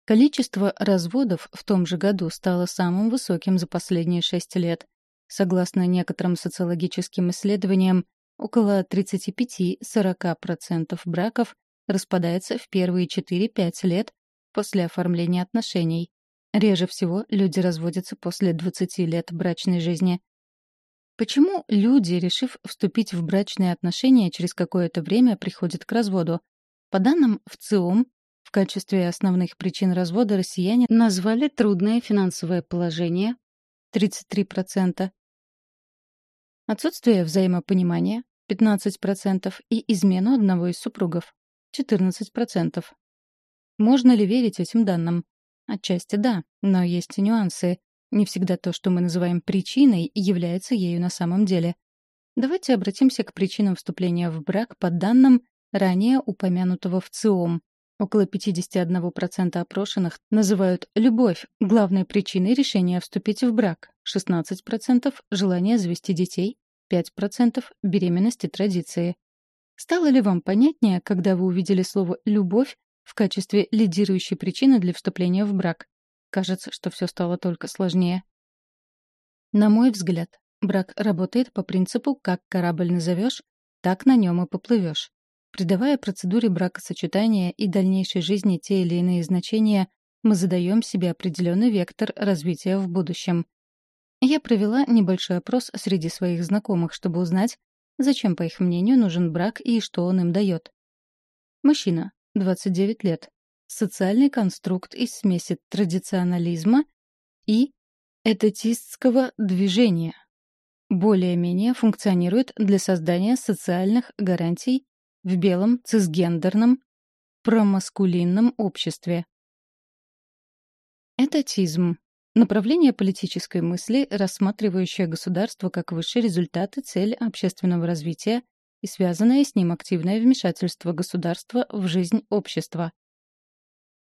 Количество разводов в том же году стало самым высоким за последние шесть лет. Согласно некоторым социологическим исследованиям, Около 35-40% браков распадается в первые 4-5 лет после оформления отношений. Реже всего люди разводятся после 20 лет брачной жизни. Почему люди, решив вступить в брачные отношения, через какое-то время приходят к разводу? По данным ВЦИОМ, в качестве основных причин развода россияне назвали трудное финансовое положение 33%, Отсутствие взаимопонимания — 15%, и измену одного из супругов — 14%. Можно ли верить этим данным? Отчасти да, но есть нюансы. Не всегда то, что мы называем причиной, является ею на самом деле. Давайте обратимся к причинам вступления в брак по данным ранее упомянутого в ЦИОМ. Около 51% опрошенных называют любовь главной причиной решения вступить в брак, 16% — желание завести детей, 5% — беременности традиции. Стало ли вам понятнее, когда вы увидели слово «любовь» в качестве лидирующей причины для вступления в брак? Кажется, что все стало только сложнее. На мой взгляд, брак работает по принципу «как корабль назовешь, так на нем и поплывешь». Придавая процедуре бракосочетания и дальнейшей жизни те или иные значения, мы задаем себе определенный вектор развития в будущем. Я провела небольшой опрос среди своих знакомых, чтобы узнать, зачем, по их мнению, нужен брак и что он им дает. Мужчина, 29 лет. Социальный конструкт из смеси традиционализма и этатистского движения. Более-менее функционирует для создания социальных гарантий в белом цисгендерном промаскулинном обществе. Этатизм — направление политической мысли, рассматривающее государство как высший результат и цель общественного развития и связанное с ним активное вмешательство государства в жизнь общества.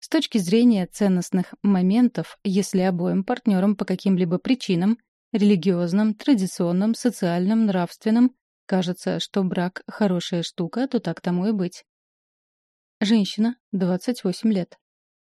С точки зрения ценностных моментов, если обоим партнерам по каким-либо причинам — религиозным, традиционным, социальным, нравственным Кажется, что брак — хорошая штука, то так тому и быть. Женщина, 28 лет.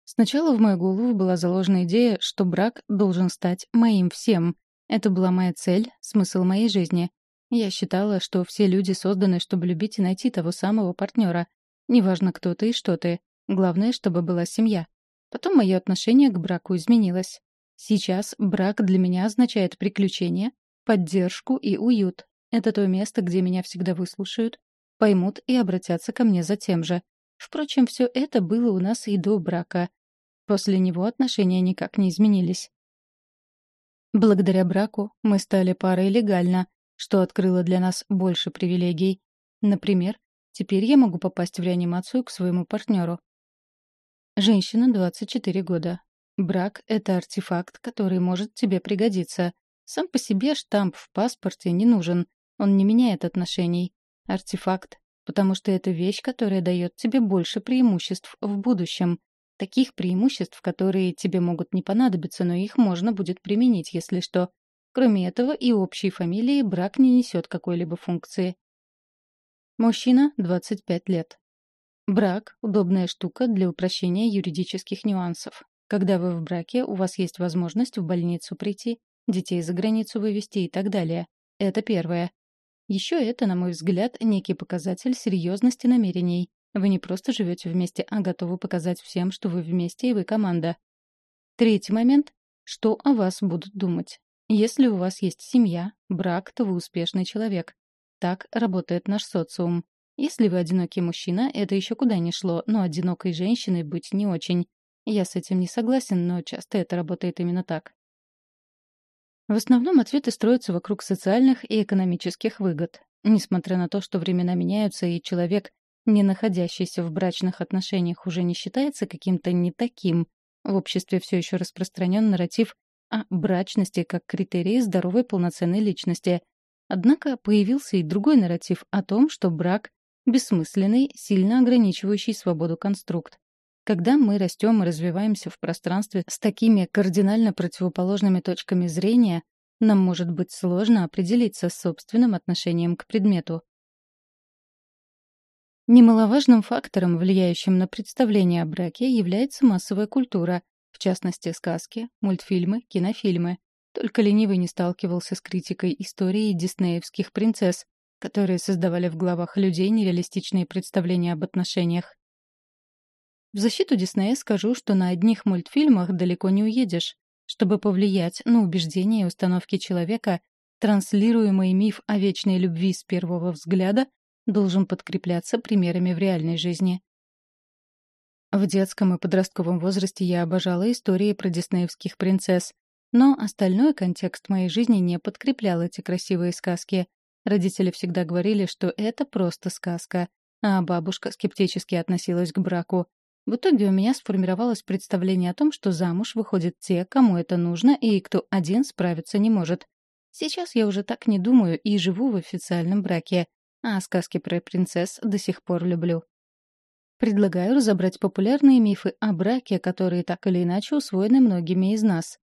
Сначала в мою голову была заложена идея, что брак должен стать моим всем. Это была моя цель, смысл моей жизни. Я считала, что все люди созданы, чтобы любить и найти того самого партнера. Неважно, кто ты и что ты. Главное, чтобы была семья. Потом мое отношение к браку изменилось. Сейчас брак для меня означает приключение, поддержку и уют. Это то место, где меня всегда выслушают, поймут и обратятся ко мне за тем же. Впрочем, все это было у нас и до брака. После него отношения никак не изменились. Благодаря браку мы стали парой легально, что открыло для нас больше привилегий. Например, теперь я могу попасть в реанимацию к своему партнеру. Женщина, 24 года. Брак — это артефакт, который может тебе пригодиться. Сам по себе штамп в паспорте не нужен. Он не меняет отношений. Артефакт, потому что это вещь, которая дает тебе больше преимуществ в будущем. Таких преимуществ, которые тебе могут не понадобиться, но их можно будет применить, если что. Кроме этого, и общей фамилии брак не несет какой-либо функции. Мужчина, 25 лет. Брак — удобная штука для упрощения юридических нюансов. Когда вы в браке, у вас есть возможность в больницу прийти, детей за границу вывести и так далее. Это первое. Еще это, на мой взгляд, некий показатель серьезности намерений. Вы не просто живете вместе, а готовы показать всем, что вы вместе и вы команда. Третий момент — что о вас будут думать. Если у вас есть семья, брак, то вы успешный человек. Так работает наш социум. Если вы одинокий мужчина, это еще куда ни шло, но одинокой женщиной быть не очень. Я с этим не согласен, но часто это работает именно так. В основном ответы строятся вокруг социальных и экономических выгод. Несмотря на то, что времена меняются, и человек не находящийся в брачных отношениях уже не считается каким-то не таким. В обществе все еще распространен нарратив о брачности как критерии здоровой полноценной личности. Однако появился и другой нарратив о том, что брак — бессмысленный, сильно ограничивающий свободу конструкт. Когда мы растем и развиваемся в пространстве с такими кардинально противоположными точками зрения, нам может быть сложно определиться с собственным отношением к предмету. Немаловажным фактором, влияющим на представление о браке, является массовая культура, в частности, сказки, мультфильмы, кинофильмы. Только ленивый не сталкивался с критикой истории диснеевских принцесс, которые создавали в головах людей нереалистичные представления об отношениях. В защиту Диснея скажу, что на одних мультфильмах далеко не уедешь. Чтобы повлиять на убеждения и установки человека, транслируемый миф о вечной любви с первого взгляда должен подкрепляться примерами в реальной жизни. В детском и подростковом возрасте я обожала истории про диснеевских принцесс, но остальной контекст моей жизни не подкреплял эти красивые сказки. Родители всегда говорили, что это просто сказка, а бабушка скептически относилась к браку. В итоге у меня сформировалось представление о том, что замуж выходят те, кому это нужно, и кто один справиться не может. Сейчас я уже так не думаю и живу в официальном браке, а сказки про принцесс до сих пор люблю. Предлагаю разобрать популярные мифы о браке, которые так или иначе усвоены многими из нас.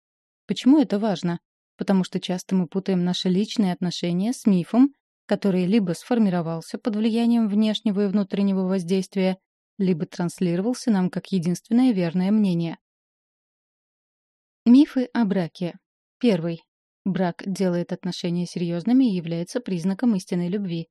Почему это важно? Потому что часто мы путаем наши личные отношения с мифом, который либо сформировался под влиянием внешнего и внутреннего воздействия, либо транслировался нам как единственное верное мнение. Мифы о браке. Первый. Брак делает отношения серьезными и является признаком истинной любви.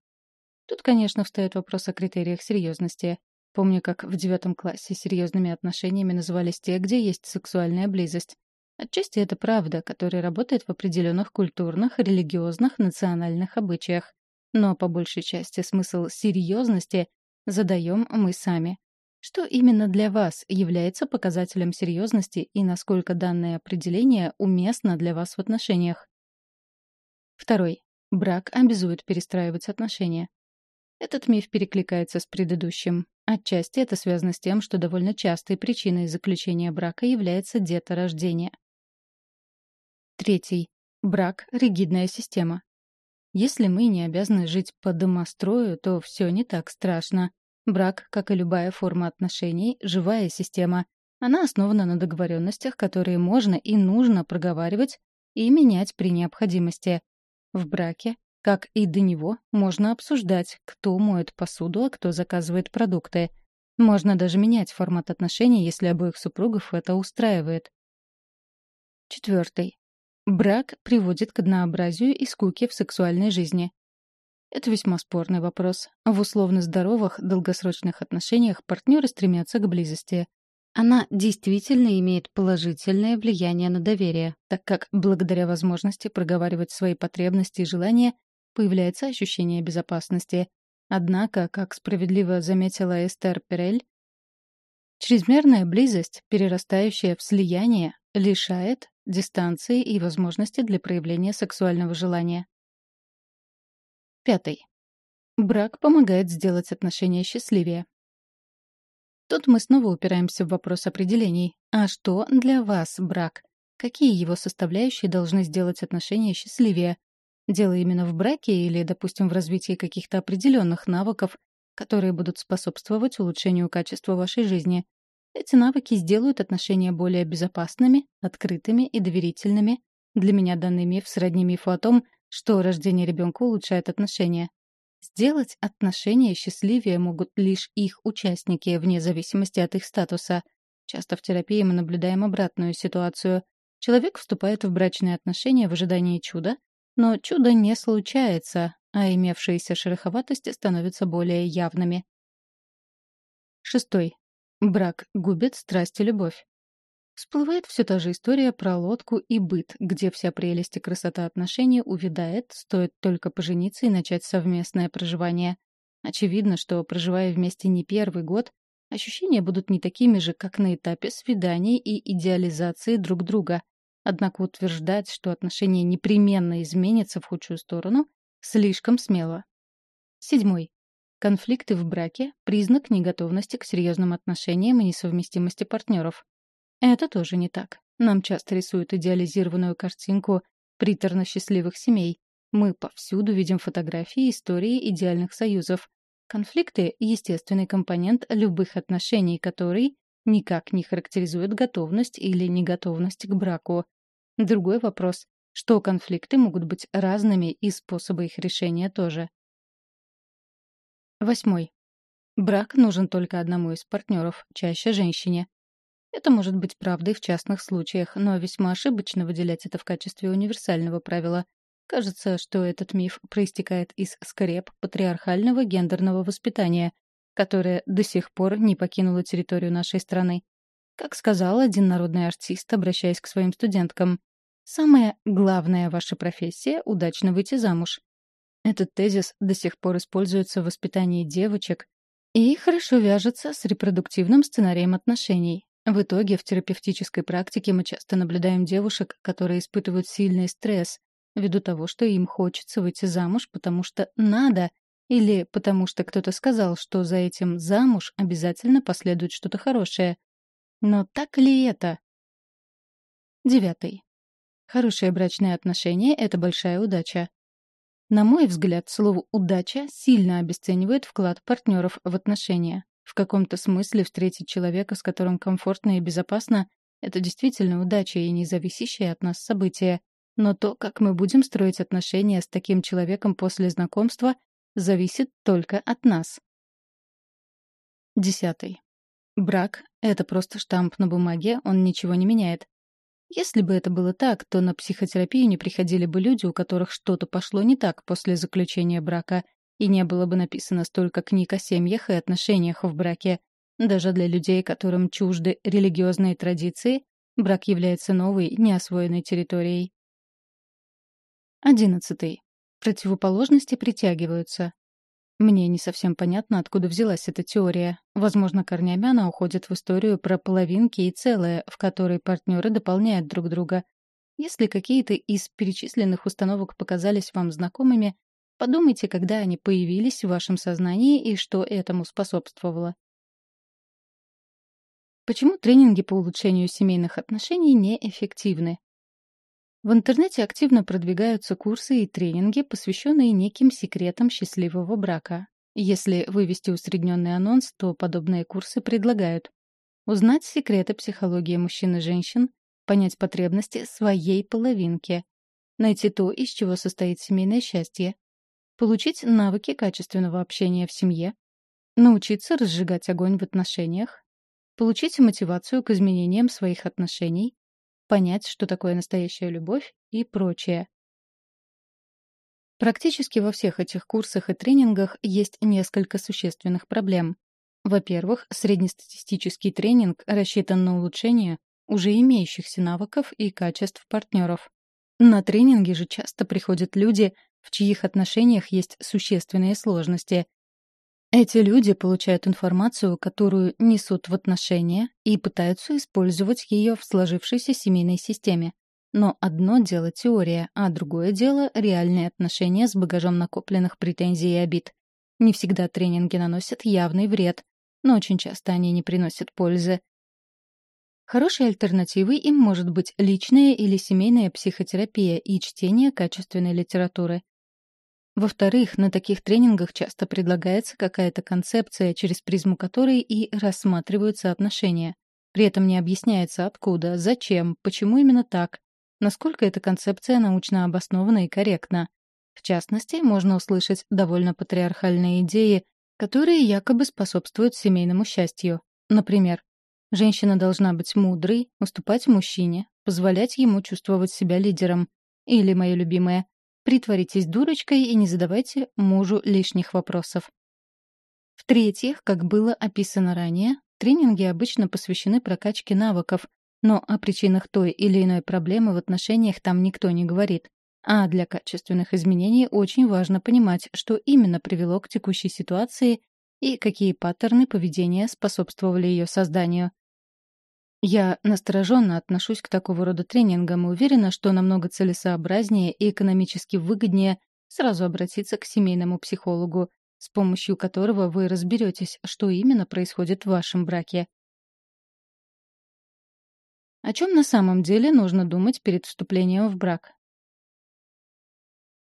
Тут, конечно, встает вопрос о критериях серьезности. Помню, как в девятом классе серьезными отношениями назывались те, где есть сексуальная близость. Отчасти это правда, которая работает в определенных культурных, религиозных, национальных обычаях. Но по большей части смысл серьезности задаем мы сами. Что именно для вас является показателем серьезности и насколько данное определение уместно для вас в отношениях? Второй. Брак обязует перестраивать отношения. Этот миф перекликается с предыдущим. Отчасти это связано с тем, что довольно частой причиной заключения брака является деторождение. Третий. Брак — ригидная система. Если мы не обязаны жить по домострою, то все не так страшно. Брак, как и любая форма отношений, живая система. Она основана на договоренностях, которые можно и нужно проговаривать и менять при необходимости. В браке как и до него, можно обсуждать, кто моет посуду, а кто заказывает продукты. Можно даже менять формат отношений, если обоих супругов это устраивает. Четвертый. Брак приводит к однообразию и скуке в сексуальной жизни. Это весьма спорный вопрос. В условно здоровых, долгосрочных отношениях партнеры стремятся к близости. Она действительно имеет положительное влияние на доверие, так как благодаря возможности проговаривать свои потребности и желания появляется ощущение безопасности. Однако, как справедливо заметила Эстер Перель, чрезмерная близость, перерастающая в слияние, лишает дистанции и возможности для проявления сексуального желания. Пятый. Брак помогает сделать отношения счастливее. Тут мы снова упираемся в вопрос определений. А что для вас брак? Какие его составляющие должны сделать отношения счастливее? Дело именно в браке или, допустим, в развитии каких-то определенных навыков, которые будут способствовать улучшению качества вашей жизни. Эти навыки сделают отношения более безопасными, открытыми и доверительными. Для меня данный миф сродни мифу о том, что рождение ребенка улучшает отношения. Сделать отношения счастливее могут лишь их участники, вне зависимости от их статуса. Часто в терапии мы наблюдаем обратную ситуацию. Человек вступает в брачные отношения в ожидании чуда, но чудо не случается, а имевшиеся шероховатости становятся более явными. Шестой. Брак губит страсть и любовь. Всплывает все та же история про лодку и быт, где вся прелесть и красота отношений увядает, стоит только пожениться и начать совместное проживание. Очевидно, что, проживая вместе не первый год, ощущения будут не такими же, как на этапе свиданий и идеализации друг друга. Однако утверждать, что отношения непременно изменятся в худшую сторону, слишком смело. Седьмой. Конфликты в браке — признак неготовности к серьезным отношениям и несовместимости партнеров. Это тоже не так. Нам часто рисуют идеализированную картинку приторно-счастливых семей. Мы повсюду видим фотографии истории идеальных союзов. Конфликты — естественный компонент любых отношений, который никак не характеризует готовность или неготовность к браку. Другой вопрос, что конфликты могут быть разными и способы их решения тоже. Восьмой. Брак нужен только одному из партнеров, чаще женщине. Это может быть правдой в частных случаях, но весьма ошибочно выделять это в качестве универсального правила. Кажется, что этот миф проистекает из скреп патриархального гендерного воспитания, которое до сих пор не покинуло территорию нашей страны. Как сказал один народный артист, обращаясь к своим студенткам, Самая главная ваша профессия — удачно выйти замуж. Этот тезис до сих пор используется в воспитании девочек и хорошо вяжется с репродуктивным сценарием отношений. В итоге в терапевтической практике мы часто наблюдаем девушек, которые испытывают сильный стресс ввиду того, что им хочется выйти замуж, потому что надо, или потому что кто-то сказал, что за этим замуж обязательно последует что-то хорошее. Но так ли это? Девятый. Хорошие брачные отношения — это большая удача. На мой взгляд, слово «удача» сильно обесценивает вклад партнеров в отношения. В каком-то смысле встретить человека, с которым комфортно и безопасно, это действительно удача и независящее от нас событие. Но то, как мы будем строить отношения с таким человеком после знакомства, зависит только от нас. Десятый. Брак — это просто штамп на бумаге, он ничего не меняет. Если бы это было так, то на психотерапию не приходили бы люди, у которых что-то пошло не так после заключения брака, и не было бы написано столько книг о семьях и отношениях в браке. Даже для людей, которым чужды религиозные традиции, брак является новой, неосвоенной территорией. Одиннадцатый. Противоположности притягиваются. Мне не совсем понятно, откуда взялась эта теория. Возможно, корнями она уходит в историю про половинки и целое, в которой партнеры дополняют друг друга. Если какие-то из перечисленных установок показались вам знакомыми, подумайте, когда они появились в вашем сознании и что этому способствовало. Почему тренинги по улучшению семейных отношений неэффективны? В интернете активно продвигаются курсы и тренинги, посвященные неким секретам счастливого брака. Если вывести усредненный анонс, то подобные курсы предлагают узнать секреты психологии мужчин и женщин, понять потребности своей половинки, найти то, из чего состоит семейное счастье, получить навыки качественного общения в семье, научиться разжигать огонь в отношениях, получить мотивацию к изменениям своих отношений, понять, что такое настоящая любовь и прочее. Практически во всех этих курсах и тренингах есть несколько существенных проблем. Во-первых, среднестатистический тренинг рассчитан на улучшение уже имеющихся навыков и качеств партнеров. На тренинги же часто приходят люди, в чьих отношениях есть существенные сложности. Эти люди получают информацию, которую несут в отношения, и пытаются использовать ее в сложившейся семейной системе. Но одно дело теория, а другое дело — реальные отношения с багажом накопленных претензий и обид. Не всегда тренинги наносят явный вред, но очень часто они не приносят пользы. Хорошей альтернативой им может быть личная или семейная психотерапия и чтение качественной литературы. Во-вторых, на таких тренингах часто предлагается какая-то концепция, через призму которой и рассматриваются отношения. При этом не объясняется откуда, зачем, почему именно так, насколько эта концепция научно обоснована и корректна. В частности, можно услышать довольно патриархальные идеи, которые якобы способствуют семейному счастью. Например, Женщина должна быть мудрой, уступать мужчине, позволять ему чувствовать себя лидером. Или, мое любимое, притворитесь дурочкой и не задавайте мужу лишних вопросов. В-третьих, как было описано ранее, тренинги обычно посвящены прокачке навыков, но о причинах той или иной проблемы в отношениях там никто не говорит. А для качественных изменений очень важно понимать, что именно привело к текущей ситуации и какие паттерны поведения способствовали ее созданию. Я настороженно отношусь к такого рода тренингам и уверена, что намного целесообразнее и экономически выгоднее сразу обратиться к семейному психологу, с помощью которого вы разберетесь, что именно происходит в вашем браке. О чем на самом деле нужно думать перед вступлением в брак?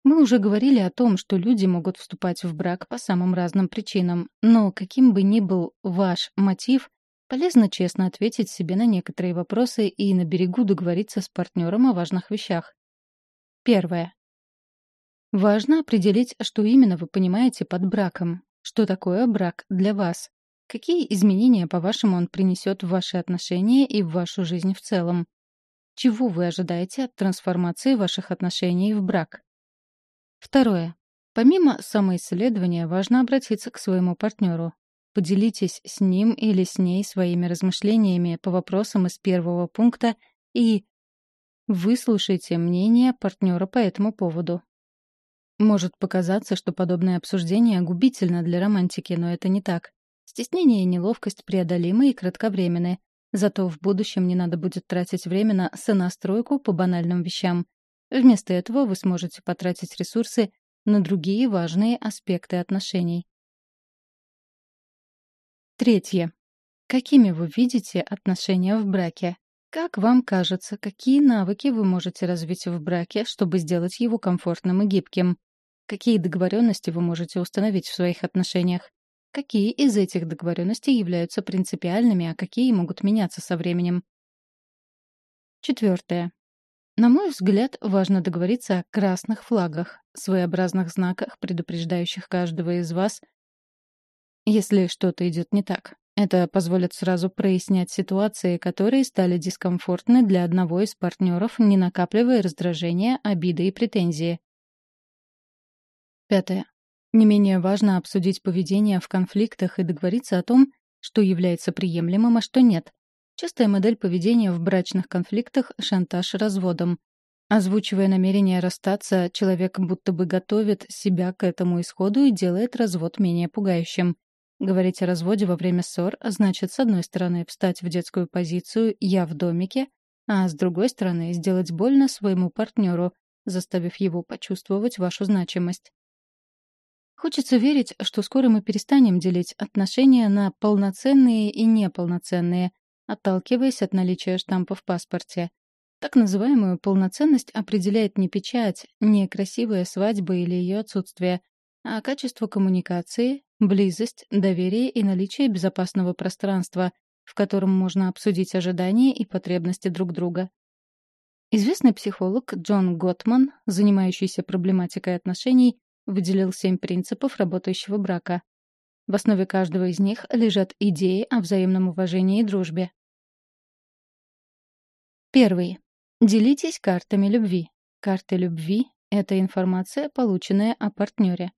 Мы уже говорили о том, что люди могут вступать в брак по самым разным причинам, но каким бы ни был ваш мотив, Полезно честно ответить себе на некоторые вопросы и на берегу договориться с партнером о важных вещах. Первое. Важно определить, что именно вы понимаете под браком. Что такое брак для вас? Какие изменения, по-вашему, он принесет в ваши отношения и в вашу жизнь в целом? Чего вы ожидаете от трансформации ваших отношений в брак? Второе. Помимо самоисследования, важно обратиться к своему партнеру. Поделитесь с ним или с ней своими размышлениями по вопросам из первого пункта и выслушайте мнение партнера по этому поводу. Может показаться, что подобное обсуждение губительно для романтики, но это не так. Стеснение и неловкость преодолимы и кратковременны. Зато в будущем не надо будет тратить время на сонастройку по банальным вещам. Вместо этого вы сможете потратить ресурсы на другие важные аспекты отношений. Третье. Какими вы видите отношения в браке? Как вам кажется, какие навыки вы можете развить в браке, чтобы сделать его комфортным и гибким? Какие договоренности вы можете установить в своих отношениях? Какие из этих договоренностей являются принципиальными, а какие могут меняться со временем? Четвертое. На мой взгляд, важно договориться о красных флагах, своеобразных знаках, предупреждающих каждого из вас если что-то идет не так. Это позволит сразу прояснять ситуации, которые стали дискомфортны для одного из партнеров, не накапливая раздражения, обиды и претензии. Пятое. Не менее важно обсудить поведение в конфликтах и договориться о том, что является приемлемым, а что нет. Частая модель поведения в брачных конфликтах — шантаж разводом. Озвучивая намерение расстаться, человек будто бы готовит себя к этому исходу и делает развод менее пугающим. Говорить о разводе во время ссор значит, с одной стороны, встать в детскую позицию «я в домике», а с другой стороны, сделать больно своему партнеру, заставив его почувствовать вашу значимость. Хочется верить, что скоро мы перестанем делить отношения на полноценные и неполноценные, отталкиваясь от наличия штампа в паспорте. Так называемую полноценность определяет не печать, не красивая свадьба или ее отсутствие, а качество коммуникации, близость, доверие и наличие безопасного пространства, в котором можно обсудить ожидания и потребности друг друга. Известный психолог Джон Готман, занимающийся проблематикой отношений, выделил семь принципов работающего брака. В основе каждого из них лежат идеи о взаимном уважении и дружбе. Первый. Делитесь картами любви. Карты любви — это информация, полученная о партнере.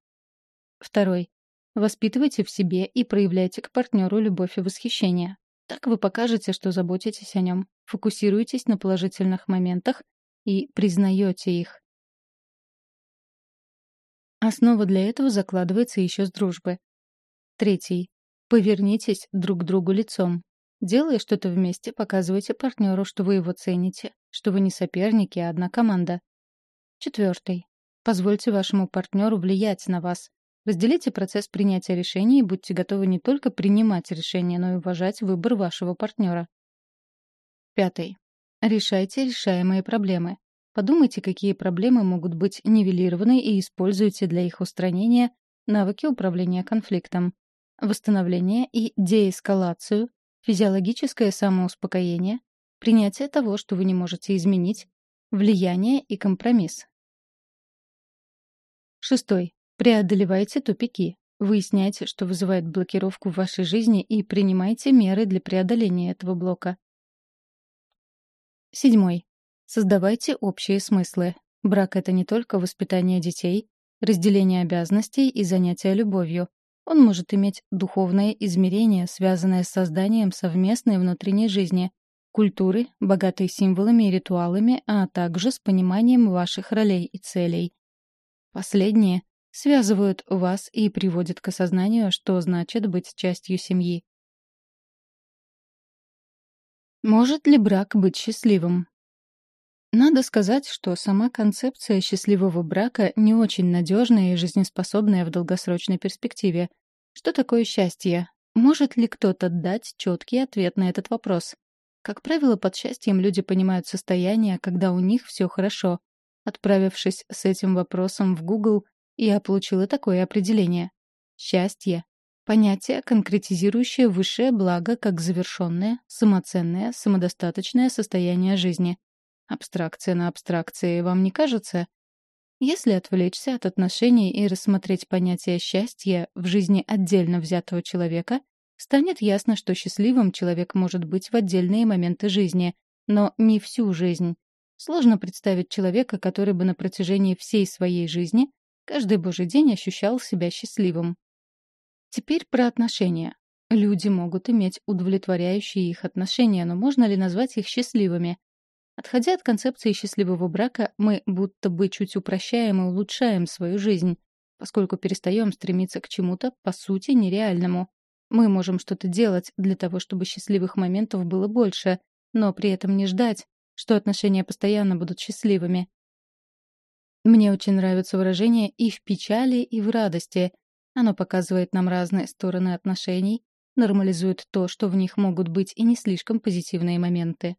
Второй. Воспитывайте в себе и проявляйте к партнеру любовь и восхищение. Так вы покажете, что заботитесь о нем, фокусируетесь на положительных моментах и признаете их. Основа для этого закладывается еще с дружбы. Третий. Повернитесь друг к другу лицом. Делая что-то вместе, показывайте партнеру, что вы его цените, что вы не соперники, а одна команда. Четвертый. Позвольте вашему партнеру влиять на вас. Разделите процесс принятия решений и будьте готовы не только принимать решения, но и уважать выбор вашего партнера. Пятый. Решайте решаемые проблемы. Подумайте, какие проблемы могут быть нивелированы и используйте для их устранения навыки управления конфликтом, восстановление и деэскалацию, физиологическое самоуспокоение, принятие того, что вы не можете изменить, влияние и компромисс. Шестой. Преодолевайте тупики. Выясняйте, что вызывает блокировку в вашей жизни и принимайте меры для преодоления этого блока. Седьмой. Создавайте общие смыслы. Брак — это не только воспитание детей, разделение обязанностей и занятие любовью. Он может иметь духовное измерение, связанное с созданием совместной внутренней жизни, культуры, богатой символами и ритуалами, а также с пониманием ваших ролей и целей. Последнее связывают вас и приводят к осознанию, что значит быть частью семьи. Может ли брак быть счастливым? Надо сказать, что сама концепция счастливого брака не очень надежная и жизнеспособная в долгосрочной перспективе. Что такое счастье? Может ли кто-то дать четкий ответ на этот вопрос? Как правило, под счастьем люди понимают состояние, когда у них все хорошо. Отправившись с этим вопросом в Google, я получила такое определение. Счастье — понятие, конкретизирующее высшее благо как завершенное, самоценное, самодостаточное состояние жизни. Абстракция на абстракции, вам не кажется? Если отвлечься от отношений и рассмотреть понятие счастья в жизни отдельно взятого человека, станет ясно, что счастливым человек может быть в отдельные моменты жизни, но не всю жизнь. Сложно представить человека, который бы на протяжении всей своей жизни Каждый божий день ощущал себя счастливым. Теперь про отношения. Люди могут иметь удовлетворяющие их отношения, но можно ли назвать их счастливыми? Отходя от концепции счастливого брака, мы будто бы чуть упрощаем и улучшаем свою жизнь, поскольку перестаем стремиться к чему-то, по сути, нереальному. Мы можем что-то делать для того, чтобы счастливых моментов было больше, но при этом не ждать, что отношения постоянно будут счастливыми. Мне очень нравится выражение «и в печали, и в радости». Оно показывает нам разные стороны отношений, нормализует то, что в них могут быть и не слишком позитивные моменты.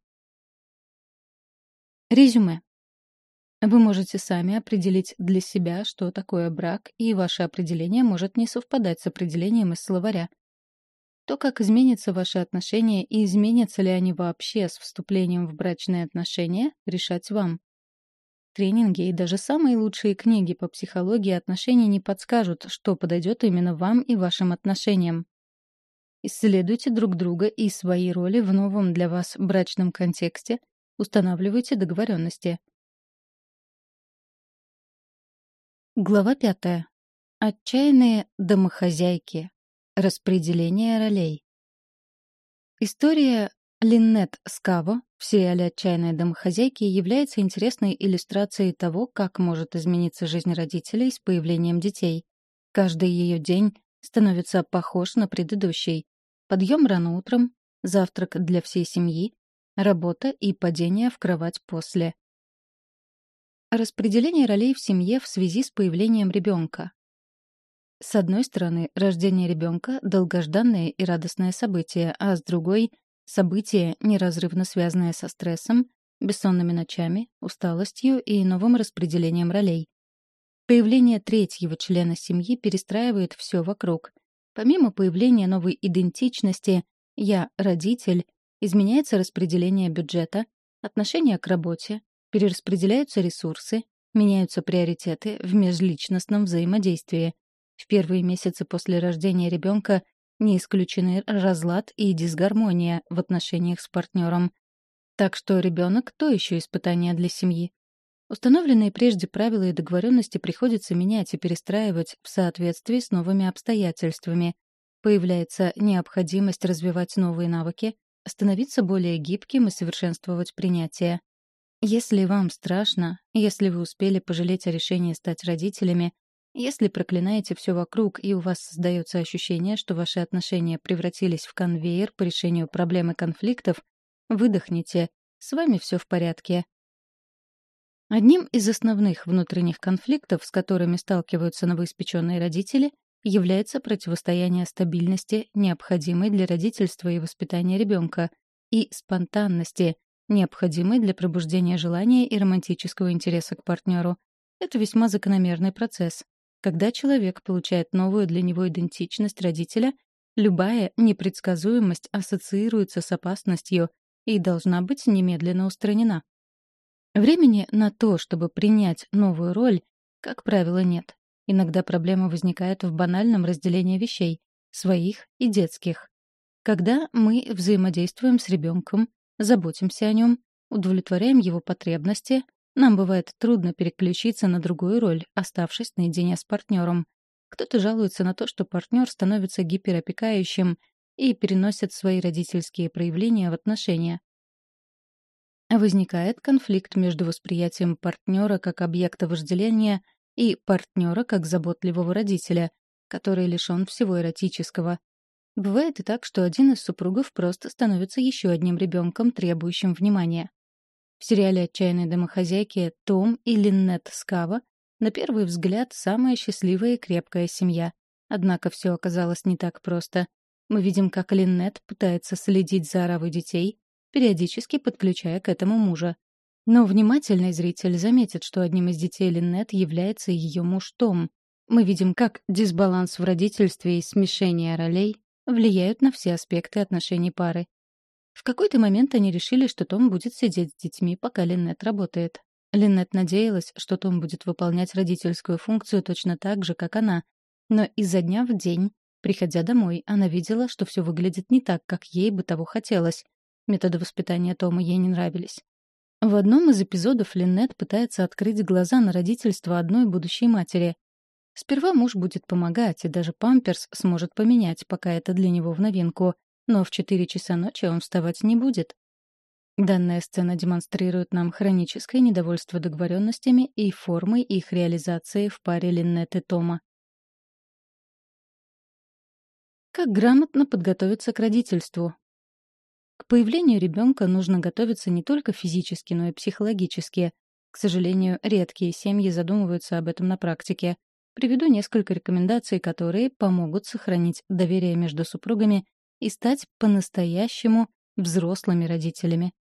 Резюме. Вы можете сами определить для себя, что такое брак, и ваше определение может не совпадать с определением из словаря. То, как изменятся ваши отношения и изменятся ли они вообще с вступлением в брачные отношения, решать вам. Тренинги и даже самые лучшие книги по психологии отношений не подскажут, что подойдет именно вам и вашим отношениям. Исследуйте друг друга и свои роли в новом для вас брачном контексте, устанавливайте договоренности. Глава пятая. Отчаянные домохозяйки. Распределение ролей. История Линнет Скаво в сериале «Отчаянные домохозяйки» является интересной иллюстрацией того, как может измениться жизнь родителей с появлением детей. Каждый ее день становится похож на предыдущий. Подъем рано утром, завтрак для всей семьи, работа и падение в кровать после. Распределение ролей в семье в связи с появлением ребенка. С одной стороны, рождение ребенка — долгожданное и радостное событие, а с другой — Событие, неразрывно связанное со стрессом, бессонными ночами, усталостью и новым распределением ролей. Появление третьего члена семьи перестраивает все вокруг. Помимо появления новой идентичности «я — родитель», изменяется распределение бюджета, отношение к работе, перераспределяются ресурсы, меняются приоритеты в межличностном взаимодействии. В первые месяцы после рождения ребенка не исключены разлад и дисгармония в отношениях с партнером. Так что ребенок — то еще испытание для семьи. Установленные прежде правила и договоренности приходится менять и перестраивать в соответствии с новыми обстоятельствами. Появляется необходимость развивать новые навыки, становиться более гибким и совершенствовать принятие. Если вам страшно, если вы успели пожалеть о решении стать родителями, если проклинаете все вокруг и у вас создается ощущение, что ваши отношения превратились в конвейер по решению проблем и конфликтов, выдохните, с вами все в порядке. Одним из основных внутренних конфликтов, с которыми сталкиваются новоиспеченные родители, является противостояние стабильности, необходимой для родительства и воспитания ребенка, и спонтанности, необходимой для пробуждения желания и романтического интереса к партнеру. Это весьма закономерный процесс. Когда человек получает новую для него идентичность родителя, любая непредсказуемость ассоциируется с опасностью и должна быть немедленно устранена. Времени на то, чтобы принять новую роль, как правило, нет. Иногда проблема возникает в банальном разделении вещей — своих и детских. Когда мы взаимодействуем с ребенком, заботимся о нем, удовлетворяем его потребности, нам бывает трудно переключиться на другую роль, оставшись наедине с партнером. Кто-то жалуется на то, что партнер становится гиперопекающим и переносит свои родительские проявления в отношения. Возникает конфликт между восприятием партнера как объекта вожделения и партнера как заботливого родителя, который лишен всего эротического. Бывает и так, что один из супругов просто становится еще одним ребенком, требующим внимания. В сериале «Отчаянные домохозяйки» Том и Линнет Скава на первый взгляд самая счастливая и крепкая семья. Однако все оказалось не так просто. Мы видим, как Линнет пытается следить за оравой детей, периодически подключая к этому мужа. Но внимательный зритель заметит, что одним из детей Линнет является ее муж Том. Мы видим, как дисбаланс в родительстве и смешение ролей влияют на все аспекты отношений пары. В какой-то момент они решили, что Том будет сидеть с детьми, пока Линнет работает. Линнет надеялась, что Том будет выполнять родительскую функцию точно так же, как она. Но изо дня в день, приходя домой, она видела, что все выглядит не так, как ей бы того хотелось. Методы воспитания Тома ей не нравились. В одном из эпизодов Линнет пытается открыть глаза на родительство одной будущей матери. Сперва муж будет помогать, и даже памперс сможет поменять, пока это для него в новинку, но в 4 часа ночи он вставать не будет. Данная сцена демонстрирует нам хроническое недовольство договоренностями и формой их реализации в паре Линнет и Тома. Как грамотно подготовиться к родительству? К появлению ребенка нужно готовиться не только физически, но и психологически. К сожалению, редкие семьи задумываются об этом на практике. Приведу несколько рекомендаций, которые помогут сохранить доверие между супругами и стать по-настоящему взрослыми родителями.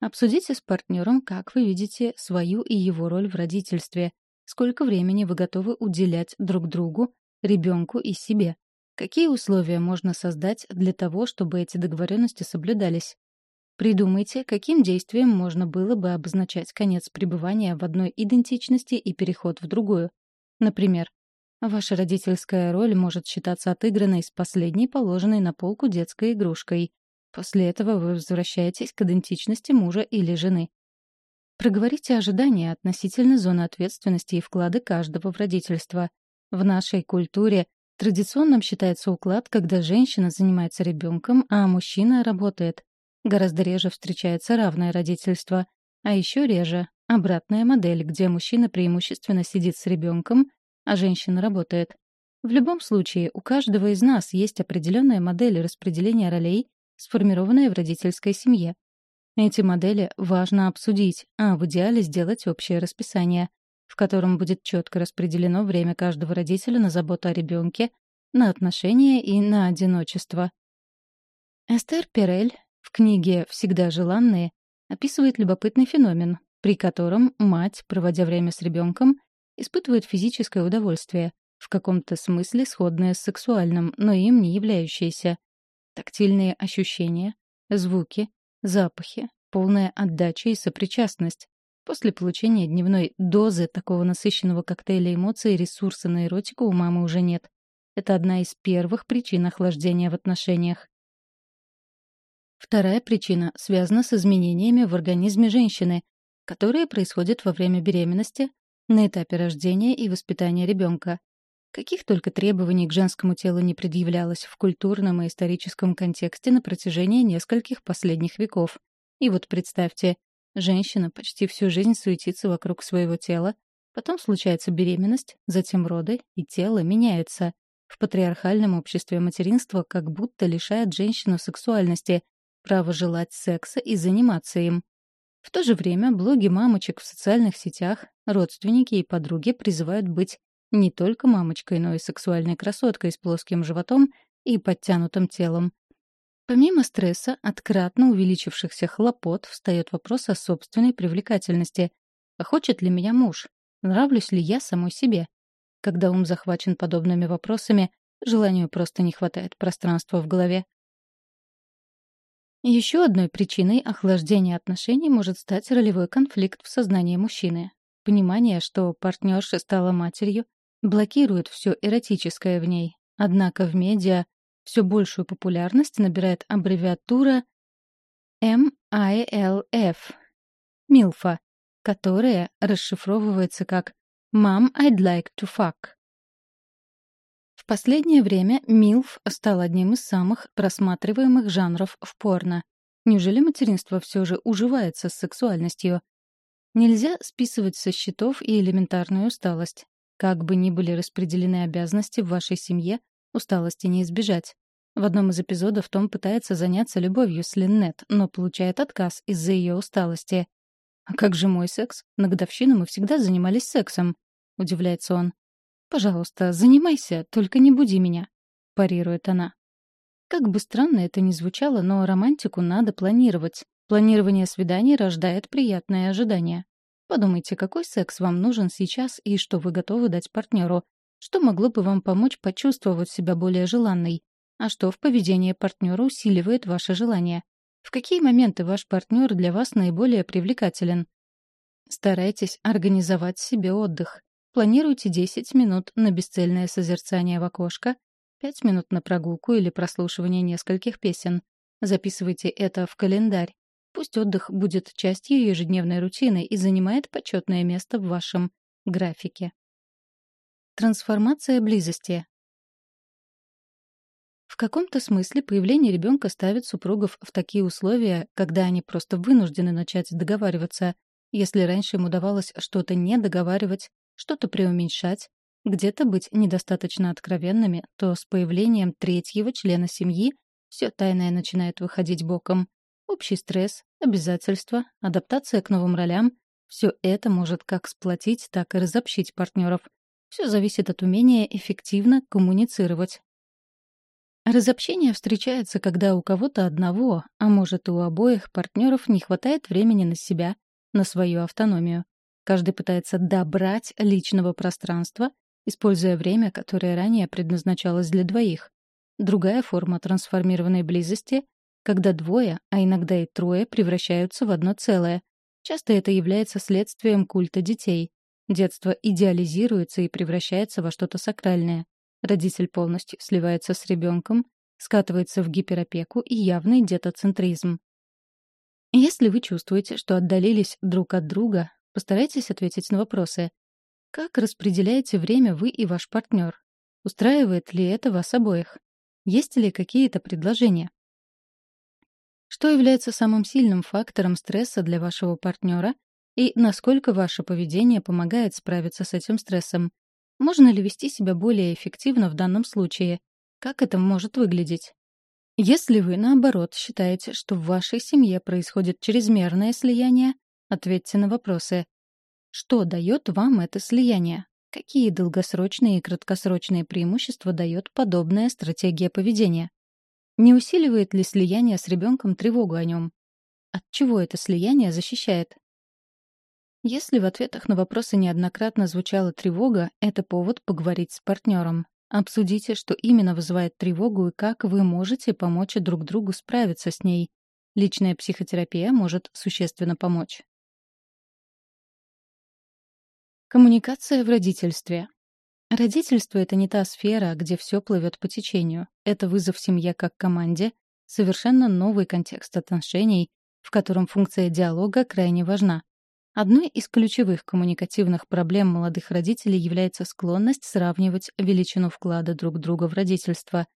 Обсудите с партнером, как вы видите свою и его роль в родительстве, сколько времени вы готовы уделять друг другу, ребенку и себе. Какие условия можно создать для того, чтобы эти договоренности соблюдались? Придумайте, каким действием можно было бы обозначать конец пребывания в одной идентичности и переход в другую. Например, ваша родительская роль может считаться отыгранной с последней положенной на полку детской игрушкой. После этого вы возвращаетесь к идентичности мужа или жены. Проговорите ожидания относительно зоны ответственности и вклады каждого в родительство. В нашей культуре Традиционным считается уклад, когда женщина занимается ребенком, а мужчина работает. Гораздо реже встречается равное родительство. А еще реже — обратная модель, где мужчина преимущественно сидит с ребенком, а женщина работает. В любом случае, у каждого из нас есть определенная модель распределения ролей, сформированная в родительской семье. Эти модели важно обсудить, а в идеале сделать общее расписание в котором будет четко распределено время каждого родителя на заботу о ребенке, на отношения и на одиночество. Эстер Перель в книге «Всегда желанные» описывает любопытный феномен, при котором мать, проводя время с ребенком, испытывает физическое удовольствие, в каком-то смысле сходное с сексуальным, но им не являющееся. Тактильные ощущения, звуки, запахи, полная отдача и сопричастность, После получения дневной дозы такого насыщенного коктейля эмоций ресурса на эротику у мамы уже нет. Это одна из первых причин охлаждения в отношениях. Вторая причина связана с изменениями в организме женщины, которые происходят во время беременности, на этапе рождения и воспитания ребенка. Каких только требований к женскому телу не предъявлялось в культурном и историческом контексте на протяжении нескольких последних веков. И вот представьте, женщина почти всю жизнь суетится вокруг своего тела, потом случается беременность, затем роды, и тело меняется. В патриархальном обществе материнство как будто лишает женщину сексуальности, права желать секса и заниматься им. В то же время блоги мамочек в социальных сетях, родственники и подруги призывают быть не только мамочкой, но и сексуальной красоткой с плоским животом и подтянутым телом. Помимо стресса от кратно увеличившихся хлопот встает вопрос о собственной привлекательности. А хочет ли меня муж? Нравлюсь ли я самой себе? Когда ум захвачен подобными вопросами, желанию просто не хватает пространства в голове. Еще одной причиной охлаждения отношений может стать ролевой конфликт в сознании мужчины. Понимание, что партнерша стала матерью, блокирует все эротическое в ней. Однако в медиа все большую популярность набирает аббревиатура MILF — «Милфа», которая расшифровывается как «Mom, I'd like to fuck». Последнее время милф стал одним из самых просматриваемых жанров в порно. Неужели материнство все же уживается с сексуальностью? Нельзя списывать со счетов и элементарную усталость. Как бы ни были распределены обязанности в вашей семье, усталости не избежать. В одном из эпизодов Том пытается заняться любовью с Линнет, но получает отказ из-за ее усталости. «А как же мой секс? На годовщину мы всегда занимались сексом», — удивляется он. «Пожалуйста, занимайся, только не буди меня», — парирует она. Как бы странно это ни звучало, но романтику надо планировать. Планирование свиданий рождает приятное ожидание. Подумайте, какой секс вам нужен сейчас и что вы готовы дать партнеру. Что могло бы вам помочь почувствовать себя более желанной? А что в поведении партнера усиливает ваше желание? В какие моменты ваш партнер для вас наиболее привлекателен? Старайтесь организовать себе отдых. Планируйте 10 минут на бесцельное созерцание в окошко, 5 минут на прогулку или прослушивание нескольких песен. Записывайте это в календарь. Пусть отдых будет частью ежедневной рутины и занимает почетное место в вашем графике. Трансформация близости. В каком-то смысле появление ребенка ставит супругов в такие условия, когда они просто вынуждены начать договариваться. Если раньше им удавалось что-то не договаривать, что-то преуменьшать, где-то быть недостаточно откровенными, то с появлением третьего члена семьи все тайное начинает выходить боком. Общий стресс, обязательства, адаптация к новым ролям — все это может как сплотить, так и разобщить партнеров. Все зависит от умения эффективно коммуницировать. Разобщение встречается, когда у кого-то одного, а может и у обоих партнеров не хватает времени на себя, на свою автономию. Каждый пытается добрать личного пространства, используя время, которое ранее предназначалось для двоих. Другая форма трансформированной близости когда двое, а иногда и трое превращаются в одно целое. Часто это является следствием культа детей. Детство идеализируется и превращается во что-то сакральное. Родитель полностью сливается с ребенком, скатывается в гиперопеку и явный детоцентризм. Если вы чувствуете, что отдалились друг от друга, постарайтесь ответить на вопросы. Как распределяете время вы и ваш партнер? Устраивает ли это вас обоих? Есть ли какие-то предложения? Что является самым сильным фактором стресса для вашего партнера и насколько ваше поведение помогает справиться с этим стрессом? Можно ли вести себя более эффективно в данном случае? Как это может выглядеть? Если вы, наоборот, считаете, что в вашей семье происходит чрезмерное слияние, ответьте на вопросы. Что дает вам это слияние? Какие долгосрочные и краткосрочные преимущества дает подобная стратегия поведения? Не усиливает ли слияние с ребенком тревогу о нем? От чего это слияние защищает? Если в ответах на вопросы неоднократно звучала тревога, это повод поговорить с партнером. Обсудите, что именно вызывает тревогу и как вы можете помочь друг другу справиться с ней. Личная психотерапия может существенно помочь. Коммуникация в родительстве. Родительство — это не та сфера, где все плывет по течению. Это вызов семье как команде, совершенно новый контекст отношений, в котором функция диалога крайне важна. Одной из ключевых коммуникативных проблем молодых родителей является склонность сравнивать величину вклада друг друга в родительство.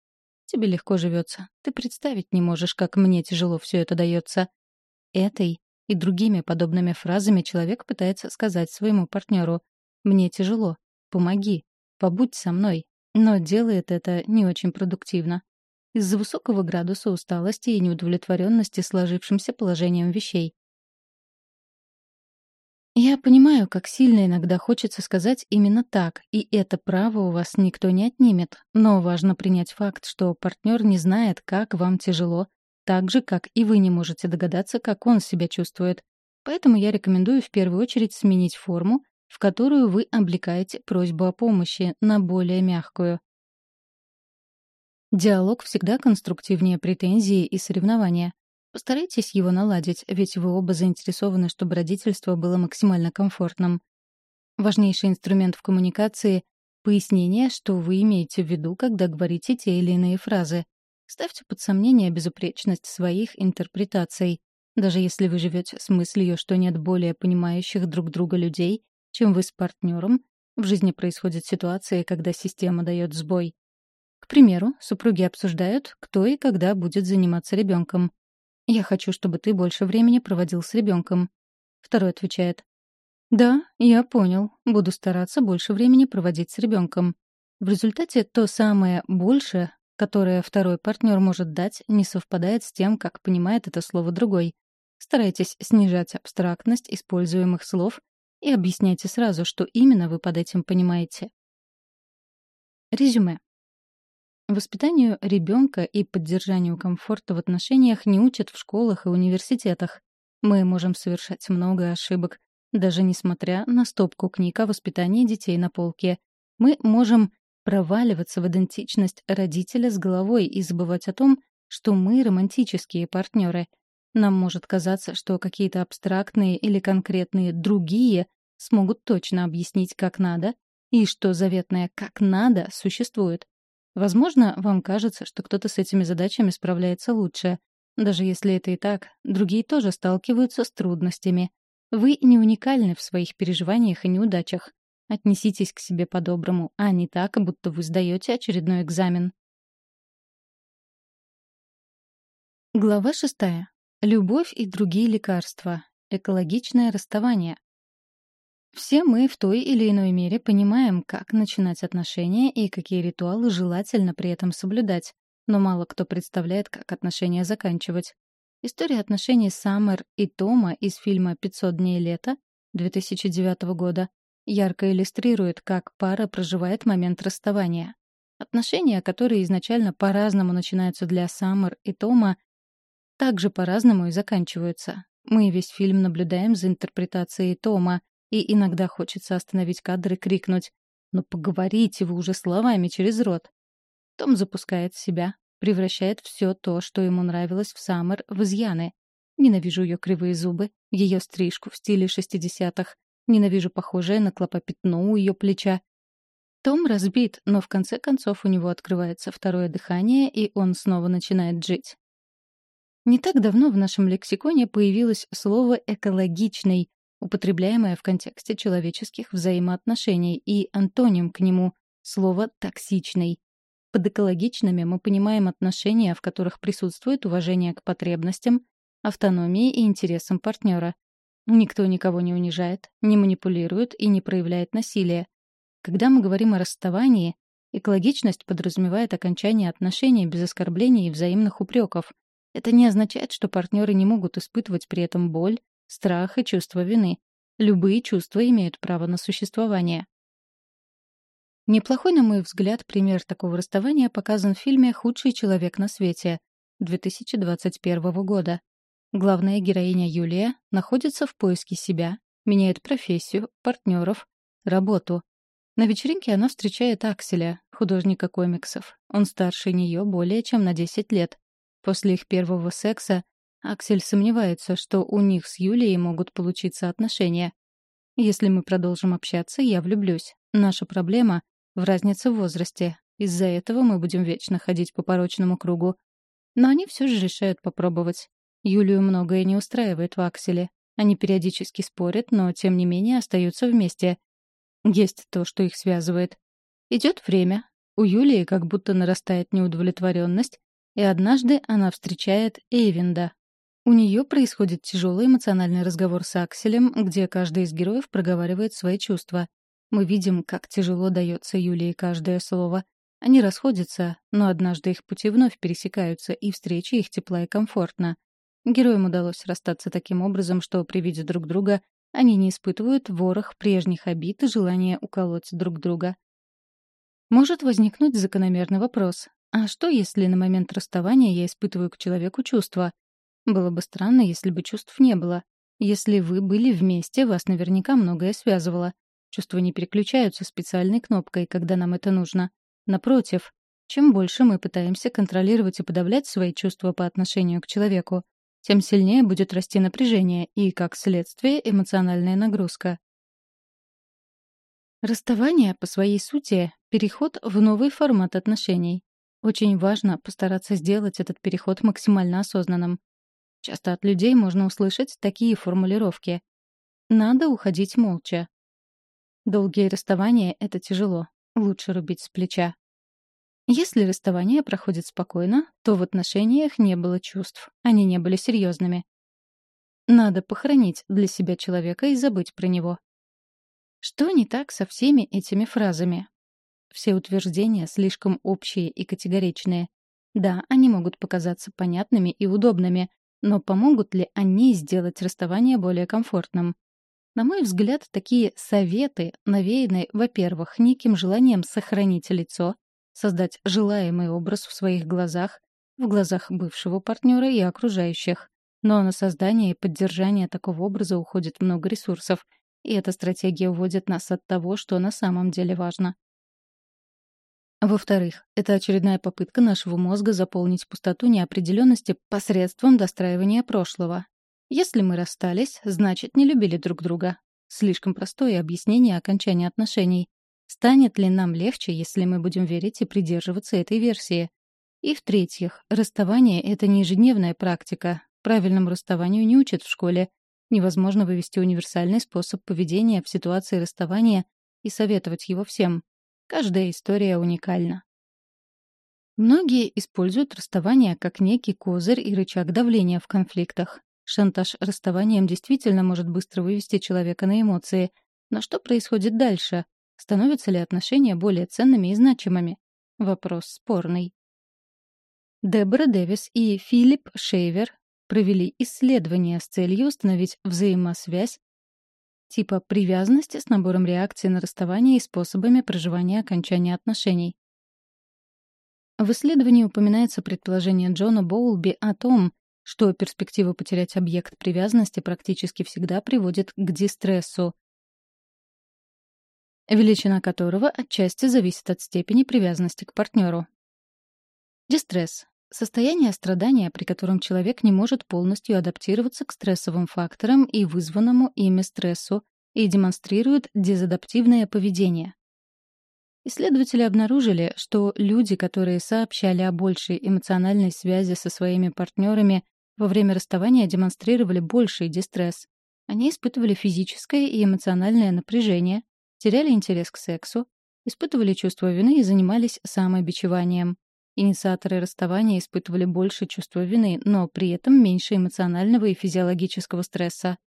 Тебе легко живется. Ты представить не можешь, как мне тяжело все это дается. Этой и другими подобными фразами человек пытается сказать своему партнеру «Мне тяжело. Помоги. Побудь со мной». Но делает это не очень продуктивно. Из-за высокого градуса усталости и неудовлетворенности сложившимся положением вещей. Я понимаю, как сильно иногда хочется сказать именно так, и это право у вас никто не отнимет. Но важно принять факт, что партнер не знает, как вам тяжело, так же, как и вы не можете догадаться, как он себя чувствует. Поэтому я рекомендую в первую очередь сменить форму, в которую вы облекаете просьбу о помощи, на более мягкую. Диалог всегда конструктивнее претензии и соревнования. Постарайтесь его наладить, ведь вы оба заинтересованы, чтобы родительство было максимально комфортным. Важнейший инструмент в коммуникации — пояснение, что вы имеете в виду, когда говорите те или иные фразы. Ставьте под сомнение безупречность своих интерпретаций. Даже если вы живете с мыслью, что нет более понимающих друг друга людей, чем вы с партнером, в жизни происходят ситуации, когда система дает сбой. К примеру, супруги обсуждают, кто и когда будет заниматься ребенком. «Я хочу, чтобы ты больше времени проводил с ребенком». Второй отвечает. «Да, я понял. Буду стараться больше времени проводить с ребенком». В результате то самое «больше» которое второй партнер может дать, не совпадает с тем, как понимает это слово другой. Старайтесь снижать абстрактность используемых слов и объясняйте сразу, что именно вы под этим понимаете. Резюме. Воспитанию ребенка и поддержанию комфорта в отношениях не учат в школах и университетах. Мы можем совершать много ошибок, даже несмотря на стопку книг о воспитании детей на полке. Мы можем проваливаться в идентичность родителя с головой и забывать о том, что мы романтические партнеры. Нам может казаться, что какие-то абстрактные или конкретные другие смогут точно объяснить, как надо, и что заветное «как надо» существует. Возможно, вам кажется, что кто-то с этими задачами справляется лучше. Даже если это и так, другие тоже сталкиваются с трудностями. Вы не уникальны в своих переживаниях и неудачах. Отнеситесь к себе по-доброму, а не так, будто вы сдаете очередной экзамен. Глава шестая. Любовь и другие лекарства. Экологичное расставание. Все мы в той или иной мере понимаем, как начинать отношения и какие ритуалы желательно при этом соблюдать, но мало кто представляет, как отношения заканчивать. История отношений Саммер и Тома из фильма «500 дней лета» 2009 года ярко иллюстрирует, как пара проживает момент расставания. Отношения, которые изначально по-разному начинаются для Саммер и Тома, также по-разному и заканчиваются. Мы весь фильм наблюдаем за интерпретацией Тома, и иногда хочется остановить кадр и крикнуть «Ну поговорите вы уже словами через рот!» Том запускает себя, превращает все то, что ему нравилось в Саммер, в изъяны. Ненавижу ее кривые зубы, ее стрижку в стиле шестидесятых, Ненавижу похожее на клопопятно у ее плеча. Том разбит, но в конце концов у него открывается второе дыхание, и он снова начинает жить. Не так давно в нашем лексиконе появилось слово «экологичный», употребляемое в контексте человеческих взаимоотношений, и антоним к нему — слово «токсичный». Под экологичными мы понимаем отношения, в которых присутствует уважение к потребностям, автономии и интересам партнера, Никто никого не унижает, не манипулирует и не проявляет насилия. Когда мы говорим о расставании, экологичность подразумевает окончание отношений без оскорблений и взаимных упреков. Это не означает, что партнеры не могут испытывать при этом боль, страх и чувство вины. Любые чувства имеют право на существование. Неплохой, на мой взгляд, пример такого расставания показан в фильме «Худший человек на свете» 2021 года. Главная героиня Юлия находится в поиске себя, меняет профессию, партнеров, работу. На вечеринке она встречает Акселя, художника комиксов. Он старше нее более чем на 10 лет. После их первого секса Аксель сомневается, что у них с Юлией могут получиться отношения. Если мы продолжим общаться, я влюблюсь. Наша проблема — в разнице в возрасте. Из-за этого мы будем вечно ходить по порочному кругу. Но они все же решают попробовать. Юлию многое не устраивает в Акселе. Они периодически спорят, но тем не менее остаются вместе. Есть то, что их связывает. Идет время. У Юлии как будто нарастает неудовлетворенность, и однажды она встречает Эйвинда. У нее происходит тяжелый эмоциональный разговор с Акселем, где каждый из героев проговаривает свои чувства. Мы видим, как тяжело дается Юлии каждое слово. Они расходятся, но однажды их пути вновь пересекаются, и встреча их тепла и комфортна. Героям удалось расстаться таким образом, что при виде друг друга они не испытывают ворох прежних обид и желания уколоть друг друга. Может возникнуть закономерный вопрос. А что, если на момент расставания я испытываю к человеку чувства? Было бы странно, если бы чувств не было. Если вы были вместе, вас наверняка многое связывало. Чувства не переключаются специальной кнопкой, когда нам это нужно. Напротив, чем больше мы пытаемся контролировать и подавлять свои чувства по отношению к человеку, тем сильнее будет расти напряжение и, как следствие, эмоциональная нагрузка. Расставание, по своей сути, — переход в новый формат отношений. Очень важно постараться сделать этот переход максимально осознанным. Часто от людей можно услышать такие формулировки. «Надо уходить молча». Долгие расставания — это тяжело. Лучше рубить с плеча. Если расставание проходит спокойно, то в отношениях не было чувств, они не были серьезными. Надо похоронить для себя человека и забыть про него. Что не так со всеми этими фразами? Все утверждения слишком общие и категоричные. Да, они могут показаться понятными и удобными, но помогут ли они сделать расставание более комфортным? На мой взгляд, такие советы навеяны, во-первых, неким желанием сохранить лицо, создать желаемый образ в своих глазах, в глазах бывшего партнера и окружающих. Но на создание и поддержание такого образа уходит много ресурсов, и эта стратегия уводит нас от того, что на самом деле важно. Во-вторых, это очередная попытка нашего мозга заполнить пустоту неопределенности посредством достраивания прошлого. Если мы расстались, значит, не любили друг друга. Слишком простое объяснение окончания отношений. Станет ли нам легче, если мы будем верить и придерживаться этой версии? И в-третьих, расставание — это не ежедневная практика. Правильному расставанию не учат в школе. Невозможно вывести универсальный способ поведения в ситуации расставания и советовать его всем. Каждая история уникальна. Многие используют расставание как некий козырь и рычаг давления в конфликтах. Шантаж расставанием действительно может быстро вывести человека на эмоции. Но что происходит дальше? Становятся ли отношения более ценными и значимыми? Вопрос спорный. Дебора Дэвис и Филипп Шейвер провели исследование с целью установить взаимосвязь типа привязанности с набором реакций на расставание и способами проживания окончания отношений. В исследовании упоминается предположение Джона Боулби о том, что перспектива потерять объект привязанности практически всегда приводит к дистрессу, величина которого отчасти зависит от степени привязанности к партнеру. Дистресс — состояние страдания, при котором человек не может полностью адаптироваться к стрессовым факторам и вызванному ими стрессу и демонстрирует дезадаптивное поведение. Исследователи обнаружили, что люди, которые сообщали о большей эмоциональной связи со своими партнерами во время расставания демонстрировали больший дистресс. Они испытывали физическое и эмоциональное напряжение, теряли интерес к сексу, испытывали чувство вины и занимались самобичеванием. Инициаторы расставания испытывали больше чувства вины, но при этом меньше эмоционального и физиологического стресса.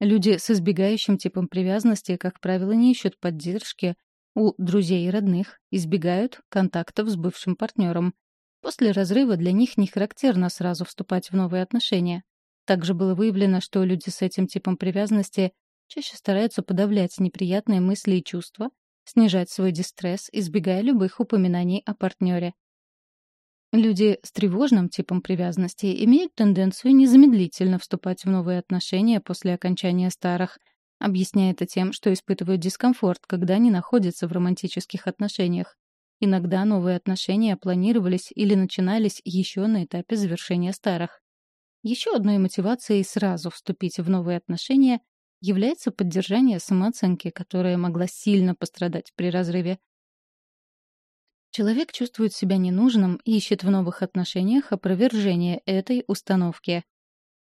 Люди с избегающим типом привязанности, как правило, не ищут поддержки у друзей и родных, избегают контактов с бывшим партнером. После разрыва для них не характерно сразу вступать в новые отношения. Также было выявлено, что люди с этим типом привязанности чаще стараются подавлять неприятные мысли и чувства, снижать свой дистресс, избегая любых упоминаний о партнере. Люди с тревожным типом привязанности имеют тенденцию незамедлительно вступать в новые отношения после окончания старых, объясняя это тем, что испытывают дискомфорт, когда они находятся в романтических отношениях. Иногда новые отношения планировались или начинались еще на этапе завершения старых. Еще одной мотивацией сразу вступить в новые отношения является поддержание самооценки, которая могла сильно пострадать при разрыве. Человек чувствует себя ненужным и ищет в новых отношениях опровержение этой установки.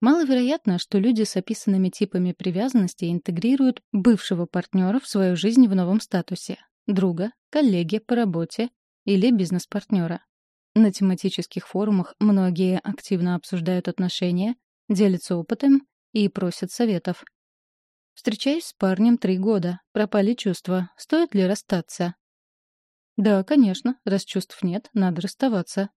Маловероятно, что люди с описанными типами привязанности интегрируют бывшего партнера в свою жизнь в новом статусе — друга, коллеги по работе или бизнес-партнера. На тематических форумах многие активно обсуждают отношения, делятся опытом и просят советов. Встречаюсь с парнем три года, пропали чувства, стоит ли расстаться? Да, конечно, раз чувств нет, надо расставаться.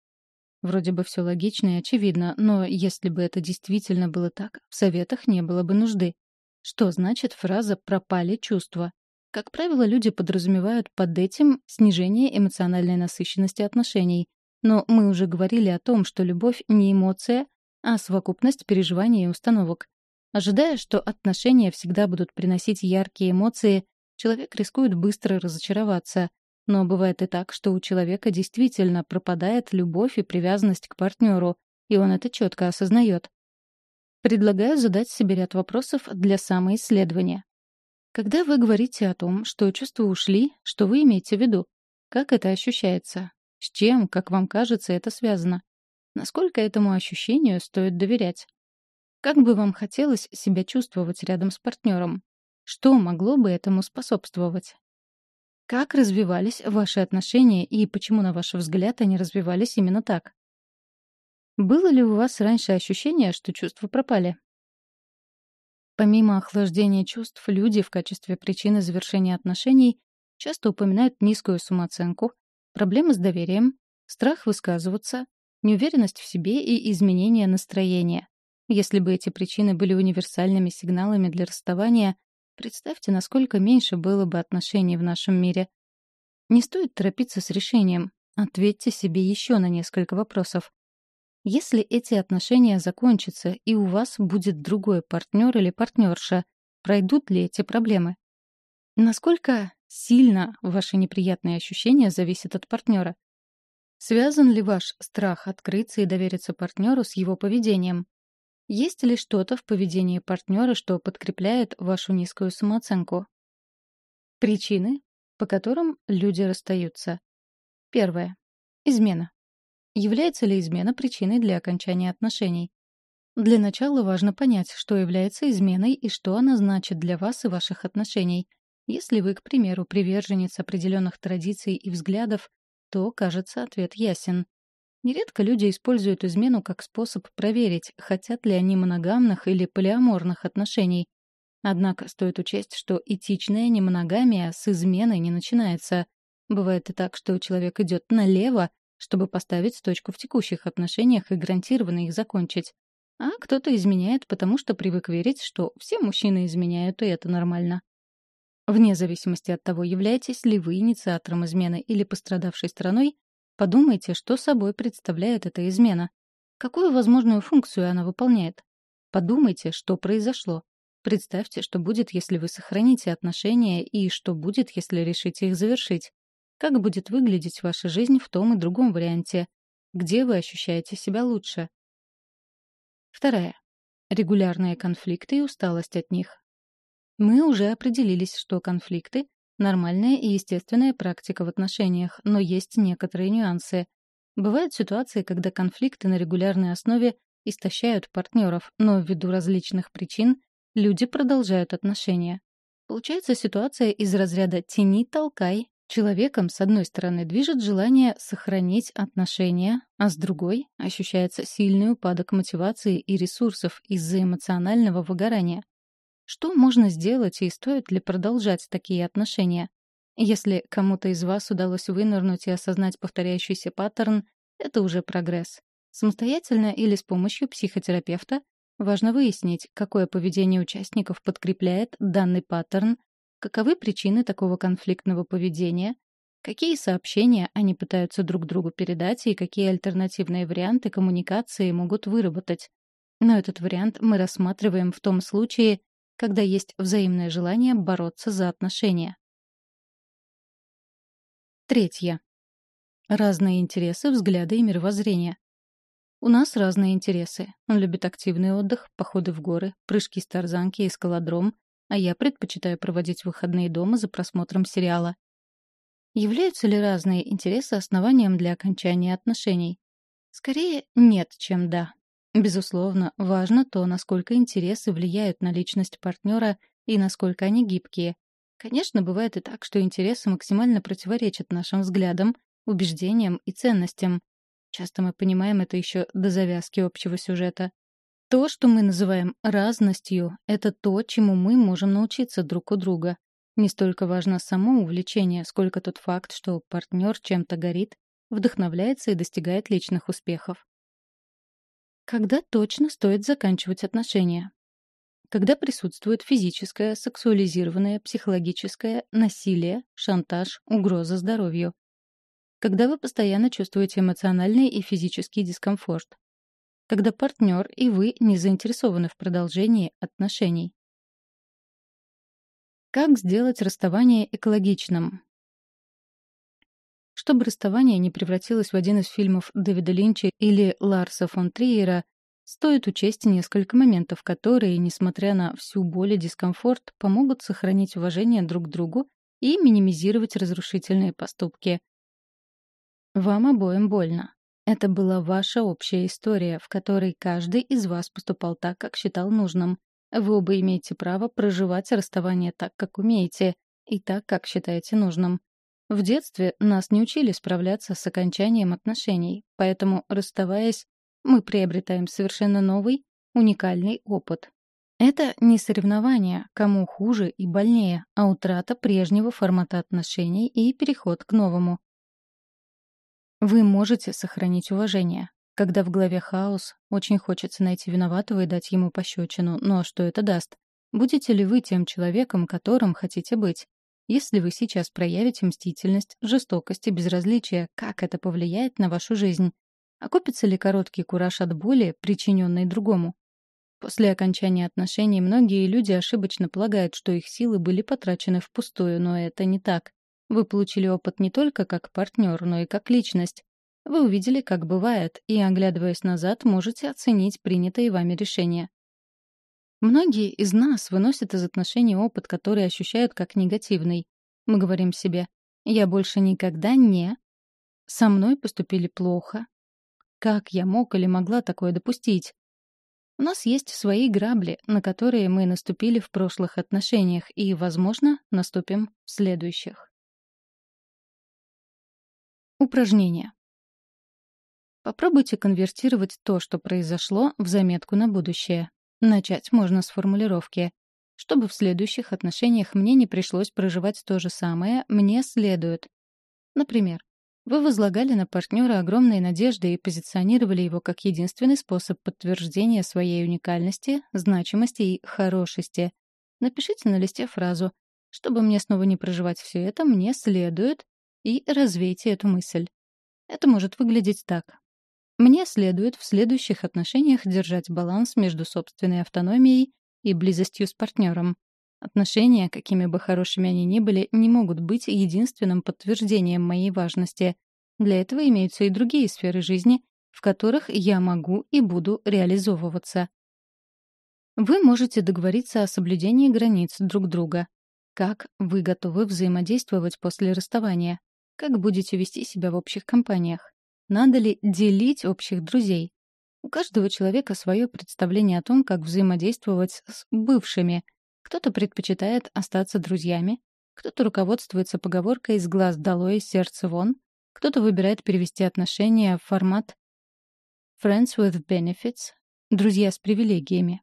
Вроде бы все логично и очевидно, но если бы это действительно было так, в советах не было бы нужды. Что значит фраза «пропали чувства»? Как правило, люди подразумевают под этим снижение эмоциональной насыщенности отношений. Но мы уже говорили о том, что любовь не эмоция, а совокупность переживаний и установок. Ожидая, что отношения всегда будут приносить яркие эмоции, человек рискует быстро разочароваться, но бывает и так, что у человека действительно пропадает любовь и привязанность к партнеру, и он это четко осознает. Предлагаю задать себе ряд вопросов для самоисследования. Когда вы говорите о том, что чувства ушли, что вы имеете в виду? Как это ощущается? С чем, как вам кажется, это связано? Насколько этому ощущению стоит доверять? Как бы вам хотелось себя чувствовать рядом с партнером? Что могло бы этому способствовать? Как развивались ваши отношения и почему, на ваш взгляд, они развивались именно так? Было ли у вас раньше ощущение, что чувства пропали? Помимо охлаждения чувств, люди в качестве причины завершения отношений часто упоминают низкую самооценку, проблемы с доверием, страх высказываться, неуверенность в себе и изменение настроения. Если бы эти причины были универсальными сигналами для расставания, Представьте, насколько меньше было бы отношений в нашем мире. Не стоит торопиться с решением. Ответьте себе еще на несколько вопросов. Если эти отношения закончатся, и у вас будет другой партнер или партнерша, пройдут ли эти проблемы? Насколько сильно ваши неприятные ощущения зависят от партнера? Связан ли ваш страх открыться и довериться партнеру с его поведением? Есть ли что-то в поведении партнера, что подкрепляет вашу низкую самооценку? Причины, по которым люди расстаются. Первое. Измена. Является ли измена причиной для окончания отношений? Для начала важно понять, что является изменой и что она значит для вас и ваших отношений. Если вы, к примеру, приверженец определенных традиций и взглядов, то, кажется, ответ ясен. Нередко люди используют измену как способ проверить, хотят ли они моногамных или полиаморных отношений. Однако стоит учесть, что этичная немоногамия с изменой не начинается. Бывает и так, что человек идет налево, чтобы поставить точку в текущих отношениях и гарантированно их закончить. А кто-то изменяет, потому что привык верить, что все мужчины изменяют, и это нормально. Вне зависимости от того, являетесь ли вы инициатором измены или пострадавшей стороной, Подумайте, что собой представляет эта измена. Какую возможную функцию она выполняет? Подумайте, что произошло. Представьте, что будет, если вы сохраните отношения, и что будет, если решите их завершить. Как будет выглядеть ваша жизнь в том и другом варианте? Где вы ощущаете себя лучше? Вторая. Регулярные конфликты и усталость от них. Мы уже определились, что конфликты Нормальная и естественная практика в отношениях, но есть некоторые нюансы. Бывают ситуации, когда конфликты на регулярной основе истощают партнеров, но ввиду различных причин люди продолжают отношения. Получается ситуация из разряда «тяни-толкай». Человеком, с одной стороны, движет желание сохранить отношения, а с другой — ощущается сильный упадок мотивации и ресурсов из-за эмоционального выгорания. Что можно сделать и стоит ли продолжать такие отношения? Если кому-то из вас удалось вынырнуть и осознать повторяющийся паттерн, это уже прогресс. Самостоятельно или с помощью психотерапевта важно выяснить, какое поведение участников подкрепляет данный паттерн, каковы причины такого конфликтного поведения, какие сообщения они пытаются друг другу передать и какие альтернативные варианты коммуникации могут выработать. Но этот вариант мы рассматриваем в том случае, когда есть взаимное желание бороться за отношения. Третье. Разные интересы, взгляды и мировоззрение. У нас разные интересы. Он любит активный отдых, походы в горы, прыжки с тарзанки и скалодром. а я предпочитаю проводить выходные дома за просмотром сериала. Являются ли разные интересы основанием для окончания отношений? Скорее, нет, чем да. Безусловно, важно то, насколько интересы влияют на личность партнера и насколько они гибкие. Конечно, бывает и так, что интересы максимально противоречат нашим взглядам, убеждениям и ценностям. Часто мы понимаем это еще до завязки общего сюжета. То, что мы называем разностью, это то, чему мы можем научиться друг у друга. Не столько важно само увлечение, сколько тот факт, что партнер чем-то горит, вдохновляется и достигает личных успехов. Когда точно стоит заканчивать отношения? Когда присутствует физическое, сексуализированное, психологическое насилие, шантаж, угроза здоровью. Когда вы постоянно чувствуете эмоциональный и физический дискомфорт когда партнер и вы не заинтересованы в продолжении отношений. Как сделать расставание экологичным? Чтобы расставание не превратилось в один из фильмов Дэвида Линча или Ларса фон Триера, стоит учесть несколько моментов, которые, несмотря на всю боль и дискомфорт, помогут сохранить уважение друг к другу и минимизировать разрушительные поступки. Вам обоим больно. Это была ваша общая история, в которой каждый из вас поступал так, как считал нужным. Вы оба имеете право проживать расставание так, как умеете, и так, как считаете нужным. В детстве нас не учили справляться с окончанием отношений, поэтому, расставаясь, мы приобретаем совершенно новый, уникальный опыт. Это не соревнование, кому хуже и больнее, а утрата прежнего формата отношений и переход к новому. Вы можете сохранить уважение. Когда в голове хаос, очень хочется найти виноватого и дать ему пощечину, но что это даст? Будете ли вы тем человеком, которым хотите быть? Если вы сейчас проявите мстительность, жестокость и безразличие, как это повлияет на вашу жизнь? Окупится ли короткий кураж от боли, причиненной другому? После окончания отношений многие люди ошибочно полагают, что их силы были потрачены впустую, но это не так. Вы получили опыт не только как партнер, но и как личность. Вы увидели, как бывает, и, оглядываясь назад, можете оценить принятые вами решения. Многие из нас выносят из отношений опыт, который ощущают как негативный. Мы говорим себе «я больше никогда не...» «Со мной поступили плохо». «Как я мог или могла такое допустить?» У нас есть свои грабли, на которые мы наступили в прошлых отношениях и, возможно, наступим в следующих. Упражнение. Попробуйте конвертировать то, что произошло, в заметку на будущее. Начать можно с формулировки. Чтобы в следующих отношениях мне не пришлось проживать то же самое, мне следует. Например, вы возлагали на партнера огромные надежды и позиционировали его как единственный способ подтверждения своей уникальности, значимости и хорошести. Напишите на листе фразу «Чтобы мне снова не проживать все это, мне следует...» и развейте эту мысль. Это может выглядеть так. Мне следует в следующих отношениях держать баланс между собственной автономией и близостью с партнером. Отношения, какими бы хорошими они ни были, не могут быть единственным подтверждением моей важности. Для этого имеются и другие сферы жизни, в которых я могу и буду реализовываться. Вы можете договориться о соблюдении границ друг друга. Как вы готовы взаимодействовать после расставания? Как будете вести себя в общих компаниях? Надо ли делить общих друзей? У каждого человека свое представление о том, как взаимодействовать с бывшими. Кто-то предпочитает остаться друзьями, кто-то руководствуется поговоркой «из глаз долой, из сердца вон», кто-то выбирает перевести отношения в формат «friends with benefits» — «друзья с привилегиями».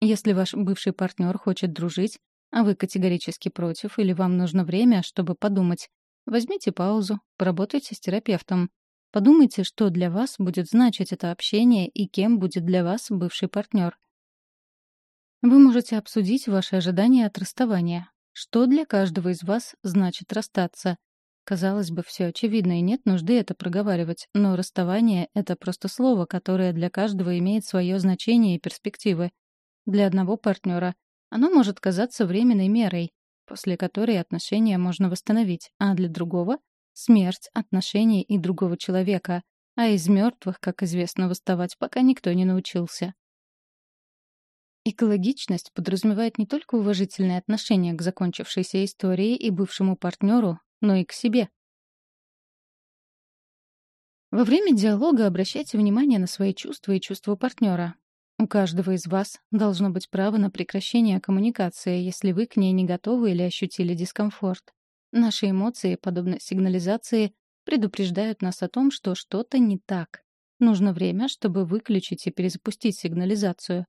Если ваш бывший партнер хочет дружить, а вы категорически против или вам нужно время, чтобы подумать, Возьмите паузу, поработайте с терапевтом. Подумайте, что для вас будет значить это общение и кем будет для вас бывший партнер. Вы можете обсудить ваши ожидания от расставания. Что для каждого из вас значит расстаться? Казалось бы, все очевидно, и нет нужды это проговаривать, но расставание — это просто слово, которое для каждого имеет свое значение и перспективы. Для одного партнера оно может казаться временной мерой, после которой отношения можно восстановить, а для другого — смерть отношений и другого человека, а из мертвых, как известно, восставать пока никто не научился. Экологичность подразумевает не только уважительное отношение к закончившейся истории и бывшему партнеру, но и к себе. Во время диалога обращайте внимание на свои чувства и чувства партнера. У каждого из вас должно быть право на прекращение коммуникации, если вы к ней не готовы или ощутили дискомфорт. Наши эмоции, подобно сигнализации, предупреждают нас о том, что что-то не так. Нужно время, чтобы выключить и перезапустить сигнализацию.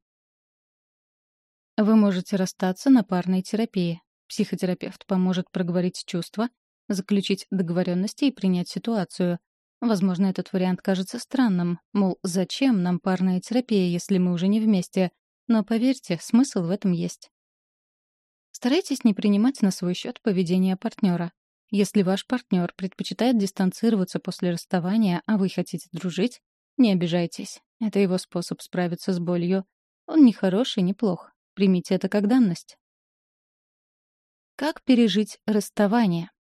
Вы можете расстаться на парной терапии. Психотерапевт поможет проговорить чувства, заключить договоренности и принять ситуацию. Возможно, этот вариант кажется странным, мол, зачем нам парная терапия, если мы уже не вместе? Но поверьте, смысл в этом есть. Старайтесь не принимать на свой счет поведение партнера. Если ваш партнер предпочитает дистанцироваться после расставания, а вы хотите дружить, не обижайтесь. Это его способ справиться с болью. Он не хороший, не плох. Примите это как данность. Как пережить расставание?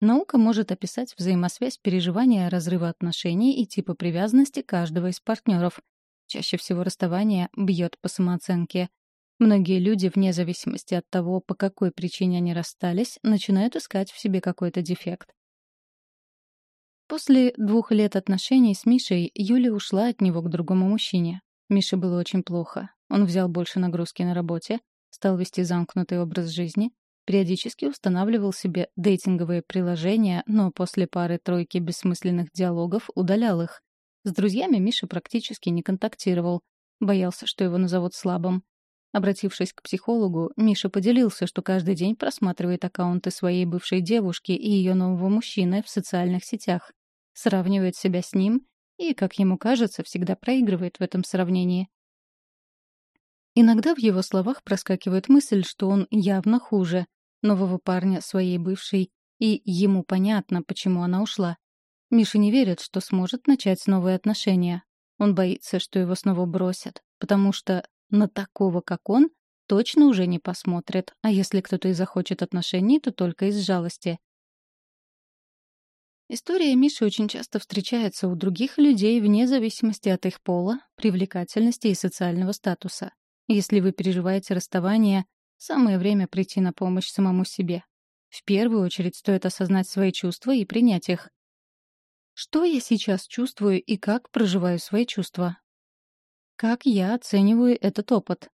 Наука может описать взаимосвязь переживания разрыва отношений и типа привязанности каждого из партнеров. Чаще всего расставание бьет по самооценке. Многие люди, вне зависимости от того, по какой причине они расстались, начинают искать в себе какой-то дефект. После двух лет отношений с Мишей Юля ушла от него к другому мужчине. Мише было очень плохо. Он взял больше нагрузки на работе, стал вести замкнутый образ жизни, периодически устанавливал себе дейтинговые приложения, но после пары-тройки бессмысленных диалогов удалял их. С друзьями Миша практически не контактировал, боялся, что его назовут слабым. Обратившись к психологу, Миша поделился, что каждый день просматривает аккаунты своей бывшей девушки и ее нового мужчины в социальных сетях, сравнивает себя с ним и, как ему кажется, всегда проигрывает в этом сравнении. Иногда в его словах проскакивает мысль, что он явно хуже нового парня своей бывшей, и ему понятно, почему она ушла. Миша не верит, что сможет начать новые отношения. Он боится, что его снова бросят, потому что на такого, как он, точно уже не посмотрят, а если кто-то и захочет отношений, то только из жалости. История Миши очень часто встречается у других людей вне зависимости от их пола, привлекательности и социального статуса. Если вы переживаете расставание, самое время прийти на помощь самому себе. В первую очередь стоит осознать свои чувства и принять их. Что я сейчас чувствую и как проживаю свои чувства? Как я оцениваю этот опыт?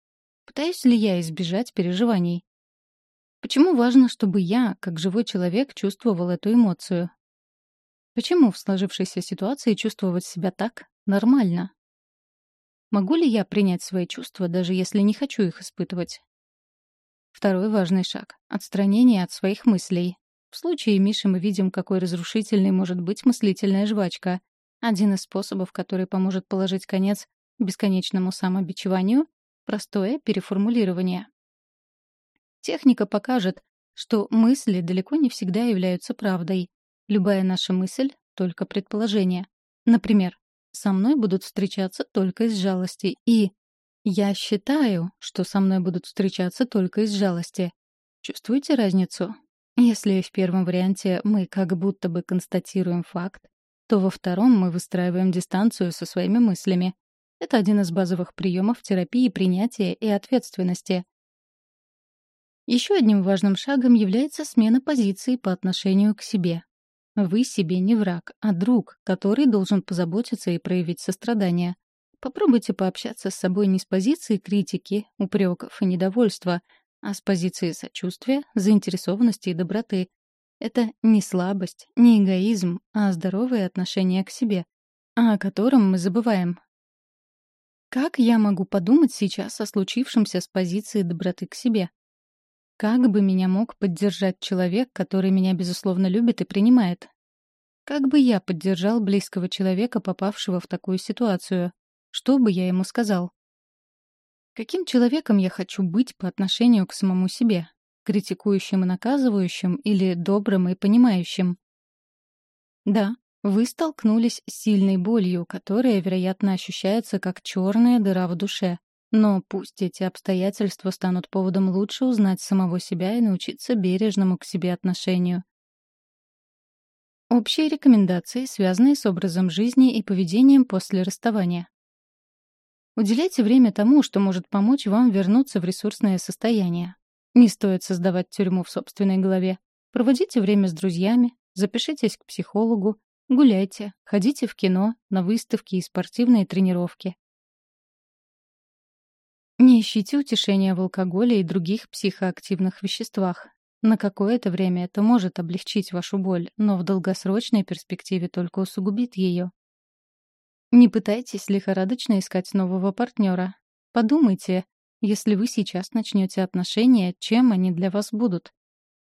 Пытаюсь ли я избежать переживаний? Почему важно, чтобы я, как живой человек, чувствовал эту эмоцию? Почему в сложившейся ситуации чувствовать себя так нормально? Могу ли я принять свои чувства, даже если не хочу их испытывать? Второй важный шаг — отстранение от своих мыслей. В случае Миши мы видим, какой разрушительной может быть мыслительная жвачка. Один из способов, который поможет положить конец бесконечному самобичеванию — простое переформулирование. Техника покажет, что мысли далеко не всегда являются правдой. Любая наша мысль — только предположение. Например, «со мной будут встречаться только из жалости» и «я считаю, что со мной будут встречаться только из жалости». Чувствуете разницу? Если в первом варианте мы как будто бы констатируем факт, то во втором мы выстраиваем дистанцию со своими мыслями. Это один из базовых приемов терапии принятия и ответственности. Еще одним важным шагом является смена позиции по отношению к себе. Вы себе не враг, а друг, который должен позаботиться и проявить сострадание. Попробуйте пообщаться с собой не с позиции критики, упреков и недовольства, а с позиции сочувствия, заинтересованности и доброты. Это не слабость, не эгоизм, а здоровое отношение к себе, о котором мы забываем. Как я могу подумать сейчас о случившемся с позиции доброты к себе? Как бы меня мог поддержать человек, который меня, безусловно, любит и принимает? Как бы я поддержал близкого человека, попавшего в такую ситуацию? Что бы я ему сказал? Каким человеком я хочу быть по отношению к самому себе? Критикующим и наказывающим или добрым и понимающим? Да, вы столкнулись с сильной болью, которая, вероятно, ощущается как черная дыра в душе. Но пусть эти обстоятельства станут поводом лучше узнать самого себя и научиться бережному к себе отношению. Общие рекомендации, связанные с образом жизни и поведением после расставания. Уделяйте время тому, что может помочь вам вернуться в ресурсное состояние. Не стоит создавать тюрьму в собственной голове. Проводите время с друзьями, запишитесь к психологу, гуляйте, ходите в кино, на выставки и спортивные тренировки. Не ищите утешения в алкоголе и других психоактивных веществах. На какое-то время это может облегчить вашу боль, но в долгосрочной перспективе только усугубит ее. Не пытайтесь лихорадочно искать нового партнера. Подумайте, если вы сейчас начнете отношения, чем они для вас будут.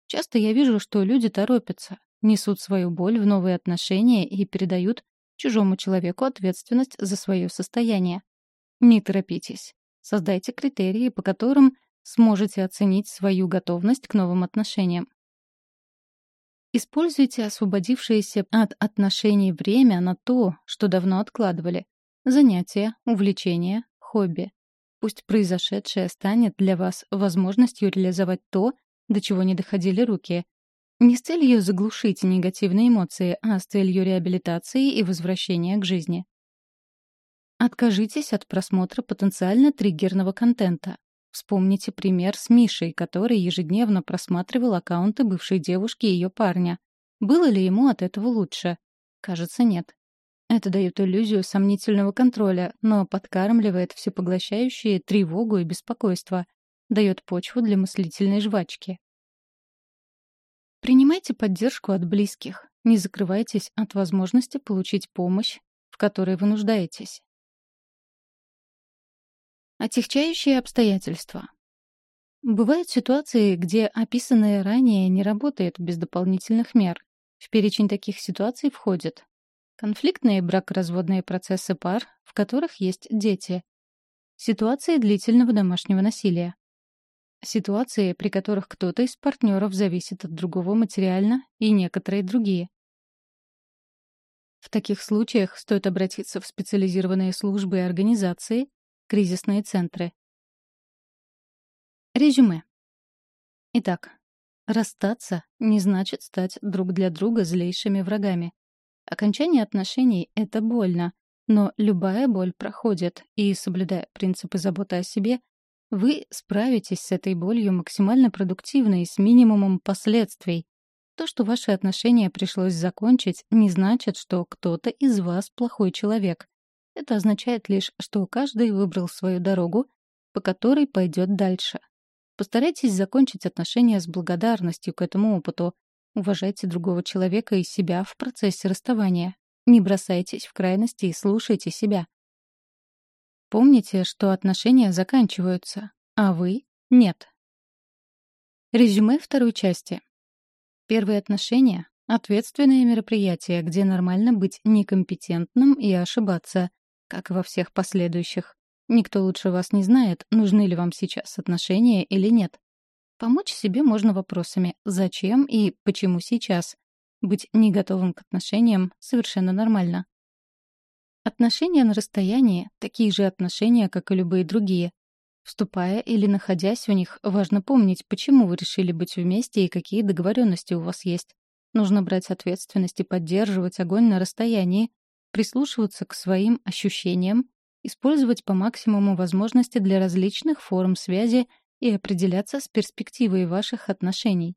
Часто я вижу, что люди торопятся, несут свою боль в новые отношения и передают чужому человеку ответственность за свое состояние. Не торопитесь. Создайте критерии, по которым сможете оценить свою готовность к новым отношениям. Используйте освободившееся от отношений время на то, что давно откладывали. Занятия, увлечения, хобби. Пусть произошедшее станет для вас возможностью реализовать то, до чего не доходили руки. Не с целью заглушить негативные эмоции, а с целью реабилитации и возвращения к жизни. Откажитесь от просмотра потенциально триггерного контента. Вспомните пример с Мишей, который ежедневно просматривал аккаунты бывшей девушки и ее парня. Было ли ему от этого лучше? Кажется, нет. Это дает иллюзию сомнительного контроля, но подкармливает всепоглощающие тревогу и беспокойство, дает почву для мыслительной жвачки. Принимайте поддержку от близких. Не закрывайтесь от возможности получить помощь, в которой вы нуждаетесь. Отягчающие обстоятельства. Бывают ситуации, где описанное ранее не работает без дополнительных мер. В перечень таких ситуаций входят конфликтные бракоразводные процессы пар, в которых есть дети, ситуации длительного домашнего насилия, ситуации, при которых кто-то из партнеров зависит от другого материально и некоторые другие. В таких случаях стоит обратиться в специализированные службы и организации, кризисные центры. Резюме. Итак, расстаться не значит стать друг для друга злейшими врагами. Окончание отношений — это больно, но любая боль проходит, и, соблюдая принципы заботы о себе, вы справитесь с этой болью максимально продуктивно и с минимумом последствий. То, что ваши отношения пришлось закончить, не значит, что кто-то из вас плохой человек. Это означает лишь, что каждый выбрал свою дорогу, по которой пойдет дальше. Постарайтесь закончить отношения с благодарностью к этому опыту. Уважайте другого человека и себя в процессе расставания. Не бросайтесь в крайности и слушайте себя. Помните, что отношения заканчиваются, а вы — нет. Резюме второй части. Первые отношения — ответственное мероприятие, где нормально быть некомпетентным и ошибаться, как и во всех последующих. Никто лучше вас не знает, нужны ли вам сейчас отношения или нет. Помочь себе можно вопросами «зачем» и «почему сейчас?». Быть не готовым к отношениям совершенно нормально. Отношения на расстоянии — такие же отношения, как и любые другие. Вступая или находясь в них, важно помнить, почему вы решили быть вместе и какие договоренности у вас есть. Нужно брать ответственность и поддерживать огонь на расстоянии, прислушиваться к своим ощущениям, использовать по максимуму возможности для различных форм связи и определяться с перспективой ваших отношений.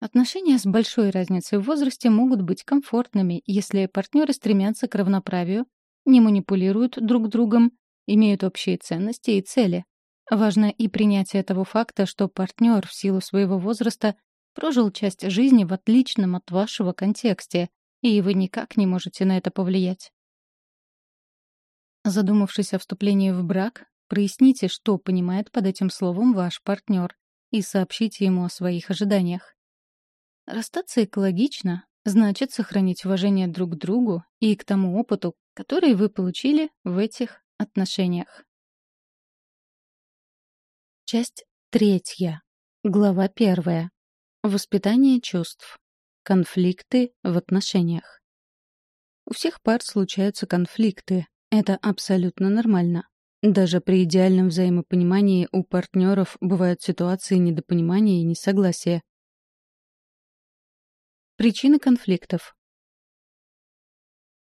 Отношения с большой разницей в возрасте могут быть комфортными, если партнеры стремятся к равноправию, не манипулируют друг другом, имеют общие ценности и цели. Важно и принятие того факта, что партнер в силу своего возраста прожил часть жизни в отличном от вашего контексте и вы никак не можете на это повлиять. Задумавшись о вступлении в брак, проясните, что понимает под этим словом ваш партнер, и сообщите ему о своих ожиданиях. Расстаться экологично значит сохранить уважение друг к другу и к тому опыту, который вы получили в этих отношениях. Часть третья. Глава первая. Воспитание чувств. Конфликты в отношениях. У всех пар случаются конфликты. Это абсолютно нормально. Даже при идеальном взаимопонимании у партнеров бывают ситуации недопонимания и несогласия. Причины конфликтов.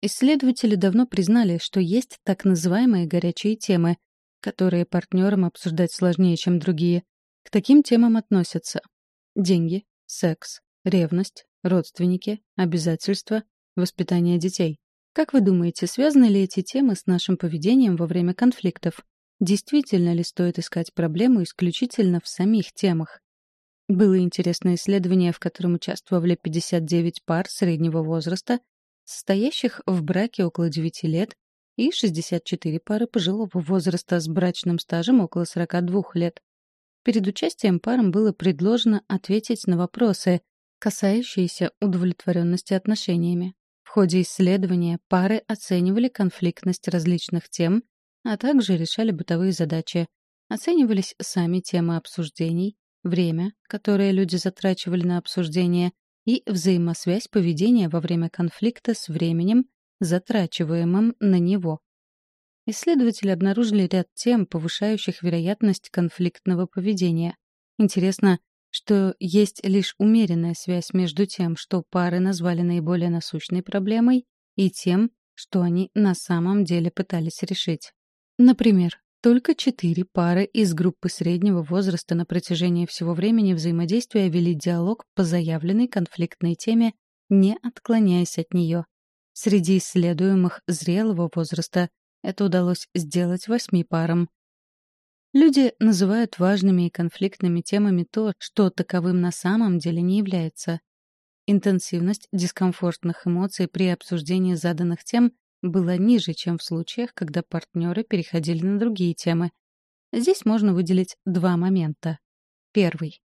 Исследователи давно признали, что есть так называемые горячие темы, которые партнерам обсуждать сложнее, чем другие. К таким темам относятся деньги, секс, ревность, родственники, обязательства, воспитание детей. Как вы думаете, связаны ли эти темы с нашим поведением во время конфликтов? Действительно ли стоит искать проблему исключительно в самих темах? Было интересное исследование, в котором участвовали 59 пар среднего возраста состоящих в браке около 9 лет, и 64 пары пожилого возраста с брачным стажем около 42 лет. Перед участием парам было предложено ответить на вопросы, касающиеся удовлетворенности отношениями. В ходе исследования пары оценивали конфликтность различных тем, а также решали бытовые задачи. Оценивались сами темы обсуждений, время, которое люди затрачивали на обсуждение, и взаимосвязь поведения во время конфликта с временем, затрачиваемым на него. Исследователи обнаружили ряд тем, повышающих вероятность конфликтного поведения. Интересно, что есть лишь умеренная связь между тем, что пары назвали наиболее насущной проблемой, и тем, что они на самом деле пытались решить. Например, только четыре пары из группы среднего возраста на протяжении всего времени взаимодействия вели диалог по заявленной конфликтной теме, не отклоняясь от нее. Среди исследуемых зрелого возраста это удалось сделать восьми парам. Люди называют важными и конфликтными темами то, что таковым на самом деле не является. Интенсивность дискомфортных эмоций при обсуждении заданных тем было ниже, чем в случаях, когда партнеры переходили на другие темы. Здесь можно выделить два момента. Первый.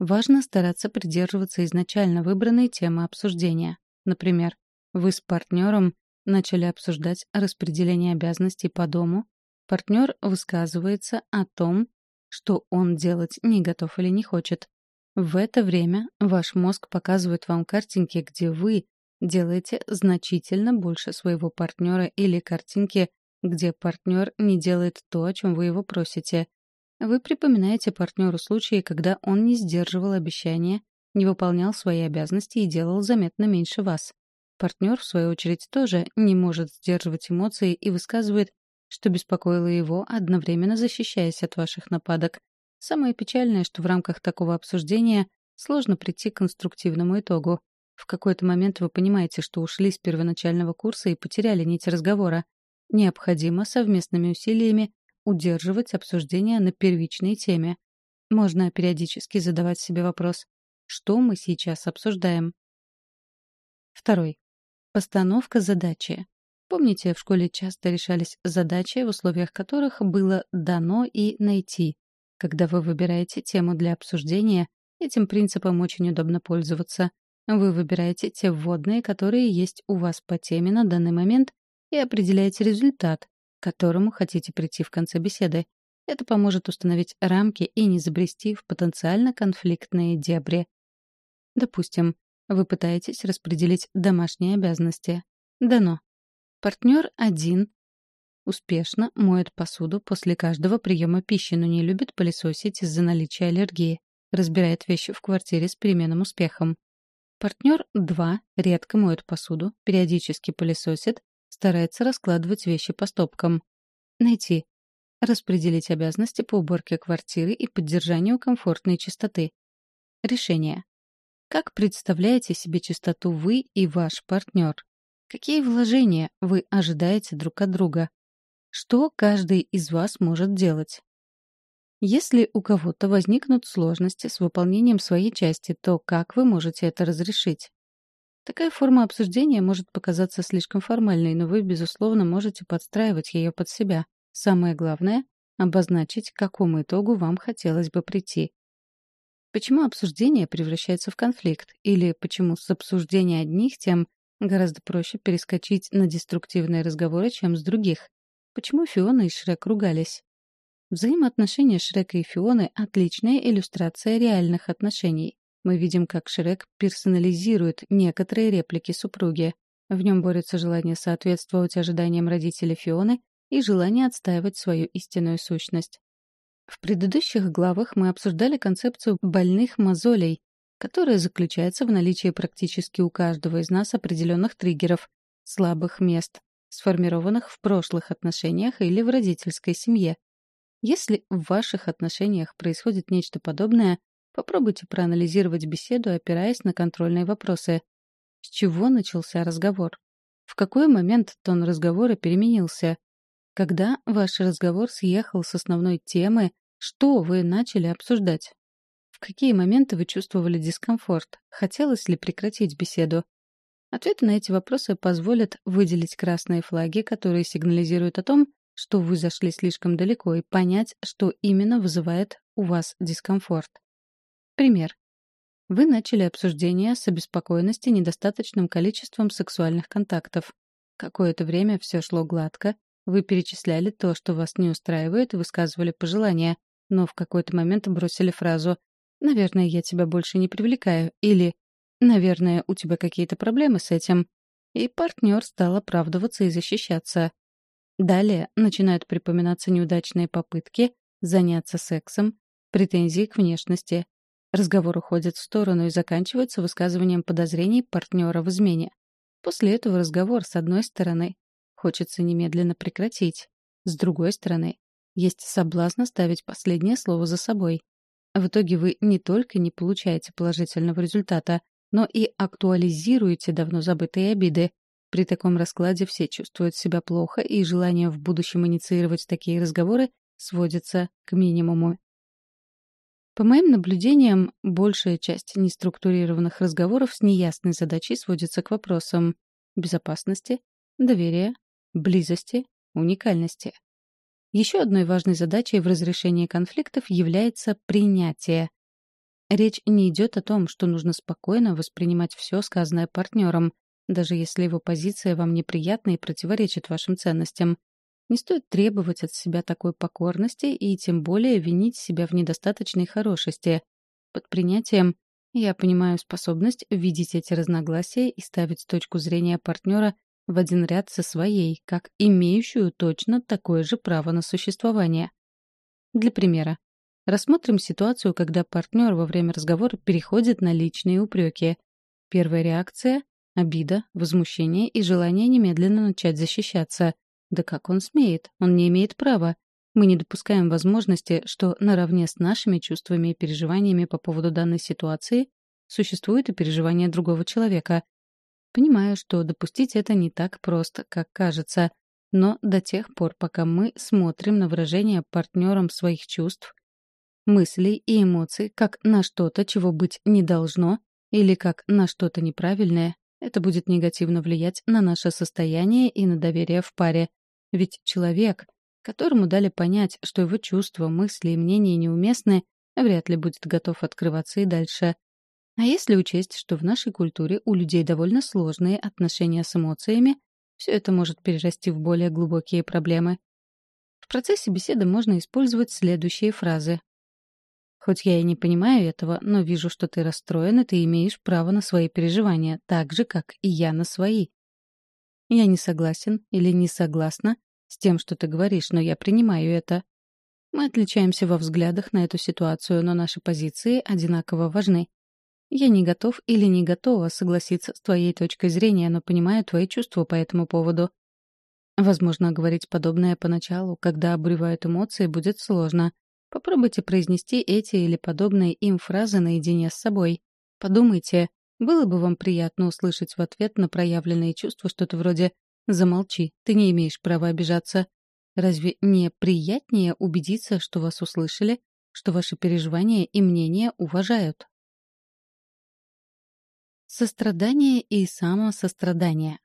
Важно стараться придерживаться изначально выбранной темы обсуждения. Например, вы с партнером начали обсуждать распределение обязанностей по дому, партнер высказывается о том, что он делать не готов или не хочет. В это время ваш мозг показывает вам картинки, где вы делаете значительно больше своего партнера или картинки, где партнер не делает то, о чем вы его просите. Вы припоминаете партнеру случаи, когда он не сдерживал обещания, не выполнял свои обязанности и делал заметно меньше вас. Партнер, в свою очередь, тоже не может сдерживать эмоции и высказывает, что беспокоило его, одновременно защищаясь от ваших нападок. Самое печальное, что в рамках такого обсуждения сложно прийти к конструктивному итогу. В какой-то момент вы понимаете, что ушли с первоначального курса и потеряли нить разговора. Необходимо совместными усилиями удерживать обсуждение на первичной теме. Можно периодически задавать себе вопрос, что мы сейчас обсуждаем. Второй. Постановка задачи. Помните, в школе часто решались задачи, в условиях которых было дано и найти. Когда вы выбираете тему для обсуждения, этим принципом очень удобно пользоваться. Вы выбираете те вводные, которые есть у вас по теме на данный момент, и определяете результат, к которому хотите прийти в конце беседы. Это поможет установить рамки и не забрести в потенциально конфликтные дебри. Допустим, вы пытаетесь распределить домашние обязанности. Дано. Партнер один успешно моет посуду после каждого приема пищи, но не любит пылесосить из-за наличия аллергии. Разбирает вещи в квартире с переменным успехом. Партнер 2 редко моет посуду, периодически пылесосит, старается раскладывать вещи по стопкам. Найти. Распределить обязанности по уборке квартиры и поддержанию комфортной чистоты. Решение. Как представляете себе чистоту вы и ваш партнер? Какие вложения вы ожидаете друг от друга? Что каждый из вас может делать? Если у кого-то возникнут сложности с выполнением своей части, то как вы можете это разрешить? Такая форма обсуждения может показаться слишком формальной, но вы, безусловно, можете подстраивать ее под себя. Самое главное — обозначить, к какому итогу вам хотелось бы прийти. Почему обсуждение превращается в конфликт? Или почему с обсуждения одних тем гораздо проще перескочить на деструктивные разговоры, чем с других? Почему Фиона и Шрек ругались? Взаимоотношения Шрека и Фионы — отличная иллюстрация реальных отношений. Мы видим, как Шрек персонализирует некоторые реплики супруги. В нем борется желание соответствовать ожиданиям родителей Фионы и желание отстаивать свою истинную сущность. В предыдущих главах мы обсуждали концепцию больных мозолей, которая заключается в наличии практически у каждого из нас определенных триггеров, слабых мест, сформированных в прошлых отношениях или в родительской семье. Если в ваших отношениях происходит нечто подобное, попробуйте проанализировать беседу, опираясь на контрольные вопросы. С чего начался разговор? В какой момент тон разговора переменился? Когда ваш разговор съехал с основной темы, что вы начали обсуждать? В какие моменты вы чувствовали дискомфорт? Хотелось ли прекратить беседу? Ответы на эти вопросы позволят выделить красные флаги, которые сигнализируют о том, что вы зашли слишком далеко, и понять, что именно вызывает у вас дискомфорт. Пример. Вы начали обсуждение с обеспокоенности недостаточным количеством сексуальных контактов. Какое-то время все шло гладко, вы перечисляли то, что вас не устраивает, и высказывали пожелания, но в какой-то момент бросили фразу «Наверное, я тебя больше не привлекаю» или Наверное, у тебя какие-то проблемы с этим. И партнер стал оправдываться и защищаться. Далее начинают припоминаться неудачные попытки заняться сексом, претензии к внешности. Разговор уходит в сторону и заканчивается высказыванием подозрений партнера в измене. После этого разговор, с одной стороны, хочется немедленно прекратить. С другой стороны, есть соблазн оставить последнее слово за собой. В итоге вы не только не получаете положительного результата, но и актуализируете давно забытые обиды. При таком раскладе все чувствуют себя плохо, и желание в будущем инициировать такие разговоры сводится к минимуму. По моим наблюдениям, большая часть неструктурированных разговоров с неясной задачей сводится к вопросам безопасности, доверия, близости, уникальности. Еще одной важной задачей в разрешении конфликтов является принятие, Речь не идет о том, что нужно спокойно воспринимать все сказанное партнером, даже если его позиция вам неприятна и противоречит вашим ценностям. Не стоит требовать от себя такой покорности и тем более винить себя в недостаточной хорошести. Под принятием я понимаю способность видеть эти разногласия и ставить точку зрения партнера в один ряд со своей, как имеющую точно такое же право на существование. Для примера, Рассмотрим ситуацию, когда партнер во время разговора переходит на личные упреки. Первая реакция — обида, возмущение и желание немедленно начать защищаться. Да как он смеет? Он не имеет права. Мы не допускаем возможности, что наравне с нашими чувствами и переживаниями по поводу данной ситуации существует и переживание другого человека. Понимаю, что допустить это не так просто, как кажется, но до тех пор, пока мы смотрим на выражение партнером своих чувств мыслей и эмоций как на что-то, чего быть не должно, или как на что-то неправильное, это будет негативно влиять на наше состояние и на доверие в паре. Ведь человек, которому дали понять, что его чувства, мысли и мнения неуместны, вряд ли будет готов открываться и дальше. А если учесть, что в нашей культуре у людей довольно сложные отношения с эмоциями, все это может перерасти в более глубокие проблемы. В процессе беседы можно использовать следующие фразы. Хоть я и не понимаю этого, но вижу, что ты расстроен, и ты имеешь право на свои переживания, так же, как и я на свои. Я не согласен или не согласна с тем, что ты говоришь, но я принимаю это. Мы отличаемся во взглядах на эту ситуацию, но наши позиции одинаково важны. Я не готов или не готова согласиться с твоей точкой зрения, но понимаю твои чувства по этому поводу. Возможно, говорить подобное поначалу, когда обуревают эмоции, будет сложно, Попробуйте произнести эти или подобные им фразы наедине с собой. Подумайте, было бы вам приятно услышать в ответ на проявленные чувства что-то вроде «Замолчи, ты не имеешь права обижаться». Разве не приятнее убедиться, что вас услышали, что ваши переживания и мнения уважают? Сострадание и самосострадание.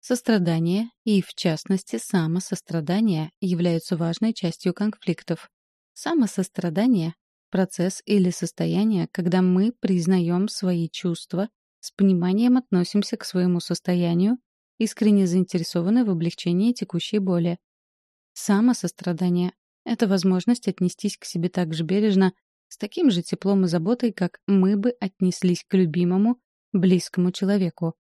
Сострадание и, в частности, самосострадание являются важной частью конфликтов. Самосострадание — процесс или состояние, когда мы признаем свои чувства, с пониманием относимся к своему состоянию, искренне заинтересованы в облегчении текущей боли. Самосострадание — это возможность отнестись к себе так же бережно, с таким же теплом и заботой, как мы бы отнеслись к любимому, близкому человеку.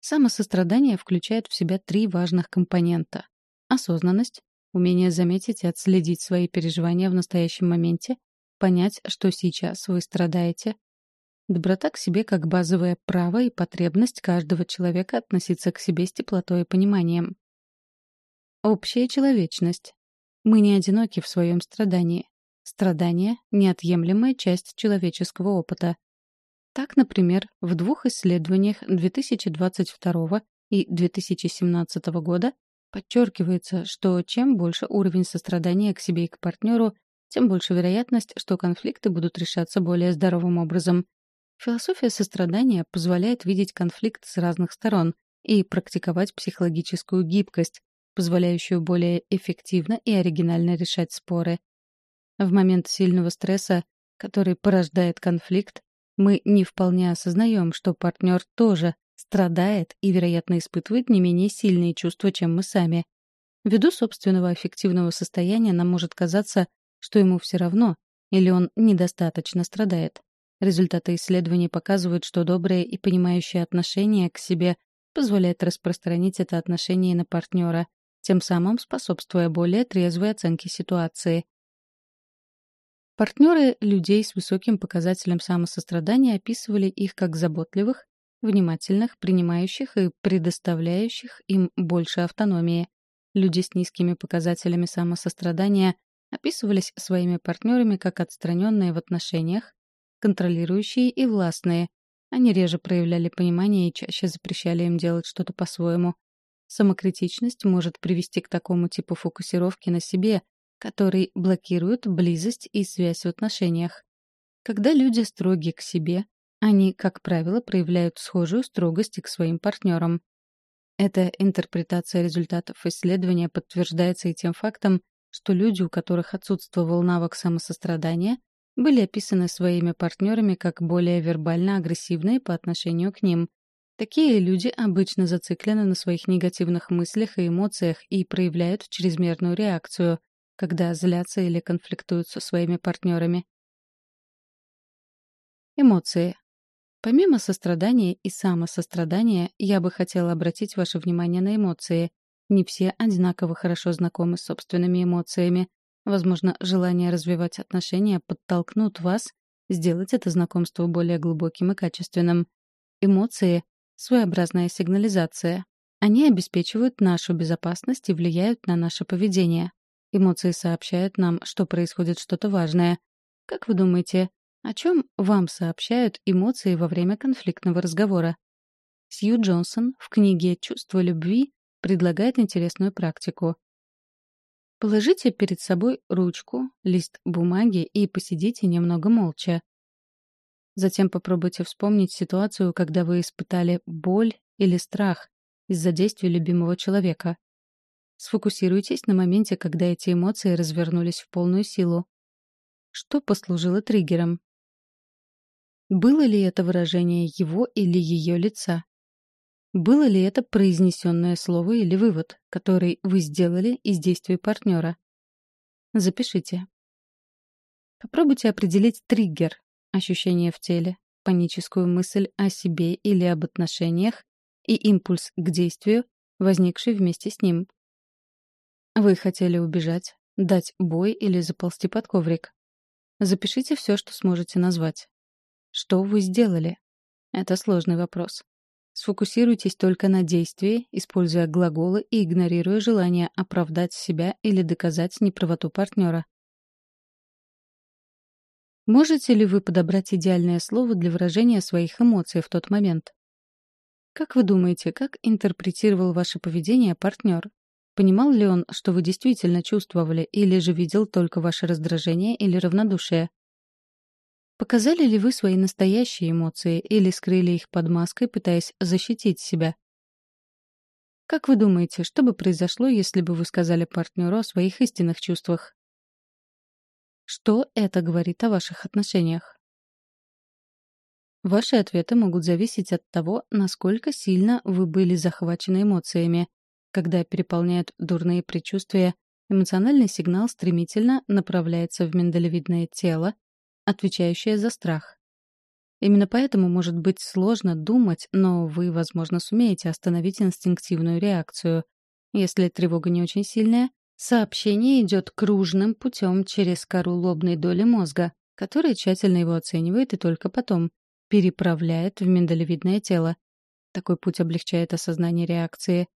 Самосострадание включает в себя три важных компонента. Осознанность, умение заметить и отследить свои переживания в настоящем моменте, понять, что сейчас вы страдаете. Доброта к себе как базовое право и потребность каждого человека относиться к себе с теплотой и пониманием. Общая человечность. Мы не одиноки в своем страдании. Страдание — неотъемлемая часть человеческого опыта. Так, например, в двух исследованиях 2022 и 2017 года подчеркивается, что чем больше уровень сострадания к себе и к партнеру, тем больше вероятность, что конфликты будут решаться более здоровым образом. Философия сострадания позволяет видеть конфликт с разных сторон и практиковать психологическую гибкость, позволяющую более эффективно и оригинально решать споры. В момент сильного стресса, который порождает конфликт, мы не вполне осознаем, что партнер тоже страдает и, вероятно, испытывает не менее сильные чувства, чем мы сами. Ввиду собственного аффективного состояния нам может казаться, что ему все равно, или он недостаточно страдает. Результаты исследований показывают, что доброе и понимающее отношение к себе позволяет распространить это отношение на партнера, тем самым способствуя более трезвой оценке ситуации. Партнеры людей с высоким показателем самосострадания описывали их как заботливых, внимательных, принимающих и предоставляющих им больше автономии. Люди с низкими показателями самосострадания описывались своими партнерами как отстраненные в отношениях, контролирующие и властные. Они реже проявляли понимание и чаще запрещали им делать что-то по-своему. Самокритичность может привести к такому типу фокусировки на себе, который блокирует близость и связь в отношениях. Когда люди строги к себе, они, как правило, проявляют схожую строгость и к своим партнерам. Эта интерпретация результатов исследования подтверждается и тем фактом, что люди, у которых отсутствовал навык самосострадания, были описаны своими партнерами как более вербально агрессивные по отношению к ним. Такие люди обычно зациклены на своих негативных мыслях и эмоциях и проявляют чрезмерную реакцию, когда злятся или конфликтуют со своими партнерами. Эмоции. Помимо сострадания и самосострадания, я бы хотела обратить ваше внимание на эмоции. Не все одинаково хорошо знакомы с собственными эмоциями. Возможно, желание развивать отношения подтолкнут вас сделать это знакомство более глубоким и качественным. Эмоции — своеобразная сигнализация. Они обеспечивают нашу безопасность и влияют на наше поведение. Эмоции сообщают нам, что происходит что-то важное. Как вы думаете, о чем вам сообщают эмоции во время конфликтного разговора? Сью Джонсон в книге «Чувство любви» предлагает интересную практику. Положите перед собой ручку, лист бумаги и посидите немного молча. Затем попробуйте вспомнить ситуацию, когда вы испытали боль или страх из-за действия любимого человека. Сфокусируйтесь на моменте, когда эти эмоции развернулись в полную силу. Что послужило триггером? Было ли это выражение его или ее лица? Было ли это произнесенное слово или вывод, который вы сделали из действий партнера? Запишите. Попробуйте определить триггер, ощущение в теле, паническую мысль о себе или об отношениях и импульс к действию, возникший вместе с ним. Вы хотели убежать, дать бой или заползти под коврик. Запишите все, что сможете назвать. Что вы сделали? Это сложный вопрос. Сфокусируйтесь только на действии, используя глаголы и игнорируя желание оправдать себя или доказать неправоту партнера. Можете ли вы подобрать идеальное слово для выражения своих эмоций в тот момент? Как вы думаете, как интерпретировал ваше поведение партнер? Понимал ли он, что вы действительно чувствовали, или же видел только ваше раздражение или равнодушие? Показали ли вы свои настоящие эмоции или скрыли их под маской, пытаясь защитить себя? Как вы думаете, что бы произошло, если бы вы сказали партнеру о своих истинных чувствах? Что это говорит о ваших отношениях? Ваши ответы могут зависеть от того, насколько сильно вы были захвачены эмоциями. Когда переполняют дурные предчувствия, эмоциональный сигнал стремительно направляется в миндалевидное тело, отвечающая за страх. Именно поэтому может быть сложно думать, но вы, возможно, сумеете остановить инстинктивную реакцию. Если тревога не очень сильная, сообщение идет кружным путем через кору лобной доли мозга, которая тщательно его оценивает и только потом. переправляет в миндалевидное тело. Такой путь облегчает осознание реакции.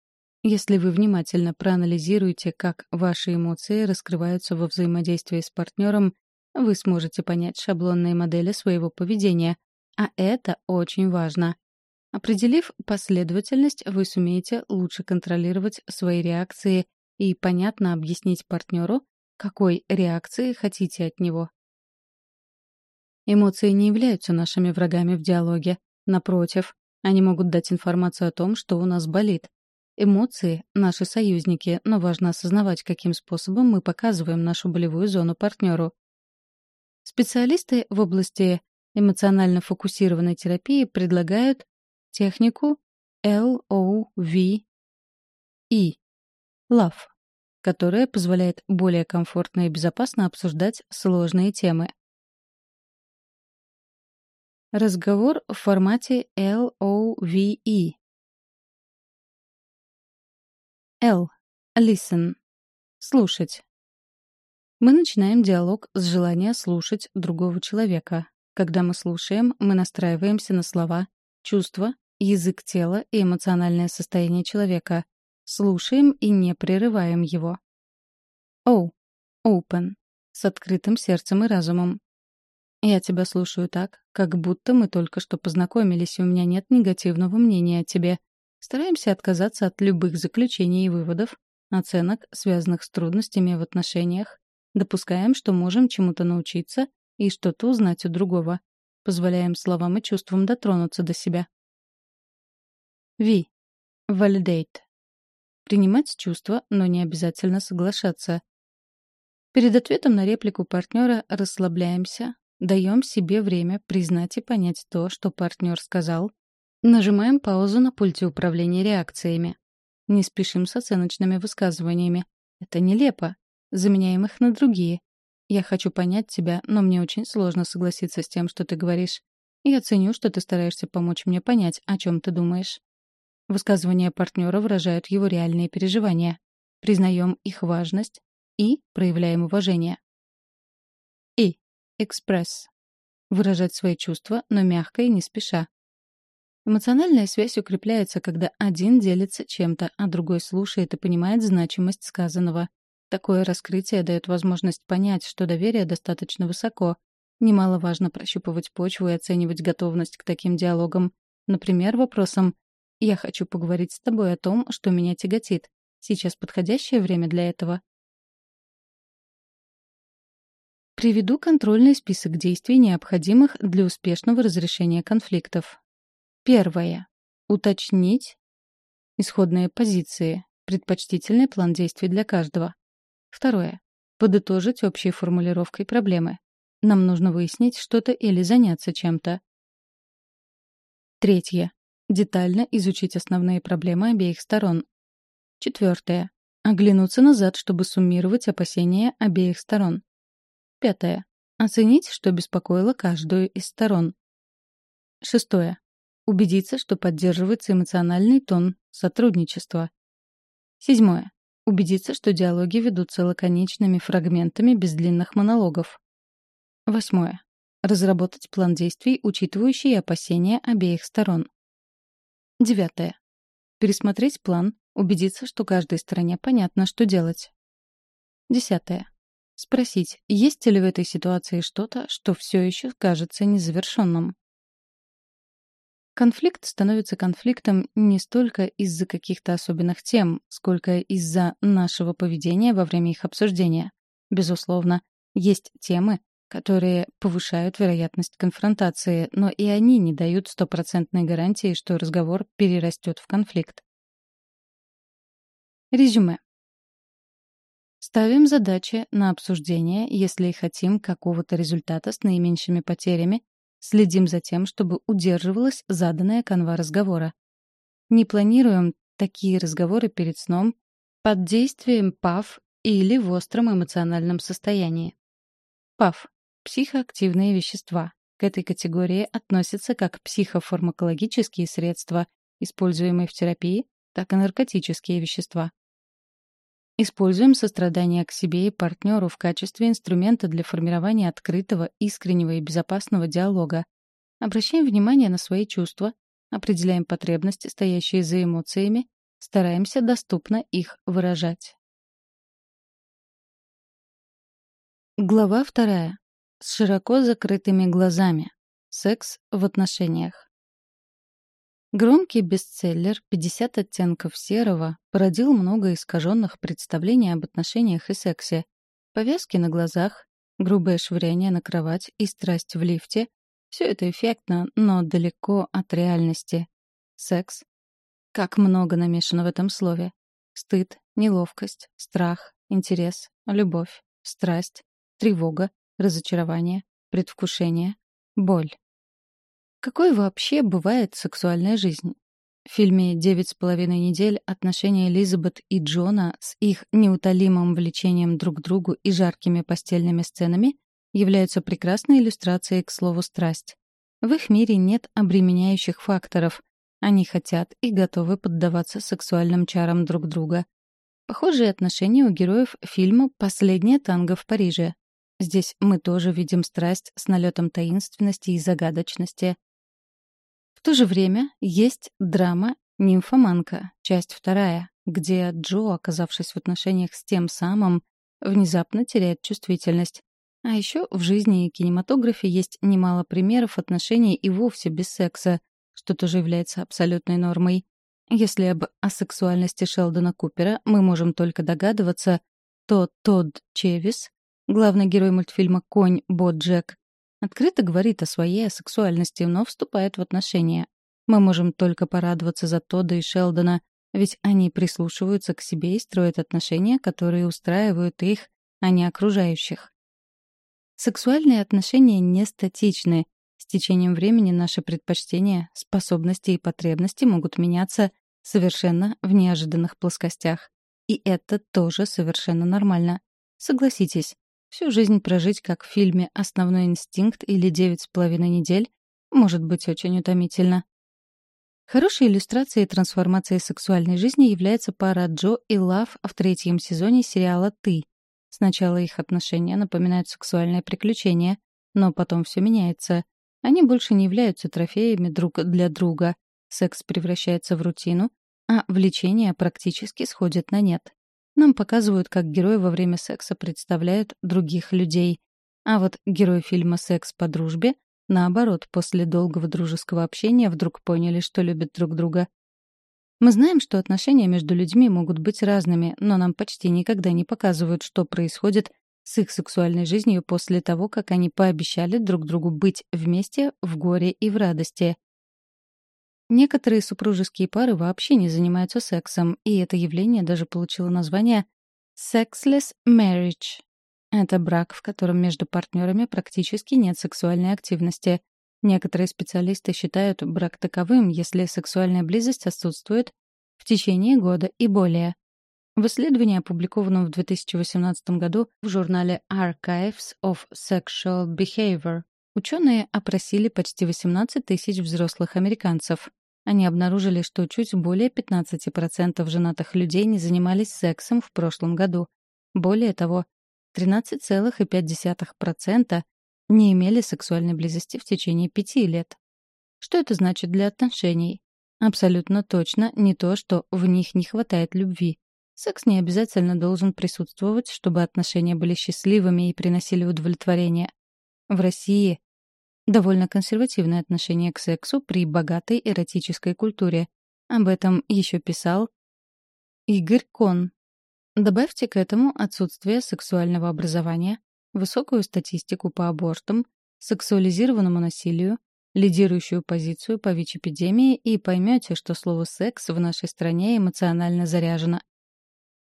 Если вы внимательно проанализируете, как ваши эмоции раскрываются во взаимодействии с партнером, вы сможете понять шаблонные модели своего поведения, а это очень важно. Определив последовательность, вы сумеете лучше контролировать свои реакции и понятно объяснить партнеру, какой реакции хотите от него. Эмоции не являются нашими врагами в диалоге. Напротив, они могут дать информацию о том, что у нас болит. Эмоции — наши союзники, но важно осознавать, каким способом мы показываем нашу болевую зону партнеру. Специалисты в области эмоционально фокусированной терапии предлагают технику LOVE Love, которая позволяет более комфортно и безопасно обсуждать сложные темы. Разговор в формате LOVE. L. Listen. Слушать. Мы начинаем диалог с желания слушать другого человека. Когда мы слушаем, мы настраиваемся на слова, чувства, язык тела и эмоциональное состояние человека. Слушаем и не прерываем его. O. Open. С открытым сердцем и разумом. Я тебя слушаю так, как будто мы только что познакомились, и у меня нет негативного мнения о тебе. Стараемся отказаться от любых заключений и выводов, оценок, связанных с трудностями в отношениях. Допускаем, что можем чему-то научиться и что-то узнать у другого. Позволяем словам и чувствам дотронуться до себя. V. Validate. Принимать чувства, но не обязательно соглашаться. Перед ответом на реплику партнера расслабляемся, Даем себе время признать и понять то, что партнер сказал. Нажимаем паузу на пульте управления реакциями. Не спешим с оценочными высказываниями. Это нелепо. Заменяем их на другие. Я хочу понять тебя, но мне очень сложно согласиться с тем, что ты говоришь. Я ценю, что ты стараешься помочь мне понять, о чем ты думаешь. Высказывания партнера выражают его реальные переживания. Признаем их важность и проявляем уважение. И. Экспресс. Выражать свои чувства, но мягко и не спеша. Эмоциональная связь укрепляется, когда один делится чем-то, а другой слушает и понимает значимость сказанного. Такое раскрытие дает возможность понять, что доверие достаточно высоко. Немаловажно прощупывать почву и оценивать готовность к таким диалогам. Например, вопросом «Я хочу поговорить с тобой о том, что меня тяготит. Сейчас подходящее время для этого?» Приведу контрольный список действий, необходимых для успешного разрешения конфликтов. Первое. Уточнить исходные позиции, предпочтительный план действий для каждого. Второе. Подытожить общей формулировкой проблемы. Нам нужно выяснить что-то или заняться чем-то. Третье. Детально изучить основные проблемы обеих сторон. Четвертое. Оглянуться назад, чтобы суммировать опасения обеих сторон. Пятое. Оценить, что беспокоило каждую из сторон. Шестое. Убедиться, что поддерживается эмоциональный тон сотрудничества. Седьмое. Убедиться, что диалоги ведутся лаконичными фрагментами без длинных монологов. Восьмое. Разработать план действий, учитывающий опасения обеих сторон. Девятое. Пересмотреть план, убедиться, что каждой стороне понятно, что делать. Десятое. Спросить, есть ли в этой ситуации что-то, что все еще кажется незавершенным. Конфликт становится конфликтом не столько из-за каких-то особенных тем, сколько из-за нашего поведения во время их обсуждения. Безусловно, есть темы, которые повышают вероятность конфронтации, но и они не дают стопроцентной гарантии, что разговор перерастет в конфликт. Резюме. Ставим задачи на обсуждение, если хотим какого-то результата с наименьшими потерями, следим за тем, чтобы удерживалась заданная канва разговора. Не планируем такие разговоры перед сном, под действием ПАВ или в остром эмоциональном состоянии. ПАВ — психоактивные вещества. К этой категории относятся как психофармакологические средства, используемые в терапии, так и наркотические вещества. Используем сострадание к себе и партнеру в качестве инструмента для формирования открытого, искреннего и безопасного диалога. Обращаем внимание на свои чувства, определяем потребности, стоящие за эмоциями, стараемся доступно их выражать. Глава вторая. С широко закрытыми глазами. Секс в отношениях. Громкий бестселлер «50 оттенков серого» породил много искаженных представлений об отношениях и сексе. Повязки на глазах, грубое швыряние на кровать и страсть в лифте — все это эффектно, но далеко от реальности. Секс. Как много намешано в этом слове. Стыд, неловкость, страх, интерес, любовь, страсть, тревога, разочарование, предвкушение, боль. Какой вообще бывает сексуальная жизнь? В фильме «Девять с половиной недель» отношения Элизабет и Джона с их неутолимым влечением друг к другу и жаркими постельными сценами являются прекрасной иллюстрацией к слову «страсть». В их мире нет обременяющих факторов. Они хотят и готовы поддаваться сексуальным чарам друг друга. Похожие отношения у героев фильма «Последнее танго в Париже». Здесь мы тоже видим страсть с налетом таинственности и загадочности. В то же время есть драма «Нимфоманка», часть вторая, где Джо, оказавшись в отношениях с тем самым, внезапно теряет чувствительность. А еще в жизни и кинематографе есть немало примеров отношений и вовсе без секса, что тоже является абсолютной нормой. Если об асексуальности Шелдона Купера мы можем только догадываться, то Тодд Чевис, главный герой мультфильма «Конь Боджек», Открыто говорит о своей сексуальности, но вступает в отношения. Мы можем только порадоваться за Тодда и Шелдона, ведь они прислушиваются к себе и строят отношения, которые устраивают их, а не окружающих. Сексуальные отношения не статичны. С течением времени наши предпочтения, способности и потребности могут меняться совершенно в неожиданных плоскостях. И это тоже совершенно нормально. Согласитесь, Всю жизнь прожить, как в фильме «Основной инстинкт» или «Девять с половиной недель» может быть очень утомительно. Хорошей иллюстрацией трансформации сексуальной жизни является пара Джо и Лав в третьем сезоне сериала «Ты». Сначала их отношения напоминают сексуальное приключение, но потом все меняется. Они больше не являются трофеями друг для друга. Секс превращается в рутину, а влечение практически сходит на нет. Нам показывают, как герои во время секса представляют других людей. А вот герои фильма «Секс по дружбе» наоборот, после долгого дружеского общения вдруг поняли, что любят друг друга. Мы знаем, что отношения между людьми могут быть разными, но нам почти никогда не показывают, что происходит с их сексуальной жизнью после того, как они пообещали друг другу быть вместе в горе и в радости. Некоторые супружеские пары вообще не занимаются сексом, и это явление даже получило название «sexless marriage». Это брак, в котором между партнерами практически нет сексуальной активности. Некоторые специалисты считают брак таковым, если сексуальная близость отсутствует в течение года и более. В исследовании, опубликованном в 2018 году в журнале Archives of Sexual Behavior, ученые опросили почти 18 тысяч взрослых американцев. Они обнаружили, что чуть более 15% женатых людей не занимались сексом в прошлом году. Более того, 13,5% не имели сексуальной близости в течение пяти лет. Что это значит для отношений? Абсолютно точно не то, что в них не хватает любви. Секс не обязательно должен присутствовать, чтобы отношения были счастливыми и приносили удовлетворение. В России довольно консервативное отношение к сексу при богатой эротической культуре. Об этом еще писал Игорь Кон. Добавьте к этому отсутствие сексуального образования, высокую статистику по абортам, сексуализированному насилию, лидирующую позицию по ВИЧ-эпидемии и поймете, что слово «секс» в нашей стране эмоционально заряжено.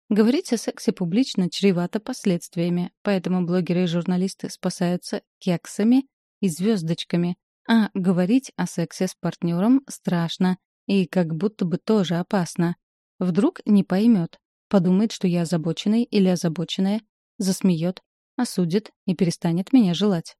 Говорить о сексе публично чревато последствиями, поэтому блогеры и журналисты спасаются кексами и звездочками, а говорить о сексе с партнером страшно и как будто бы тоже опасно. Вдруг не поймет, подумает, что я озабоченный или озабоченная, засмеет, осудит и перестанет меня желать.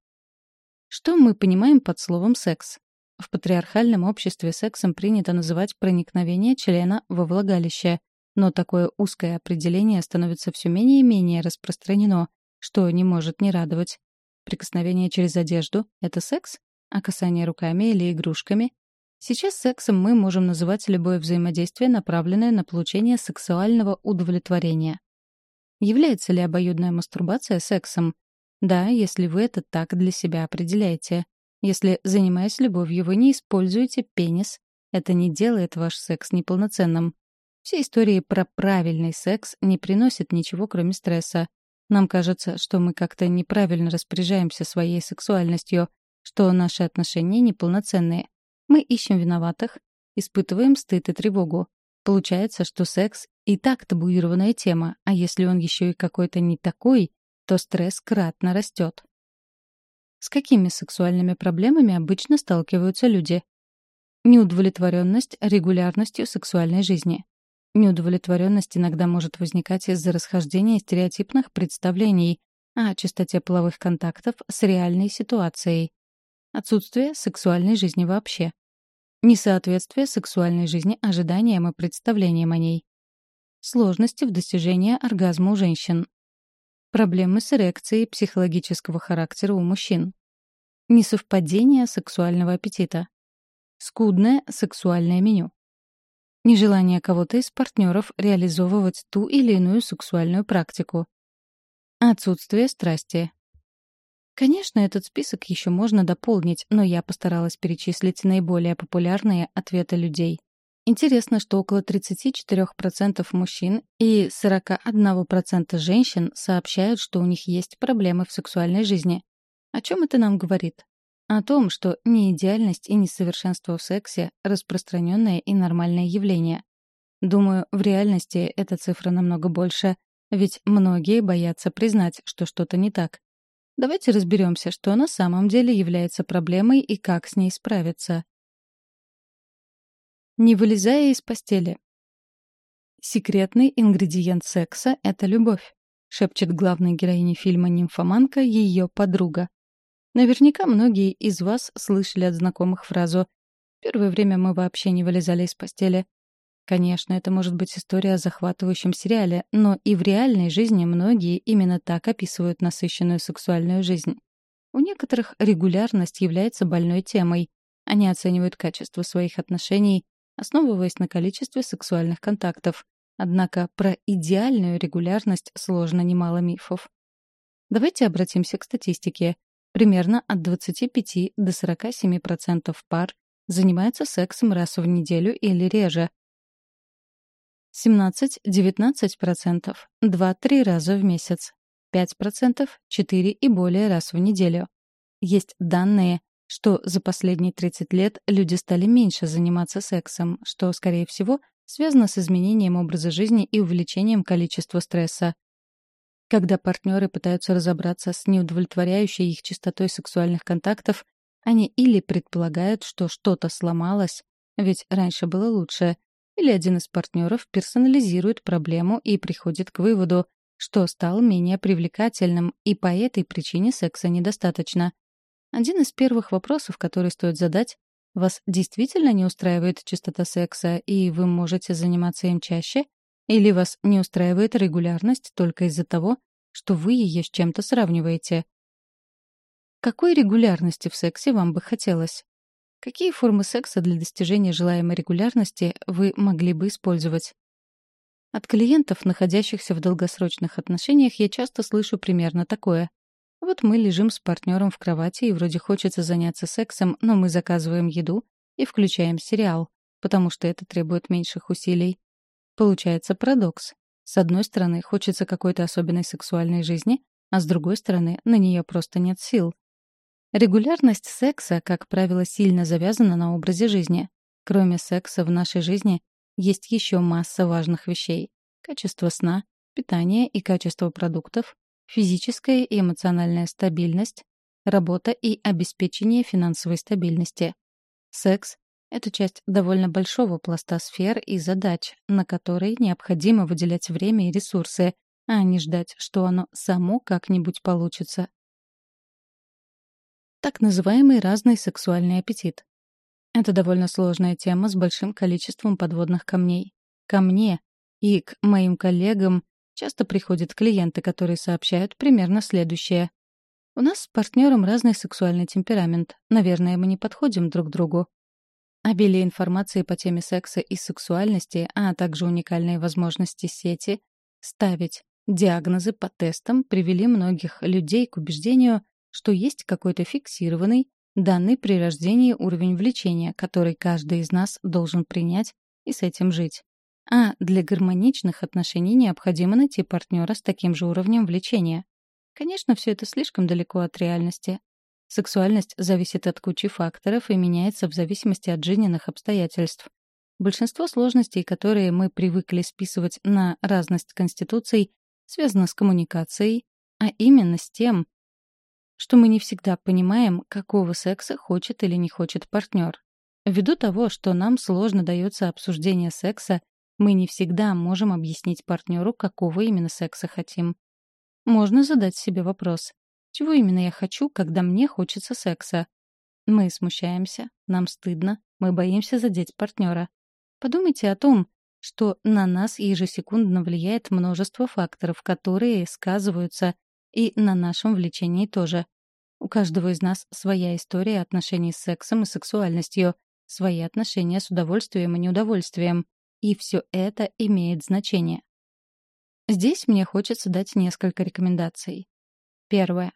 Что мы понимаем под словом «секс»? В патриархальном обществе сексом принято называть проникновение члена во влагалище, но такое узкое определение становится все менее и менее распространено, что не может не радовать. Прикосновение через одежду — это секс? а касание руками или игрушками. Сейчас сексом мы можем называть любое взаимодействие, направленное на получение сексуального удовлетворения. Является ли обоюдная мастурбация сексом? Да, если вы это так для себя определяете. Если, занимаясь любовью, вы не используете пенис, это не делает ваш секс неполноценным. Все истории про правильный секс не приносят ничего, кроме стресса. Нам кажется, что мы как-то неправильно распоряжаемся своей сексуальностью, что наши отношения неполноценные. Мы ищем виноватых, испытываем стыд и тревогу. Получается, что секс и так табуированная тема, а если он еще и какой-то не такой, то стресс кратно растет. С какими сексуальными проблемами обычно сталкиваются люди? Неудовлетворенность регулярностью сексуальной жизни. Неудовлетворенность иногда может возникать из-за расхождения стереотипных представлений о частоте половых контактов с реальной ситуацией. Отсутствие сексуальной жизни вообще. Несоответствие сексуальной жизни ожиданиям и представлениям о ней. Сложности в достижении оргазма у женщин. Проблемы с эрекцией психологического характера у мужчин. Несовпадение сексуального аппетита. Скудное сексуальное меню. Нежелание кого-то из партнеров реализовывать ту или иную сексуальную практику. Отсутствие страсти. Конечно, этот список еще можно дополнить, но я постаралась перечислить наиболее популярные ответы людей. Интересно, что около 34% мужчин и 41% женщин сообщают, что у них есть проблемы в сексуальной жизни. О чем это нам говорит? О том, что неидеальность и несовершенство в сексе — распространенное и нормальное явление. Думаю, в реальности эта цифра намного больше, ведь многие боятся признать, что что-то не так. Давайте разберемся, что на самом деле является проблемой и как с ней справиться. Не вылезая из постели. Секретный ингредиент секса — это любовь, шепчет главной героине фильма «Нимфоманка» ее подруга. Наверняка многие из вас слышали от знакомых фразу «Первое время мы вообще не вылезали из постели». Конечно, это может быть история о захватывающем сериале, но и в реальной жизни многие именно так описывают насыщенную сексуальную жизнь. У некоторых регулярность является больной темой. Они оценивают качество своих отношений, основываясь на количестве сексуальных контактов. Однако про идеальную регулярность сложно немало мифов. Давайте обратимся к статистике. Примерно от 25 до 47% пар занимаются сексом раз в неделю или реже. 17-19% — 2-3 раза в месяц. 5% — 4 и более раз в неделю. Есть данные, что за последние 30 лет люди стали меньше заниматься сексом, что, скорее всего, связано с изменением образа жизни и увеличением количества стресса. Когда партнеры пытаются разобраться с неудовлетворяющей их частотой сексуальных контактов, они или предполагают, что что-то сломалось, ведь раньше было лучше, или один из партнеров персонализирует проблему и приходит к выводу, что стал менее привлекательным, и по этой причине секса недостаточно. Один из первых вопросов, который стоит задать, вас действительно не устраивает частота секса, и вы можете заниматься им чаще? Или вас не устраивает регулярность только из-за того, что вы ее с чем-то сравниваете? Какой регулярности в сексе вам бы хотелось? Какие формы секса для достижения желаемой регулярности вы могли бы использовать? От клиентов, находящихся в долгосрочных отношениях, я часто слышу примерно такое. Вот мы лежим с партнером в кровати, и вроде хочется заняться сексом, но мы заказываем еду и включаем сериал, потому что это требует меньших усилий. Получается парадокс. С одной стороны, хочется какой-то особенной сексуальной жизни, а с другой стороны, на нее просто нет сил. Регулярность секса, как правило, сильно завязана на образе жизни. Кроме секса в нашей жизни есть еще масса важных вещей. Качество сна, питание и качество продуктов, физическая и эмоциональная стабильность, работа и обеспечение финансовой стабильности. Секс это часть довольно большого пласта сфер и задач, на которые необходимо выделять время и ресурсы, а не ждать, что оно само как-нибудь получится. Так называемый разный сексуальный аппетит. Это довольно сложная тема с большим количеством подводных камней. Ко мне и к моим коллегам часто приходят клиенты, которые сообщают примерно следующее. У нас с партнером разный сексуальный темперамент. Наверное, мы не подходим друг другу. Обилие информации по теме секса и сексуальности, а также уникальные возможности сети ставить диагнозы по тестам привели многих людей к убеждению, что есть какой-то фиксированный, данный при рождении уровень влечения, который каждый из нас должен принять и с этим жить. А для гармоничных отношений необходимо найти партнера с таким же уровнем влечения. Конечно, все это слишком далеко от реальности. Сексуальность зависит от кучи факторов и меняется в зависимости от жизненных обстоятельств. Большинство сложностей, которые мы привыкли списывать на разность конституций, связано с коммуникацией, а именно с тем, что мы не всегда понимаем, какого секса хочет или не хочет партнер. Ввиду того, что нам сложно дается обсуждение секса, мы не всегда можем объяснить партнеру, какого именно секса хотим. Можно задать себе вопрос. Чего именно я хочу, когда мне хочется секса? Мы смущаемся, нам стыдно, мы боимся задеть партнера. Подумайте о том, что на нас ежесекундно влияет множество факторов, которые сказываются и на нашем влечении тоже. У каждого из нас своя история отношений с сексом и сексуальностью, свои отношения с удовольствием и неудовольствием. И все это имеет значение. Здесь мне хочется дать несколько рекомендаций. Первое.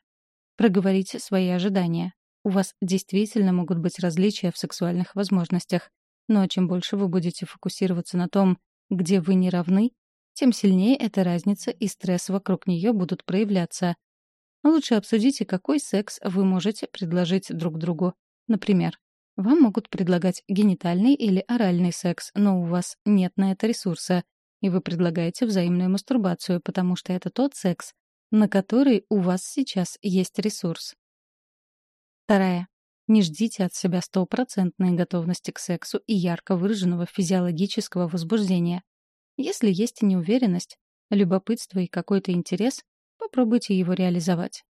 Проговорите свои ожидания. У вас действительно могут быть различия в сексуальных возможностях, но чем больше вы будете фокусироваться на том, где вы не равны, тем сильнее эта разница и стресс вокруг нее будут проявляться. Лучше обсудите, какой секс вы можете предложить друг другу. Например, вам могут предлагать генитальный или оральный секс, но у вас нет на это ресурса, и вы предлагаете взаимную мастурбацию, потому что это тот секс, на который у вас сейчас есть ресурс. Вторая. Не ждите от себя стопроцентной готовности к сексу и ярко выраженного физиологического возбуждения. Если есть неуверенность, любопытство и какой-то интерес, попробуйте его реализовать.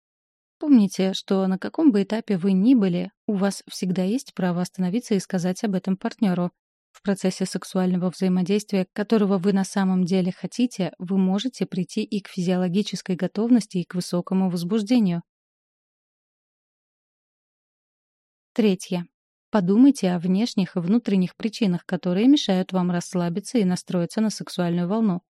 Помните, что на каком бы этапе вы ни были, у вас всегда есть право остановиться и сказать об этом партнеру, в процессе сексуального взаимодействия, которого вы на самом деле хотите, вы можете прийти и к физиологической готовности, и к высокому возбуждению. Третье. Подумайте о внешних и внутренних причинах, которые мешают вам расслабиться и настроиться на сексуальную волну.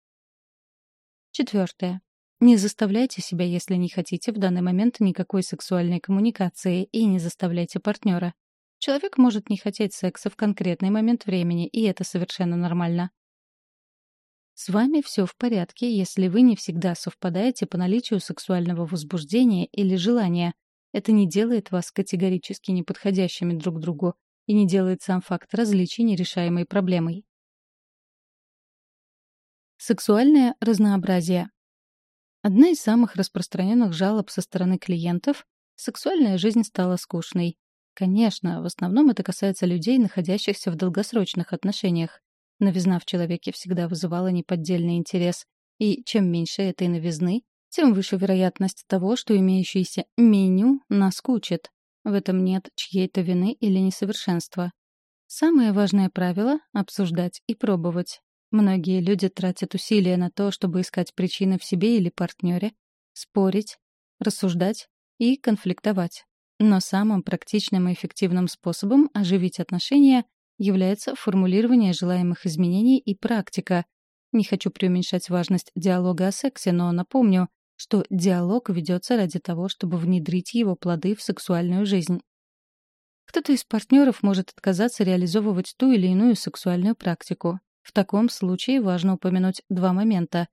Четвертое. Не заставляйте себя, если не хотите в данный момент никакой сексуальной коммуникации, и не заставляйте партнера. Человек может не хотеть секса в конкретный момент времени, и это совершенно нормально. С вами все в порядке, если вы не всегда совпадаете по наличию сексуального возбуждения или желания. Это не делает вас категорически неподходящими друг другу и не делает сам факт различий нерешаемой проблемой. Сексуальное разнообразие. Одна из самых распространенных жалоб со стороны клиентов — сексуальная жизнь стала скучной. Конечно, в основном это касается людей, находящихся в долгосрочных отношениях. Новизна в человеке всегда вызывала неподдельный интерес, и чем меньше этой новизны, тем выше вероятность того, что имеющееся меню наскучит. В этом нет чьей-то вины или несовершенства. Самое важное правило — обсуждать и пробовать. Многие люди тратят усилия на то, чтобы искать причины в себе или партнере, спорить, рассуждать и конфликтовать. Но самым практичным и эффективным способом оживить отношения является формулирование желаемых изменений и практика. Не хочу преуменьшать важность диалога о сексе, но напомню, что диалог ведется ради того, чтобы внедрить его плоды в сексуальную жизнь. Кто-то из партнеров может отказаться реализовывать ту или иную сексуальную практику. В таком случае важно упомянуть два момента.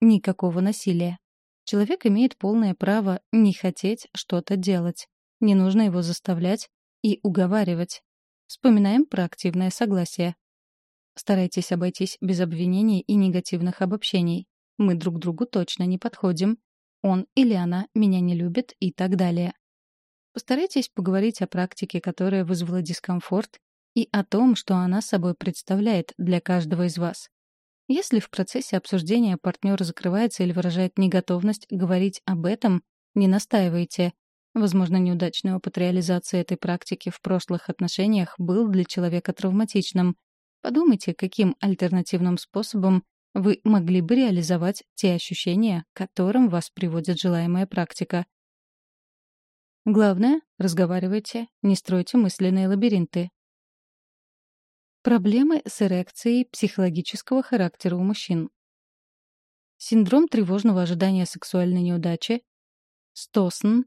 Никакого насилия. Человек имеет полное право не хотеть что-то делать. Не нужно его заставлять и уговаривать. Вспоминаем про активное согласие. Старайтесь обойтись без обвинений и негативных обобщений. Мы друг другу точно не подходим. Он или она меня не любит и так далее. Постарайтесь поговорить о практике, которая вызвала дискомфорт, и о том, что она собой представляет для каждого из вас. Если в процессе обсуждения партнер закрывается или выражает неготовность говорить об этом, не настаивайте. Возможно, неудачный опыт реализации этой практики в прошлых отношениях был для человека травматичным. Подумайте, каким альтернативным способом вы могли бы реализовать те ощущения, которым вас приводит желаемая практика. Главное — разговаривайте, не стройте мысленные лабиринты. Проблемы с эрекцией психологического характера у мужчин. Синдром тревожного ожидания сексуальной неудачи, СТОСН,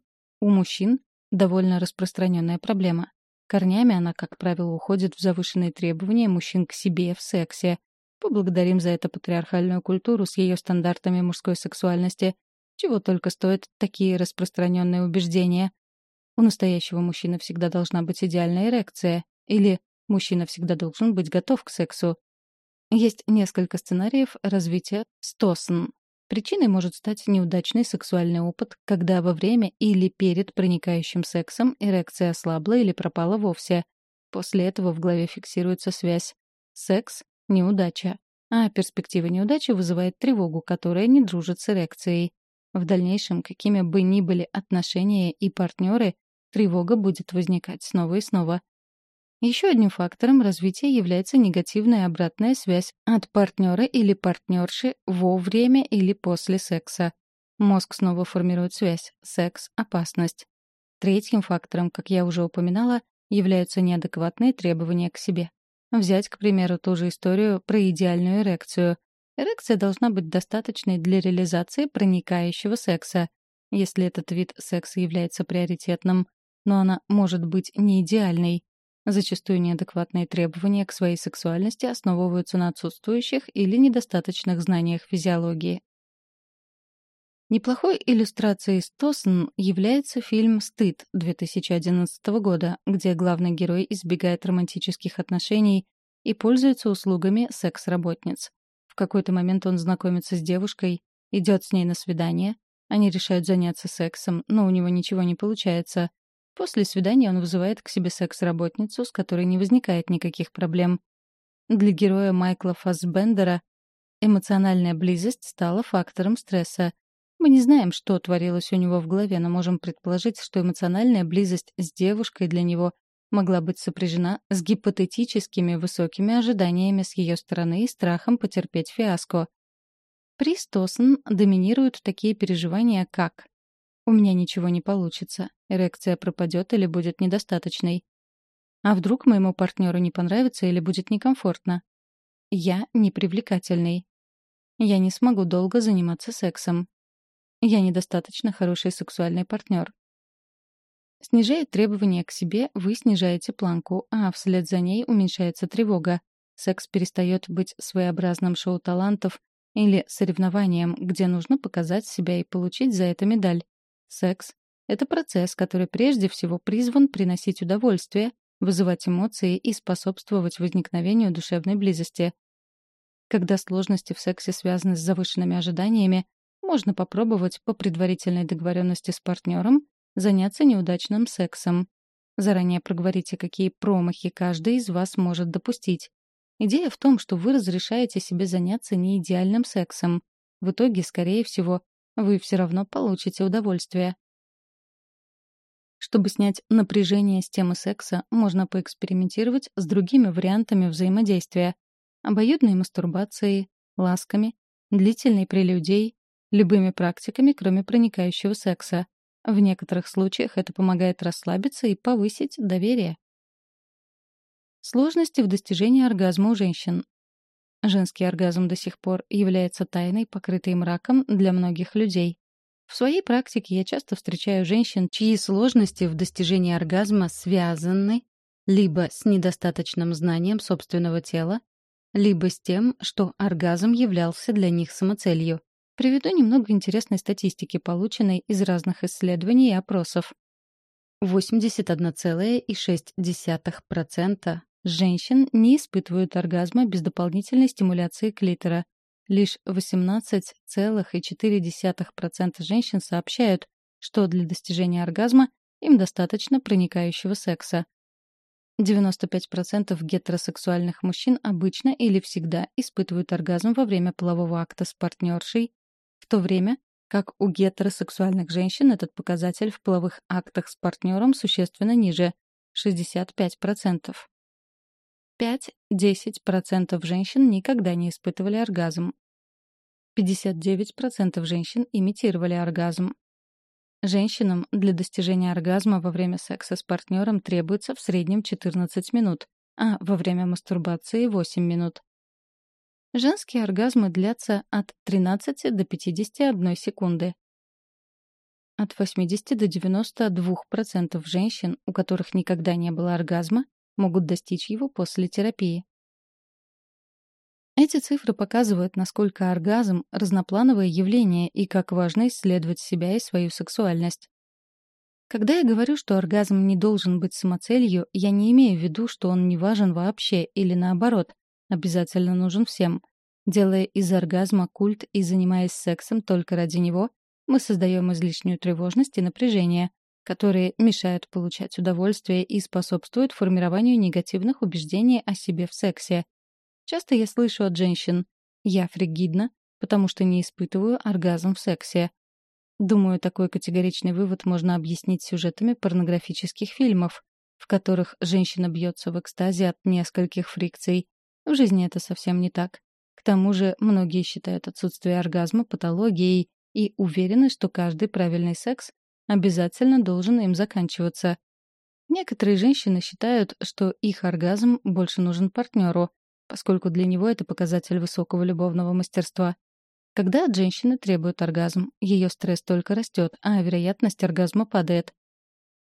у мужчин — довольно распространенная проблема. Корнями она, как правило, уходит в завышенные требования мужчин к себе в сексе. Поблагодарим за это патриархальную культуру с ее стандартами мужской сексуальности. Чего только стоят такие распространенные убеждения. У настоящего мужчины всегда должна быть идеальная эрекция. Или мужчина всегда должен быть готов к сексу. Есть несколько сценариев развития СТОСН. Причиной может стать неудачный сексуальный опыт, когда во время или перед проникающим сексом эрекция ослабла или пропала вовсе. После этого в голове фиксируется связь «секс — неудача», а перспектива неудачи вызывает тревогу, которая не дружит с эрекцией. В дальнейшем, какими бы ни были отношения и партнеры, тревога будет возникать снова и снова. Еще одним фактором развития является негативная обратная связь от партнера или партнерши во время или после секса. Мозг снова формирует связь «секс — опасность». Третьим фактором, как я уже упоминала, являются неадекватные требования к себе. Взять, к примеру, ту же историю про идеальную эрекцию. Эрекция должна быть достаточной для реализации проникающего секса, если этот вид секса является приоритетным, но она может быть не идеальной. Зачастую неадекватные требования к своей сексуальности основываются на отсутствующих или недостаточных знаниях физиологии. Неплохой иллюстрацией Стосн является фильм «Стыд» 2011 года, где главный герой избегает романтических отношений и пользуется услугами секс-работниц. В какой-то момент он знакомится с девушкой, идет с ней на свидание, они решают заняться сексом, но у него ничего не получается, После свидания он вызывает к себе секс-работницу, с которой не возникает никаких проблем. Для героя Майкла Фассбендера эмоциональная близость стала фактором стресса. Мы не знаем, что творилось у него в голове, но можем предположить, что эмоциональная близость с девушкой для него могла быть сопряжена с гипотетическими высокими ожиданиями с ее стороны и страхом потерпеть фиаско. При Стосен доминируют такие переживания, как у меня ничего не получится. Эрекция пропадет или будет недостаточной. А вдруг моему партнеру не понравится или будет некомфортно? Я непривлекательный. Я не смогу долго заниматься сексом. Я недостаточно хороший сексуальный партнер. Снижая требования к себе, вы снижаете планку, а вслед за ней уменьшается тревога. Секс перестает быть своеобразным шоу талантов или соревнованием, где нужно показать себя и получить за это медаль. Секс — это процесс, который прежде всего призван приносить удовольствие, вызывать эмоции и способствовать возникновению душевной близости. Когда сложности в сексе связаны с завышенными ожиданиями, можно попробовать по предварительной договоренности с партнером заняться неудачным сексом. Заранее проговорите, какие промахи каждый из вас может допустить. Идея в том, что вы разрешаете себе заняться неидеальным сексом. В итоге, скорее всего, вы все равно получите удовольствие. Чтобы снять напряжение с темы секса, можно поэкспериментировать с другими вариантами взаимодействия. Обоюдной мастурбацией, ласками, длительной прелюдией, любыми практиками, кроме проникающего секса. В некоторых случаях это помогает расслабиться и повысить доверие. Сложности в достижении оргазма у женщин. Женский оргазм до сих пор является тайной, покрытой мраком для многих людей. В своей практике я часто встречаю женщин, чьи сложности в достижении оргазма связаны либо с недостаточным знанием собственного тела, либо с тем, что оргазм являлся для них самоцелью. Приведу немного интересной статистики, полученной из разных исследований и опросов. 81,6% Женщин не испытывают оргазма без дополнительной стимуляции клитора. Лишь 18,4% женщин сообщают, что для достижения оргазма им достаточно проникающего секса. 95% гетеросексуальных мужчин обычно или всегда испытывают оргазм во время полового акта с партнершей, в то время как у гетеросексуальных женщин этот показатель в половых актах с партнером существенно ниже — 65%. 5-10% женщин никогда не испытывали оргазм. 59% женщин имитировали оргазм. Женщинам для достижения оргазма во время секса с партнером требуется в среднем 14 минут, а во время мастурбации — 8 минут. Женские оргазмы длятся от 13 до 51 секунды. От 80 до 92% женщин, у которых никогда не было оргазма, могут достичь его после терапии. Эти цифры показывают, насколько оргазм — разноплановое явление и как важно исследовать себя и свою сексуальность. Когда я говорю, что оргазм не должен быть самоцелью, я не имею в виду, что он не важен вообще или наоборот, обязательно нужен всем. Делая из оргазма культ и занимаясь сексом только ради него, мы создаем излишнюю тревожность и напряжение, которые мешают получать удовольствие и способствуют формированию негативных убеждений о себе в сексе. Часто я слышу от женщин «я фригидна, потому что не испытываю оргазм в сексе». Думаю, такой категоричный вывод можно объяснить сюжетами порнографических фильмов, в которых женщина бьется в экстазе от нескольких фрикций. В жизни это совсем не так. К тому же многие считают отсутствие оргазма патологией и уверены, что каждый правильный секс обязательно должен им заканчиваться. Некоторые женщины считают, что их оргазм больше нужен партнеру, поскольку для него это показатель высокого любовного мастерства. Когда от женщины требуют оргазм, ее стресс только растет, а вероятность оргазма падает.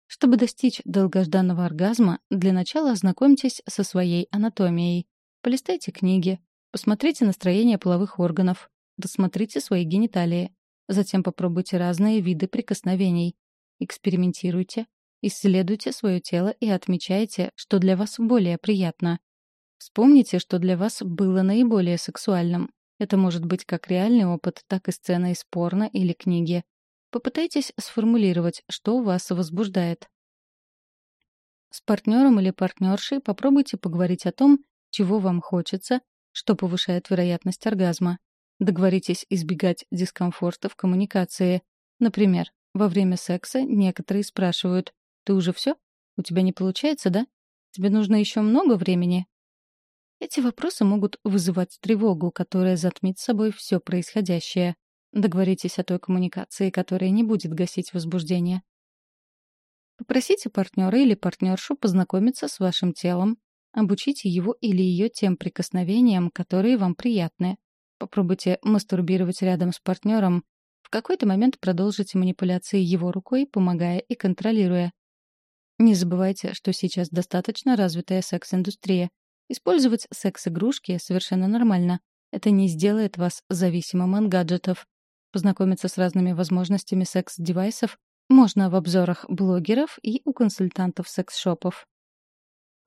Чтобы достичь долгожданного оргазма, для начала ознакомьтесь со своей анатомией. Полистайте книги, посмотрите настроение половых органов, рассмотрите свои гениталии, Затем попробуйте разные виды прикосновений. Экспериментируйте, исследуйте свое тело и отмечайте, что для вас более приятно. Вспомните, что для вас было наиболее сексуальным. Это может быть как реальный опыт, так и сцена из порно или книги. Попытайтесь сформулировать, что вас возбуждает. С партнером или партнершей попробуйте поговорить о том, чего вам хочется, что повышает вероятность оргазма. Договоритесь избегать дискомфорта в коммуникации. Например, во время секса некоторые спрашивают «Ты уже все? У тебя не получается, да? Тебе нужно еще много времени?» Эти вопросы могут вызывать тревогу, которая затмит собой все происходящее. Договоритесь о той коммуникации, которая не будет гасить возбуждение. Попросите партнера или партнершу познакомиться с вашим телом. Обучите его или ее тем прикосновениям, которые вам приятны. Попробуйте мастурбировать рядом с партнером. В какой-то момент продолжите манипуляции его рукой, помогая и контролируя. Не забывайте, что сейчас достаточно развитая секс-индустрия. Использовать секс-игрушки совершенно нормально. Это не сделает вас зависимым от гаджетов. Познакомиться с разными возможностями секс-девайсов можно в обзорах блогеров и у консультантов секс-шопов.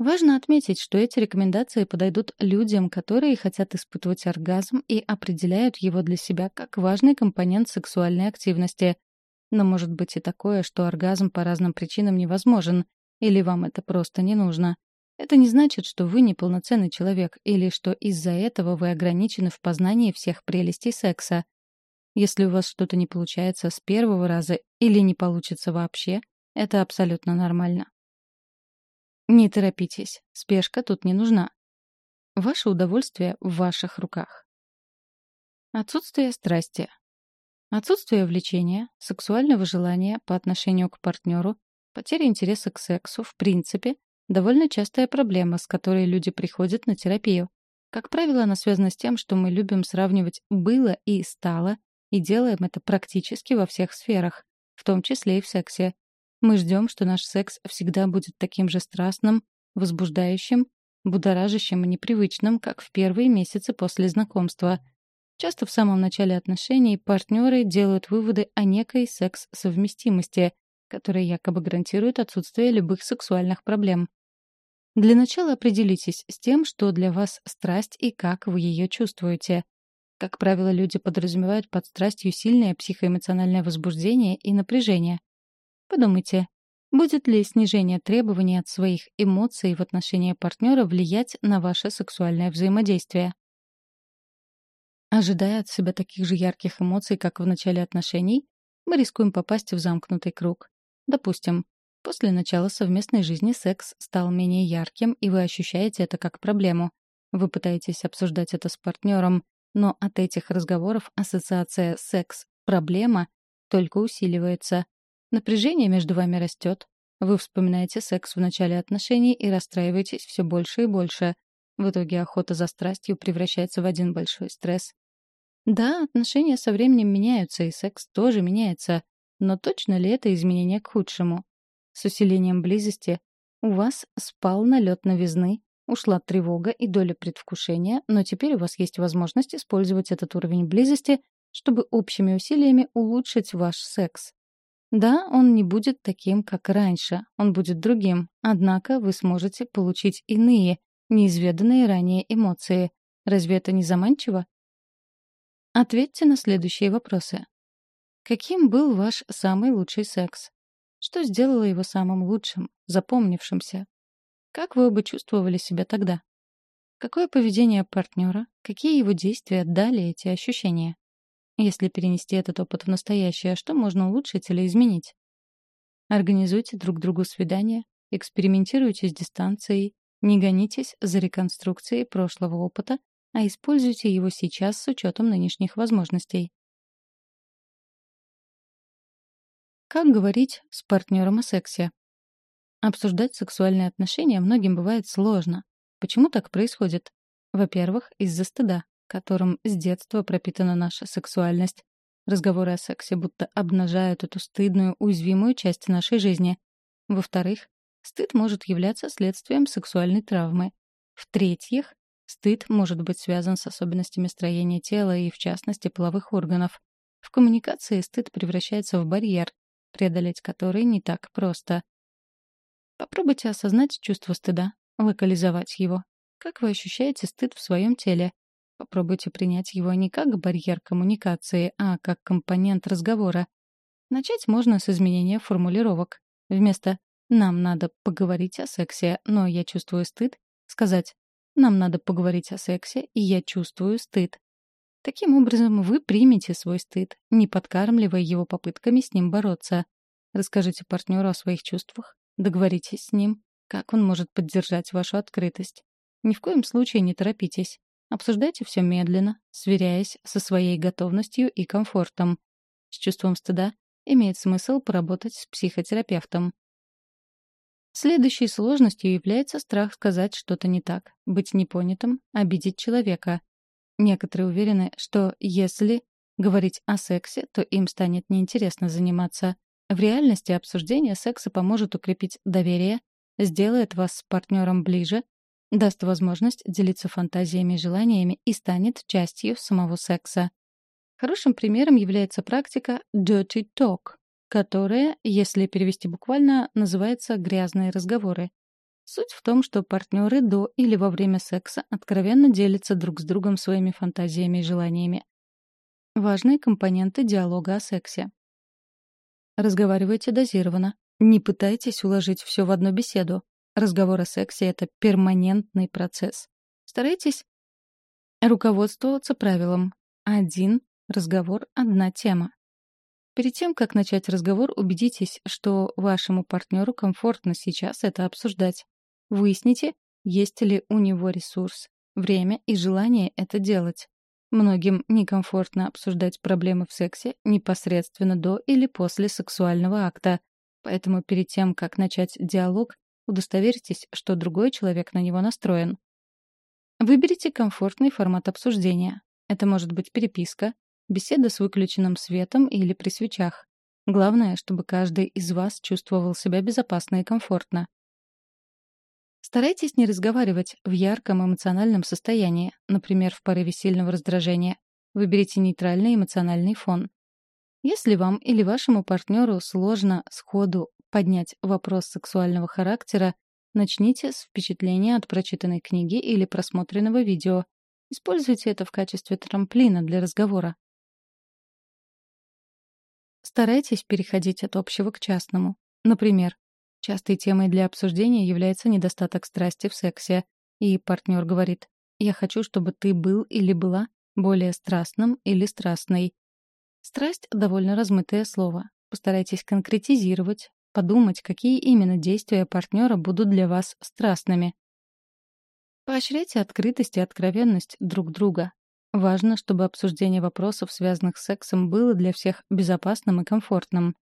Важно отметить, что эти рекомендации подойдут людям, которые хотят испытывать оргазм и определяют его для себя как важный компонент сексуальной активности. Но может быть и такое, что оргазм по разным причинам невозможен, или вам это просто не нужно. Это не значит, что вы неполноценный человек, или что из-за этого вы ограничены в познании всех прелестей секса. Если у вас что-то не получается с первого раза или не получится вообще, это абсолютно нормально. Не торопитесь, спешка тут не нужна. Ваше удовольствие в ваших руках. Отсутствие страсти. Отсутствие влечения, сексуального желания по отношению к партнеру, потеря интереса к сексу, в принципе, довольно частая проблема, с которой люди приходят на терапию. Как правило, она связана с тем, что мы любим сравнивать «было» и «стало», и делаем это практически во всех сферах, в том числе и в сексе. Мы ждем, что наш секс всегда будет таким же страстным, возбуждающим, будоражащим и непривычным, как в первые месяцы после знакомства. Часто в самом начале отношений партнеры делают выводы о некой секс-совместимости, которая якобы гарантирует отсутствие любых сексуальных проблем. Для начала определитесь с тем, что для вас страсть и как вы ее чувствуете. Как правило, люди подразумевают под страстью сильное психоэмоциональное возбуждение и напряжение. Подумайте, будет ли снижение требований от своих эмоций в отношении партнера влиять на ваше сексуальное взаимодействие? Ожидая от себя таких же ярких эмоций, как в начале отношений, мы рискуем попасть в замкнутый круг. Допустим, после начала совместной жизни секс стал менее ярким, и вы ощущаете это как проблему. Вы пытаетесь обсуждать это с партнером, но от этих разговоров ассоциация секс-проблема только усиливается. Напряжение между вами растет. Вы вспоминаете секс в начале отношений и расстраиваетесь все больше и больше. В итоге охота за страстью превращается в один большой стресс. Да, отношения со временем меняются, и секс тоже меняется. Но точно ли это изменение к худшему? С усилением близости у вас спал налет новизны, ушла тревога и доля предвкушения, но теперь у вас есть возможность использовать этот уровень близости, чтобы общими усилиями улучшить ваш секс. Да, он не будет таким, как раньше, он будет другим, однако вы сможете получить иные, неизведанные ранее эмоции. Разве это не заманчиво? Ответьте на следующие вопросы. Каким был ваш самый лучший секс? Что сделало его самым лучшим, запомнившимся? Как вы оба чувствовали себя тогда? Какое поведение партнера, какие его действия дали эти ощущения? Если перенести этот опыт в настоящее, что можно улучшить или изменить? Организуйте друг другу свидания, экспериментируйте с дистанцией, не гонитесь за реконструкцией прошлого опыта, а используйте его сейчас с учетом нынешних возможностей. Как говорить с партнером о сексе? Обсуждать сексуальные отношения многим бывает сложно. Почему так происходит? Во-первых, из-за стыда которым с детства пропитана наша сексуальность. Разговоры о сексе будто обнажают эту стыдную, уязвимую часть нашей жизни. Во-вторых, стыд может являться следствием сексуальной травмы. В-третьих, стыд может быть связан с особенностями строения тела и, в частности, половых органов. В коммуникации стыд превращается в барьер, преодолеть который не так просто. Попробуйте осознать чувство стыда, локализовать его. Как вы ощущаете стыд в своем теле? Попробуйте принять его не как барьер коммуникации, а как компонент разговора. Начать можно с изменения формулировок. Вместо «нам надо поговорить о сексе, но я чувствую стыд» сказать «нам надо поговорить о сексе, и я чувствую стыд». Таким образом, вы примете свой стыд, не подкармливая его попытками с ним бороться. Расскажите партнеру о своих чувствах, договоритесь с ним, как он может поддержать вашу открытость. Ни в коем случае не торопитесь. Обсуждайте все медленно, сверяясь со своей готовностью и комфортом. С чувством стыда имеет смысл поработать с психотерапевтом. Следующей сложностью является страх сказать что-то не так, быть непонятым, обидеть человека. Некоторые уверены, что если говорить о сексе, то им станет неинтересно заниматься. В реальности обсуждение секса поможет укрепить доверие, сделает вас с партнером ближе, даст возможность делиться фантазиями и желаниями и станет частью самого секса. Хорошим примером является практика dirty talk, которая, если перевести буквально, называется «грязные разговоры». Суть в том, что партнеры до или во время секса откровенно делятся друг с другом своими фантазиями и желаниями. Важные компоненты диалога о сексе. Разговаривайте дозированно. Не пытайтесь уложить все в одну беседу. Разговор о сексе — это перманентный процесс. Старайтесь руководствоваться правилом «один разговор, одна тема». Перед тем, как начать разговор, убедитесь, что вашему партнеру комфортно сейчас это обсуждать. Выясните, есть ли у него ресурс, время и желание это делать. Многим некомфортно обсуждать проблемы в сексе непосредственно до или после сексуального акта, поэтому перед тем, как начать диалог, удостоверьтесь, что другой человек на него настроен. Выберите комфортный формат обсуждения. Это может быть переписка, беседа с выключенным светом или при свечах. Главное, чтобы каждый из вас чувствовал себя безопасно и комфортно. Старайтесь не разговаривать в ярком эмоциональном состоянии, например, в порыве сильного раздражения. Выберите нейтральный эмоциональный фон. Если вам или вашему партнеру сложно сходу поднять вопрос сексуального характера, начните с впечатления от прочитанной книги или просмотренного видео. Используйте это в качестве трамплина для разговора. Старайтесь переходить от общего к частному. Например, частой темой для обсуждения является недостаток страсти в сексе, и партнер говорит «Я хочу, чтобы ты был или была более страстным или страстной». Страсть — довольно размытое слово. Постарайтесь конкретизировать, подумать, какие именно действия партнера будут для вас страстными. Поощряйте открытость и откровенность друг друга. Важно, чтобы обсуждение вопросов, связанных с сексом, было для всех безопасным и комфортным.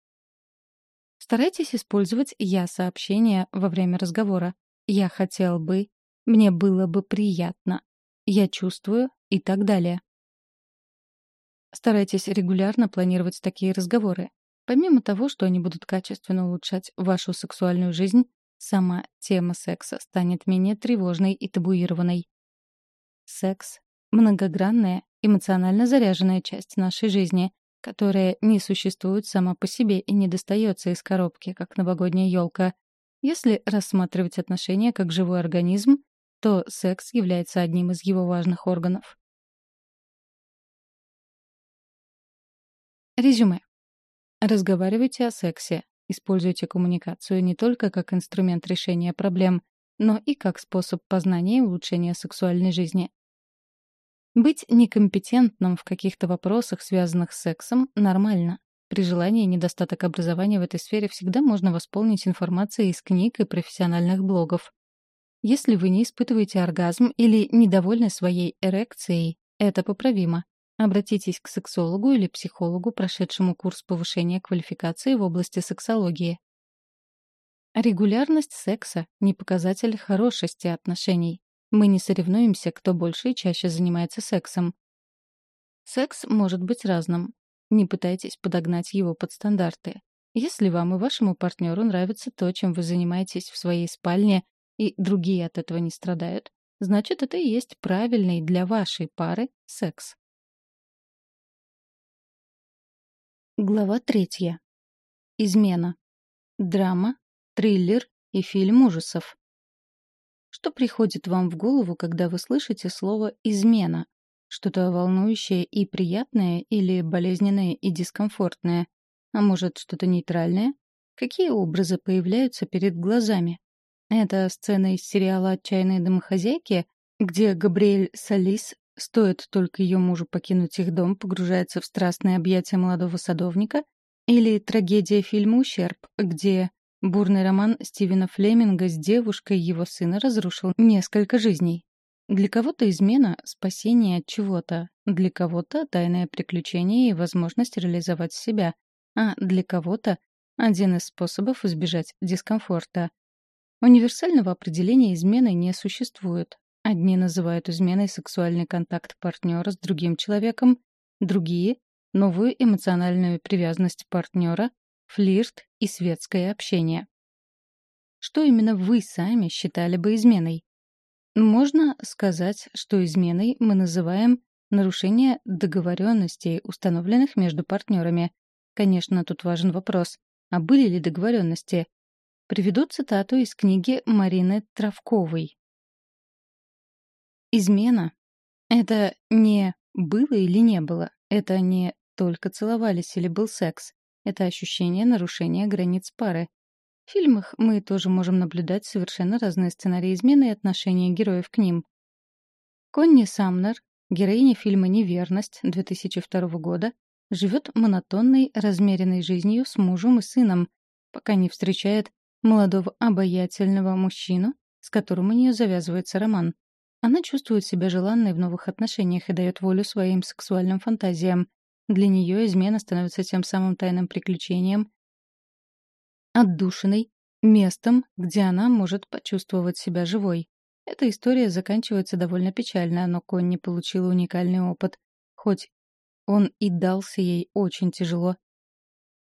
Старайтесь использовать «я-сообщение» во время разговора. «Я хотел бы», «мне было бы приятно», «я чувствую» и так далее. Старайтесь регулярно планировать такие разговоры. Помимо того, что они будут качественно улучшать вашу сексуальную жизнь, сама тема секса станет менее тревожной и табуированной. Секс — многогранная, эмоционально заряженная часть нашей жизни, которая не существует сама по себе и не достается из коробки, как новогодняя елка. Если рассматривать отношения как живой организм, то секс является одним из его важных органов. Резюме. Разговаривайте о сексе. Используйте коммуникацию не только как инструмент решения проблем, но и как способ познания и улучшения сексуальной жизни. Быть некомпетентным в каких-то вопросах, связанных с сексом, нормально. При желании недостаток образования в этой сфере всегда можно восполнить информацией из книг и профессиональных блогов. Если вы не испытываете оргазм или недовольны своей эрекцией, это поправимо. Обратитесь к сексологу или психологу, прошедшему курс повышения квалификации в области сексологии. Регулярность секса — не показатель хорошести отношений. Мы не соревнуемся, кто больше и чаще занимается сексом. Секс может быть разным. Не пытайтесь подогнать его под стандарты. Если вам и вашему партнеру нравится то, чем вы занимаетесь в своей спальне, и другие от этого не страдают, значит, это и есть правильный для вашей пары секс. Глава третья. Измена. Драма, триллер и фильм ужасов. Что приходит вам в голову, когда вы слышите слово «измена»? Что-то волнующее и приятное или болезненное и дискомфортное? А может, что-то нейтральное? Какие образы появляются перед глазами? Это сцена из сериала «Отчаянные домохозяйки», где Габриэль Салис, стоит только ее мужу покинуть их дом, погружается в страстные объятия молодого садовника? Или трагедия фильма «Ущерб», где Бурный роман Стивена Флеминга с девушкой его сына разрушил несколько жизней. Для кого-то измена — спасение от чего-то, для кого-то — тайное приключение и возможность реализовать себя, а для кого-то — один из способов избежать дискомфорта. Универсального определения измены не существует. Одни называют изменой сексуальный контакт партнера с другим человеком, другие — новую эмоциональную привязанность партнера флирт и светское общение. Что именно вы сами считали бы изменой? Можно сказать, что изменой мы называем нарушение договоренностей, установленных между партнерами. Конечно, тут важен вопрос, а были ли договоренности? Приведу цитату из книги Марины Травковой. Измена — это не было или не было, это не только целовались или был секс. Это ощущение нарушения границ пары. В фильмах мы тоже можем наблюдать совершенно разные сценарии измены и отношения героев к ним. Конни Самнер, героиня фильма «Неверность» 2002 года, живет монотонной, размеренной жизнью с мужем и сыном, пока не встречает молодого обаятельного мужчину, с которым у нее завязывается роман. Она чувствует себя желанной в новых отношениях и дает волю своим сексуальным фантазиям, для нее измена становится тем самым тайным приключением, отдушиной, местом, где она может почувствовать себя живой. Эта история заканчивается довольно печально, но Конни получила уникальный опыт, хоть он и дался ей очень тяжело.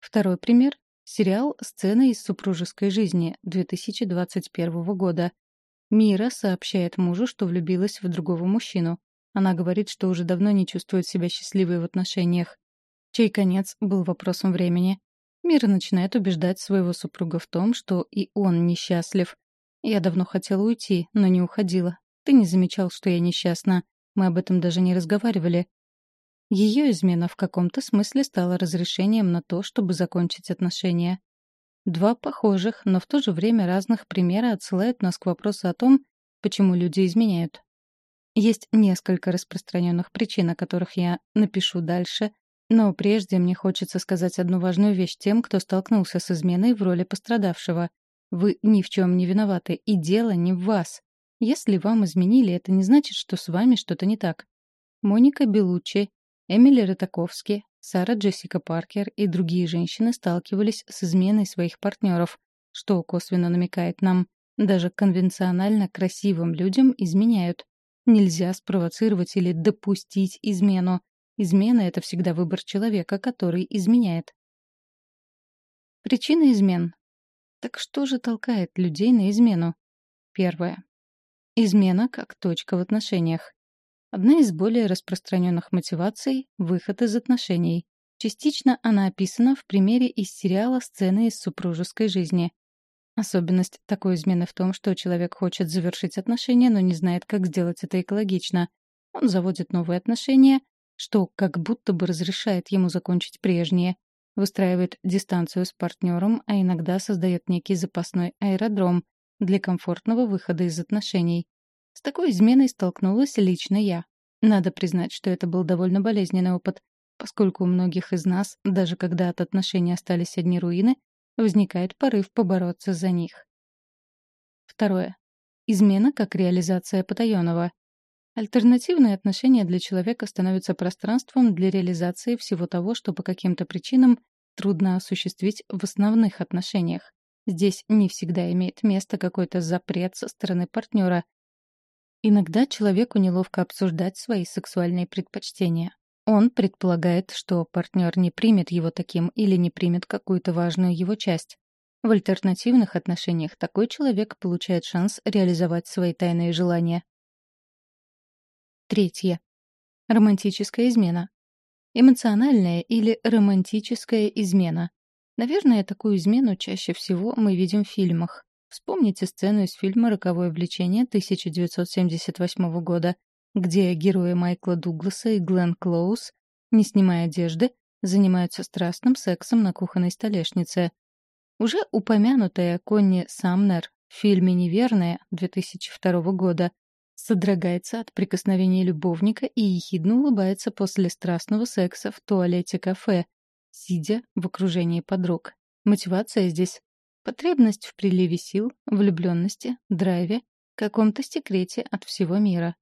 Второй пример — сериал «Сцены из супружеской жизни» 2021 года. Мира сообщает мужу, что влюбилась в другого мужчину. Она говорит, что уже давно не чувствует себя счастливой в отношениях. Чей конец был вопросом времени. Мира начинает убеждать своего супруга в том, что и он несчастлив. Я давно хотела уйти, но не уходила. Ты не замечал, что я несчастна. Мы об этом даже не разговаривали. Ее измена в каком-то смысле стала разрешением на то, чтобы закончить отношения. Два похожих, но в то же время разных примера отсылают нас к вопросу о том, почему люди изменяют. Есть несколько распространенных причин, о которых я напишу дальше, но прежде мне хочется сказать одну важную вещь тем, кто столкнулся с изменой в роли пострадавшего. Вы ни в чем не виноваты, и дело не в вас. Если вам изменили, это не значит, что с вами что-то не так. Моника Белуччи, Эмили Рытаковски, Сара Джессика Паркер и другие женщины сталкивались с изменой своих партнеров, что косвенно намекает нам, даже конвенционально красивым людям изменяют. Нельзя спровоцировать или допустить измену. Измена — это всегда выбор человека, который изменяет. Причины измен. Так что же толкает людей на измену? Первое. Измена как точка в отношениях. Одна из более распространенных мотиваций — выход из отношений. Частично она описана в примере из сериала «Сцены из супружеской жизни». Особенность такой измены в том, что человек хочет завершить отношения, но не знает, как сделать это экологично. Он заводит новые отношения, что как будто бы разрешает ему закончить прежние, выстраивает дистанцию с партнером, а иногда создает некий запасной аэродром для комфортного выхода из отношений. С такой изменой столкнулась лично я. Надо признать, что это был довольно болезненный опыт, поскольку у многих из нас, даже когда от отношений остались одни руины, возникает порыв побороться за них. Второе. Измена как реализация потаённого. Альтернативные отношения для человека становятся пространством для реализации всего того, что по каким-то причинам трудно осуществить в основных отношениях. Здесь не всегда имеет место какой-то запрет со стороны партнера. Иногда человеку неловко обсуждать свои сексуальные предпочтения. Он предполагает, что партнер не примет его таким или не примет какую-то важную его часть. В альтернативных отношениях такой человек получает шанс реализовать свои тайные желания. Третье. Романтическая измена. Эмоциональная или романтическая измена. Наверное, такую измену чаще всего мы видим в фильмах. Вспомните сцену из фильма «Роковое влечение» 1978 года, где герои Майкла Дугласа и Глен Клоуз, не снимая одежды, занимаются страстным сексом на кухонной столешнице. Уже упомянутая Конни Самнер в фильме «Неверная» 2002 года содрогается от прикосновений любовника и ехидно улыбается после страстного секса в туалете кафе, сидя в окружении подруг. Мотивация здесь — потребность в приливе сил, влюбленности, драйве, каком-то секрете от всего мира.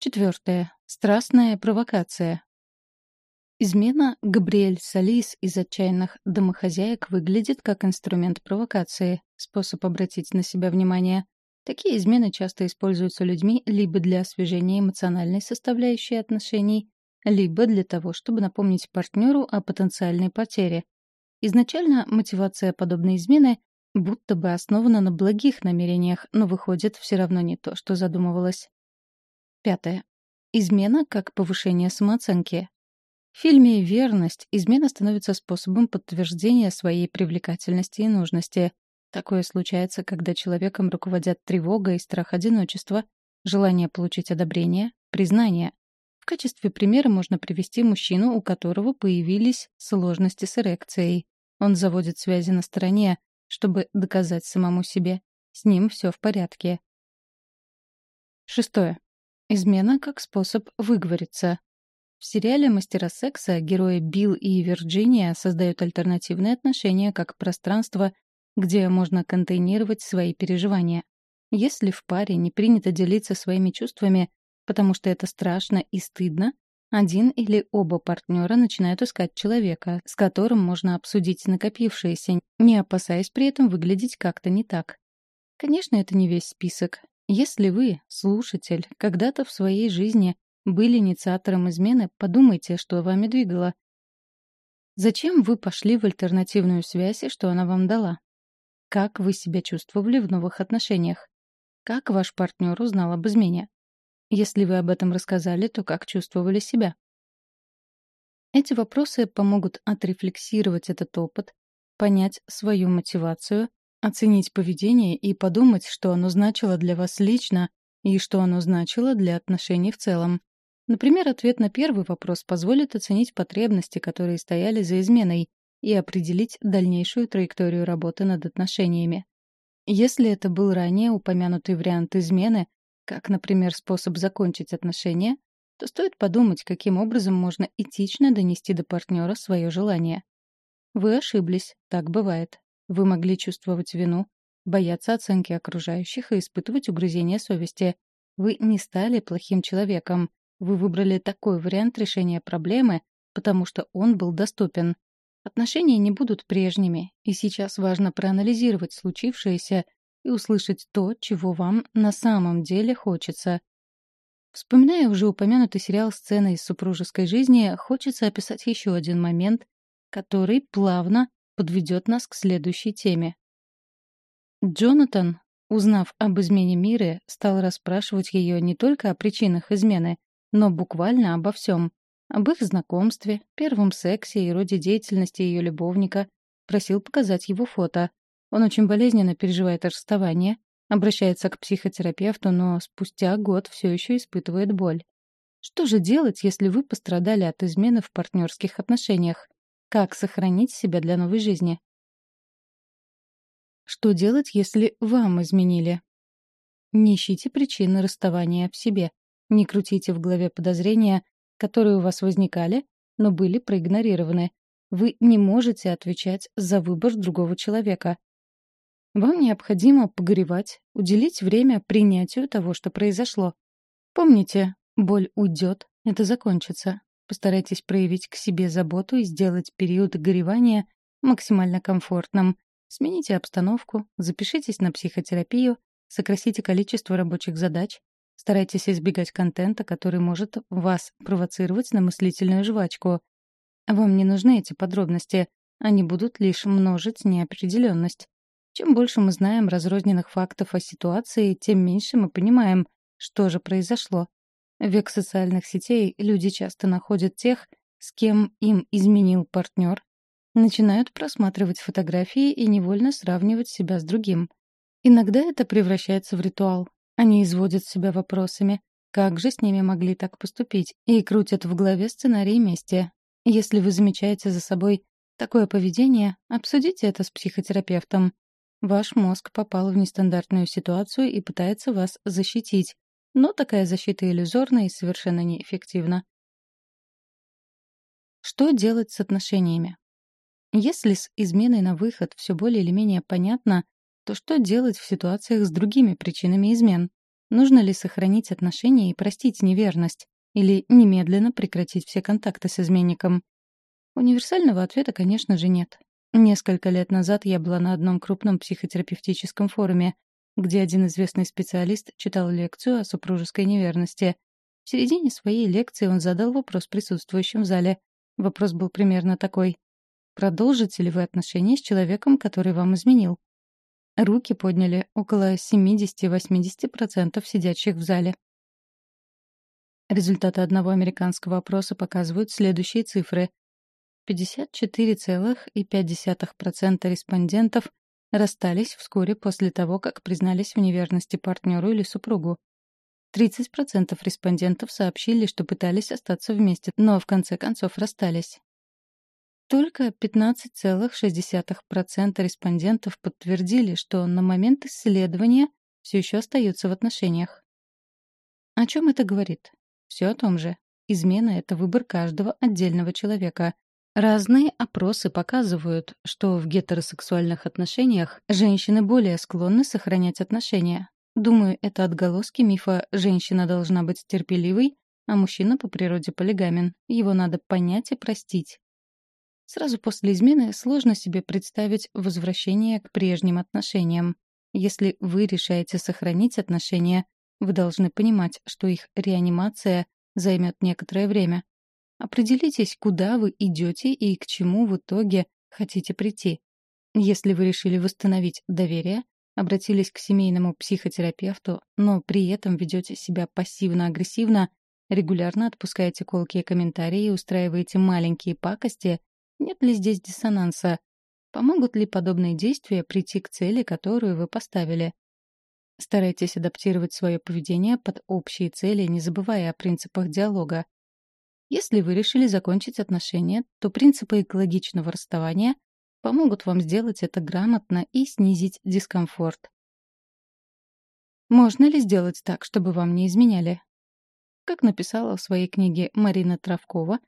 Четвертое. Страстная провокация. Измена Габриэль Салис из «Отчаянных домохозяек» выглядит как инструмент провокации, способ обратить на себя внимание. Такие измены часто используются людьми либо для освежения эмоциональной составляющей отношений, либо для того, чтобы напомнить партнеру о потенциальной потере. Изначально мотивация подобной измены будто бы основана на благих намерениях, но выходит все равно не то, что задумывалось. Пятое. Измена как повышение самооценки. В фильме «Верность» измена становится способом подтверждения своей привлекательности и нужности. Такое случается, когда человеком руководят тревога и страх одиночества, желание получить одобрение, признание. Качестве примера можно привести мужчину, у которого появились сложности с эрекцией. Он заводит связи на стороне, чтобы доказать самому себе. С ним все в порядке. Шестое. Измена как способ выговориться. В сериале «Мастера секса» герои Билл и Вирджиния создают альтернативные отношения как пространство, где можно контейнировать свои переживания. Если в паре не принято делиться своими чувствами, потому что это страшно и стыдно, один или оба партнера начинают искать человека, с которым можно обсудить накопившееся, не опасаясь при этом выглядеть как-то не так. Конечно, это не весь список. Если вы, слушатель, когда-то в своей жизни были инициатором измены, подумайте, что вами двигало. Зачем вы пошли в альтернативную связь и что она вам дала? Как вы себя чувствовали в новых отношениях? Как ваш партнер узнал об измене? Если вы об этом рассказали, то как чувствовали себя? Эти вопросы помогут отрефлексировать этот опыт, понять свою мотивацию Оценить поведение и подумать, что оно значило для вас лично и что оно значило для отношений в целом. Например, ответ на первый вопрос позволит оценить потребности, которые стояли за изменой, и определить дальнейшую траекторию работы над отношениями. Если это был ранее упомянутый вариант измены, как, например, способ закончить отношения, то стоит подумать, каким образом можно этично донести до партнера свое желание. Вы ошиблись, так бывает. Вы могли чувствовать вину, бояться оценки окружающих и испытывать угрызение совести. Вы не стали плохим человеком. Вы выбрали такой вариант решения проблемы, потому что он был доступен. Отношения не будут прежними, и сейчас важно проанализировать случившееся и услышать то, чего вам на самом деле хочется. Вспоминая уже упомянутый сериал «Сцена из супружеской жизни», хочется описать еще один момент, который плавно подведет нас к следующей теме. Джонатан, узнав об измене Миры, стал расспрашивать ее не только о причинах измены, но буквально обо всем. Об их знакомстве, первом сексе и роде деятельности ее любовника. Просил показать его фото. Он очень болезненно переживает расставание, обращается к психотерапевту, но спустя год все еще испытывает боль. Что же делать, если вы пострадали от измены в партнерских отношениях? Как сохранить себя для новой жизни? Что делать, если вам изменили? Не ищите причины расставания в себе. Не крутите в голове подозрения, которые у вас возникали, но были проигнорированы. Вы не можете отвечать за выбор другого человека. Вам необходимо погоревать, уделить время принятию того, что произошло. Помните, боль уйдет, это закончится. Постарайтесь проявить к себе заботу и сделать период горевания максимально комфортным. Смените обстановку, запишитесь на психотерапию, сократите количество рабочих задач, старайтесь избегать контента, который может вас провоцировать на мыслительную жвачку. Вам не нужны эти подробности, они будут лишь множить неопределенность. Чем больше мы знаем разрозненных фактов о ситуации, тем меньше мы понимаем, что же произошло. В век социальных сетей люди часто находят тех, с кем им изменил партнер, начинают просматривать фотографии и невольно сравнивать себя с другим. Иногда это превращается в ритуал. Они изводят себя вопросами, как же с ними могли так поступить, и крутят в голове сценарий мести. Если вы замечаете за собой такое поведение, обсудите это с психотерапевтом. Ваш мозг попал в нестандартную ситуацию и пытается вас защитить, но такая защита иллюзорна и совершенно неэффективна. Что делать с отношениями? Если с изменой на выход все более или менее понятно, то что делать в ситуациях с другими причинами измен? Нужно ли сохранить отношения и простить неверность? Или немедленно прекратить все контакты с изменником? Универсального ответа, конечно же, нет. Несколько лет назад я была на одном крупном психотерапевтическом форуме, где один известный специалист читал лекцию о супружеской неверности. В середине своей лекции он задал вопрос присутствующим в зале. Вопрос был примерно такой. «Продолжите ли вы отношения с человеком, который вам изменил?» Руки подняли около 70-80% сидящих в зале. Результаты одного американского опроса показывают следующие цифры. 54,5% респондентов расстались вскоре после того, как признались в неверности партнеру или супругу. 30% респондентов сообщили, что пытались остаться вместе, но в конце концов расстались. Только 15,6% респондентов подтвердили, что на момент исследования все еще остаются в отношениях. О чем это говорит? Все о том же. Измена — это выбор каждого отдельного человека. Разные опросы показывают, что в гетеросексуальных отношениях женщины более склонны сохранять отношения. Думаю, это отголоски мифа «женщина должна быть терпеливой», а мужчина по природе полигамен. Его надо понять и простить. Сразу после измены сложно себе представить возвращение к прежним отношениям. Если вы решаете сохранить отношения, вы должны понимать, что их реанимация займет некоторое время. Определитесь, куда вы идете и к чему в итоге хотите прийти. Если вы решили восстановить доверие, обратились к семейному психотерапевту, но при этом ведете себя пассивно-агрессивно, регулярно отпускаете колкие комментарии и устраиваете маленькие пакости, нет ли здесь диссонанса? Помогут ли подобные действия прийти к цели, которую вы поставили? Старайтесь адаптировать свое поведение под общие цели, не забывая о принципах диалога. Если вы решили закончить отношения, то принципы экологичного расставания помогут вам сделать это грамотно и снизить дискомфорт. Можно ли сделать так, чтобы вам не изменяли? Как написала в своей книге Марина Травкова,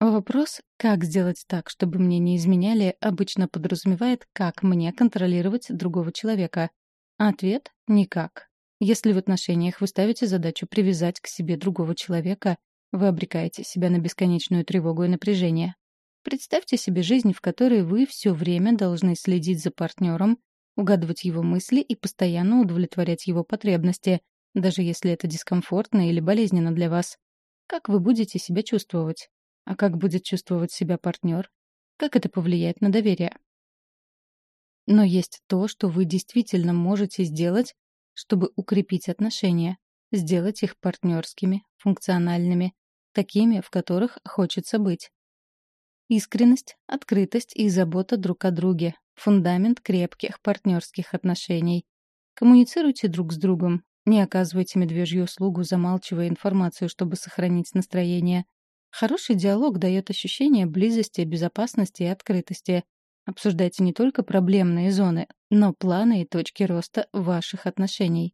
вопрос «как сделать так, чтобы мне не изменяли» обычно подразумевает, как мне контролировать другого человека. Ответ — никак. Если в отношениях вы ставите задачу привязать к себе другого человека Вы обрекаете себя на бесконечную тревогу и напряжение. Представьте себе жизнь, в которой вы все время должны следить за партнером, угадывать его мысли и постоянно удовлетворять его потребности, даже если это дискомфортно или болезненно для вас. Как вы будете себя чувствовать? А как будет чувствовать себя партнер? Как это повлияет на доверие? Но есть то, что вы действительно можете сделать, чтобы укрепить отношения, сделать их партнерскими, функциональными, такими, в которых хочется быть. Искренность, открытость и забота друг о друге — фундамент крепких партнерских отношений. Коммуницируйте друг с другом, не оказывайте медвежью услугу, замалчивая информацию, чтобы сохранить настроение. Хороший диалог дает ощущение близости, безопасности и открытости. Обсуждайте не только проблемные зоны, но планы и точки роста ваших отношений.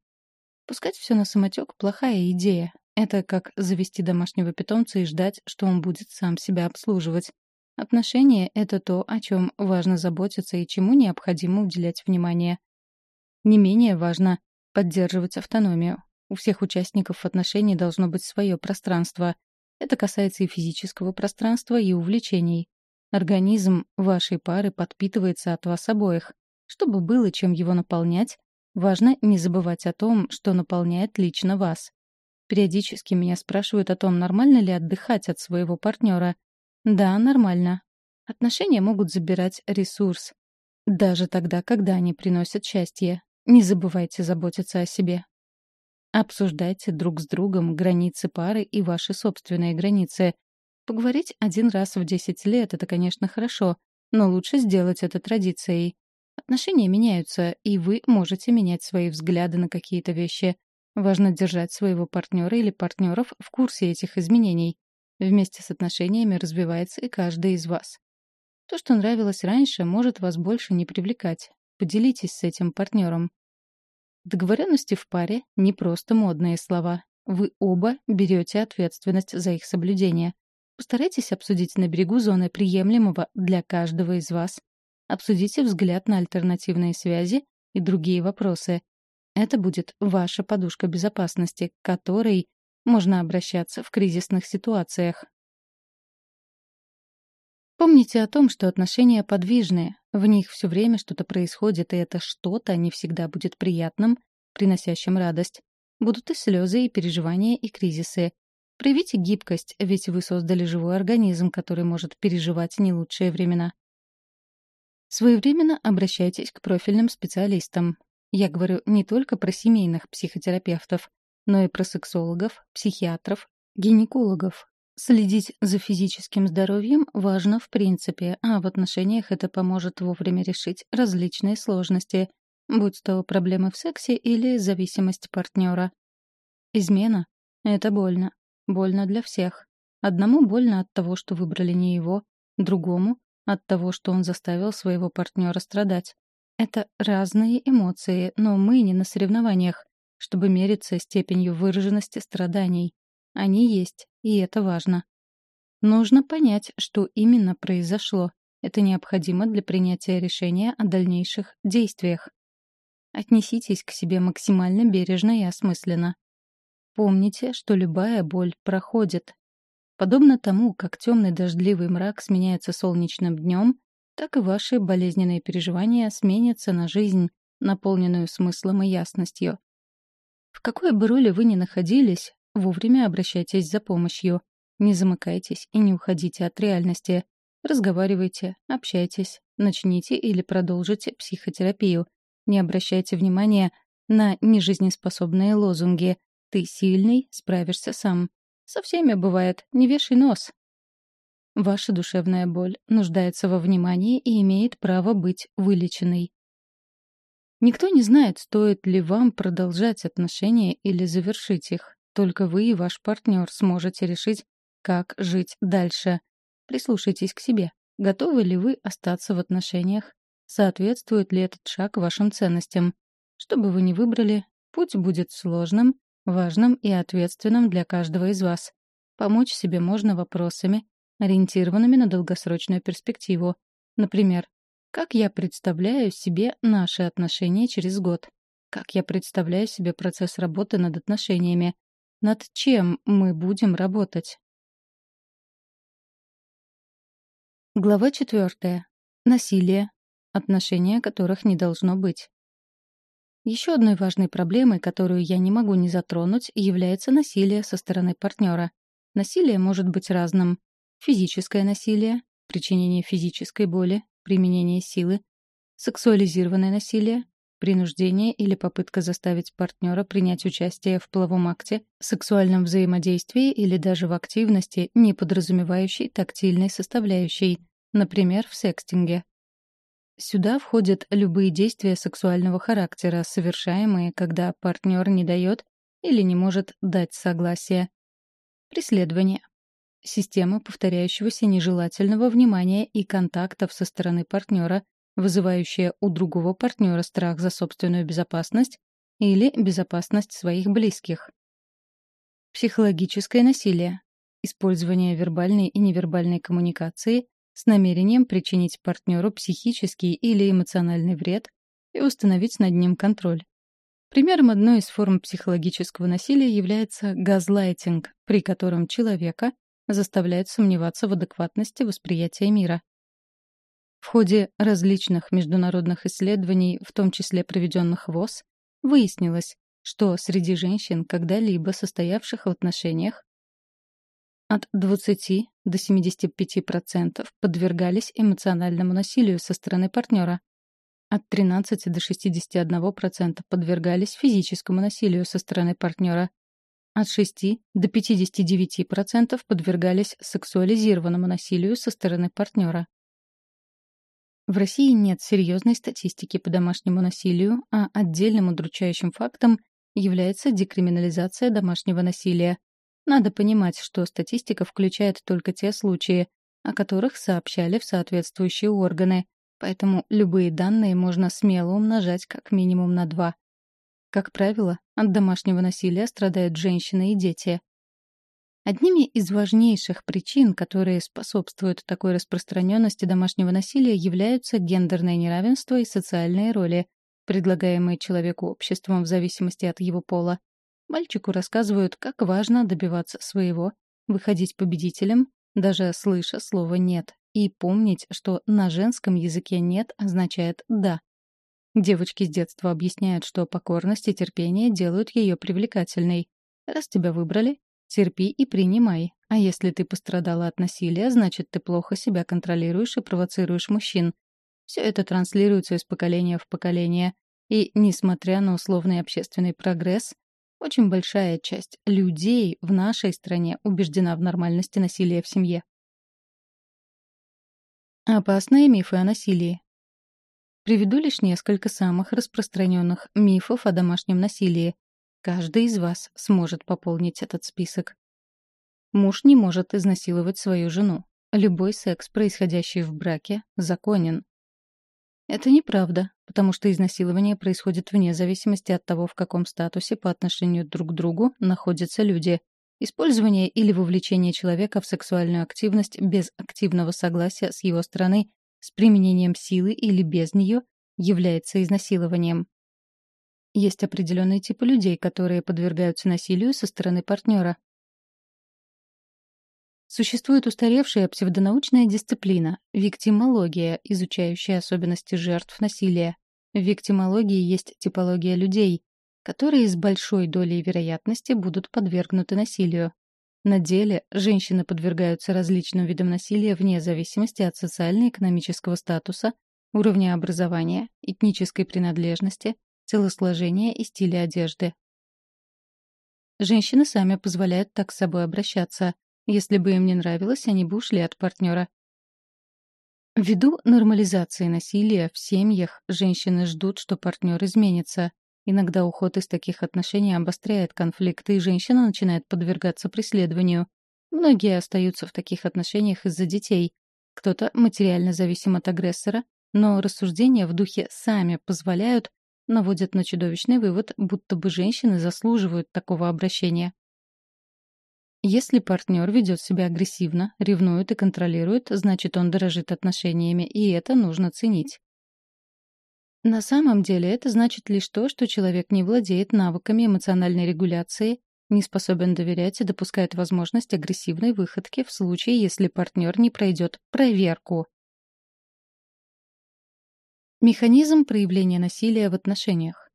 Пускать все на самотек — плохая идея. Это как завести домашнего питомца и ждать, что он будет сам себя обслуживать. Отношения — это то, о чем важно заботиться и чему необходимо уделять внимание. Не менее важно поддерживать автономию. У всех участников отношений должно быть свое пространство. Это касается и физического пространства, и увлечений. Организм вашей пары подпитывается от вас обоих. Чтобы было чем его наполнять, важно не забывать о том, что наполняет лично вас. Периодически меня спрашивают о том, нормально ли отдыхать от своего партнера. Да, нормально. Отношения могут забирать ресурс. Даже тогда, когда они приносят счастье. Не забывайте заботиться о себе. Обсуждайте друг с другом границы пары и ваши собственные границы. Поговорить один раз в 10 лет — это, конечно, хорошо, но лучше сделать это традицией. Отношения меняются, и вы можете менять свои взгляды на какие-то вещи. Важно держать своего партнера или партнеров в курсе этих изменений. Вместе с отношениями развивается и каждый из вас. То, что нравилось раньше, может вас больше не привлекать. Поделитесь с этим партнером. Договоренности в паре — не просто модные слова. Вы оба берете ответственность за их соблюдение. Постарайтесь обсудить на берегу зоны приемлемого для каждого из вас. Обсудите взгляд на альтернативные связи и другие вопросы. Это будет ваша подушка безопасности, к которой можно обращаться в кризисных ситуациях. Помните о том, что отношения подвижные, в них все время что-то происходит, и это что-то не всегда будет приятным, приносящим радость. Будут и слезы, и переживания, и кризисы. Проявите гибкость, ведь вы создали живой организм, который может переживать не лучшие времена. Своевременно обращайтесь к профильным специалистам. Я говорю не только про семейных психотерапевтов, но и про сексологов, психиатров, гинекологов, Следить за физическим здоровьем важно в принципе, а в отношениях это поможет вовремя решить различные сложности, будь то проблемы в сексе или зависимость партнера. Измена — это больно. Больно для всех. Одному больно от того, что выбрали не его, другому — от того, что он заставил своего партнера страдать. Это разные эмоции, но мы не на соревнованиях, чтобы мериться степенью выраженности страданий. Они есть, и это важно. Нужно понять, что именно произошло. Это необходимо для принятия решения о дальнейших действиях. Отнеситесь к себе максимально бережно и осмысленно. Помните, что любая боль проходит. Подобно тому, как темный дождливый мрак сменяется солнечным днем, так и ваши болезненные переживания сменятся на жизнь, наполненную смыслом и ясностью. В какой бы роли вы ни находились, Вовремя обращайтесь за помощью. Не замыкайтесь и не уходите от реальности. Разговаривайте, общайтесь, начните или продолжите психотерапию. Не обращайте внимания на нежизнеспособные лозунги «ты сильный, справишься сам». Со всеми бывает, не вешай нос. Ваша душевная боль нуждается во внимании и имеет право быть вылеченной. Никто не знает, стоит ли вам продолжать отношения или завершить их. Только вы и ваш партнер сможете решить, как жить дальше. Прислушайтесь к себе. Готовы ли вы остаться в отношениях? Соответствует ли этот шаг вашим ценностям? Что бы вы ни выбрали, путь будет сложным, важным и ответственным для каждого из вас. Помочь себе можно вопросами, ориентированными на долгосрочную перспективу. Например, как я представляю себе наши отношения через год? Как я представляю себе процесс работы над отношениями? Над чем мы будем работать? Глава четвертая. Насилие. Отношения которых не должно быть. Еще одной важной проблемой, которую я не могу не затронуть, является насилие со стороны партнера. Насилие может быть разным. Физическое насилие, причинение физической боли, применение силы, сексуализированное насилие, принуждение или попытка заставить партнера принять участие в половом акте, сексуальном взаимодействии или даже в активности, не подразумевающей тактильной составляющей, например, в секстинге. Сюда входят любые действия сексуального характера, совершаемые, когда партнер не дает или не может дать согласие. Преследование. Система повторяющегося нежелательного внимания и контактов со стороны партнера, вызывающая у другого партнера страх за собственную безопасность или безопасность своих близких. Психологическое насилие. Использование вербальной и невербальной коммуникации с намерением причинить партнеру психический или эмоциональный вред и установить над ним контроль. Примером одной из форм психологического насилия является газлайтинг, при котором человека заставляют сомневаться в адекватности восприятия мира. В ходе различных международных исследований, в том числе проведенных ВОЗ, выяснилось, что среди женщин, когда-либо состоявших в отношениях, от 20 до 75% подвергались эмоциональному насилию со стороны партнера. От 13 до 61% подвергались физическому насилию со стороны партнера. От 6 до 59% подвергались сексуализированному насилию со стороны партнера. В России нет серьезной статистики по домашнему насилию, а отдельным удручающим фактом является декриминализация домашнего насилия. Надо понимать, что статистика включает только те случаи, о которых сообщали в соответствующие органы, поэтому любые данные можно смело умножать как минимум на два. Как правило, от домашнего насилия страдают женщины и дети. Одними из важнейших причин, которые способствуют такой распространенности домашнего насилия, являются гендерное неравенство и социальные роли, предлагаемые человеку обществом в зависимости от его пола. Мальчику рассказывают, как важно добиваться своего, выходить победителем, даже слыша слово «нет», и помнить, что на женском языке «нет» означает «да». Девочки с детства объясняют, что покорность и терпение делают ее привлекательной. Раз тебя выбрали, Терпи и принимай. А если ты пострадала от насилия, значит, ты плохо себя контролируешь и провоцируешь мужчин. Все это транслируется из поколения в поколение. И, несмотря на условный общественный прогресс, очень большая часть людей в нашей стране убеждена в нормальности насилия в семье. Опасные мифы о насилии. Приведу лишь несколько самых распространенных мифов о домашнем насилии, Каждый из вас сможет пополнить этот список. Муж не может изнасиловать свою жену. Любой секс, происходящий в браке, законен. Это неправда, потому что изнасилование происходит вне зависимости от того, в каком статусе по отношению друг к другу находятся люди. Использование или вовлечение человека в сексуальную активность без активного согласия с его стороны с применением силы или без нее является изнасилованием. Есть определенные типы людей, которые подвергаются насилию со стороны партнера. Существует устаревшая псевдонаучная дисциплина — виктимология, изучающая особенности жертв насилия. В виктимологии есть типология людей, которые с большой долей вероятности будут подвергнуты насилию. На деле женщины подвергаются различным видам насилия вне зависимости от социально-экономического статуса, уровня образования, этнической принадлежности, телосложения и стиля одежды. Женщины сами позволяют так с собой обращаться. Если бы им не нравилось, они бы ушли от партнера. Ввиду нормализации насилия в семьях женщины ждут, что партнер изменится. Иногда уход из таких отношений обостряет конфликты, и женщина начинает подвергаться преследованию. Многие остаются в таких отношениях из-за детей. Кто-то материально зависим от агрессора, но рассуждения в духе «сами позволяют» наводят на чудовищный вывод, будто бы женщины заслуживают такого обращения. Если партнер ведет себя агрессивно, ревнует и контролирует, значит, он дорожит отношениями, и это нужно ценить. На самом деле это значит лишь то, что человек не владеет навыками эмоциональной регуляции, не способен доверять и допускает возможность агрессивной выходки в случае, если партнер не пройдет проверку. Механизм проявления насилия в отношениях.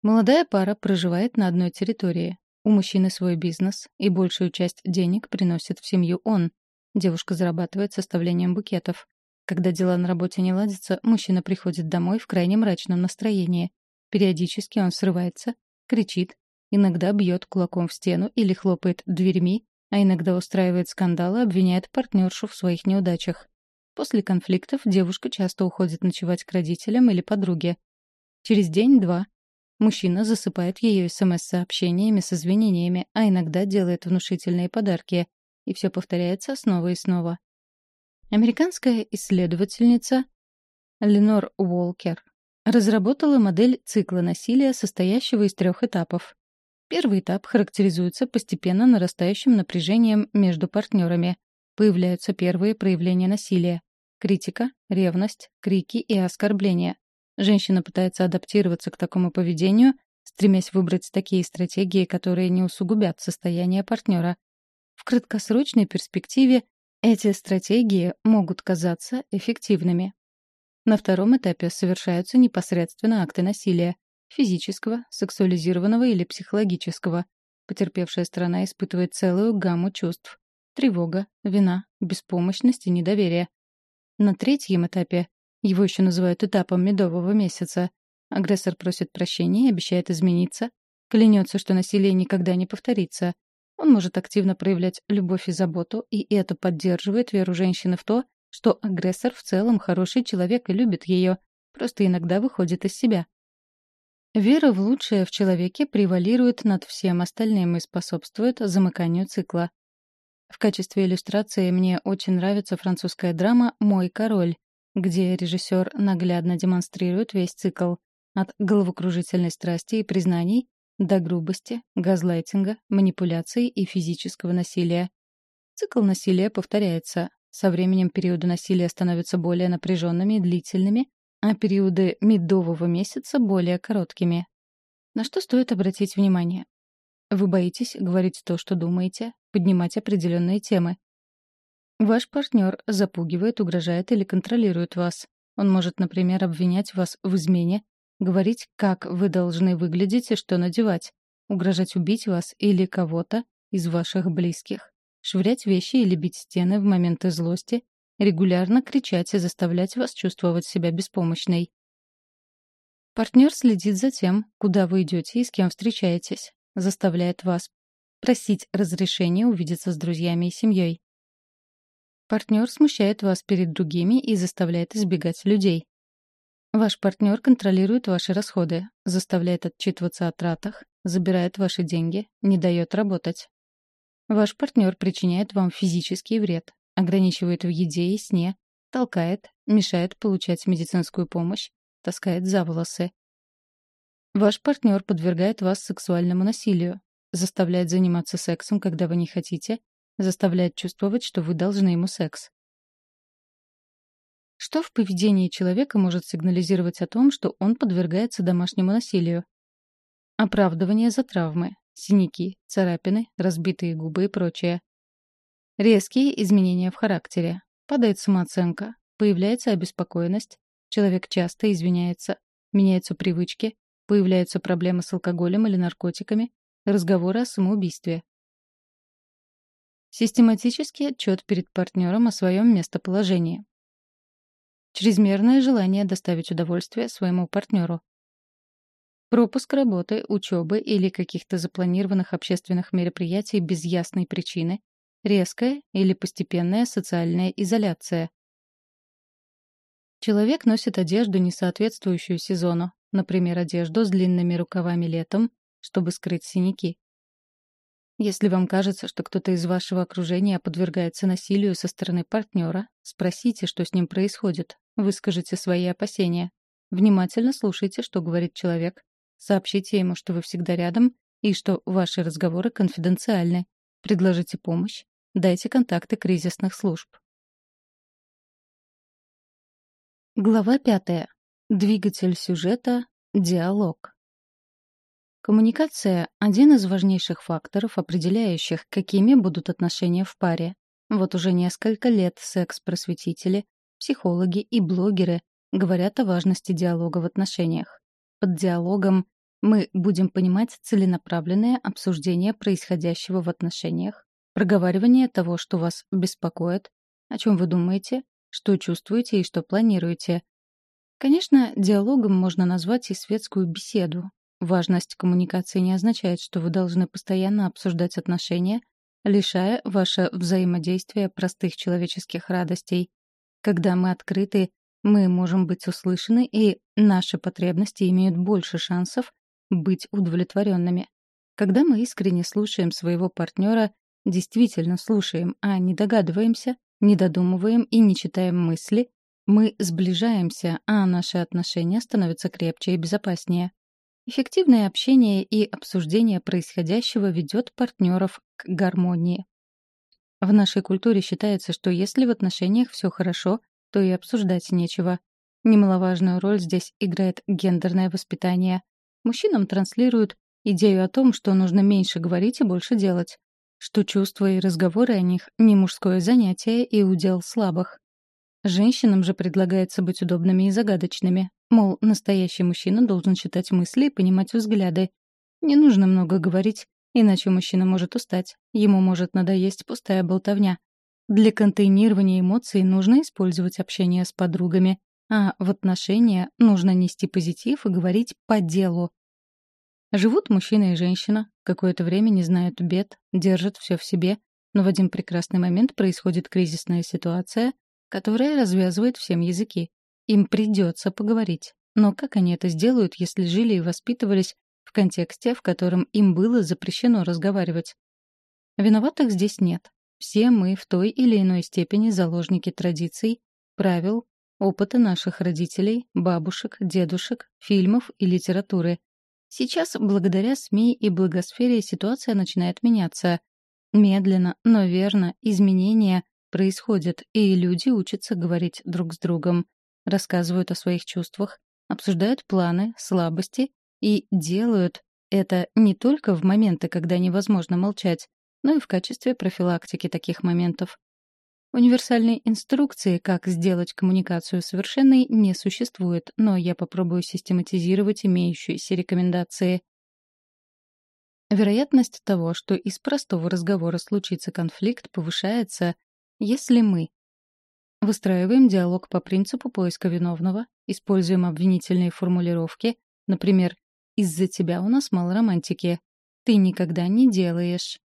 Молодая пара проживает на одной территории. У мужчины свой бизнес, и большую часть денег приносит в семью он. Девушка зарабатывает составлением букетов. Когда дела на работе не ладятся, мужчина приходит домой в крайне мрачном настроении. Периодически он срывается, кричит, иногда бьет кулаком в стену или хлопает дверьми, а иногда устраивает скандалы, обвиняет партнершу в своих неудачах. После конфликтов девушка часто уходит ночевать к родителям или подруге. Через день-два Мужчина засыпает ее СМС-сообщениями с извинениями, а иногда делает внушительные подарки. И все повторяется снова и снова. Американская исследовательница Ленор Уолкер разработала модель цикла насилия, состоящего из трех этапов. Первый этап характеризуется постепенно нарастающим напряжением между партнерами. Появляются первые проявления насилия — критика, ревность, крики и оскорбления. Женщина пытается адаптироваться к такому поведению, стремясь выбрать такие стратегии, которые не усугубят состояние партнера. В краткосрочной перспективе эти стратегии могут казаться эффективными. На втором этапе совершаются непосредственно акты насилия — физического, сексуализированного или психологического. Потерпевшая сторона испытывает целую гамму чувств — тревога, вина, беспомощность и недоверие. На третьем этапе его еще называют этапом медового месяца. Агрессор просит прощения и обещает измениться. Клянется, что насилие никогда не повторится. Он может активно проявлять любовь и заботу, и это поддерживает веру женщины в то, что агрессор в целом хороший человек и любит ее, просто иногда выходит из себя. Вера в лучшее в человеке превалирует над всем остальным и способствует замыканию цикла. В качестве иллюстрации мне очень нравится французская драма «Мой король», где режиссер наглядно демонстрирует весь цикл от головокружительной страсти и признаний до грубости, газлайтинга, манипуляций и физического насилия. Цикл насилия повторяется. Со временем периоды насилия становятся более напряженными и длительными, а периоды медового месяца — более короткими. На что стоит обратить внимание? Вы боитесь говорить то, что думаете, поднимать определенные темы. Ваш партнер запугивает, угрожает или контролирует вас. Он может, например, обвинять вас в измене, говорить, как вы должны выглядеть и что надевать, угрожать убить вас или кого-то из ваших близких, швырять вещи или бить стены в моменты злости, регулярно кричать и заставлять вас чувствовать себя беспомощной. Партнер следит за тем, куда вы идете и с кем встречаетесь, заставляет вас просить разрешения увидеться с друзьями и семьей. Партнер смущает вас перед другими и заставляет избегать людей. Ваш партнер контролирует ваши расходы, заставляет отчитываться о тратах, забирает ваши деньги, не дает работать. Ваш партнер причиняет вам физический вред, ограничивает в еде и сне, толкает, мешает получать медицинскую помощь, таскает за волосы. Ваш партнер подвергает вас сексуальному насилию, заставляет заниматься сексом, когда вы не хотите, заставляет чувствовать, что вы должны ему секс. Что в поведении человека может сигнализировать о том, что он подвергается домашнему насилию? Оправдывание за травмы, синяки, царапины, разбитые губы и прочее. Резкие изменения в характере. Падает самооценка, появляется обеспокоенность, человек часто извиняется, меняются привычки, появляются проблемы с алкоголем или наркотиками, разговоры о самоубийстве. Систематический отчет перед партнером о своем местоположении. Чрезмерное желание доставить удовольствие своему партнеру. Пропуск работы, учебы или каких-то запланированных общественных мероприятий без ясной причины. Резкая или постепенная социальная изоляция. Человек носит одежду, не соответствующую сезону, например, одежду с длинными рукавами летом, чтобы скрыть синяки. Если вам кажется, что кто-то из вашего окружения подвергается насилию со стороны партнера, спросите, что с ним происходит. Выскажите свои опасения. Внимательно слушайте, что говорит человек. Сообщите ему, что вы всегда рядом и что ваши разговоры конфиденциальны. Предложите помощь. Дайте контакты кризисных служб. Глава пятая. Двигатель сюжета — диалог. Коммуникация — один из важнейших факторов, определяющих, какими будут отношения в паре. Вот уже несколько лет секс-просветители, психологи и блогеры говорят о важности диалога в отношениях. Под диалогом мы будем понимать целенаправленное обсуждение происходящего в отношениях, проговаривание того, что вас беспокоит, о чем вы думаете, что чувствуете и что планируете. Конечно, диалогом можно назвать и светскую беседу, Важность коммуникации не означает, что вы должны постоянно обсуждать отношения, лишая ваше взаимодействие простых человеческих радостей. Когда мы открыты, мы можем быть услышаны, и наши потребности имеют больше шансов быть удовлетворенными. Когда мы искренне слушаем своего партнера, действительно слушаем, а не догадываемся, не додумываем и не читаем мысли, мы сближаемся, а наши отношения становятся крепче и безопаснее. Эффективное общение и обсуждение происходящего ведет партнеров к гармонии. В нашей культуре считается, что если в отношениях все хорошо, то и обсуждать нечего. Немаловажную роль здесь играет гендерное воспитание. Мужчинам транслируют идею о том, что нужно меньше говорить и больше делать, что чувства и разговоры о них — не мужское занятие и удел слабых. Женщинам же предлагается быть удобными и загадочными, Мол, настоящий мужчина должен читать мысли и понимать взгляды. Не нужно много говорить, иначе мужчина может устать. Ему может надоесть пустая болтовня. Для контейнирования эмоций нужно использовать общение с подругами, а в отношения нужно нести позитив и говорить по делу. Живут мужчина и женщина, какое-то время не знают бед, держат все в себе, но в один прекрасный момент происходит кризисная ситуация, которая развязывает всем языки. Им придется поговорить. Но как они это сделают, если жили и воспитывались в контексте, в котором им было запрещено разговаривать? Виноватых здесь нет. Все мы в той или иной степени заложники традиций, правил, опыта наших родителей, бабушек, дедушек, фильмов и литературы. Сейчас, благодаря СМИ и благосфере, ситуация начинает меняться. Медленно, но верно, изменения происходят, и люди учатся говорить друг с другом рассказывают о своих чувствах, обсуждают планы, слабости и делают это не только в моменты, когда невозможно молчать, но и в качестве профилактики таких моментов. Универсальной инструкции, как сделать коммуникацию совершенной, не существует, но я попробую систематизировать имеющиеся рекомендации. Вероятность того, что из простого разговора случится конфликт, повышается, если мы Выстраиваем диалог по принципу поиска виновного, используем обвинительные формулировки, например, «Из-за тебя у нас мало романтики», «Ты никогда не делаешь»,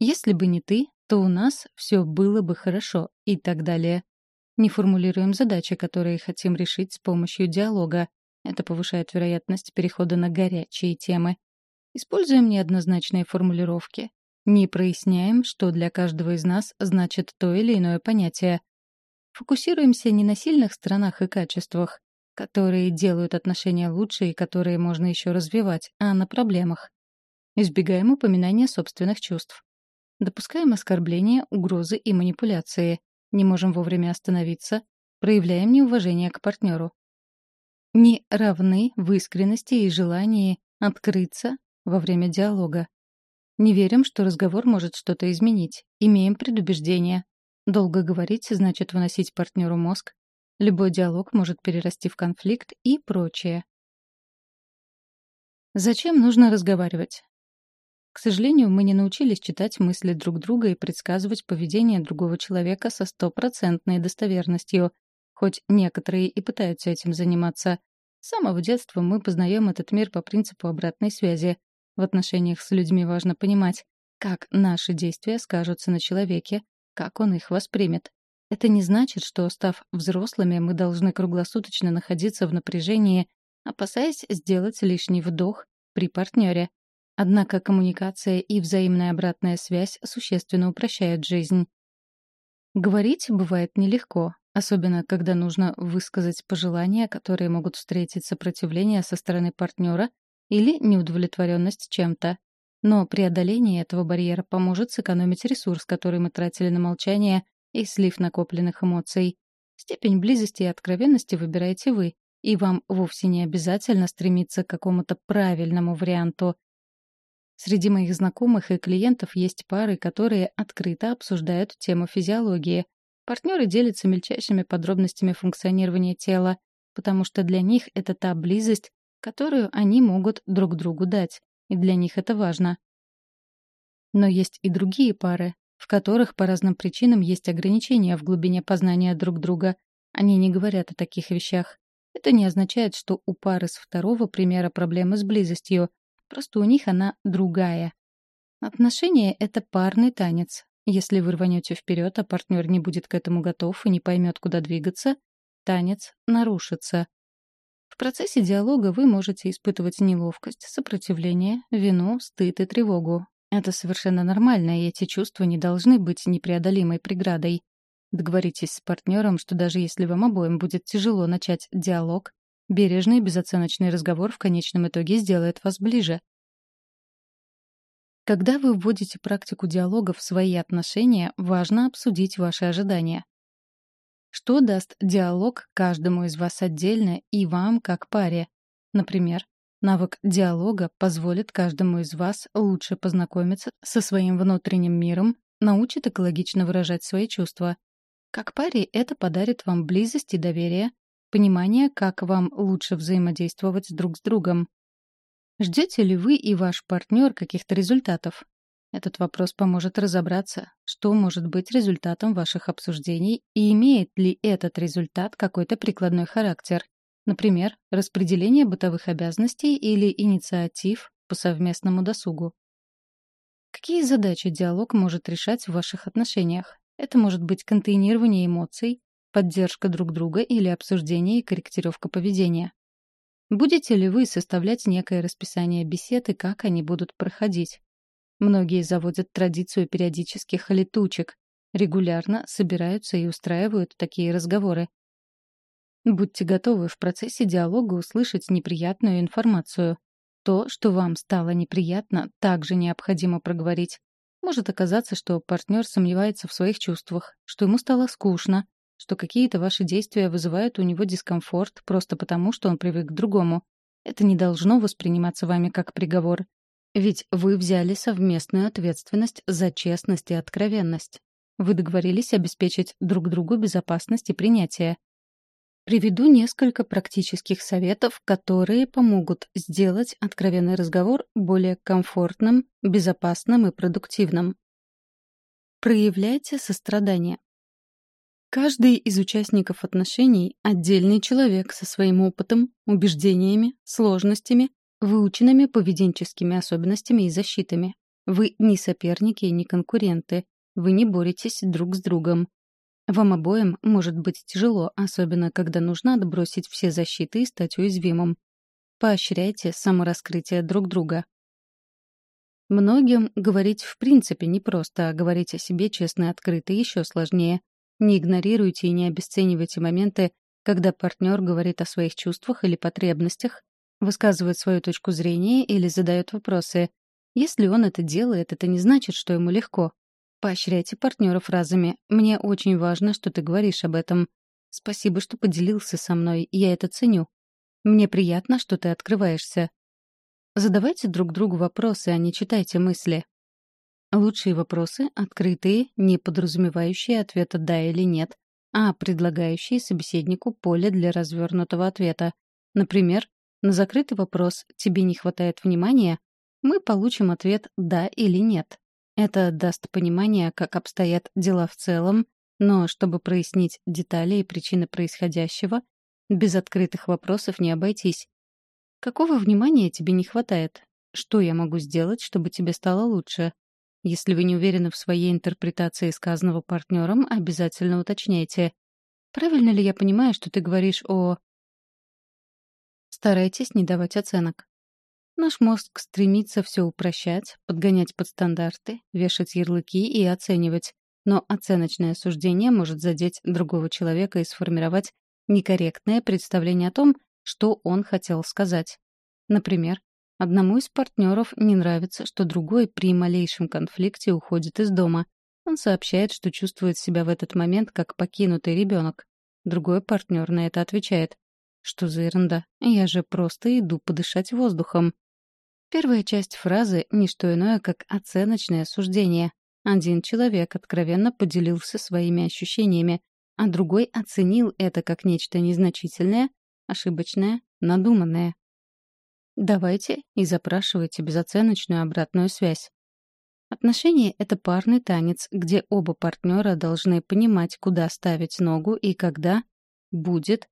«Если бы не ты, то у нас все было бы хорошо» и так далее. Не формулируем задачи, которые хотим решить с помощью диалога. Это повышает вероятность перехода на горячие темы. Используем неоднозначные формулировки. Не проясняем, что для каждого из нас значит то или иное понятие. Фокусируемся не на сильных сторонах и качествах, которые делают отношения лучше и которые можно еще развивать, а на проблемах. Избегаем упоминания собственных чувств. Допускаем оскорбления, угрозы и манипуляции. Не можем вовремя остановиться. Проявляем неуважение к партнеру. Не равны в искренности и желании открыться во время диалога. Не верим, что разговор может что-то изменить. Имеем предубеждения. Долго говорить значит выносить партнеру мозг. Любой диалог может перерасти в конфликт и прочее. Зачем нужно разговаривать? К сожалению, мы не научились читать мысли друг друга и предсказывать поведение другого человека со стопроцентной достоверностью, хоть некоторые и пытаются этим заниматься. С самого детства мы познаем этот мир по принципу обратной связи. В отношениях с людьми важно понимать, как наши действия скажутся на человеке, как он их воспримет. Это не значит, что, став взрослыми, мы должны круглосуточно находиться в напряжении, опасаясь сделать лишний вдох при партнере. Однако коммуникация и взаимная обратная связь существенно упрощают жизнь. Говорить бывает нелегко, особенно когда нужно высказать пожелания, которые могут встретить сопротивление со стороны партнера или неудовлетворенность чем-то. Но преодоление этого барьера поможет сэкономить ресурс, который мы тратили на молчание и слив накопленных эмоций. Степень близости и откровенности выбираете вы, и вам вовсе не обязательно стремиться к какому-то правильному варианту. Среди моих знакомых и клиентов есть пары, которые открыто обсуждают тему физиологии. Партнеры делятся мельчайшими подробностями функционирования тела, потому что для них это та близость, которую они могут друг другу дать, и для них это важно. Но есть и другие пары, в которых по разным причинам есть ограничения в глубине познания друг друга. Они не говорят о таких вещах. Это не означает, что у пары с второго примера проблемы с близостью, Просто у них она другая. Отношения — это парный танец. Если вы рванете вперед, а партнер не будет к этому готов и не поймет, куда двигаться, танец нарушится. Процессе диалога вы можете испытывать неловкость, сопротивление, вину, стыд и тревогу. Это совершенно нормально, и эти чувства не должны быть непреодолимой преградой. Договоритесь с партнером, что даже если вам обоим будет тяжело начать диалог, Бережный, безоценочный разговор в конечном итоге сделает вас ближе. Когда вы вводите практику диалога в свои отношения, важно обсудить ваши ожидания. Что даст диалог каждому из вас отдельно и вам как паре? Например, навык диалога позволит каждому из вас лучше познакомиться со своим внутренним миром, научит экологично выражать свои чувства. Как паре это подарит вам близость и доверие, понимание, как вам лучше взаимодействовать друг с другом. Ждете ли вы и ваш партнер каких-то результатов? Этот вопрос поможет разобраться, что может быть результатом ваших обсуждений и имеет ли этот результат какой-то прикладной характер, например, распределение бытовых обязанностей или инициатив по совместному досугу. Какие задачи диалог может решать в ваших отношениях? Это может быть контейнирование эмоций, поддержка друг друга или обсуждение и корректировка поведения. Будете ли вы составлять некое расписание бесед и как они будут проходить? Многие заводят традицию периодических летучек, регулярно собираются и устраивают такие разговоры. Будьте готовы в процессе диалога услышать неприятную информацию. То, что вам стало неприятно, также необходимо проговорить. Может оказаться, что партнер сомневается в своих чувствах, что ему стало скучно, что какие-то ваши действия вызывают у него дискомфорт просто потому, что он привык к другому. Это не должно восприниматься вами как приговор. Ведь вы взяли совместную ответственность за честность и откровенность. Вы договорились обеспечить друг другу безопасность и принятие. Приведу несколько практических советов, которые помогут сделать откровенный разговор более комфортным, безопасным и продуктивным. Проявляйте сострадание. Каждый из участников отношений — отдельный человек со своим опытом, убеждениями, сложностями, выученными поведенческими особенностями и защитами. Вы не соперники и не конкуренты. Вы не боретесь друг с другом. Вам обоим может быть тяжело, особенно когда нужно отбросить все защиты и стать уязвимым. Поощряйте самораскрытие друг друга. Многим говорить в принципе непросто, а говорить о себе честно и открыто еще сложнее. Не игнорируйте и не обесценивайте моменты, когда партнер говорит о своих чувствах или потребностях, высказывает свою точку зрения или задает вопросы. Если он это делает, это не значит, что ему легко. Поощряйте партнера фразами «Мне очень важно, что ты говоришь об этом». «Спасибо, что поделился со мной, я это ценю». «Мне приятно, что ты открываешься». Задавайте друг другу вопросы, а не читайте мысли. Лучшие вопросы — открытые, не подразумевающие ответа «да» или «нет», а предлагающие собеседнику поле для развернутого ответа. Например, на закрытый вопрос «тебе не хватает внимания» мы получим ответ «да» или «нет». Это даст понимание, как обстоят дела в целом, но чтобы прояснить детали и причины происходящего, без открытых вопросов не обойтись. Какого внимания тебе не хватает? Что я могу сделать, чтобы тебе стало лучше? Если вы не уверены в своей интерпретации сказанного партнером, обязательно уточняйте. Правильно ли я понимаю, что ты говоришь о... Старайтесь не давать оценок. Наш мозг стремится все упрощать, подгонять под стандарты, вешать ярлыки и оценивать. Но оценочное суждение может задеть другого человека и сформировать некорректное представление о том, что он хотел сказать. Например, Одному из партнеров не нравится, что другой при малейшем конфликте уходит из дома. Он сообщает, что чувствует себя в этот момент как покинутый ребенок. Другой партнер на это отвечает. Что за ерунда? Я же просто иду подышать воздухом. Первая часть фразы — не что иное, как оценочное суждение. Один человек откровенно поделился своими ощущениями, а другой оценил это как нечто незначительное, ошибочное, надуманное. Давайте и запрашивайте безоценочную обратную связь. Отношения — это парный танец, где оба партнера должны понимать, куда ставить ногу и когда будет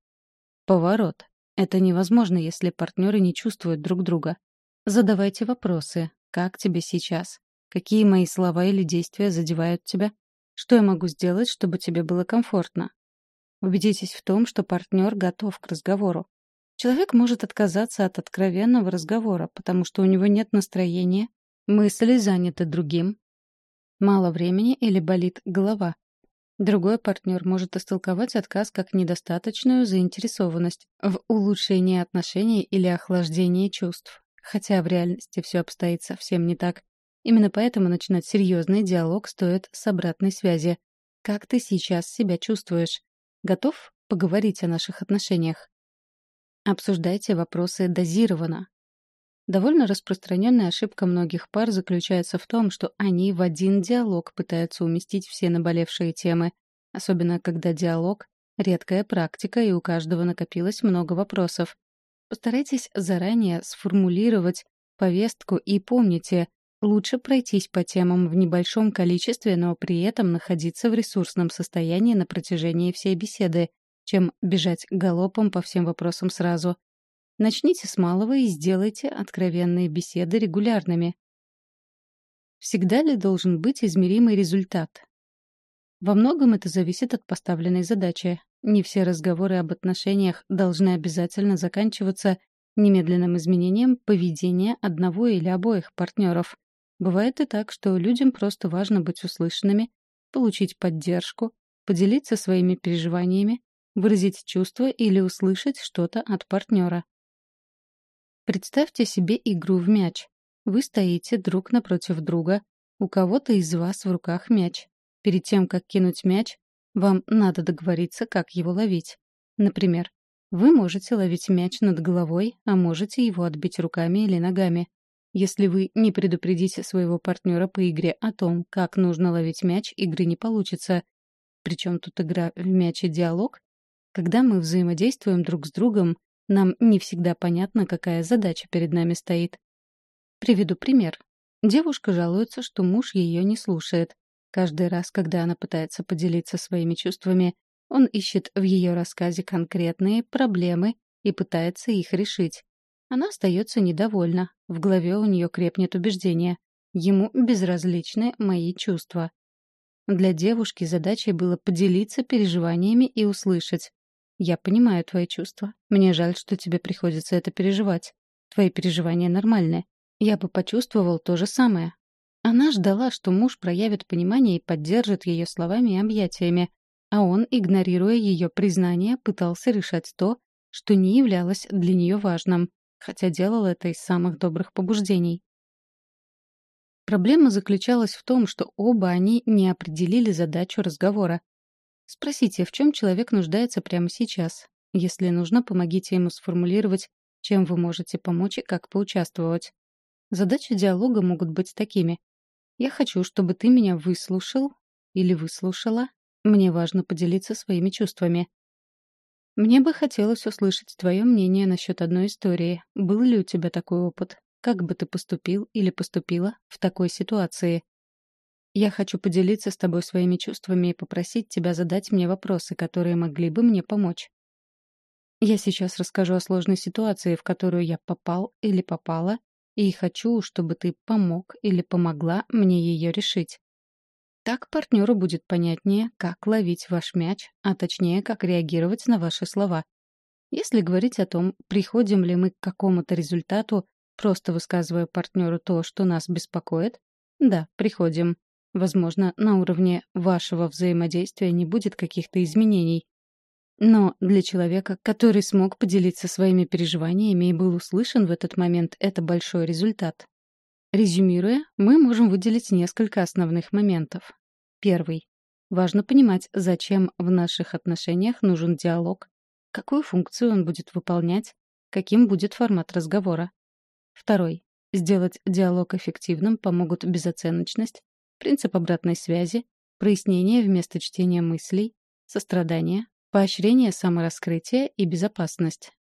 поворот. Это невозможно, если партнеры не чувствуют друг друга. Задавайте вопросы. Как тебе сейчас? Какие мои слова или действия задевают тебя? Что я могу сделать, чтобы тебе было комфортно? Убедитесь в том, что партнер готов к разговору. Человек может отказаться от откровенного разговора, потому что у него нет настроения, мысли заняты другим, мало времени или болит голова. Другой партнер может истолковать отказ как недостаточную заинтересованность в улучшении отношений или охлаждении чувств. Хотя в реальности все обстоит совсем не так. Именно поэтому начинать серьезный диалог стоит с обратной связи. Как ты сейчас себя чувствуешь? Готов поговорить о наших отношениях? Обсуждайте вопросы дозированно. Довольно распространенная ошибка многих пар заключается в том, что они в один диалог пытаются уместить все наболевшие темы, особенно когда диалог — редкая практика, и у каждого накопилось много вопросов. Постарайтесь заранее сформулировать повестку и помните, Лучше пройтись по темам в небольшом количестве, но при этом находиться в ресурсном состоянии на протяжении всей беседы, чем бежать галопом по всем вопросам сразу. Начните с малого и сделайте откровенные беседы регулярными. Всегда ли должен быть измеримый результат? Во многом это зависит от поставленной задачи. Не все разговоры об отношениях должны обязательно заканчиваться немедленным изменением поведения одного или обоих партнеров. Бывает и так, что людям просто важно быть услышанными, получить поддержку, поделиться своими переживаниями, выразить чувства или услышать что-то от партнера. Представьте себе игру в мяч. Вы стоите друг напротив друга, у кого-то из вас в руках мяч. Перед тем, как кинуть мяч, вам надо договориться, как его ловить. Например, вы можете ловить мяч над головой, а можете его отбить руками или ногами. Если вы не предупредите своего партнера по игре о том, как нужно ловить мяч, игры не получится. Причем тут игра в мяч и диалог? Когда мы взаимодействуем друг с другом, нам не всегда понятно, какая задача перед нами стоит. Приведу пример. Девушка жалуется, что муж ее не слушает. Каждый раз, когда она пытается поделиться своими чувствами, он ищет в ее рассказе конкретные проблемы и пытается их решить. Она остается недовольна. В голове у нее крепнет убеждение. Ему безразличны мои чувства. Для девушки задачей было поделиться переживаниями и услышать. «Я понимаю твои чувства. Мне жаль, что тебе приходится это переживать. Твои переживания нормальны. Я бы почувствовал то же самое». Она ждала, что муж проявит понимание и поддержит ее словами и объятиями, а он, игнорируя ее признание, пытался решать то, что не являлось для нее важным хотя делал это из самых добрых побуждений. Проблема заключалась в том, что оба они не определили задачу разговора. Спросите, в чем человек нуждается прямо сейчас. Если нужно, помогите ему сформулировать, чем вы можете помочь и как поучаствовать. Задачи диалога могут быть такими. «Я хочу, чтобы ты меня выслушал» или «выслушала». Мне важно поделиться своими чувствами. Мне бы хотелось услышать твое мнение насчет одной истории. Был ли у тебя такой опыт? Как бы ты поступил или поступила в такой ситуации? Я хочу поделиться с тобой своими чувствами и попросить тебя задать мне вопросы, которые могли бы мне помочь. Я сейчас расскажу о сложной ситуации, в которую я попал или попала, и хочу, чтобы ты помог или помогла мне ее решить. Так партнеру будет понятнее, как ловить ваш мяч, а точнее, как реагировать на ваши слова. Если говорить о том, приходим ли мы к какому-то результату, просто высказывая партнеру то, что нас беспокоит, да, приходим. Возможно, на уровне вашего взаимодействия не будет каких-то изменений. Но для человека, который смог поделиться своими переживаниями и был услышан в этот момент, это большой результат. Резюмируя, мы можем выделить несколько основных моментов. Первый. Важно понимать, зачем в наших отношениях нужен диалог, какую функцию он будет выполнять, каким будет формат разговора. Второй. Сделать диалог эффективным помогут безоценочность, принцип обратной связи, прояснение вместо чтения мыслей, сострадание, поощрение самораскрытия и безопасность.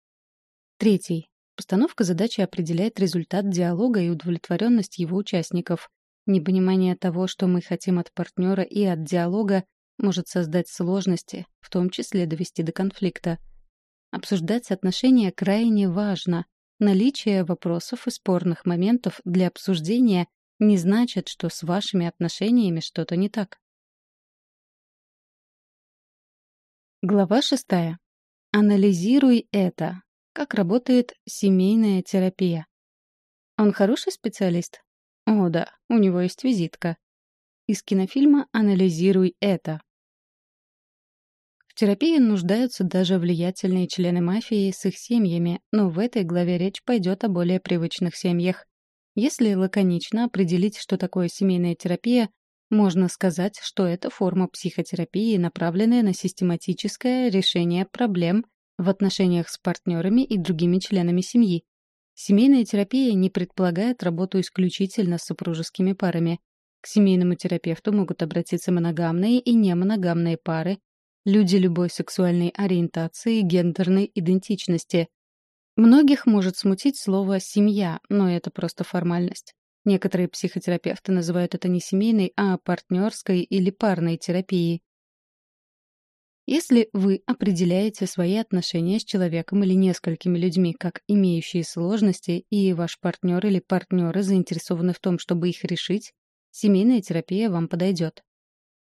Третий. Постановка задачи определяет результат диалога и удовлетворенность его участников. Непонимание того, что мы хотим от партнера и от диалога, может создать сложности, в том числе довести до конфликта. Обсуждать отношения крайне важно. Наличие вопросов и спорных моментов для обсуждения не значит, что с вашими отношениями что-то не так. Глава шестая. Анализируй это. Как работает семейная терапия? Он хороший специалист? О, да, у него есть визитка. Из кинофильма «Анализируй это». В терапии нуждаются даже влиятельные члены мафии с их семьями, но в этой главе речь пойдет о более привычных семьях. Если лаконично определить, что такое семейная терапия, можно сказать, что это форма психотерапии, направленная на систематическое решение проблем в отношениях с партнерами и другими членами семьи. Семейная терапия не предполагает работу исключительно с супружескими парами. К семейному терапевту могут обратиться моногамные и немоногамные пары, люди любой сексуальной ориентации и гендерной идентичности. Многих может смутить слово «семья», но это просто формальность. Некоторые психотерапевты называют это не семейной, а партнерской или парной терапией. Если вы определяете свои отношения с человеком или несколькими людьми как имеющие сложности, и ваш партнер или партнеры заинтересованы в том, чтобы их решить, семейная терапия вам подойдет.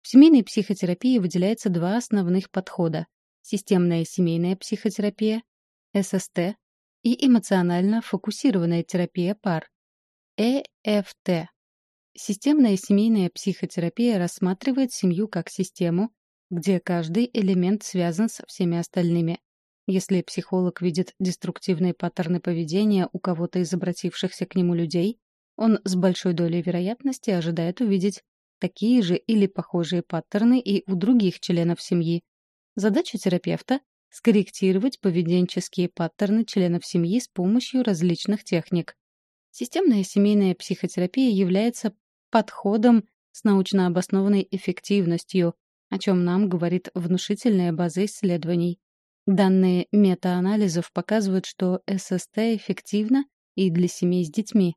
В семейной психотерапии выделяется два основных подхода — системная семейная психотерапия, ССТ, и эмоционально фокусированная терапия пар, ЭФТ. Системная семейная психотерапия рассматривает семью как систему, где каждый элемент связан со всеми остальными. Если психолог видит деструктивные паттерны поведения у кого-то из обратившихся к нему людей, он с большой долей вероятности ожидает увидеть такие же или похожие паттерны и у других членов семьи. Задача терапевта — скорректировать поведенческие паттерны членов семьи с помощью различных техник. Системная семейная психотерапия является подходом с научно обоснованной эффективностью, о чем нам говорит внушительная база исследований. Данные метаанализов показывают, что ССТ эффективно и для семей с детьми.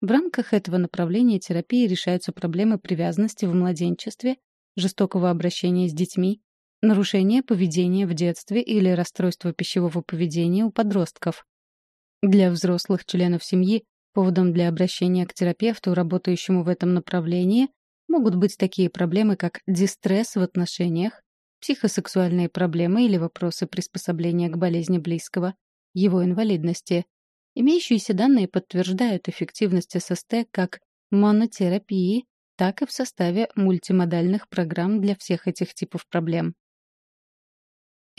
В рамках этого направления терапии решаются проблемы привязанности в младенчестве, жестокого обращения с детьми, нарушения поведения в детстве или расстройства пищевого поведения у подростков. Для взрослых членов семьи поводом для обращения к терапевту, работающему в этом направлении, Могут быть такие проблемы, как дистресс в отношениях, психосексуальные проблемы или вопросы приспособления к болезни близкого, его инвалидности. Имеющиеся данные подтверждают эффективность ССТ как монотерапии, так и в составе мультимодальных программ для всех этих типов проблем.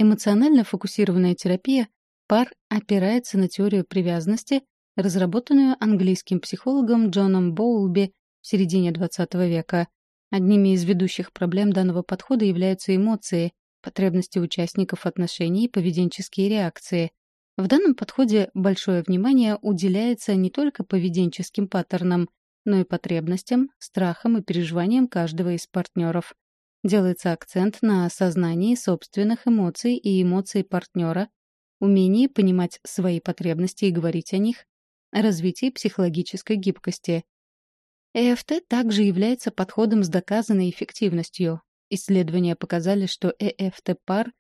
Эмоционально фокусированная терапия пар опирается на теорию привязанности, разработанную английским психологом Джоном Боулби в середине XX века. Одними из ведущих проблем данного подхода являются эмоции, потребности участников отношений и поведенческие реакции. В данном подходе большое внимание уделяется не только поведенческим паттернам, но и потребностям, страхам и переживаниям каждого из партнеров. Делается акцент на осознании собственных эмоций и эмоций партнера, умении понимать свои потребности и говорить о них, развитии психологической гибкости, ЭФТ также является подходом с доказанной эффективностью. Исследования показали, что ЭФТ-пар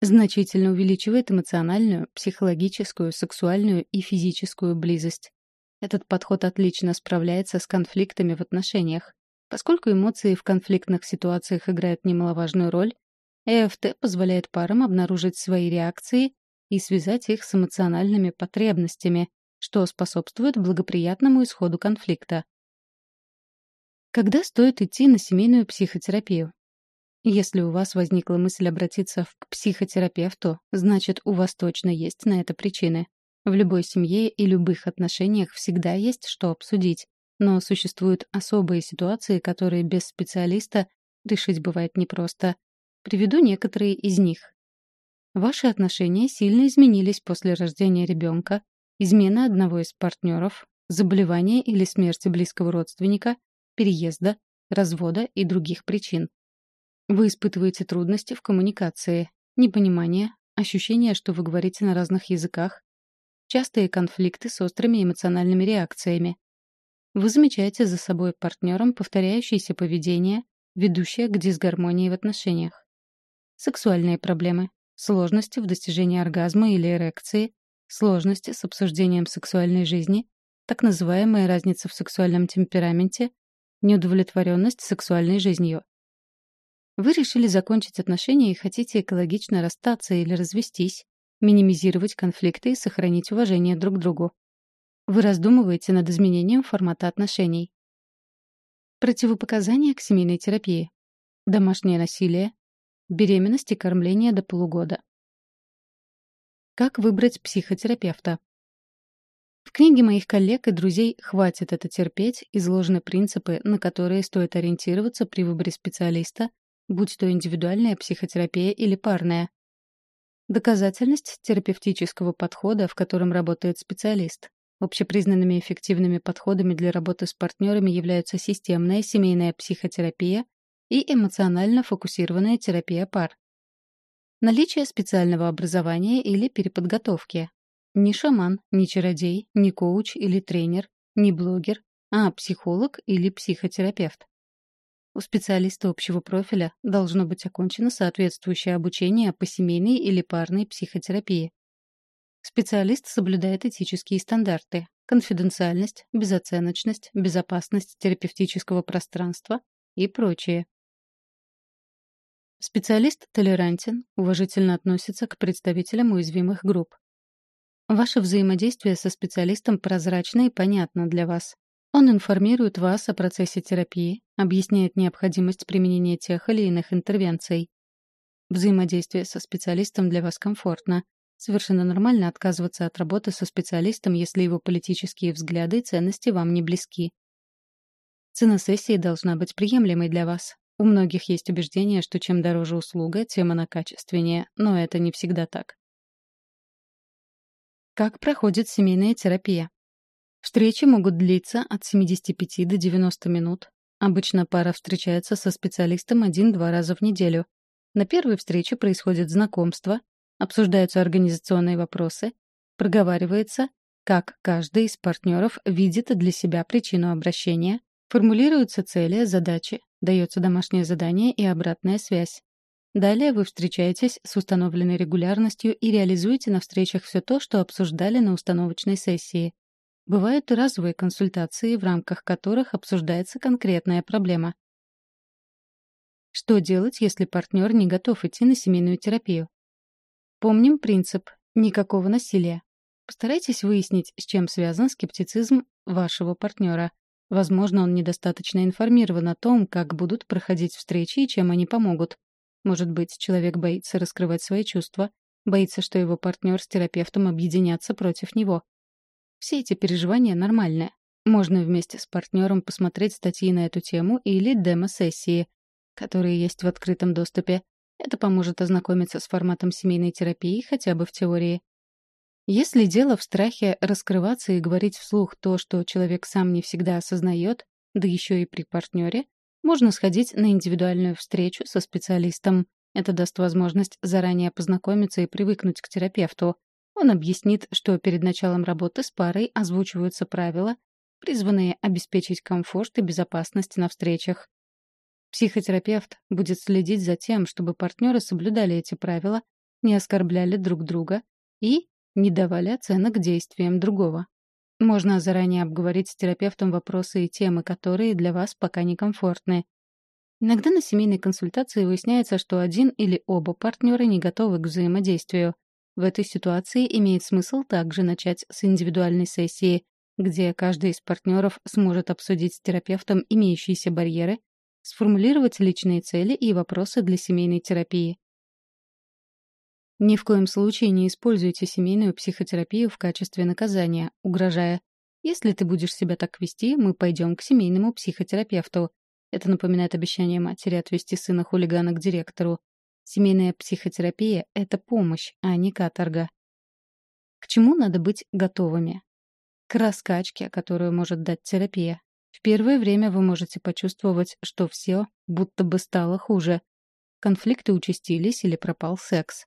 значительно увеличивает эмоциональную, психологическую, сексуальную и физическую близость. Этот подход отлично справляется с конфликтами в отношениях. Поскольку эмоции в конфликтных ситуациях играют немаловажную роль, ЭФТ позволяет парам обнаружить свои реакции и связать их с эмоциональными потребностями, что способствует благоприятному исходу конфликта. Когда стоит идти на семейную психотерапию? Если у вас возникла мысль обратиться к психотерапевту, значит, у вас точно есть на это причины. В любой семье и любых отношениях всегда есть что обсудить, но существуют особые ситуации, которые без специалиста решить бывает непросто. Приведу некоторые из них. Ваши отношения сильно изменились после рождения ребенка, измена одного из партнеров, заболевания или смерти близкого родственника, переезда, развода и других причин. Вы испытываете трудности в коммуникации, непонимание, ощущение, что вы говорите на разных языках, частые конфликты с острыми эмоциональными реакциями. Вы замечаете за собой партнером повторяющееся поведение, ведущее к дисгармонии в отношениях. Сексуальные проблемы, сложности в достижении оргазма или эрекции, сложности с обсуждением сексуальной жизни, так называемая разница в сексуальном темпераменте, неудовлетворенность сексуальной жизнью. Вы решили закончить отношения и хотите экологично расстаться или развестись, минимизировать конфликты и сохранить уважение друг к другу. Вы раздумываете над изменением формата отношений. Противопоказания к семейной терапии. Домашнее насилие. Беременность и кормление до полугода. Как выбрать психотерапевта? В книге моих коллег и друзей «Хватит это терпеть» изложены принципы, на которые стоит ориентироваться при выборе специалиста, будь то индивидуальная психотерапия или парная. Доказательность терапевтического подхода, в котором работает специалист. Общепризнанными эффективными подходами для работы с партнерами являются системная семейная психотерапия и эмоционально фокусированная терапия пар. Наличие специального образования или переподготовки. Не шаман, не чародей, не коуч или тренер, не блогер, а психолог или психотерапевт. У специалиста общего профиля должно быть окончено соответствующее обучение по семейной или парной психотерапии. Специалист соблюдает этические стандарты, конфиденциальность, безоценочность, безопасность терапевтического пространства и прочее. Специалист толерантен, уважительно относится к представителям уязвимых групп. Ваше взаимодействие со специалистом прозрачно и понятно для вас. Он информирует вас о процессе терапии, объясняет необходимость применения тех или иных интервенций. Взаимодействие со специалистом для вас комфортно. Совершенно нормально отказываться от работы со специалистом, если его политические взгляды и ценности вам не близки. Цена сессии должна быть приемлемой для вас. У многих есть убеждение, что чем дороже услуга, тем она качественнее, но это не всегда так. Как проходит семейная терапия? Встречи могут длиться от 75 до 90 минут. Обычно пара встречается со специалистом один-два раза в неделю. На первой встрече происходит знакомство, обсуждаются организационные вопросы, проговаривается, как каждый из партнеров видит для себя причину обращения, формулируются цели, задачи, дается домашнее задание и обратная связь. Далее вы встречаетесь с установленной регулярностью и реализуете на встречах все то, что обсуждали на установочной сессии. Бывают и разовые консультации, в рамках которых обсуждается конкретная проблема. Что делать, если партнер не готов идти на семейную терапию? Помним принцип «никакого насилия». Постарайтесь выяснить, с чем связан скептицизм вашего партнера. Возможно, он недостаточно информирован о том, как будут проходить встречи и чем они помогут. Может быть, человек боится раскрывать свои чувства, боится, что его партнер с терапевтом объединятся против него. Все эти переживания нормальны. Можно вместе с партнером посмотреть статьи на эту тему или демо-сессии, которые есть в открытом доступе. Это поможет ознакомиться с форматом семейной терапии хотя бы в теории. Если дело в страхе раскрываться и говорить вслух то, что человек сам не всегда осознает, да еще и при партнере, можно сходить на индивидуальную встречу со специалистом. Это даст возможность заранее познакомиться и привыкнуть к терапевту, он объяснит, что перед началом работы с парой озвучиваются правила, призванные обеспечить комфорт и безопасность на встречах. Психотерапевт будет следить за тем, чтобы партнеры соблюдали эти правила, не оскорбляли друг друга и не давали оценок действиям другого. Можно заранее обговорить с терапевтом вопросы и темы, которые для вас пока некомфортны. Иногда на семейной консультации выясняется, что один или оба партнера не готовы к взаимодействию. В этой ситуации имеет смысл также начать с индивидуальной сессии, где каждый из партнеров сможет обсудить с терапевтом имеющиеся барьеры, сформулировать личные цели и вопросы для семейной терапии. Ни в коем случае не используйте семейную психотерапию в качестве наказания, угрожая «Если ты будешь себя так вести, мы пойдем к семейному психотерапевту». Это напоминает обещание матери отвести сына-хулигана к директору. Семейная психотерапия — это помощь, а не каторга. К чему надо быть готовыми? к раскачке, которую может дать терапия. В первое время вы можете почувствовать, что все будто бы стало хуже. Конфликты участились или пропал секс.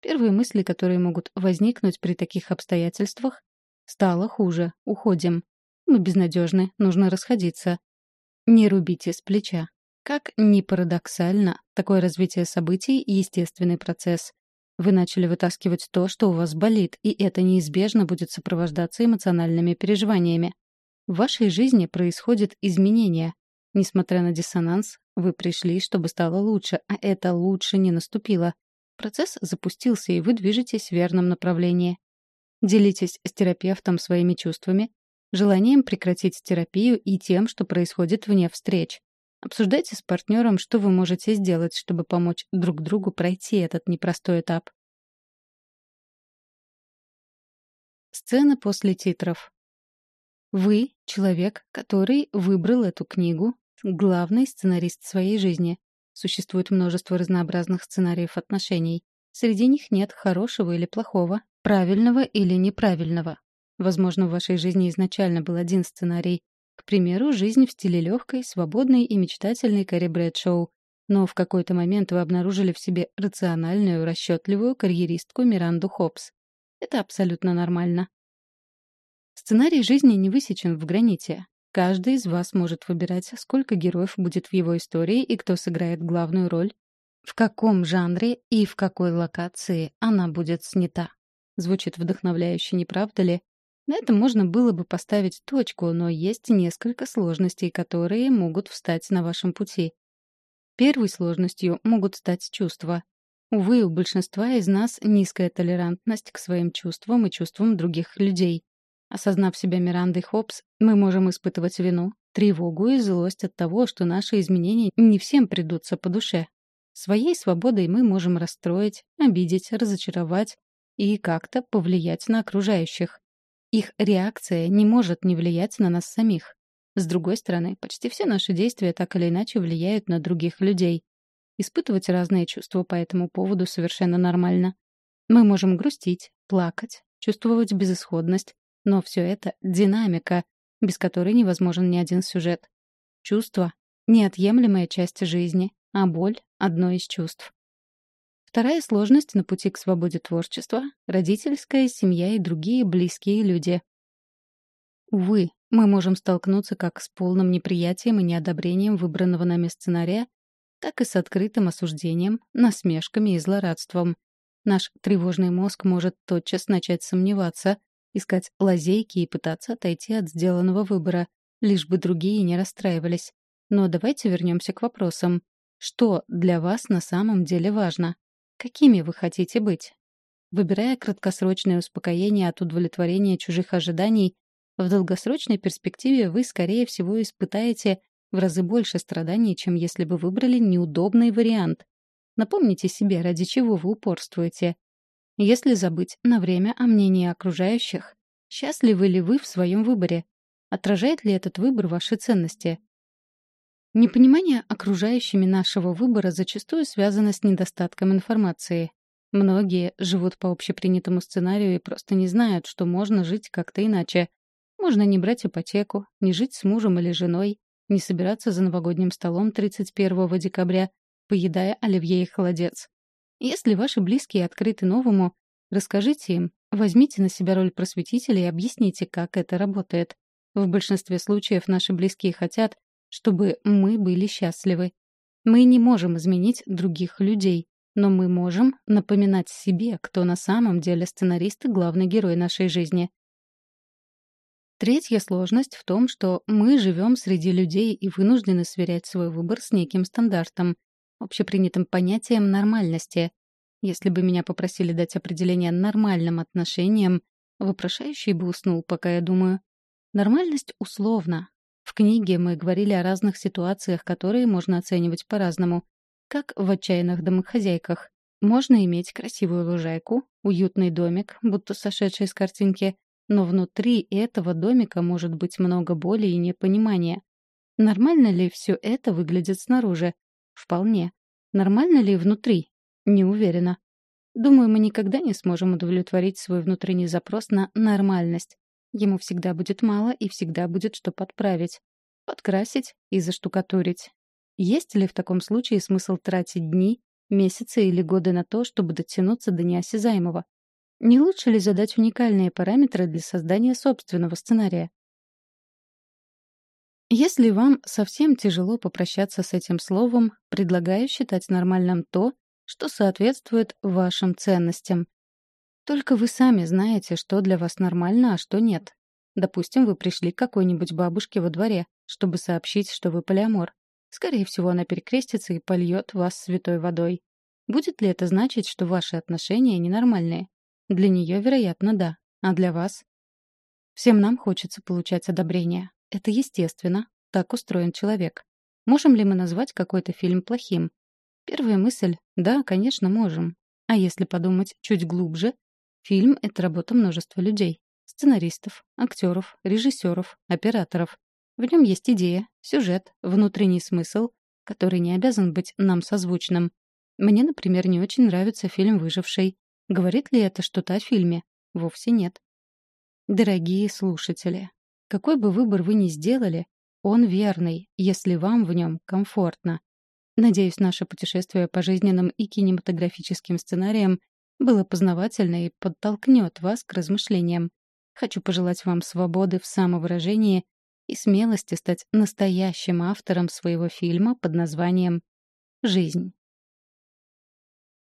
Первые мысли, которые могут возникнуть при таких обстоятельствах — стало хуже, уходим. Мы безнадежны, нужно расходиться. Не рубите с плеча. Как ни парадоксально, такое развитие событий — естественный процесс. Вы начали вытаскивать то, что у вас болит, и это неизбежно будет сопровождаться эмоциональными переживаниями. В вашей жизни происходит изменение. Несмотря на диссонанс, вы пришли, чтобы стало лучше, а это лучше не наступило. Процесс запустился, и вы движетесь в верном направлении. Делитесь с терапевтом своими чувствами, желанием прекратить терапию и тем, что происходит вне встреч. Обсуждайте с партнером, что вы можете сделать, чтобы помочь друг другу пройти этот непростой этап. Сцена после титров. Вы — человек, который выбрал эту книгу, главный сценарист своей жизни. Существует множество разнообразных сценариев отношений. Среди них нет хорошего или плохого, правильного или неправильного. Возможно, в вашей жизни изначально был один сценарий, к примеру, жизнь в стиле легкой, свободной и мечтательной Кэрри Брэдшоу. Но в какой-то момент вы обнаружили в себе рациональную, расчетливую карьеристку Миранду Хопс. Это абсолютно нормально. Сценарий жизни не высечен в граните. Каждый из вас может выбирать, сколько героев будет в его истории и кто сыграет главную роль, в каком жанре и в какой локации она будет снята. Звучит вдохновляюще, не правда ли? На этом можно было бы поставить точку, но есть несколько сложностей, которые могут встать на вашем пути. Первой сложностью могут стать чувства. Увы, у большинства из нас низкая толерантность к своим чувствам и чувствам других людей. Осознав себя Мирандой Хопс, мы можем испытывать вину, тревогу и злость от того, что наши изменения не всем придутся по душе. Своей свободой мы можем расстроить, обидеть, разочаровать и как-то повлиять на окружающих. Их реакция не может не влиять на нас самих. С другой стороны, почти все наши действия так или иначе влияют на других людей. Испытывать разные чувства по этому поводу совершенно нормально. Мы можем грустить, плакать, чувствовать безысходность, но все это — динамика, без которой невозможен ни один сюжет. Чувство — неотъемлемая часть жизни, а боль — одно из чувств. Вторая сложность на пути к свободе творчества — родительская семья и другие близкие люди. Увы, мы можем столкнуться как с полным неприятием и неодобрением выбранного нами сценария, так и с открытым осуждением, насмешками и злорадством. Наш тревожный мозг может тотчас начать сомневаться, искать лазейки и пытаться отойти от сделанного выбора, лишь бы другие не расстраивались. Но давайте вернемся к вопросам. Что для вас на самом деле важно? Какими вы хотите быть? Выбирая краткосрочное успокоение от удовлетворения чужих ожиданий, в долгосрочной перспективе вы, скорее всего, испытаете в разы больше страданий, чем если бы выбрали неудобный вариант. Напомните себе, ради чего вы упорствуете. Если забыть на время о мнении окружающих, счастливы ли вы в своем выборе? Отражает ли этот выбор ваши ценности? Непонимание окружающими нашего выбора зачастую связано с недостатком информации. Многие живут по общепринятому сценарию и просто не знают, что можно жить как-то иначе. Можно не брать ипотеку, не жить с мужем или женой, не собираться за новогодним столом 31 декабря, поедая оливье и холодец. Если ваши близкие открыты новому, расскажите им, возьмите на себя роль просветителя и объясните, как это работает. В большинстве случаев наши близкие хотят, чтобы мы были счастливы. Мы не можем изменить других людей, но мы можем напоминать себе, кто на самом деле сценарист и главный герой нашей жизни. Третья сложность в том, что мы живем среди людей и вынуждены сверять свой выбор с неким стандартом, общепринятым понятием нормальности. Если бы меня попросили дать определение нормальным отношениям, вопрошающий бы уснул, пока я думаю. Нормальность условна, в книге мы говорили о разных ситуациях, которые можно оценивать по-разному. Как в «Отчаянных домохозяйках». Можно иметь красивую лужайку, уютный домик, будто сошедший с картинки, но внутри этого домика может быть много боли и непонимания. Нормально ли все это выглядит снаружи? Вполне. Нормально ли внутри? Не уверена. Думаю, мы никогда не сможем удовлетворить свой внутренний запрос на нормальность. ему всегда будет мало и всегда будет что подправить. Подкрасить и заштукатурить. Есть ли в таком случае смысл тратить дни, месяцы или годы на то, чтобы дотянуться до неосязаемого? Не лучше ли задать уникальные параметры для создания собственного сценария? Если вам совсем тяжело попрощаться с этим словом, предлагаю считать нормальным то, что соответствует вашим ценностям. Только вы сами знаете, что для вас нормально, а что нет. Допустим, вы пришли к какой-нибудь бабушке во дворе, чтобы сообщить, что вы полиамор. Скорее всего, она перекрестится и польет вас святой водой. Будет ли это значить, что ваши отношения ненормальные? Для нее, вероятно, да. А для вас? Всем нам хочется получать одобрение. Это естественно. Так устроен человек. Можем ли мы назвать какой-то фильм плохим? Первая мысль — да, конечно, можем. А если подумать чуть глубже, фильм — это работа множества людей. Сценаристов, актеров, режиссеров, операторов. В нем есть идея, сюжет, внутренний смысл, который не обязан быть нам созвучным. Мне, например, не очень нравится фильм «Выживший». Говорит ли это что-то о фильме? Вовсе нет. Дорогие слушатели, какой бы выбор вы ни сделали, он верный, если вам в нем комфортно. Надеюсь, наше путешествие по жизненным и кинематографическим сценариям было познавательно и подтолкнет вас к размышлениям. Хочу пожелать вам свободы в самовыражении и смелости стать настоящим автором своего фильма под названием «Жизнь».